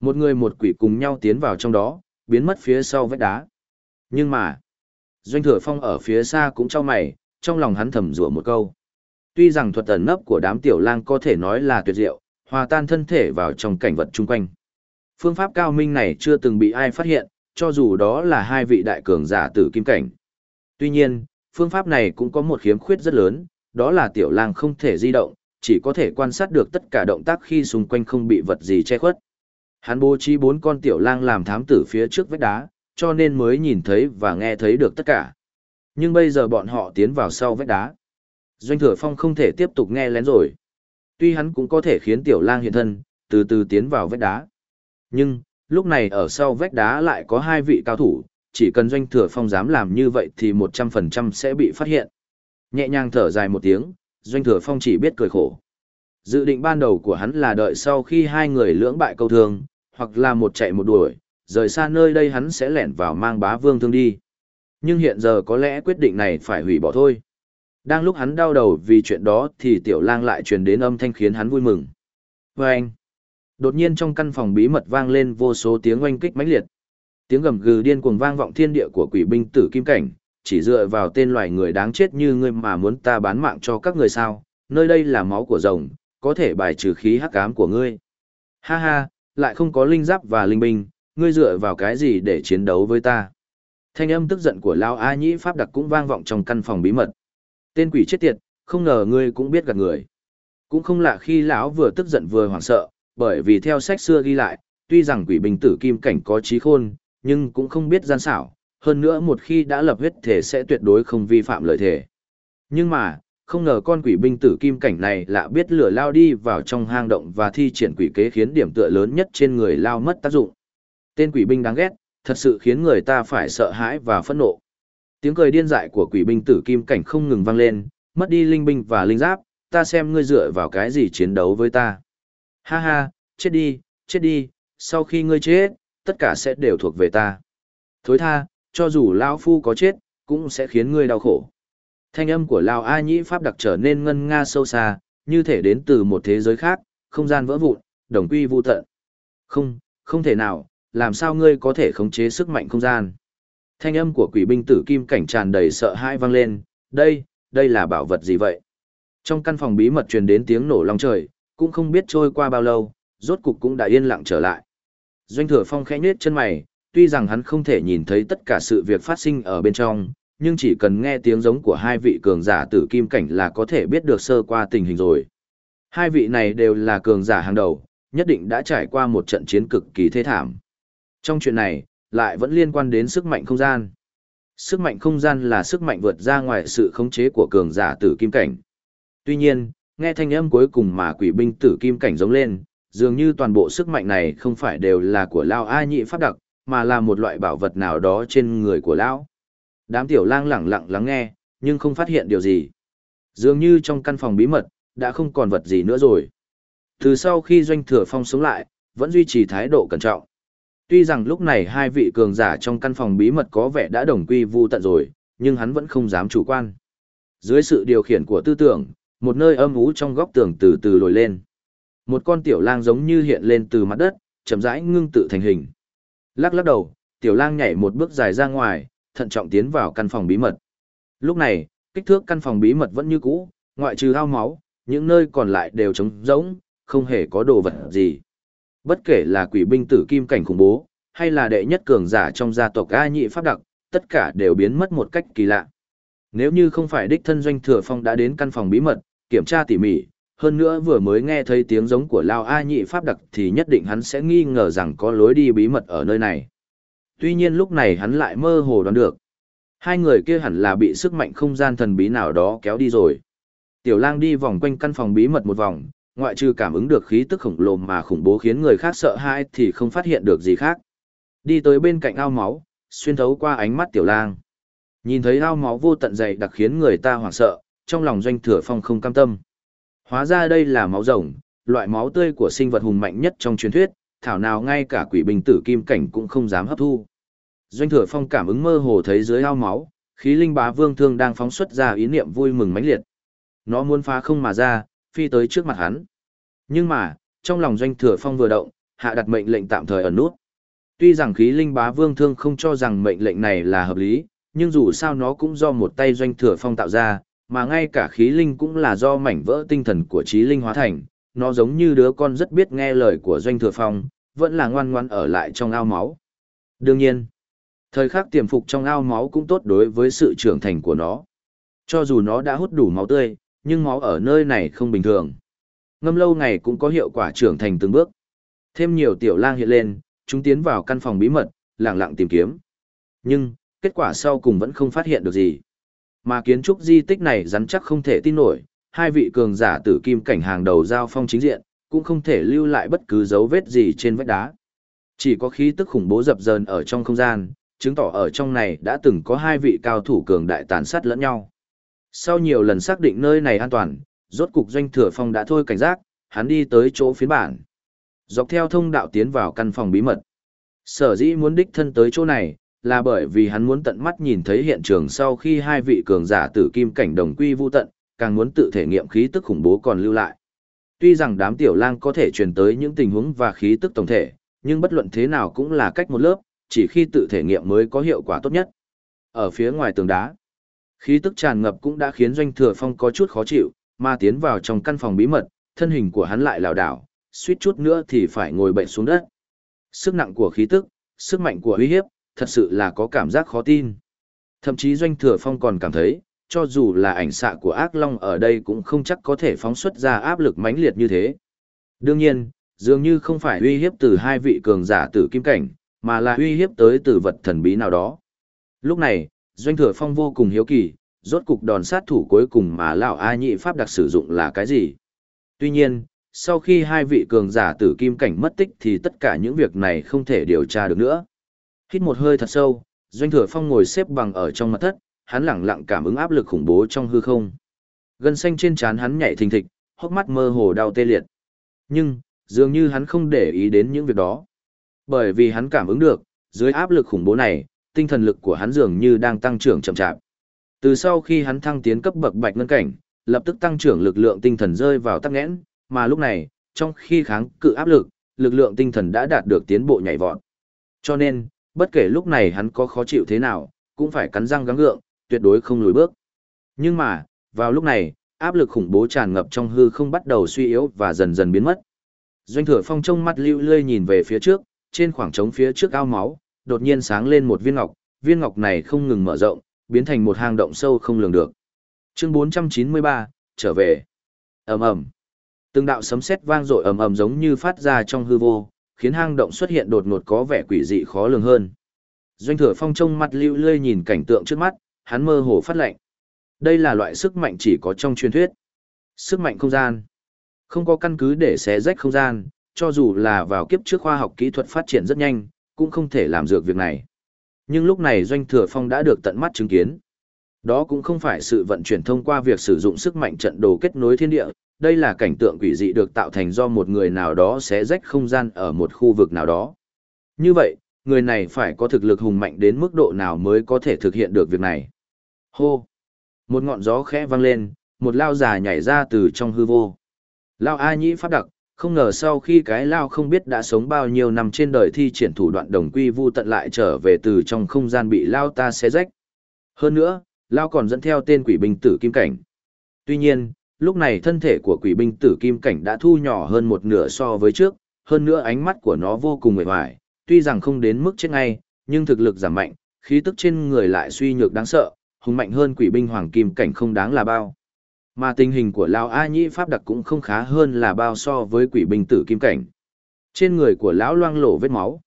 Một người một quỷ cùng nhau tiến vào trong đó, biến mất phía sau vách đá. Nhưng mà, Doanh Thừa Phong ở phía xa cũng cho mày, trong lòng hắn thầm rủa một câu. Tuy rằng thuật ẩn nấp của đám tiểu lang có thể nói là tuyệt diệu, hòa tan thân thể vào trong cảnh vật chung quanh. Phương pháp cao minh này chưa từng bị ai phát hiện, cho dù đó là hai vị đại cường giả tử kim cảnh. Tuy nhiên, phương pháp này cũng có một khiếm khuyết rất lớn, đó là tiểu lang không thể di động, chỉ có thể quan sát được tất cả động tác khi xung quanh không bị vật gì che khuất. Hắn bố trí bốn con tiểu lang làm thám tử phía trước vách đá, cho nên mới nhìn thấy và nghe thấy được tất cả. Nhưng bây giờ bọn họ tiến vào sau vách đá. Doanh thừa phong không thể tiếp tục nghe lén rồi. Tuy hắn cũng có thể khiến tiểu lang hiện thân, từ từ tiến vào vách đá. Nhưng, lúc này ở sau vách đá lại có hai vị cao thủ, chỉ cần doanh thừa phong dám làm như vậy thì 100% sẽ bị phát hiện. Nhẹ nhàng thở dài một tiếng, doanh thừa phong chỉ biết cười khổ. Dự định ban đầu của hắn là đợi sau khi hai người lưỡng bại câu thương, hoặc là một chạy một đuổi, rời xa nơi đây hắn sẽ lẻn vào mang bá vương thương đi. Nhưng hiện giờ có lẽ quyết định này phải hủy bỏ thôi. Đang lúc hắn đau đầu vì chuyện đó thì tiểu lang lại truyền đến âm thanh khiến hắn vui mừng. Vâng! anh, đột nhiên trong căn phòng bí mật vang lên vô số tiếng oanh kích mãnh liệt. Tiếng gầm gừ điên cuồng vang vọng thiên địa của quỷ binh tử kim cảnh, chỉ dựa vào tên loài người đáng chết như ngươi mà muốn ta bán mạng cho các người sao, nơi đây là máu của rồng, có thể bài trừ khí hắc ám của ngươi. Ha ha, lại không có linh giáp và linh binh, ngươi dựa vào cái gì để chiến đấu với ta? Thanh âm tức giận của Lao A Nhĩ Pháp Đặc cũng vang vọng trong căn phòng bí mật. Tên quỷ chết tiệt, không ngờ ngươi cũng biết gạt người. Cũng không lạ khi lão vừa tức giận vừa hoảng sợ, bởi vì theo sách xưa ghi lại, tuy rằng quỷ bình tử kim cảnh có trí khôn, nhưng cũng không biết gian xảo, hơn nữa một khi đã lập huyết thể sẽ tuyệt đối không vi phạm lời thể. Nhưng mà, không ngờ con quỷ binh tử kim cảnh này lạ biết lửa lao đi vào trong hang động và thi triển quỷ kế khiến điểm tựa lớn nhất trên người lao mất tác dụng. Tên quỷ binh đáng ghét, thật sự khiến người ta phải sợ hãi và phẫn nộ. Tiếng cười điên dại của quỷ binh tử kim cảnh không ngừng vang lên, mất đi linh binh và linh giáp, ta xem ngươi dựa vào cái gì chiến đấu với ta. Ha ha, chết đi, chết đi, sau khi ngươi chết, tất cả sẽ đều thuộc về ta. Thối tha, cho dù Lao Phu có chết, cũng sẽ khiến ngươi đau khổ. Thanh âm của Lao A Nhĩ Pháp đặc trở nên ngân nga sâu xa, như thể đến từ một thế giới khác, không gian vỡ vụn, đồng quy vô tận. Không, không thể nào, làm sao ngươi có thể khống chế sức mạnh không gian. Thanh âm của quỷ binh tử kim cảnh tràn đầy sợ hãi vang lên, đây, đây là bảo vật gì vậy? Trong căn phòng bí mật truyền đến tiếng nổ long trời, cũng không biết trôi qua bao lâu, rốt cục cũng đã yên lặng trở lại. Doanh thừa phong khẽ nhếch chân mày, tuy rằng hắn không thể nhìn thấy tất cả sự việc phát sinh ở bên trong, nhưng chỉ cần nghe tiếng giống của hai vị cường giả tử kim cảnh là có thể biết được sơ qua tình hình rồi. Hai vị này đều là cường giả hàng đầu, nhất định đã trải qua một trận chiến cực kỳ thê thảm. Trong chuyện này, lại vẫn liên quan đến sức mạnh không gian. Sức mạnh không gian là sức mạnh vượt ra ngoài sự khống chế của cường giả tử kim cảnh. Tuy nhiên, nghe thanh âm cuối cùng mà quỷ binh tử kim cảnh giống lên, dường như toàn bộ sức mạnh này không phải đều là của Lao A nhị pháp đặc, mà là một loại bảo vật nào đó trên người của Lão. Đám tiểu lang lẳng lặng lắng nghe, nhưng không phát hiện điều gì. Dường như trong căn phòng bí mật, đã không còn vật gì nữa rồi. Từ sau khi doanh thừa phong sống lại, vẫn duy trì thái độ cẩn trọng. Tuy rằng lúc này hai vị cường giả trong căn phòng bí mật có vẻ đã đồng quy vu tận rồi, nhưng hắn vẫn không dám chủ quan. Dưới sự điều khiển của tư tưởng, một nơi âm ú trong góc tường từ từ lồi lên. Một con tiểu lang giống như hiện lên từ mặt đất, chậm rãi ngưng tự thành hình. Lắc lắc đầu, tiểu lang nhảy một bước dài ra ngoài, thận trọng tiến vào căn phòng bí mật. Lúc này, kích thước căn phòng bí mật vẫn như cũ, ngoại trừ ao máu, những nơi còn lại đều trống rỗng, không hề có đồ vật gì. Bất kể là quỷ binh tử kim cảnh khủng bố, hay là đệ nhất cường giả trong gia tộc A nhị pháp đặc, tất cả đều biến mất một cách kỳ lạ. Nếu như không phải đích thân doanh thừa phong đã đến căn phòng bí mật, kiểm tra tỉ mỉ, hơn nữa vừa mới nghe thấy tiếng giống của Lao A nhị pháp đặc thì nhất định hắn sẽ nghi ngờ rằng có lối đi bí mật ở nơi này. Tuy nhiên lúc này hắn lại mơ hồ đoán được. Hai người kia hẳn là bị sức mạnh không gian thần bí nào đó kéo đi rồi. Tiểu lang đi vòng quanh căn phòng bí mật một vòng, ngoại trừ cảm ứng được khí tức khổng lồ mà khủng bố khiến người khác sợ hãi thì không phát hiện được gì khác. Đi tới bên cạnh ao máu, xuyên thấu qua ánh mắt tiểu lang. Nhìn thấy ao máu vô tận dày đặc khiến người ta hoảng sợ, trong lòng doanh thừa phong không cam tâm. Hóa ra đây là máu rồng, loại máu tươi của sinh vật hùng mạnh nhất trong truyền thuyết, thảo nào ngay cả quỷ bình tử kim cảnh cũng không dám hấp thu. Doanh thừa phong cảm ứng mơ hồ thấy dưới ao máu, khí linh bá vương thương đang phóng xuất ra ý niệm vui mừng mãnh liệt. Nó muốn phá không mà ra, phi tới trước mặt hắn. Nhưng mà, trong lòng doanh thừa phong vừa động, hạ đặt mệnh lệnh tạm thời ẩn nút. Tuy rằng khí linh bá vương thương không cho rằng mệnh lệnh này là hợp lý, nhưng dù sao nó cũng do một tay doanh thừa phong tạo ra, mà ngay cả khí linh cũng là do mảnh vỡ tinh thần của trí linh hóa thành, nó giống như đứa con rất biết nghe lời của doanh thừa phong, vẫn là ngoan ngoan ở lại trong ao máu. Đương nhiên, thời khắc tiềm phục trong ao máu cũng tốt đối với sự trưởng thành của nó. Cho dù nó đã hút đủ máu tươi, nhưng máu ở nơi này không bình thường. Ngâm lâu ngày cũng có hiệu quả trưởng thành từng bước. Thêm nhiều tiểu lang hiện lên, chúng tiến vào căn phòng bí mật, lặng lặng tìm kiếm. Nhưng, kết quả sau cùng vẫn không phát hiện được gì. Mà kiến trúc di tích này rắn chắc không thể tin nổi, hai vị cường giả tử kim cảnh hàng đầu giao phong chính diện, cũng không thể lưu lại bất cứ dấu vết gì trên vách đá. Chỉ có khí tức khủng bố dập dờn ở trong không gian, chứng tỏ ở trong này đã từng có hai vị cao thủ cường đại tàn sát lẫn nhau. Sau nhiều lần xác định nơi này an toàn, rốt cục doanh thừa phong đã thôi cảnh giác, hắn đi tới chỗ phiến bản. Dọc theo thông đạo tiến vào căn phòng bí mật. Sở dĩ muốn đích thân tới chỗ này, là bởi vì hắn muốn tận mắt nhìn thấy hiện trường sau khi hai vị cường giả tử kim cảnh đồng quy vu tận, càng muốn tự thể nghiệm khí tức khủng bố còn lưu lại. Tuy rằng đám tiểu lang có thể truyền tới những tình huống và khí tức tổng thể, nhưng bất luận thế nào cũng là cách một lớp, chỉ khi tự thể nghiệm mới có hiệu quả tốt nhất. Ở phía ngoài tường đá, khí tức tràn ngập cũng đã khiến doanh thừa phong có chút khó chịu, mà tiến vào trong căn phòng bí mật, thân hình của hắn lại lảo đảo, suýt chút nữa thì phải ngồi bệnh xuống đất. Sức nặng của khí tức, sức mạnh của uy hiếp, thật sự là có cảm giác khó tin. Thậm chí doanh thừa phong còn cảm thấy, cho dù là ảnh xạ của ác long ở đây cũng không chắc có thể phóng xuất ra áp lực mãnh liệt như thế. Đương nhiên, dường như không phải uy hiếp từ hai vị cường giả tử kim cảnh, mà là uy hiếp tới từ vật thần bí nào đó. Lúc này, Doanh Thừa Phong vô cùng hiếu kỳ, rốt cục đòn sát thủ cuối cùng mà lão A Nhị Pháp đặc sử dụng là cái gì? Tuy nhiên, sau khi hai vị cường giả tử kim cảnh mất tích thì tất cả những việc này không thể điều tra được nữa. Hít một hơi thật sâu, Doanh Thừa Phong ngồi xếp bằng ở trong mặt thất, hắn lẳng lặng cảm ứng áp lực khủng bố trong hư không. Gân xanh trên trán hắn nhảy thình thịch, hốc mắt mơ hồ đau tê liệt. Nhưng, dường như hắn không để ý đến những việc đó. Bởi vì hắn cảm ứng được, dưới áp lực khủng bố này, tinh thần lực của hắn dường như đang tăng trưởng chậm chạp. Từ sau khi hắn thăng tiến cấp bậc bạch ngân cảnh, lập tức tăng trưởng lực lượng tinh thần rơi vào tắc nghẽn, mà lúc này, trong khi kháng cự áp lực, lực lượng tinh thần đã đạt được tiến bộ nhảy vọt. Cho nên, bất kể lúc này hắn có khó chịu thế nào, cũng phải cắn răng gắng gượng, tuyệt đối không lùi bước. Nhưng mà, vào lúc này, áp lực khủng bố tràn ngập trong hư không bắt đầu suy yếu và dần dần biến mất. Doanh thừa phong trông mắt lưu lơi nhìn về phía trước, trên khoảng trống phía trước ao máu, đột nhiên sáng lên một viên ngọc, viên ngọc này không ngừng mở rộng, biến thành một hang động sâu không lường được. Chương 493, trở về. ầm ầm, từng đạo sấm sét vang dội ầm ầm giống như phát ra trong hư vô, khiến hang động xuất hiện đột ngột có vẻ quỷ dị khó lường hơn. Doanh Thừa Phong trông mặt lưu lơi nhìn cảnh tượng trước mắt, hắn mơ hồ phát lệnh. Đây là loại sức mạnh chỉ có trong truyền thuyết. Sức mạnh không gian. Không có căn cứ để xé rách không gian, cho dù là vào kiếp trước khoa học kỹ thuật phát triển rất nhanh, cũng không thể làm được việc này. Nhưng lúc này Doanh Thừa Phong đã được tận mắt chứng kiến. Đó cũng không phải sự vận chuyển thông qua việc sử dụng sức mạnh trận đồ kết nối thiên địa, đây là cảnh tượng quỷ dị được tạo thành do một người nào đó xé rách không gian ở một khu vực nào đó. Như vậy, người này phải có thực lực hùng mạnh đến mức độ nào mới có thể thực hiện được việc này. Hô! Một ngọn gió khẽ vang lên, một lao già nhảy ra từ trong hư vô. Lao A Nhĩ pháp đặc, không ngờ sau khi cái lao không biết đã sống bao nhiêu năm trên đời thi triển thủ đoạn đồng quy vu tận lại trở về từ trong không gian bị lao ta xé rách. Hơn nữa, lao còn dẫn theo tên quỷ binh tử kim cảnh. Tuy nhiên, lúc này thân thể của quỷ binh tử kim cảnh đã thu nhỏ hơn một nửa so với trước, hơn nữa ánh mắt của nó vô cùng mệt mỏi, tuy rằng không đến mức chết ngay, nhưng thực lực giảm mạnh, khí tức trên người lại suy nhược đáng sợ, hùng mạnh hơn quỷ binh hoàng kim cảnh không đáng là bao. Mà tình hình của Lão A Nhĩ Pháp Đặc cũng không khá hơn là bao so với quỷ binh tử kim cảnh. Trên người của lão loang lổ vết máu.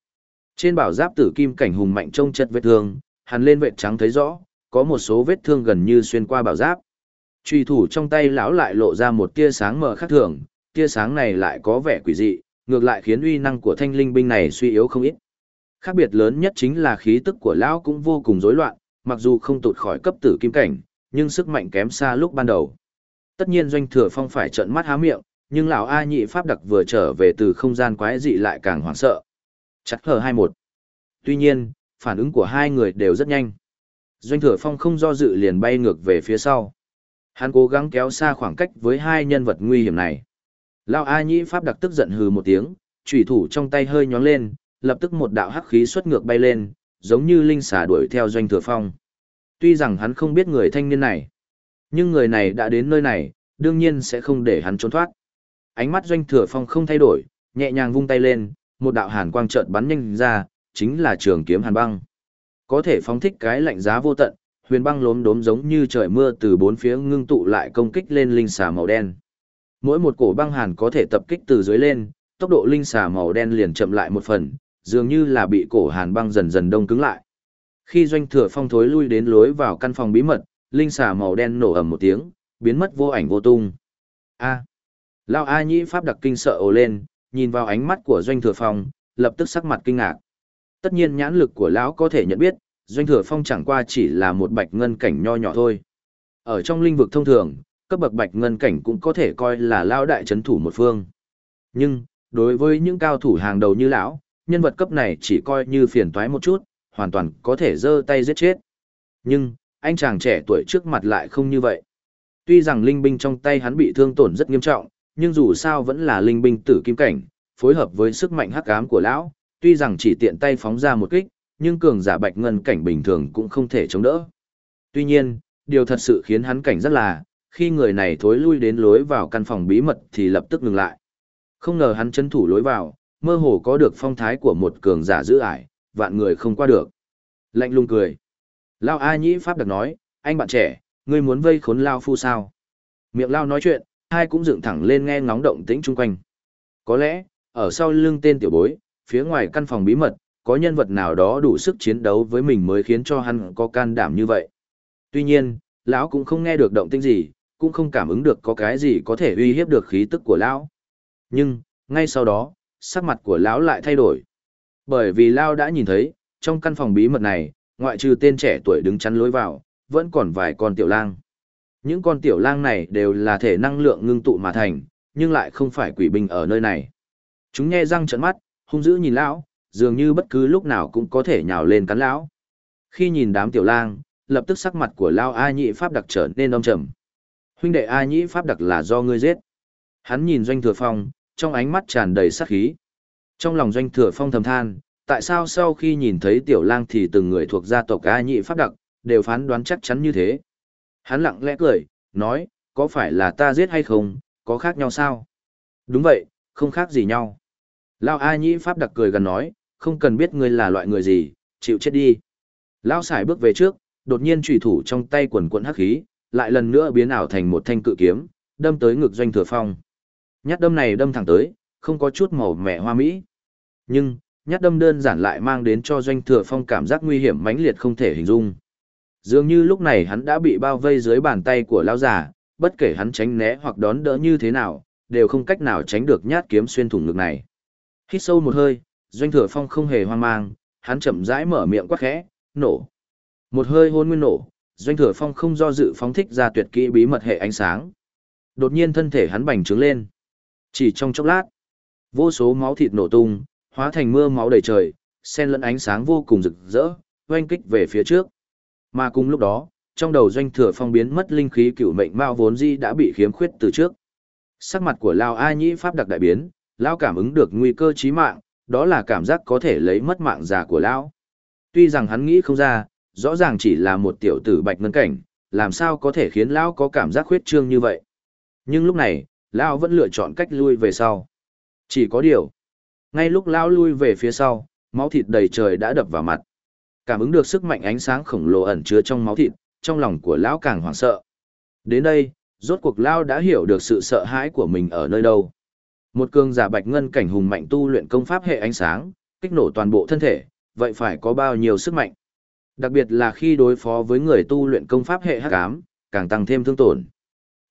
Trên bảo giáp tử kim cảnh hùng mạnh trông chất vết thương, hắn lên vệt trắng thấy rõ, có một số vết thương gần như xuyên qua bảo giáp. Truy thủ trong tay lão lại lộ ra một tia sáng mờ khác thường, tia sáng này lại có vẻ quỷ dị, ngược lại khiến uy năng của thanh linh binh này suy yếu không ít. Khác biệt lớn nhất chính là khí tức của lão cũng vô cùng rối loạn, mặc dù không tụt khỏi cấp tử kim cảnh, nhưng sức mạnh kém xa lúc ban đầu. Tất nhiên doanh thừa phong phải trợn mắt há miệng, nhưng lão A nhị pháp đặc vừa trở về từ không gian quái dị lại càng hoảng sợ. Chặt hờ hai một. Tuy nhiên, phản ứng của hai người đều rất nhanh. Doanh thừa phong không do dự liền bay ngược về phía sau. Hắn cố gắng kéo xa khoảng cách với hai nhân vật nguy hiểm này. Lão A nhĩ pháp đặc tức giận hừ một tiếng, chủy thủ trong tay hơi nhón lên, lập tức một đạo hắc khí xuất ngược bay lên, giống như linh xà đuổi theo doanh thừa phong. Tuy rằng hắn không biết người thanh niên này, nhưng người này đã đến nơi này, đương nhiên sẽ không để hắn trốn thoát. Ánh mắt doanh thừa phong không thay đổi, nhẹ nhàng vung tay lên, một đạo hàn quang chợt bắn nhanh ra, chính là trường kiếm hàn băng. Có thể phóng thích cái lạnh giá vô tận, huyền băng lốm đốm giống như trời mưa từ bốn phía ngưng tụ lại công kích lên linh xà màu đen. Mỗi một cổ băng hàn có thể tập kích từ dưới lên, tốc độ linh xà màu đen liền chậm lại một phần, dường như là bị cổ hàn băng dần dần đông cứng lại. Khi doanh thừa phong thối lui đến lối vào căn phòng bí mật, linh xà màu đen nổ ầm một tiếng, biến mất vô ảnh vô tung. A. Lao A Nhĩ Pháp đặc kinh sợ ồ lên, nhìn vào ánh mắt của doanh thừa phong, lập tức sắc mặt kinh ngạc. Tất nhiên nhãn lực của lão có thể nhận biết, doanh thừa phong chẳng qua chỉ là một bạch ngân cảnh nho nhỏ thôi. Ở trong lĩnh vực thông thường, cấp bậc bạch ngân cảnh cũng có thể coi là lao đại chấn thủ một phương. Nhưng, đối với những cao thủ hàng đầu như lão, nhân vật cấp này chỉ coi như phiền toái một chút, hoàn toàn có thể giơ tay giết chết. Nhưng, anh chàng trẻ tuổi trước mặt lại không như vậy. Tuy rằng linh binh trong tay hắn bị thương tổn rất nghiêm trọng, nhưng dù sao vẫn là linh binh tử kim cảnh, phối hợp với sức mạnh hắc ám của lão, tuy rằng chỉ tiện tay phóng ra một kích, nhưng cường giả bạch ngân cảnh bình thường cũng không thể chống đỡ. Tuy nhiên, điều thật sự khiến hắn cảnh rất là, khi người này thối lui đến lối vào căn phòng bí mật thì lập tức ngừng lại. Không ngờ hắn chân thủ lối vào, mơ hồ có được phong thái của một cường giả giữ ải, vạn người không qua được. Lạnh lùng cười. Lao A Nhĩ Pháp đặc nói, anh bạn trẻ, ngươi muốn vây khốn Lao Phu sao? Miệng Lao nói chuyện, hai cũng dựng thẳng lên nghe ngóng động tĩnh chung quanh. Có lẽ, ở sau lưng tên tiểu bối, phía ngoài căn phòng bí mật, có nhân vật nào đó đủ sức chiến đấu với mình mới khiến cho hắn có can đảm như vậy. Tuy nhiên, lão cũng không nghe được động tĩnh gì, cũng không cảm ứng được có cái gì có thể uy hiếp được khí tức của lão. Nhưng, ngay sau đó, sắc mặt của lão lại thay đổi. Bởi vì lão đã nhìn thấy, trong căn phòng bí mật này, ngoại trừ tên trẻ tuổi đứng chắn lối vào, vẫn còn vài con tiểu lang. Những con tiểu lang này đều là thể năng lượng ngưng tụ mà thành, nhưng lại không phải quỷ binh ở nơi này. Chúng nhe răng trợn mắt, hung dữ nhìn lão, dường như bất cứ lúc nào cũng có thể nhào lên cắn lão. Khi nhìn đám tiểu lang, lập tức sắc mặt của lão A Nhĩ Pháp đặc trở nên âm trầm. Huynh đệ A Nhĩ Pháp đặc là do ngươi giết. Hắn nhìn Doanh Thừa Phong, trong ánh mắt tràn đầy sát khí. Trong lòng Doanh Thừa Phong thầm than, tại sao sau khi nhìn thấy tiểu lang thì từng người thuộc gia tộc A Nhĩ Pháp đặc, đều phán đoán chắc chắn như thế. Hắn lặng lẽ cười, nói, có phải là ta giết hay không, có khác nhau sao? Đúng vậy, không khác gì nhau. Lao A Nhĩ Pháp đặc cười gần nói, không cần biết ngươi là loại người gì, chịu chết đi. Lão xài bước về trước, đột nhiên trùy thủ trong tay quần quận hắc khí, lại lần nữa biến ảo thành một thanh cự kiếm, đâm tới ngực doanh thừa phong. Nhát đâm này đâm thẳng tới, không có chút màu mẹ hoa mỹ. Nhưng, nhát đâm đơn giản lại mang đến cho doanh thừa phong cảm giác nguy hiểm mãnh liệt không thể hình dung. Dường như lúc này hắn đã bị bao vây dưới bàn tay của lão già, bất kể hắn tránh né hoặc đón đỡ như thế nào, đều không cách nào tránh được nhát kiếm xuyên thủng ngực này. Hít sâu một hơi, doanh thừa phong không hề hoang mang, hắn chậm rãi mở miệng quát khẽ, nổ. Một hơi hôn nguyên nổ, doanh thừa phong không do dự phóng thích ra tuyệt kỹ bí mật hệ ánh sáng. Đột nhiên thân thể hắn bành trướng lên. Chỉ trong chốc lát, vô số máu thịt nổ tung, hóa thành mưa máu đầy trời, xen lẫn ánh sáng vô cùng rực rỡ, oanh kích về phía trước. Mà cùng lúc đó, trong đầu doanh thừa phong biến mất linh khí cựu mệnh mao vốn di đã bị khiếm khuyết từ trước. Sắc mặt của Lao A Nhĩ Pháp đặc đại biến, Lao cảm ứng được nguy cơ chí mạng, đó là cảm giác có thể lấy mất mạng già của Lão. Tuy rằng hắn nghĩ không ra, rõ ràng chỉ là một tiểu tử bạch ngân cảnh, làm sao có thể khiến Lão có cảm giác khuyết trương như vậy. Nhưng lúc này, Lão vẫn lựa chọn cách lui về sau. Chỉ có điều, ngay lúc Lão lui về phía sau, máu thịt đầy trời đã đập vào mặt. Cảm ứng được sức mạnh ánh sáng khổng lồ ẩn chứa trong máu thịt, trong lòng của Lão càng hoảng sợ. Đến đây, rốt cuộc Lão đã hiểu được sự sợ hãi của mình ở nơi đâu. Một cường giả bạch ngân cảnh hùng mạnh tu luyện công pháp hệ ánh sáng, kích nổ toàn bộ thân thể, vậy phải có bao nhiêu sức mạnh. Đặc biệt là khi đối phó với người tu luyện công pháp hệ hắc ám, càng tăng thêm thương tổn.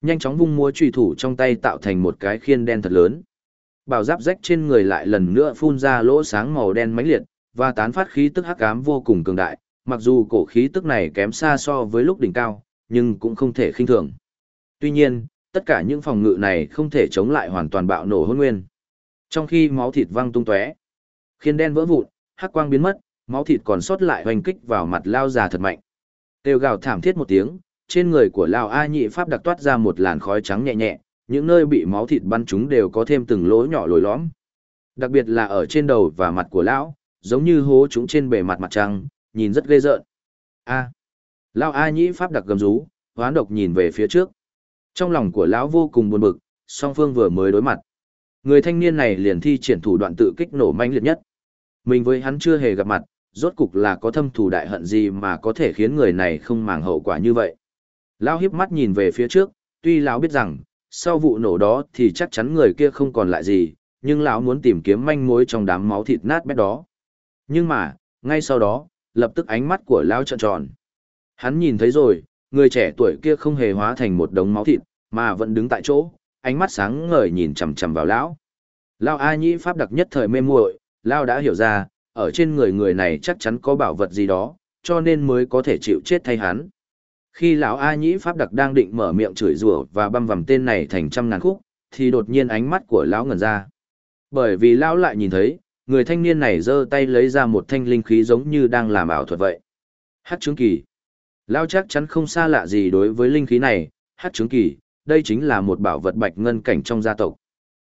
Nhanh chóng vung múa chùy thủ trong tay tạo thành một cái khiên đen thật lớn. Bảo giáp rách trên người lại lần nữa phun ra lỗ sáng màu đen mãnh liệt, và tán phát khí tức hắc ám vô cùng cường đại, mặc dù cổ khí tức này kém xa so với lúc đỉnh cao, nhưng cũng không thể khinh thường. Tuy nhiên, tất cả những phòng ngự này không thể chống lại hoàn toàn bạo nổ hôn nguyên. Trong khi máu thịt văng tung tóe, khiên đen vỡ vụn, hắc quang biến mất, máu thịt còn sót lại hoành kích vào mặt lao già thật mạnh. têu gào thảm thiết một tiếng, trên người của lao A nhị pháp đặc toát ra một làn khói trắng nhẹ nhẹ, những nơi bị máu thịt bắn chúng đều có thêm từng lỗ nhỏ lồi lõm. Đặc biệt là ở trên đầu và mặt của lão, giống như hố chúng trên bề mặt mặt trăng, nhìn rất ghê rợn. A. Lao A nhị pháp đặc gầm rú, hoán độc nhìn về phía trước. Trong lòng của lão vô cùng buồn bực, song phương vừa mới đối mặt. Người thanh niên này liền thi triển thủ đoạn tự kích nổ manh liệt nhất. Mình với hắn chưa hề gặp mặt, rốt cục là có thâm thù đại hận gì mà có thể khiến người này không màng hậu quả như vậy. Lão hiếp mắt nhìn về phía trước, tuy lão biết rằng, sau vụ nổ đó thì chắc chắn người kia không còn lại gì, nhưng lão muốn tìm kiếm manh mối trong đám máu thịt nát bét đó. Nhưng mà, ngay sau đó, lập tức ánh mắt của lão trợn tròn. Hắn nhìn thấy rồi, người trẻ tuổi kia không hề hóa thành một đống máu thịt, mà vẫn đứng tại chỗ, ánh mắt sáng ngời nhìn chằm chằm vào lão. Lão A Nhĩ pháp đặc nhất thời mê muội, lão đã hiểu ra, ở trên người người này chắc chắn có bảo vật gì đó, cho nên mới có thể chịu chết thay hắn. Khi lão A Nhĩ pháp đặc đang định mở miệng chửi rủa và băm vằm tên này thành trăm ngàn khúc, thì đột nhiên ánh mắt của lão ngẩn ra. Bởi vì lão lại nhìn thấy, người thanh niên này giơ tay lấy ra một thanh linh khí giống như đang làm ảo thuật vậy. Hát chứng kỳ. Lao chắc chắn không xa lạ gì đối với linh khí này, hát trướng kỳ, đây chính là một bảo vật bạch ngân cảnh trong gia tộc.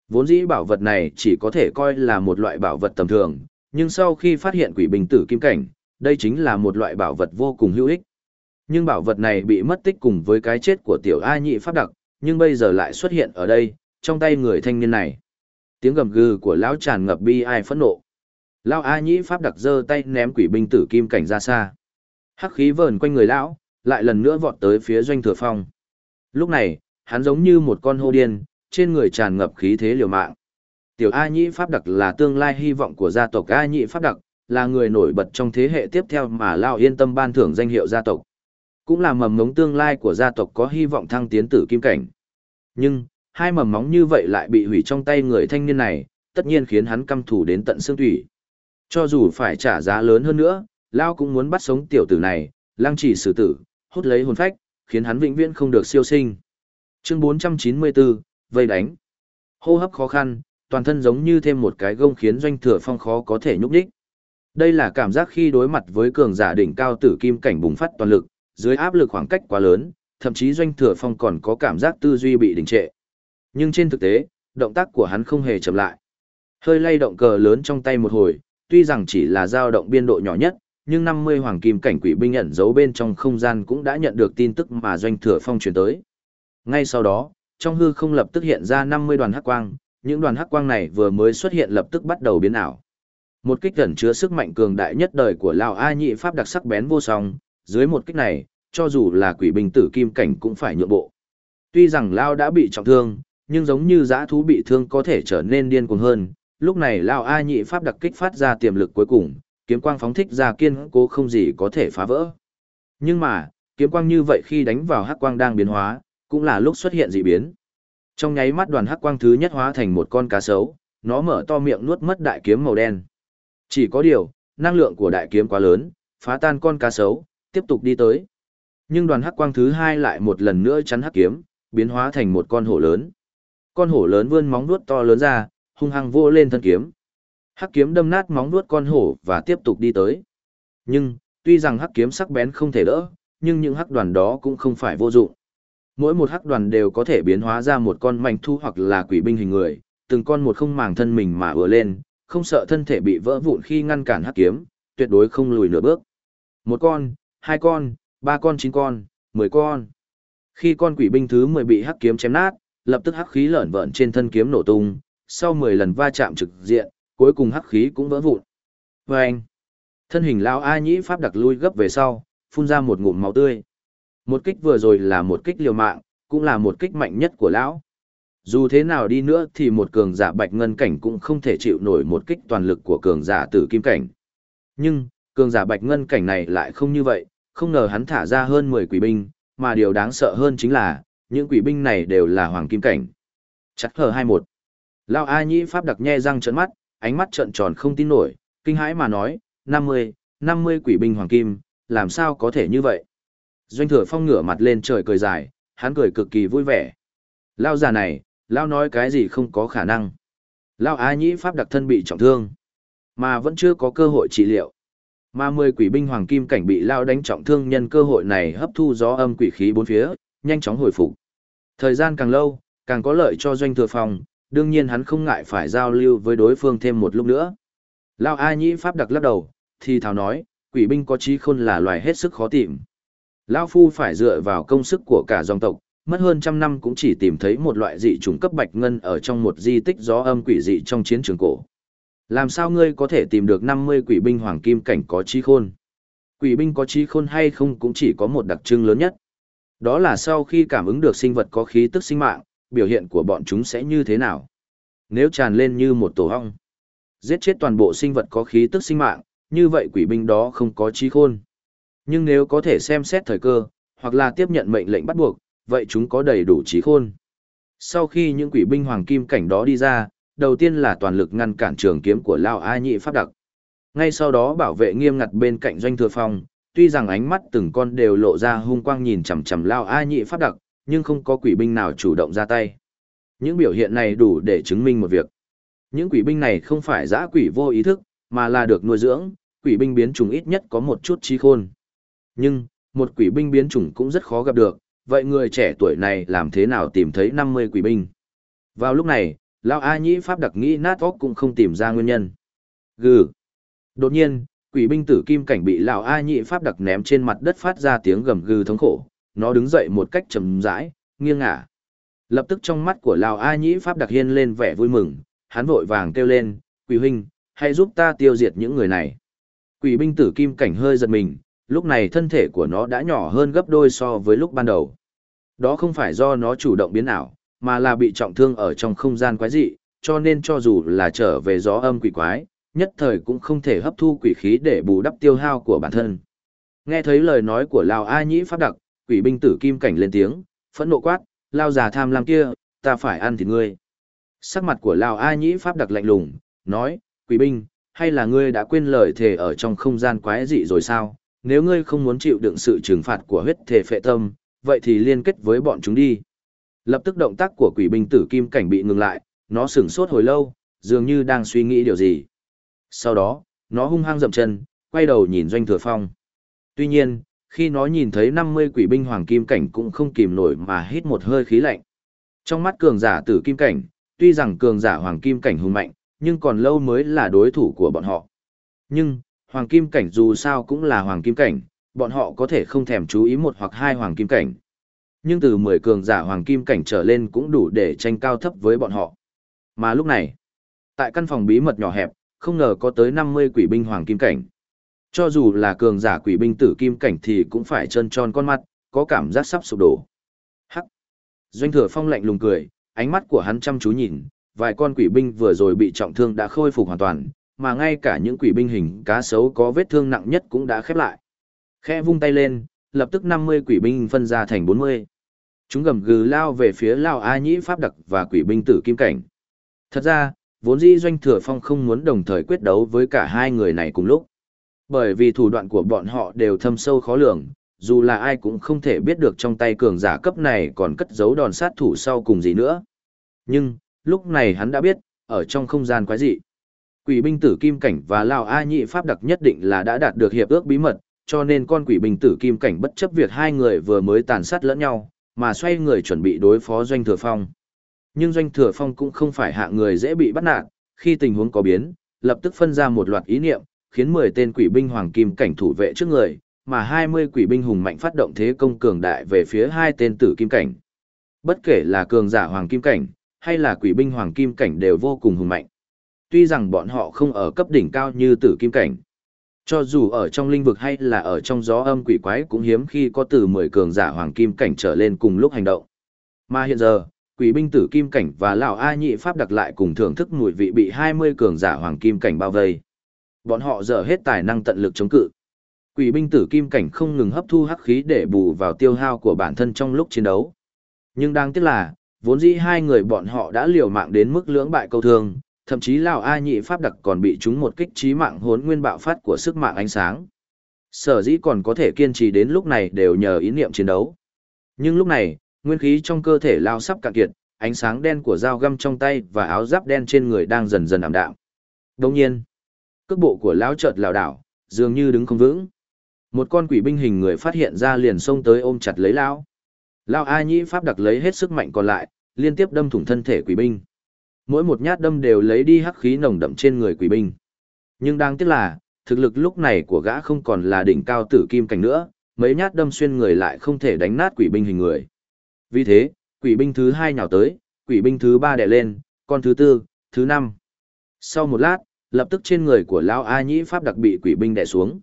Vốn dĩ bảo vật này chỉ có thể coi là một loại bảo vật tầm thường, nhưng sau khi phát hiện quỷ bình tử kim cảnh, đây chính là một loại bảo vật vô cùng hữu ích. Nhưng bảo vật này bị mất tích cùng với cái chết của tiểu A nhị pháp đặc, nhưng bây giờ lại xuất hiện ở đây, trong tay người thanh niên này. Tiếng gầm gừ của lão tràn ngập bi ai phẫn nộ. Lão A nhị pháp đặc giơ tay ném quỷ binh tử kim cảnh ra xa. Hắc khí vờn quanh người lão, lại lần nữa vọt tới phía doanh thừa phong. Lúc này, hắn giống như một con hô điên, trên người tràn ngập khí thế liều mạng. Tiểu A Nhĩ Pháp Đặc là tương lai hy vọng của gia tộc A Nhĩ Pháp Đặc, là người nổi bật trong thế hệ tiếp theo mà Lao yên tâm ban thưởng danh hiệu gia tộc. Cũng là mầm mống tương lai của gia tộc có hy vọng thăng tiến tử kim cảnh. Nhưng, hai mầm móng như vậy lại bị hủy trong tay người thanh niên này, tất nhiên khiến hắn căm thù đến tận xương thủy. Cho dù phải trả giá lớn hơn nữa, Lao cũng muốn bắt sống tiểu tử này, lăng trì xử tử, hút lấy hồn phách, khiến hắn vĩnh viễn không được siêu sinh. Chương 494, vây đánh. Hô hấp khó khăn, toàn thân giống như thêm một cái gông khiến doanh thừa phong khó có thể nhúc nhích. Đây là cảm giác khi đối mặt với cường giả đỉnh cao tử kim cảnh bùng phát toàn lực, dưới áp lực khoảng cách quá lớn, thậm chí doanh thừa phong còn có cảm giác tư duy bị đình trệ. Nhưng trên thực tế, động tác của hắn không hề chậm lại. Hơi lay động cờ lớn trong tay một hồi, tuy rằng chỉ là dao động biên độ nhỏ nhất, nhưng 50 hoàng kim cảnh quỷ binh ẩn giấu bên trong không gian cũng đã nhận được tin tức mà doanh thừa phong truyền tới. Ngay sau đó, trong hư không lập tức hiện ra 50 đoàn hắc quang, những đoàn hắc quang này vừa mới xuất hiện lập tức bắt đầu biến ảo. Một kích gần chứa sức mạnh cường đại nhất đời của Lão A Nhị pháp đặc sắc bén vô song, dưới một kích này, cho dù là quỷ binh tử kim cảnh cũng phải nhượng bộ. Tuy rằng Lão đã bị trọng thương, nhưng giống như dã thú bị thương có thể trở nên điên cuồng hơn, lúc này Lão A nhị pháp đặc kích phát ra tiềm lực cuối cùng, kiếm quang phóng thích ra kiên cố không gì có thể phá vỡ. Nhưng mà, kiếm quang như vậy khi đánh vào hắc quang đang biến hóa, cũng là lúc xuất hiện dị biến. Trong nháy mắt đoàn hắc quang thứ nhất hóa thành một con cá sấu, nó mở to miệng nuốt mất đại kiếm màu đen. Chỉ có điều, năng lượng của đại kiếm quá lớn, phá tan con cá sấu, tiếp tục đi tới. Nhưng đoàn hắc quang thứ hai lại một lần nữa chắn hắc kiếm, biến hóa thành một con hổ lớn. Con hổ lớn vươn móng vuốt to lớn ra, hung hăng vô lên thân kiếm. Hắc kiếm đâm nát móng vuốt con hổ và tiếp tục đi tới. Nhưng, tuy rằng hắc kiếm sắc bén không thể đỡ, nhưng những hắc đoàn đó cũng không phải vô dụng. Mỗi một hắc đoàn đều có thể biến hóa ra một con manh thu hoặc là quỷ binh hình người, từng con một không màng thân mình mà ùa lên, không sợ thân thể bị vỡ vụn khi ngăn cản hắc kiếm, tuyệt đối không lùi nửa bước. Một con, hai con, ba con chín con, mười con. Khi con quỷ binh thứ mười bị hắc kiếm chém nát, lập tức hắc khí lởn vởn trên thân kiếm nổ tung, sau mười lần va chạm trực diện, cuối cùng hắc khí cũng vỡ vụn. Và anh, thân hình lão A nhĩ pháp đặc lui gấp về sau, phun ra một ngụm máu tươi. Một kích vừa rồi là một kích liều mạng, cũng là một kích mạnh nhất của lão. Dù thế nào đi nữa thì một cường giả bạch ngân cảnh cũng không thể chịu nổi một kích toàn lực của cường giả tử kim cảnh. Nhưng, cường giả bạch ngân cảnh này lại không như vậy, không ngờ hắn thả ra hơn 10 quỷ binh, mà điều đáng sợ hơn chính là, những quỷ binh này đều là hoàng kim cảnh. Chắc hờ 21. Lao A Nhĩ Pháp đặc nhe răng trợn mắt, ánh mắt trợn tròn không tin nổi, kinh hãi mà nói, 50, 50 quỷ binh hoàng kim, làm sao có thể như vậy? Doanh thừa phong ngửa mặt lên trời cười dài, hắn cười cực kỳ vui vẻ. Lao già này, Lao nói cái gì không có khả năng. Lao Á Nhĩ Pháp đặc thân bị trọng thương, mà vẫn chưa có cơ hội trị liệu. Mà mười quỷ binh hoàng kim cảnh bị lao đánh trọng thương nhân cơ hội này hấp thu gió âm quỷ khí bốn phía, nhanh chóng hồi phục. Thời gian càng lâu, càng có lợi cho doanh thừa phong đương nhiên hắn không ngại phải giao lưu với đối phương thêm một lúc nữa. Lao A Nhĩ Pháp đặc lắc đầu, thì thào nói, quỷ binh có trí khôn là loài hết sức khó tìm. Lao Phu phải dựa vào công sức của cả dòng tộc, mất hơn trăm năm cũng chỉ tìm thấy một loại dị trùng cấp bạch ngân ở trong một di tích gió âm quỷ dị trong chiến trường cổ. Làm sao ngươi có thể tìm được 50 quỷ binh hoàng kim cảnh có trí khôn? Quỷ binh có trí khôn hay không cũng chỉ có một đặc trưng lớn nhất. Đó là sau khi cảm ứng được sinh vật có khí tức sinh mạng, biểu hiện của bọn chúng sẽ như thế nào? Nếu tràn lên như một tổ hong, giết chết toàn bộ sinh vật có khí tức sinh mạng, như vậy quỷ binh đó không có trí khôn. Nhưng nếu có thể xem xét thời cơ, hoặc là tiếp nhận mệnh lệnh bắt buộc, vậy chúng có đầy đủ trí khôn. Sau khi những quỷ binh hoàng kim cảnh đó đi ra, đầu tiên là toàn lực ngăn cản trường kiếm của Lao A Nhị Pháp Đặc. Ngay sau đó bảo vệ nghiêm ngặt bên cạnh doanh thừa phong, tuy rằng ánh mắt từng con đều lộ ra hung quang nhìn chằm chằm Lao A Nhị Pháp Đặc, nhưng không có quỷ binh nào chủ động ra tay. Những biểu hiện này đủ để chứng minh một việc. Những quỷ binh này không phải giã quỷ vô ý thức, mà là được nuôi dưỡng, quỷ binh biến chủng ít nhất có một chút trí khôn. Nhưng, một quỷ binh biến chủng cũng rất khó gặp được, vậy người trẻ tuổi này làm thế nào tìm thấy 50 quỷ binh? Vào lúc này, Lão A Nhĩ Pháp đặc nghĩ nát óc cũng không tìm ra nguyên nhân. Gừ. Đột nhiên, quỷ binh tử kim cảnh bị lão A Nhĩ Pháp đặc ném trên mặt đất phát ra tiếng gầm gừ thống khổ, nó đứng dậy một cách chậm rãi, nghiêng ngả. Lập tức trong mắt của Lào A Nhĩ Pháp đặc hiên lên vẻ vui mừng, hắn vội vàng kêu lên, "Quỷ huynh, hãy giúp ta tiêu diệt những người này." Quỷ binh tử kim cảnh hơi giật mình, lúc này thân thể của nó đã nhỏ hơn gấp đôi so với lúc ban đầu. Đó không phải do nó chủ động biến ảo, mà là bị trọng thương ở trong không gian quái dị, cho nên cho dù là trở về gió âm quỷ quái, nhất thời cũng không thể hấp thu quỷ khí để bù đắp tiêu hao của bản thân. Nghe thấy lời nói của Lào A Nhĩ pháp đặc, quỷ binh tử kim cảnh lên tiếng, phẫn nộ quát, lao già tham lam kia, ta phải ăn thịt ngươi. Sắc mặt của Lao A Nhĩ pháp đặc lạnh lùng, nói, quỷ binh, hay là ngươi đã quên lời thề ở trong không gian quái dị rồi sao? Nếu ngươi không muốn chịu đựng sự trừng phạt của huyết thể phệ tâm, vậy thì liên kết với bọn chúng đi. Lập tức động tác của quỷ binh tử kim cảnh bị ngừng lại, nó sửng sốt hồi lâu, dường như đang suy nghĩ điều gì. Sau đó, nó hung hăng dậm chân, quay đầu nhìn doanh thừa phong. Tuy nhiên, khi nó nhìn thấy 50 quỷ binh hoàng kim cảnh cũng không kìm nổi mà hít một hơi khí lạnh. Trong mắt cường giả tử kim cảnh, tuy rằng cường giả hoàng kim cảnh hùng mạnh, nhưng còn lâu mới là đối thủ của bọn họ. Nhưng, hoàng kim cảnh dù sao cũng là hoàng kim cảnh, bọn họ có thể không thèm chú ý một hoặc hai hoàng kim cảnh. Nhưng từ 10 cường giả hoàng kim cảnh trở lên cũng đủ để tranh cao thấp với bọn họ. Mà lúc này, tại căn phòng bí mật nhỏ hẹp, không ngờ có tới 50 quỷ binh hoàng kim cảnh. Cho dù là cường giả quỷ binh tử kim cảnh thì cũng phải trơn tròn con mắt, có cảm giác sắp sụp đổ. Hắc. Doanh thừa phong lạnh lùng cười, ánh mắt của hắn chăm chú nhìn, vài con quỷ binh vừa rồi bị trọng thương đã khôi phục hoàn toàn, mà ngay cả những quỷ binh hình cá sấu có vết thương nặng nhất cũng đã khép lại. Khẽ vung tay lên, lập tức 50 quỷ binh phân ra thành 40. Chúng gầm gừ lao về phía Lao A Nhĩ Pháp Đặc và quỷ binh tử kim cảnh. Thật ra, vốn dĩ Doanh Thừa Phong không muốn đồng thời quyết đấu với cả hai người này cùng lúc. Bởi vì thủ đoạn của bọn họ đều thâm sâu khó lường, dù là ai cũng không thể biết được trong tay cường giả cấp này còn cất giấu đòn sát thủ sau cùng gì nữa. Nhưng, lúc này hắn đã biết, ở trong không gian quái dị. Quỷ binh tử kim cảnh và Lào A nhị pháp đặc nhất định là đã đạt được hiệp ước bí mật, cho nên con quỷ binh tử kim cảnh bất chấp việc hai người vừa mới tàn sát lẫn nhau, mà xoay người chuẩn bị đối phó Doanh Thừa Phong. Nhưng Doanh Thừa Phong cũng không phải hạ người dễ bị bắt nạt, khi tình huống có biến, lập tức phân ra một loạt ý niệm, khiến 10 tên quỷ binh hoàng kim cảnh thủ vệ trước người, mà 20 quỷ binh hùng mạnh phát động thế công cường đại về phía hai tên tử kim cảnh. Bất kể là cường giả hoàng kim cảnh, hay là quỷ binh hoàng kim cảnh đều vô cùng hùng mạnh. Tuy rằng bọn họ không ở cấp đỉnh cao như tử kim cảnh. Cho dù ở trong linh vực hay là ở trong gió âm quỷ quái cũng hiếm khi có từ 10 cường giả hoàng kim cảnh trở lên cùng lúc hành động. Mà hiện giờ, quỷ binh tử kim cảnh và lão A nhị pháp đặc lại cùng thưởng thức mùi vị bị 20 cường giả hoàng kim cảnh bao vây. Bọn họ dở hết tài năng tận lực chống cự. Quỷ binh tử kim cảnh không ngừng hấp thu hắc khí để bù vào tiêu hao của bản thân trong lúc chiến đấu. Nhưng đáng tiếc là, vốn dĩ hai người bọn họ đã liều mạng đến mức lưỡng bại câu thương, thậm chí lão A nhị pháp đặc còn bị chúng một kích trí mạng hốn nguyên bạo phát của sức mạng ánh sáng. Sở dĩ còn có thể kiên trì đến lúc này đều nhờ ý niệm chiến đấu. Nhưng lúc này, nguyên khí trong cơ thể lao sắp cạn kiệt, ánh sáng đen của dao găm trong tay và áo giáp đen trên người đang dần dần ảm đạm. Đồng nhiên, cước bộ của lão chợt lảo đảo, dường như đứng không vững. Một con quỷ binh hình người phát hiện ra liền xông tới ôm chặt lấy lão. Lão A Nhĩ pháp đặc lấy hết sức mạnh còn lại, liên tiếp đâm thủng thân thể quỷ binh. Mỗi một nhát đâm đều lấy đi hắc khí nồng đậm trên người quỷ binh. Nhưng đáng tiếc là, thực lực lúc này của gã không còn là đỉnh cao tử kim cảnh nữa, mấy nhát đâm xuyên người lại không thể đánh nát quỷ binh hình người. Vì thế, quỷ binh thứ hai nhào tới, quỷ binh thứ ba đè lên, con thứ tư, thứ năm. Sau một lát, lập tức trên người của lão A Nhĩ Pháp đặc bị quỷ binh đè xuống.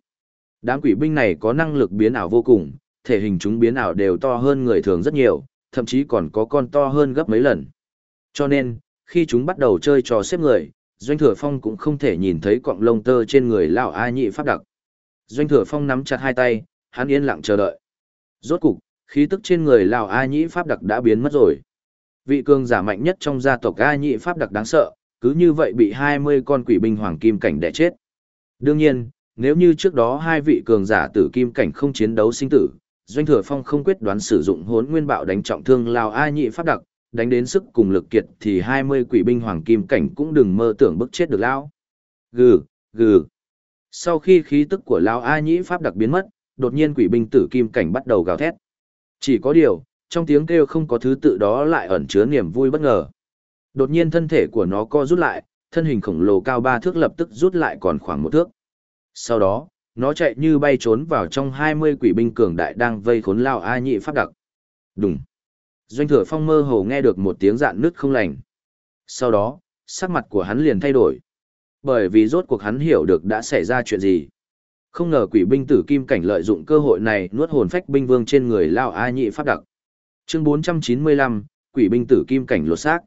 Đám quỷ binh này có năng lực biến ảo vô cùng, thể hình chúng biến ảo đều to hơn người thường rất nhiều, thậm chí còn có con to hơn gấp mấy lần. Cho nên, khi chúng bắt đầu chơi trò xếp người, Doanh Thừa Phong cũng không thể nhìn thấy cọng lông tơ trên người lão A Nhĩ Pháp đặc. Doanh Thừa Phong nắm chặt hai tay, hắn yên lặng chờ đợi. Rốt cục, khí tức trên người lão A Nhĩ Pháp đặc đã biến mất rồi. Vị cường giả mạnh nhất trong gia tộc A Nhĩ Pháp đặc đáng sợ, cứ như vậy bị 20 con quỷ binh hoàng kim cảnh đẻ chết. Đương nhiên, nếu như trước đó hai vị cường giả tử kim cảnh không chiến đấu sinh tử, Doanh Thừa Phong không quyết đoán sử dụng hốn nguyên bạo đánh trọng thương Lào A nhị pháp đặc, đánh đến sức cùng lực kiệt thì 20 quỷ binh hoàng kim cảnh cũng đừng mơ tưởng bức chết được Lao. Gừ, gừ. Sau khi khí tức của Lao A nhị pháp đặc biến mất, đột nhiên quỷ binh tử kim cảnh bắt đầu gào thét. Chỉ có điều, trong tiếng kêu không có thứ tự đó lại ẩn chứa niềm vui bất ngờ. Đột nhiên thân thể của nó co rút lại, thân hình khổng lồ cao ba thước lập tức rút lại còn khoảng một thước. Sau đó, nó chạy như bay trốn vào trong 20 quỷ binh cường đại đang vây khốn lao A nhị pháp đặc. Đùng. Doanh thừa phong mơ hồ nghe được một tiếng dạn nứt không lành. Sau đó, sắc mặt của hắn liền thay đổi. Bởi vì rốt cuộc hắn hiểu được đã xảy ra chuyện gì. Không ngờ quỷ binh tử kim cảnh lợi dụng cơ hội này nuốt hồn phách binh vương trên người lao A nhị pháp đặc. Chương 495, quỷ binh tử kim cảnh lột xác.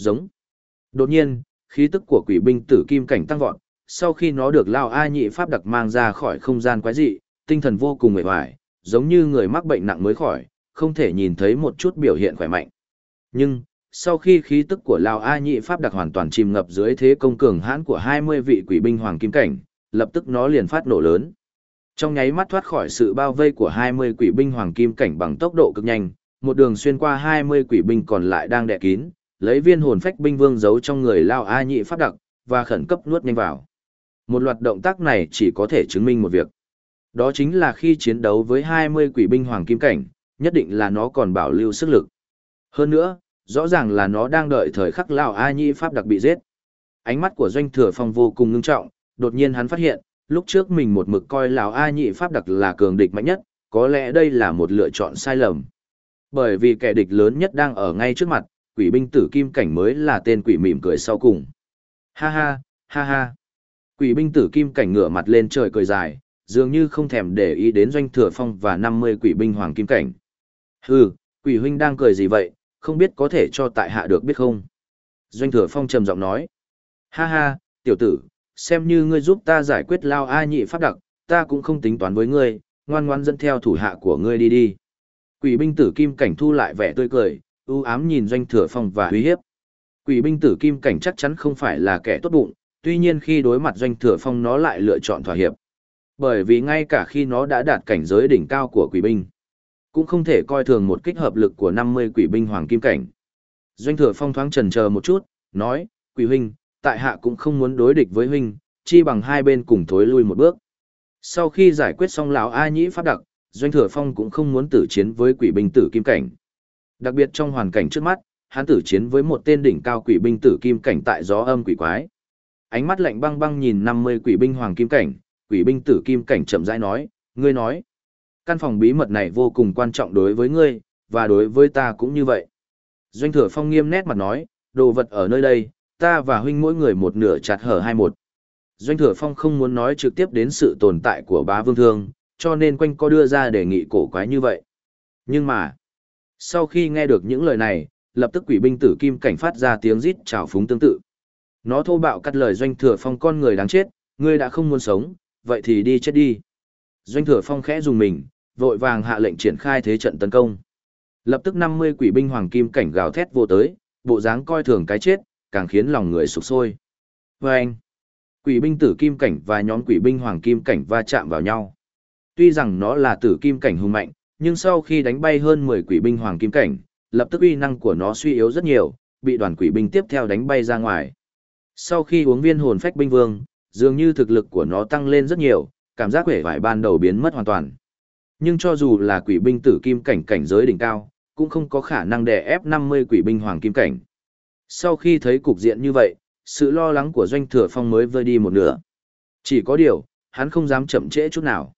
Giống. Đột nhiên, khí tức của quỷ binh tử kim cảnh tăng vọt, sau khi nó được Lao A nhị pháp đặc mang ra khỏi không gian quái dị, tinh thần vô cùng mệt mỏi, giống như người mắc bệnh nặng mới khỏi, không thể nhìn thấy một chút biểu hiện khỏe mạnh. Nhưng, sau khi khí tức của Lao A nhị pháp đặc hoàn toàn chìm ngập dưới thế công cường hãn của 20 vị quỷ binh hoàng kim cảnh, lập tức nó liền phát nổ lớn. Trong nháy mắt thoát khỏi sự bao vây của 20 quỷ binh hoàng kim cảnh bằng tốc độ cực nhanh, một đường xuyên qua 20 quỷ binh còn lại đang đè kín, lấy viên hồn phách binh vương giấu trong người Lao A nhị pháp đặc, và khẩn cấp nuốt nhanh vào. Một loạt động tác này chỉ có thể chứng minh một việc. Đó chính là khi chiến đấu với 20 quỷ binh hoàng kim cảnh, nhất định là nó còn bảo lưu sức lực. Hơn nữa, rõ ràng là nó đang đợi thời khắc Lão A nhị Pháp đặc bị giết. Ánh mắt của Doanh Thừa Phong vô cùng ngưng trọng, đột nhiên hắn phát hiện, lúc trước mình một mực coi Lão A nhị Pháp đặc là cường địch mạnh nhất, có lẽ đây là một lựa chọn sai lầm. Bởi vì kẻ địch lớn nhất đang ở ngay trước mặt, quỷ binh tử kim cảnh mới là tên quỷ mỉm cười sau cùng. Ha ha, ha ha. Quỷ binh tử kim cảnh ngửa mặt lên trời cười dài, dường như không thèm để ý đến doanh thừa phong và 50 quỷ binh hoàng kim cảnh. Hừ, quỷ huynh đang cười gì vậy, không biết có thể cho tại hạ được biết không? Doanh thừa phong trầm giọng nói. Ha ha, tiểu tử, xem như ngươi giúp ta giải quyết lao a nhị pháp đặc, ta cũng không tính toán với ngươi, ngoan ngoan dẫn theo thủ hạ của ngươi đi đi. Quỷ binh tử kim cảnh thu lại vẻ tươi cười, ưu ám nhìn doanh thừa phong và uy hiếp. Quỷ binh tử kim cảnh chắc chắn không phải là kẻ tốt bụng, tuy nhiên khi đối mặt doanh thừa phong nó lại lựa chọn thỏa hiệp. Bởi vì ngay cả khi nó đã đạt cảnh giới đỉnh cao của quỷ binh, cũng không thể coi thường một kích hợp lực của 50 quỷ binh hoàng kim cảnh. Doanh thừa phong thoáng trần chờ một chút, nói, quỷ huynh, tại hạ cũng không muốn đối địch với huynh, chi bằng hai bên cùng thối lui một bước. Sau khi giải quyết xong lão A nhĩ pháp đặc, Doanh thừa phong cũng không muốn tử chiến với quỷ binh tử kim cảnh. Đặc biệt trong hoàn cảnh trước mắt, hắn tử chiến với một tên đỉnh cao quỷ binh tử kim cảnh tại gió âm quỷ quái. Ánh mắt lạnh băng băng nhìn 50 quỷ binh hoàng kim cảnh, quỷ binh tử kim cảnh chậm rãi nói, ngươi nói. Căn phòng bí mật này vô cùng quan trọng đối với ngươi, và đối với ta cũng như vậy. Doanh thừa phong nghiêm nét mặt nói, đồ vật ở nơi đây, ta và huynh mỗi người một nửa chặt hở hai một. Doanh thừa phong không muốn nói trực tiếp đến sự tồn tại của bá vương thương, cho nên quanh co đưa ra đề nghị cổ quái như vậy. Nhưng mà, sau khi nghe được những lời này, lập tức quỷ binh tử kim cảnh phát ra tiếng rít trào phúng tương tự. Nó thô bạo cắt lời doanh thừa phong con người đáng chết, ngươi đã không muốn sống, vậy thì đi chết đi. Doanh thừa phong khẽ dùng mình, vội vàng hạ lệnh triển khai thế trận tấn công. Lập tức 50 quỷ binh hoàng kim cảnh gào thét vô tới, bộ dáng coi thường cái chết, càng khiến lòng người sụp sôi. Vâng! quỷ binh tử kim cảnh và nhóm quỷ binh hoàng kim cảnh va chạm vào nhau. Tuy rằng nó là tử kim cảnh hùng mạnh, nhưng sau khi đánh bay hơn 10 quỷ binh hoàng kim cảnh, lập tức uy năng của nó suy yếu rất nhiều, bị đoàn quỷ binh tiếp theo đánh bay ra ngoài. Sau khi uống viên hồn phách binh vương, dường như thực lực của nó tăng lên rất nhiều, cảm giác vẻ vải ban đầu biến mất hoàn toàn. Nhưng cho dù là quỷ binh tử kim cảnh cảnh giới đỉnh cao, cũng không có khả năng đè ép 50 quỷ binh hoàng kim cảnh. Sau khi thấy cục diện như vậy, sự lo lắng của doanh thừa phong mới vơi đi một nửa. Chỉ có điều, hắn không dám chậm trễ chút nào.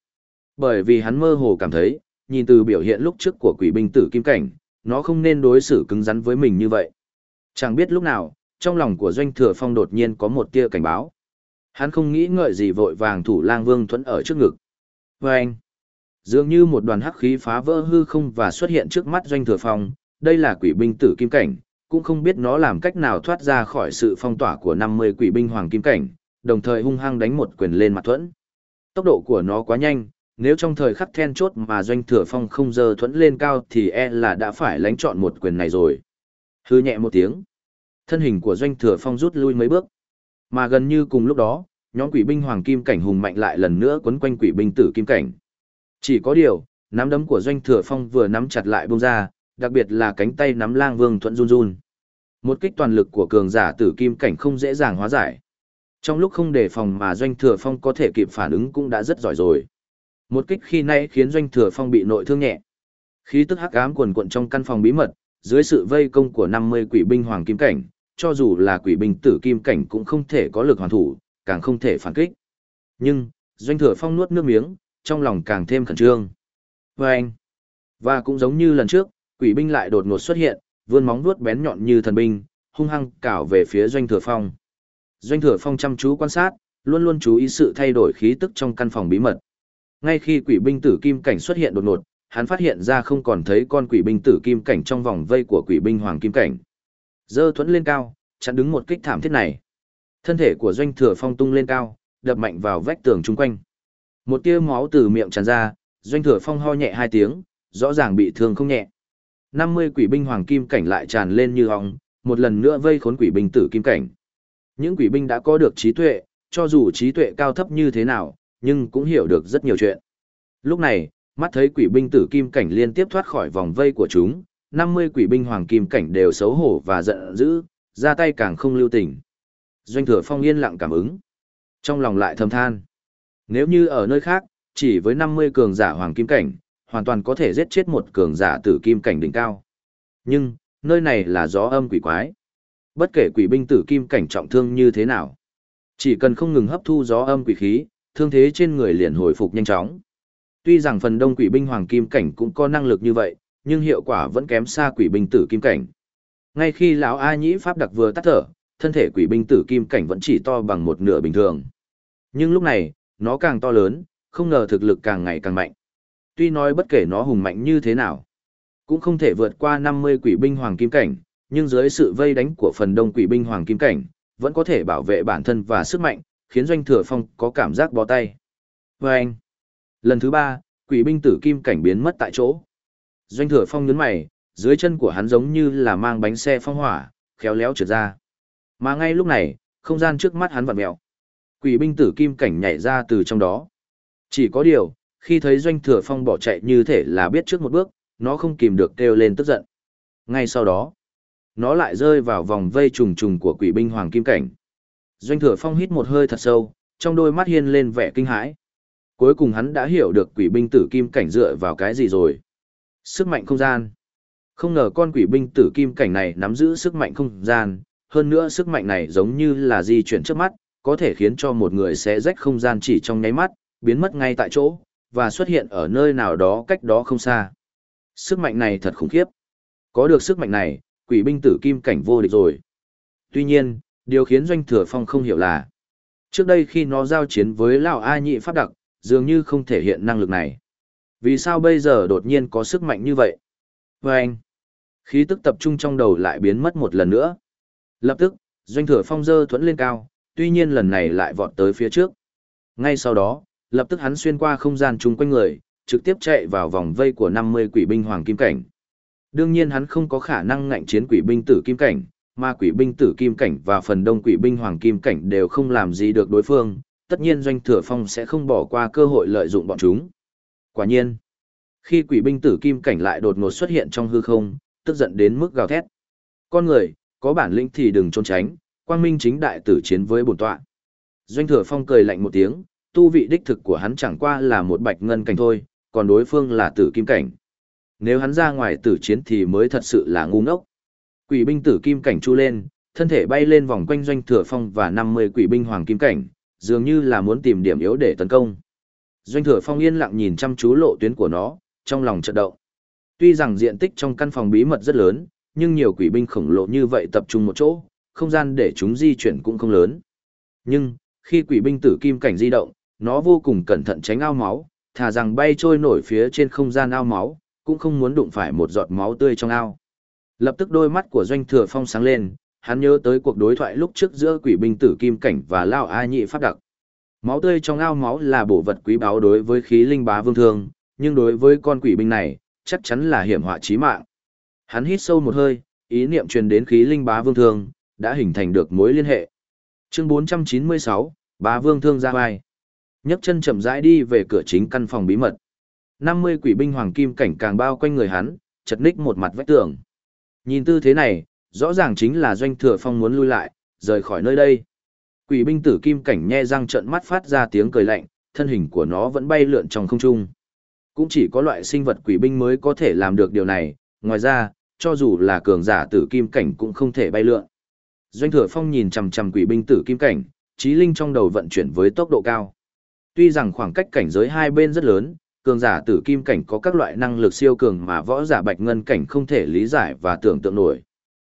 Bởi vì hắn mơ hồ cảm thấy, nhìn từ biểu hiện lúc trước của quỷ binh tử kim cảnh, nó không nên đối xử cứng rắn với mình như vậy. Chẳng biết lúc nào, trong lòng của doanh thừa phong đột nhiên có một tia cảnh báo. Hắn không nghĩ ngợi gì vội vàng thủ lang vương thuẫn ở trước ngực. Và anh, dường như một đoàn hắc khí phá vỡ hư không và xuất hiện trước mắt doanh thừa phong, đây là quỷ binh tử kim cảnh, cũng không biết nó làm cách nào thoát ra khỏi sự phong tỏa của 50 quỷ binh hoàng kim cảnh, đồng thời hung hăng đánh một quyền lên mặt thuẫn. Tốc độ của nó quá nhanh, nếu trong thời khắc then chốt mà doanh thừa phong không dơ thuẫn lên cao thì e là đã phải lánh chọn một quyền này rồi. Hư nhẹ một tiếng. Thân hình của doanh thừa phong rút lui mấy bước. Mà gần như cùng lúc đó, nhóm quỷ binh hoàng kim cảnh hùng mạnh lại lần nữa quấn quanh quỷ binh tử kim cảnh. Chỉ có điều, nắm đấm của doanh thừa phong vừa nắm chặt lại bông ra, đặc biệt là cánh tay nắm lang vương thuận run run. Một kích toàn lực của cường giả tử kim cảnh không dễ dàng hóa giải. Trong lúc không đề phòng mà doanh thừa phong có thể kịp phản ứng cũng đã rất giỏi rồi. Một kích khi nay khiến doanh thừa phong bị nội thương nhẹ. Khí tức hắc ám quần quận trong căn phòng bí mật, dưới sự vây công của 50 quỷ binh hoàng kim cảnh, cho dù là quỷ binh tử kim cảnh cũng không thể có lực hoàn thủ, càng không thể phản kích. Nhưng, doanh thừa phong nuốt nước miếng, trong lòng càng thêm khẩn trương. Và anh, và cũng giống như lần trước, quỷ binh lại đột ngột xuất hiện, vươn móng vuốt bén nhọn như thần binh, hung hăng cào về phía doanh thừa phong. Doanh thừa phong chăm chú quan sát, luôn luôn chú ý sự thay đổi khí tức trong căn phòng bí mật. Ngay khi quỷ binh tử kim cảnh xuất hiện đột ngột, hắn phát hiện ra không còn thấy con quỷ binh tử kim cảnh trong vòng vây của quỷ binh hoàng kim cảnh. Dơ thuẫn lên cao, chặn đứng một kích thảm thiết này. Thân thể của doanh thừa phong tung lên cao, đập mạnh vào vách tường chung quanh. Một tia máu từ miệng tràn ra, doanh thừa phong ho nhẹ hai tiếng, rõ ràng bị thương không nhẹ. 50 quỷ binh hoàng kim cảnh lại tràn lên như hong, một lần nữa vây khốn quỷ binh tử kim cảnh. Những quỷ binh đã có được trí tuệ, cho dù trí tuệ cao thấp như thế nào, nhưng cũng hiểu được rất nhiều chuyện. Lúc này, mắt thấy quỷ binh tử kim cảnh liên tiếp thoát khỏi vòng vây của chúng, 50 quỷ binh hoàng kim cảnh đều xấu hổ và giận dữ, ra tay càng không lưu tình. Doanh thừa phong yên lặng cảm ứng. Trong lòng lại thầm than. Nếu như ở nơi khác, chỉ với 50 cường giả hoàng kim cảnh, hoàn toàn có thể giết chết một cường giả tử kim cảnh đỉnh cao. Nhưng, nơi này là gió âm quỷ quái. Bất kể quỷ binh tử kim cảnh trọng thương như thế nào, chỉ cần không ngừng hấp thu gió âm quỷ khí, thương thế trên người liền hồi phục nhanh chóng. Tuy rằng phần đông quỷ binh hoàng kim cảnh cũng có năng lực như vậy, nhưng hiệu quả vẫn kém xa quỷ binh tử kim cảnh. Ngay khi lão A Nhĩ pháp đặc vừa tắt thở, thân thể quỷ binh tử kim cảnh vẫn chỉ to bằng một nửa bình thường. Nhưng lúc này, nó càng to lớn, không ngờ thực lực càng ngày càng mạnh. Tuy nói bất kể nó hùng mạnh như thế nào, cũng không thể vượt qua 50 quỷ binh hoàng kim cảnh, nhưng dưới sự vây đánh của phần đông quỷ binh hoàng kim cảnh, vẫn có thể bảo vệ bản thân và sức mạnh, khiến doanh thừa phong có cảm giác bó tay. Và anh, lần thứ ba, quỷ binh tử kim cảnh biến mất tại chỗ. Doanh thừa phong nhấn mày, dưới chân của hắn giống như là mang bánh xe phong hỏa, khéo léo trượt ra. Mà ngay lúc này, không gian trước mắt hắn vặn mèo. Quỷ binh tử kim cảnh nhảy ra từ trong đó. Chỉ có điều, khi thấy doanh thừa phong bỏ chạy như thể là biết trước một bước, nó không kìm được kêu lên tức giận. Ngay sau đó, nó lại rơi vào vòng vây trùng trùng của quỷ binh hoàng kim cảnh. Doanh thừa phong hít một hơi thật sâu, trong đôi mắt hiên lên vẻ kinh hãi. Cuối cùng hắn đã hiểu được quỷ binh tử kim cảnh dựa vào cái gì rồi. Sức mạnh không gian. Không ngờ con quỷ binh tử kim cảnh này nắm giữ sức mạnh không gian, hơn nữa sức mạnh này giống như là di chuyển trước mắt, có thể khiến cho một người sẽ rách không gian chỉ trong nháy mắt, biến mất ngay tại chỗ, và xuất hiện ở nơi nào đó cách đó không xa. Sức mạnh này thật khủng khiếp. Có được sức mạnh này, quỷ binh tử kim cảnh vô địch rồi. Tuy nhiên, điều khiến doanh thừa phong không hiểu là, trước đây khi nó giao chiến với Lão A nhị pháp đặc, dường như không thể hiện năng lực này. Vì sao bây giờ đột nhiên có sức mạnh như vậy? Và anh, khí tức tập trung trong đầu lại biến mất một lần nữa. Lập tức, doanh thừa phong dơ thuẫn lên cao, tuy nhiên lần này lại vọt tới phía trước. Ngay sau đó, lập tức hắn xuyên qua không gian chung quanh người, trực tiếp chạy vào vòng vây của 50 quỷ binh hoàng kim cảnh. Đương nhiên hắn không có khả năng ngạnh chiến quỷ binh tử kim cảnh, mà quỷ binh tử kim cảnh và phần đông quỷ binh hoàng kim cảnh đều không làm gì được đối phương, tất nhiên doanh thừa phong sẽ không bỏ qua cơ hội lợi dụng bọn chúng. Quả nhiên, khi quỷ binh tử kim cảnh lại đột ngột xuất hiện trong hư không, tức giận đến mức gào thét. Con người, có bản lĩnh thì đừng trốn tránh, quang minh chính đại tử chiến với bổn tọa. Doanh thừa phong cười lạnh một tiếng, tu vị đích thực của hắn chẳng qua là một bạch ngân cảnh thôi, còn đối phương là tử kim cảnh. Nếu hắn ra ngoài tử chiến thì mới thật sự là ngu ngốc. Quỷ binh tử kim cảnh chu lên, thân thể bay lên vòng quanh doanh thừa phong và 50 quỷ binh hoàng kim cảnh, dường như là muốn tìm điểm yếu để tấn công. Doanh thừa phong yên lặng nhìn chăm chú lộ tuyến của nó, trong lòng chợt động. Tuy rằng diện tích trong căn phòng bí mật rất lớn, nhưng nhiều quỷ binh khổng lồ như vậy tập trung một chỗ, không gian để chúng di chuyển cũng không lớn. Nhưng, khi quỷ binh tử kim cảnh di động, nó vô cùng cẩn thận tránh ao máu, thà rằng bay trôi nổi phía trên không gian ao máu, cũng không muốn đụng phải một giọt máu tươi trong ao. Lập tức đôi mắt của doanh thừa phong sáng lên, hắn nhớ tới cuộc đối thoại lúc trước giữa quỷ binh tử kim cảnh và lao a nhị pháp đặc. Máu tươi trong ao máu là bổ vật quý báu đối với khí linh bá vương thương, nhưng đối với con quỷ binh này, chắc chắn là hiểm họa chí mạng. Hắn hít sâu một hơi, ý niệm truyền đến khí linh bá vương thương, đã hình thành được mối liên hệ. Chương 496, bá vương thương ra vai. nhấc chân chậm rãi đi về cửa chính căn phòng bí mật. 50 quỷ binh hoàng kim cảnh càng bao quanh người hắn, chật ních một mặt vách tường. Nhìn tư thế này, rõ ràng chính là doanh thừa phong muốn lui lại, rời khỏi nơi đây. Quỷ binh tử kim cảnh nhe răng trợn mắt phát ra tiếng cười lạnh, thân hình của nó vẫn bay lượn trong không trung. Cũng chỉ có loại sinh vật quỷ binh mới có thể làm được điều này, ngoài ra, cho dù là cường giả tử kim cảnh cũng không thể bay lượn. Doanh thừa phong nhìn chằm chằm quỷ binh tử kim cảnh, trí linh trong đầu vận chuyển với tốc độ cao. Tuy rằng khoảng cách cảnh giới hai bên rất lớn, cường giả tử kim cảnh có các loại năng lực siêu cường mà võ giả bạch ngân cảnh không thể lý giải và tưởng tượng nổi.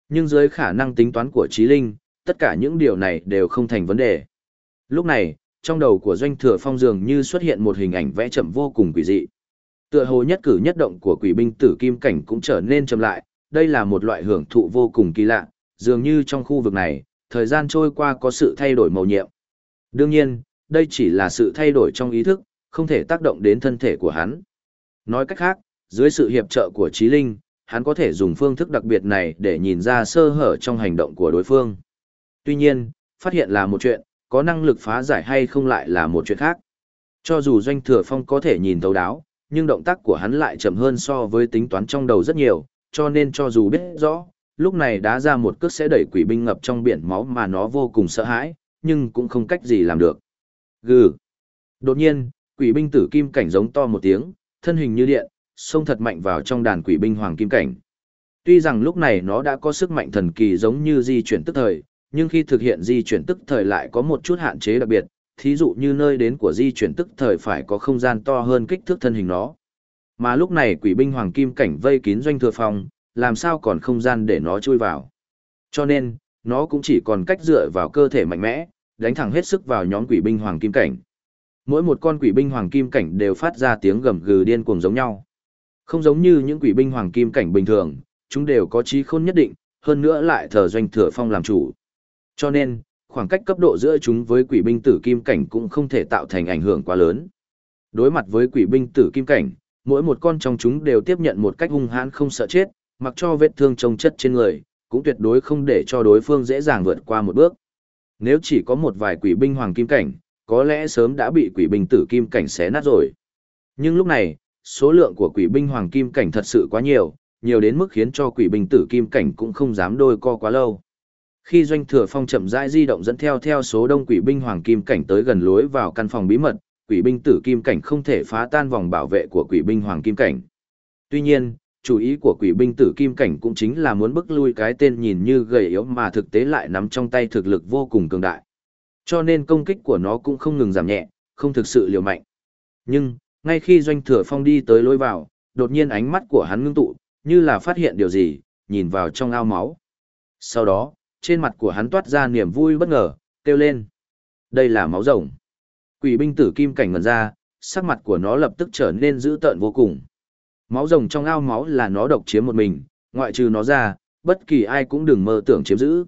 Nhưng dưới khả năng tính toán của trí linh, tất cả những điều này đều không thành vấn đề. Lúc này, trong đầu của doanh thừa phong dường như xuất hiện một hình ảnh vẽ chậm vô cùng quỷ dị. Tựa hồ nhất cử nhất động của quỷ binh tử kim cảnh cũng trở nên chậm lại, đây là một loại hưởng thụ vô cùng kỳ lạ, dường như trong khu vực này, thời gian trôi qua có sự thay đổi màu nhiệm. Đương nhiên, đây chỉ là sự thay đổi trong ý thức, không thể tác động đến thân thể của hắn. Nói cách khác, dưới sự hiệp trợ của trí linh, hắn có thể dùng phương thức đặc biệt này để nhìn ra sơ hở trong hành động của đối phương. Tuy nhiên, phát hiện là một chuyện, có năng lực phá giải hay không lại là một chuyện khác. Cho dù doanh thừa phong có thể nhìn thấu đáo, nhưng động tác của hắn lại chậm hơn so với tính toán trong đầu rất nhiều, cho nên cho dù biết rõ, lúc này đá ra một cước sẽ đẩy quỷ binh ngập trong biển máu mà nó vô cùng sợ hãi, nhưng cũng không cách gì làm được. Gừ. Đột nhiên, quỷ binh tử kim cảnh giống to một tiếng, thân hình như điện, xông thật mạnh vào trong đàn quỷ binh hoàng kim cảnh. Tuy rằng lúc này nó đã có sức mạnh thần kỳ giống như di chuyển tức thời, nhưng khi thực hiện di chuyển tức thời lại có một chút hạn chế đặc biệt, thí dụ như nơi đến của di chuyển tức thời phải có không gian to hơn kích thước thân hình nó. Mà lúc này quỷ binh hoàng kim cảnh vây kín doanh thừa phòng, làm sao còn không gian để nó chui vào. Cho nên, nó cũng chỉ còn cách dựa vào cơ thể mạnh mẽ, đánh thẳng hết sức vào nhóm quỷ binh hoàng kim cảnh. Mỗi một con quỷ binh hoàng kim cảnh đều phát ra tiếng gầm gừ điên cuồng giống nhau. Không giống như những quỷ binh hoàng kim cảnh bình thường, chúng đều có trí khôn nhất định, hơn nữa lại thờ doanh thừa phong làm chủ. Cho nên, khoảng cách cấp độ giữa chúng với quỷ binh tử kim cảnh cũng không thể tạo thành ảnh hưởng quá lớn. Đối mặt với quỷ binh tử kim cảnh, mỗi một con trong chúng đều tiếp nhận một cách hung hãn không sợ chết, mặc cho vết thương trông chất trên người, cũng tuyệt đối không để cho đối phương dễ dàng vượt qua một bước. Nếu chỉ có một vài quỷ binh hoàng kim cảnh, có lẽ sớm đã bị quỷ binh tử kim cảnh xé nát rồi. Nhưng lúc này, số lượng của quỷ binh hoàng kim cảnh thật sự quá nhiều, nhiều đến mức khiến cho quỷ binh tử kim cảnh cũng không dám đôi co quá lâu. Khi doanh thừa phong chậm rãi di động dẫn theo theo số đông quỷ binh hoàng kim cảnh tới gần lối vào căn phòng bí mật, quỷ binh tử kim cảnh không thể phá tan vòng bảo vệ của quỷ binh hoàng kim cảnh. Tuy nhiên, chủ ý của quỷ binh tử kim cảnh cũng chính là muốn bức lui cái tên nhìn như gầy yếu mà thực tế lại nắm trong tay thực lực vô cùng cường đại. Cho nên công kích của nó cũng không ngừng giảm nhẹ, không thực sự liều mạnh. Nhưng, ngay khi doanh thừa phong đi tới lối vào, đột nhiên ánh mắt của hắn ngưng tụ, như là phát hiện điều gì, nhìn vào trong ao máu. Sau đó, trên mặt của hắn toát ra niềm vui bất ngờ, kêu lên. Đây là máu rồng. Quỷ binh tử kim cảnh ngần ra, sắc mặt của nó lập tức trở nên dữ tợn vô cùng. Máu rồng trong ao máu là nó độc chiếm một mình, ngoại trừ nó ra, bất kỳ ai cũng đừng mơ tưởng chiếm giữ.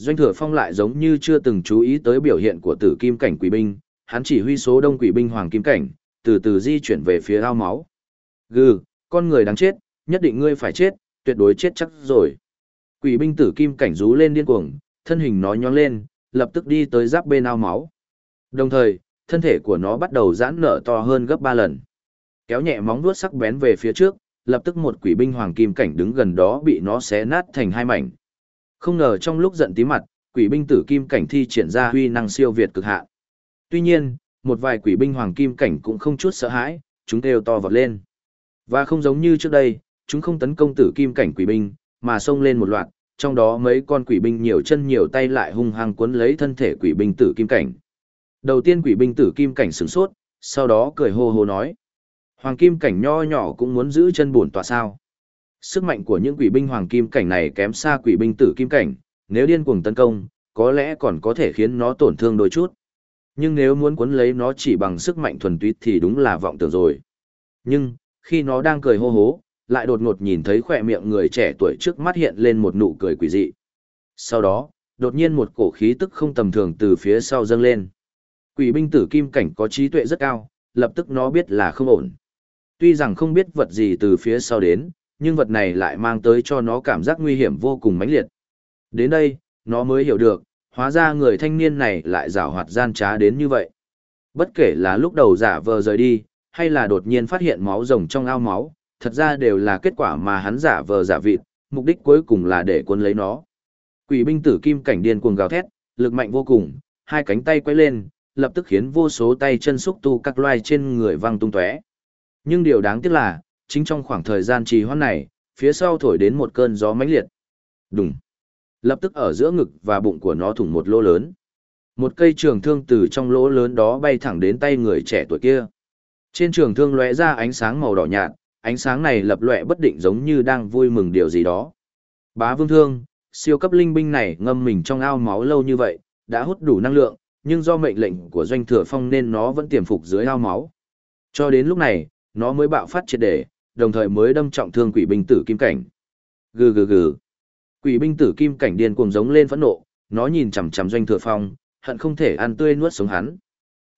Doanh thừa phong lại giống như chưa từng chú ý tới biểu hiện của tử kim cảnh quỷ binh, hắn chỉ huy số đông quỷ binh hoàng kim cảnh, từ từ di chuyển về phía ao máu. Gừ, con người đáng chết, nhất định ngươi phải chết, tuyệt đối chết chắc rồi. Quỷ binh tử kim cảnh rú lên điên cuồng, thân hình nó nhón lên, lập tức đi tới giáp bên ao máu. Đồng thời, thân thể của nó bắt đầu giãn nở to hơn gấp 3 lần. Kéo nhẹ móng vuốt sắc bén về phía trước, lập tức một quỷ binh hoàng kim cảnh đứng gần đó bị nó xé nát thành hai mảnh. Không ngờ trong lúc giận tí mặt, quỷ binh tử kim cảnh thi triển ra huy năng siêu việt cực hạn. Tuy nhiên, một vài quỷ binh hoàng kim cảnh cũng không chút sợ hãi, chúng đều to vọt lên. Và không giống như trước đây, chúng không tấn công tử kim cảnh quỷ binh, mà xông lên một loạt, trong đó mấy con quỷ binh nhiều chân nhiều tay lại hung hăng cuốn lấy thân thể quỷ binh tử kim cảnh. Đầu tiên quỷ binh tử kim cảnh sửng sốt, sau đó cười hô hô nói. Hoàng kim cảnh nho nhỏ cũng muốn giữ chân bổn tọa sao. Sức mạnh của những quỷ binh hoàng kim cảnh này kém xa quỷ binh tử kim cảnh, nếu điên cuồng tấn công, có lẽ còn có thể khiến nó tổn thương đôi chút. Nhưng nếu muốn cuốn lấy nó chỉ bằng sức mạnh thuần túy thì đúng là vọng tưởng rồi. Nhưng, khi nó đang cười hô hố, lại đột ngột nhìn thấy khỏe miệng người trẻ tuổi trước mắt hiện lên một nụ cười quỷ dị. Sau đó, đột nhiên một cổ khí tức không tầm thường từ phía sau dâng lên. Quỷ binh tử kim cảnh có trí tuệ rất cao, lập tức nó biết là không ổn. Tuy rằng không biết vật gì từ phía sau đến, nhưng vật này lại mang tới cho nó cảm giác nguy hiểm vô cùng mãnh liệt. Đến đây, nó mới hiểu được, hóa ra người thanh niên này lại rào hoạt gian trá đến như vậy. Bất kể là lúc đầu giả vờ rời đi, hay là đột nhiên phát hiện máu rồng trong ao máu, thật ra đều là kết quả mà hắn giả vờ giả vịt, mục đích cuối cùng là để quân lấy nó. Quỷ binh tử kim cảnh điên cuồng gào thét, lực mạnh vô cùng, hai cánh tay quay lên, lập tức khiến vô số tay chân xúc tu các loài trên người văng tung tóe. Nhưng điều đáng tiếc là, chính trong khoảng thời gian trì hoãn này, phía sau thổi đến một cơn gió mãnh liệt. Đùng. Lập tức ở giữa ngực và bụng của nó thủng một lỗ lớn. Một cây trường thương từ trong lỗ lớn đó bay thẳng đến tay người trẻ tuổi kia. Trên trường thương lóe ra ánh sáng màu đỏ nhạt, ánh sáng này lập lòe bất định giống như đang vui mừng điều gì đó. Bá vương thương, siêu cấp linh binh này ngâm mình trong ao máu lâu như vậy, đã hút đủ năng lượng, nhưng do mệnh lệnh của doanh thừa phong nên nó vẫn tiềm phục dưới ao máu. Cho đến lúc này, nó mới bạo phát triệt để, đồng thời mới đâm trọng thương quỷ binh tử kim cảnh. Gừ gừ gừ. Quỷ binh tử kim cảnh điên cuồng giống lên phẫn nộ, nó nhìn chằm chằm doanh thừa phong, hận không thể ăn tươi nuốt sống hắn.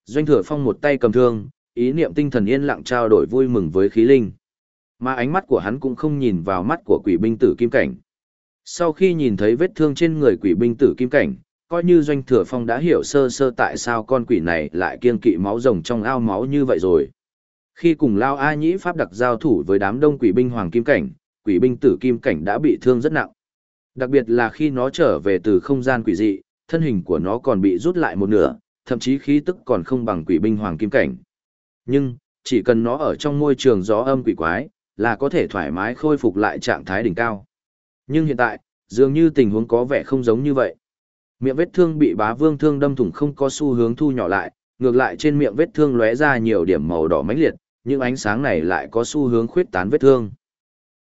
Doanh Thừa Phong một tay cầm thương, ý niệm tinh thần yên lặng trao đổi vui mừng với khí linh. Mà ánh mắt của hắn cũng không nhìn vào mắt của quỷ binh tử kim cảnh. Sau khi nhìn thấy vết thương trên người quỷ binh tử kim cảnh, coi như Doanh Thừa Phong đã hiểu sơ sơ tại sao con quỷ này lại kiên kỵ máu rồng trong ao máu như vậy rồi. Khi cùng Lao A Nhĩ Pháp đặc giao thủ với đám đông quỷ binh Hoàng Kim Cảnh, quỷ binh tử Kim Cảnh đã bị thương rất nặng. Đặc biệt là khi nó trở về từ không gian quỷ dị, thân hình của nó còn bị rút lại một nửa, thậm chí khí tức còn không bằng quỷ binh Hoàng Kim Cảnh. Nhưng, chỉ cần nó ở trong môi trường gió âm quỷ quái, là có thể thoải mái khôi phục lại trạng thái đỉnh cao. Nhưng hiện tại, dường như tình huống có vẻ không giống như vậy. Miệng vết thương bị bá vương thương đâm thủng không có xu hướng thu nhỏ lại, ngược lại trên miệng vết thương lóe ra nhiều điểm màu đỏ mãnh liệt, những ánh sáng này lại có xu hướng khuyết tán vết thương.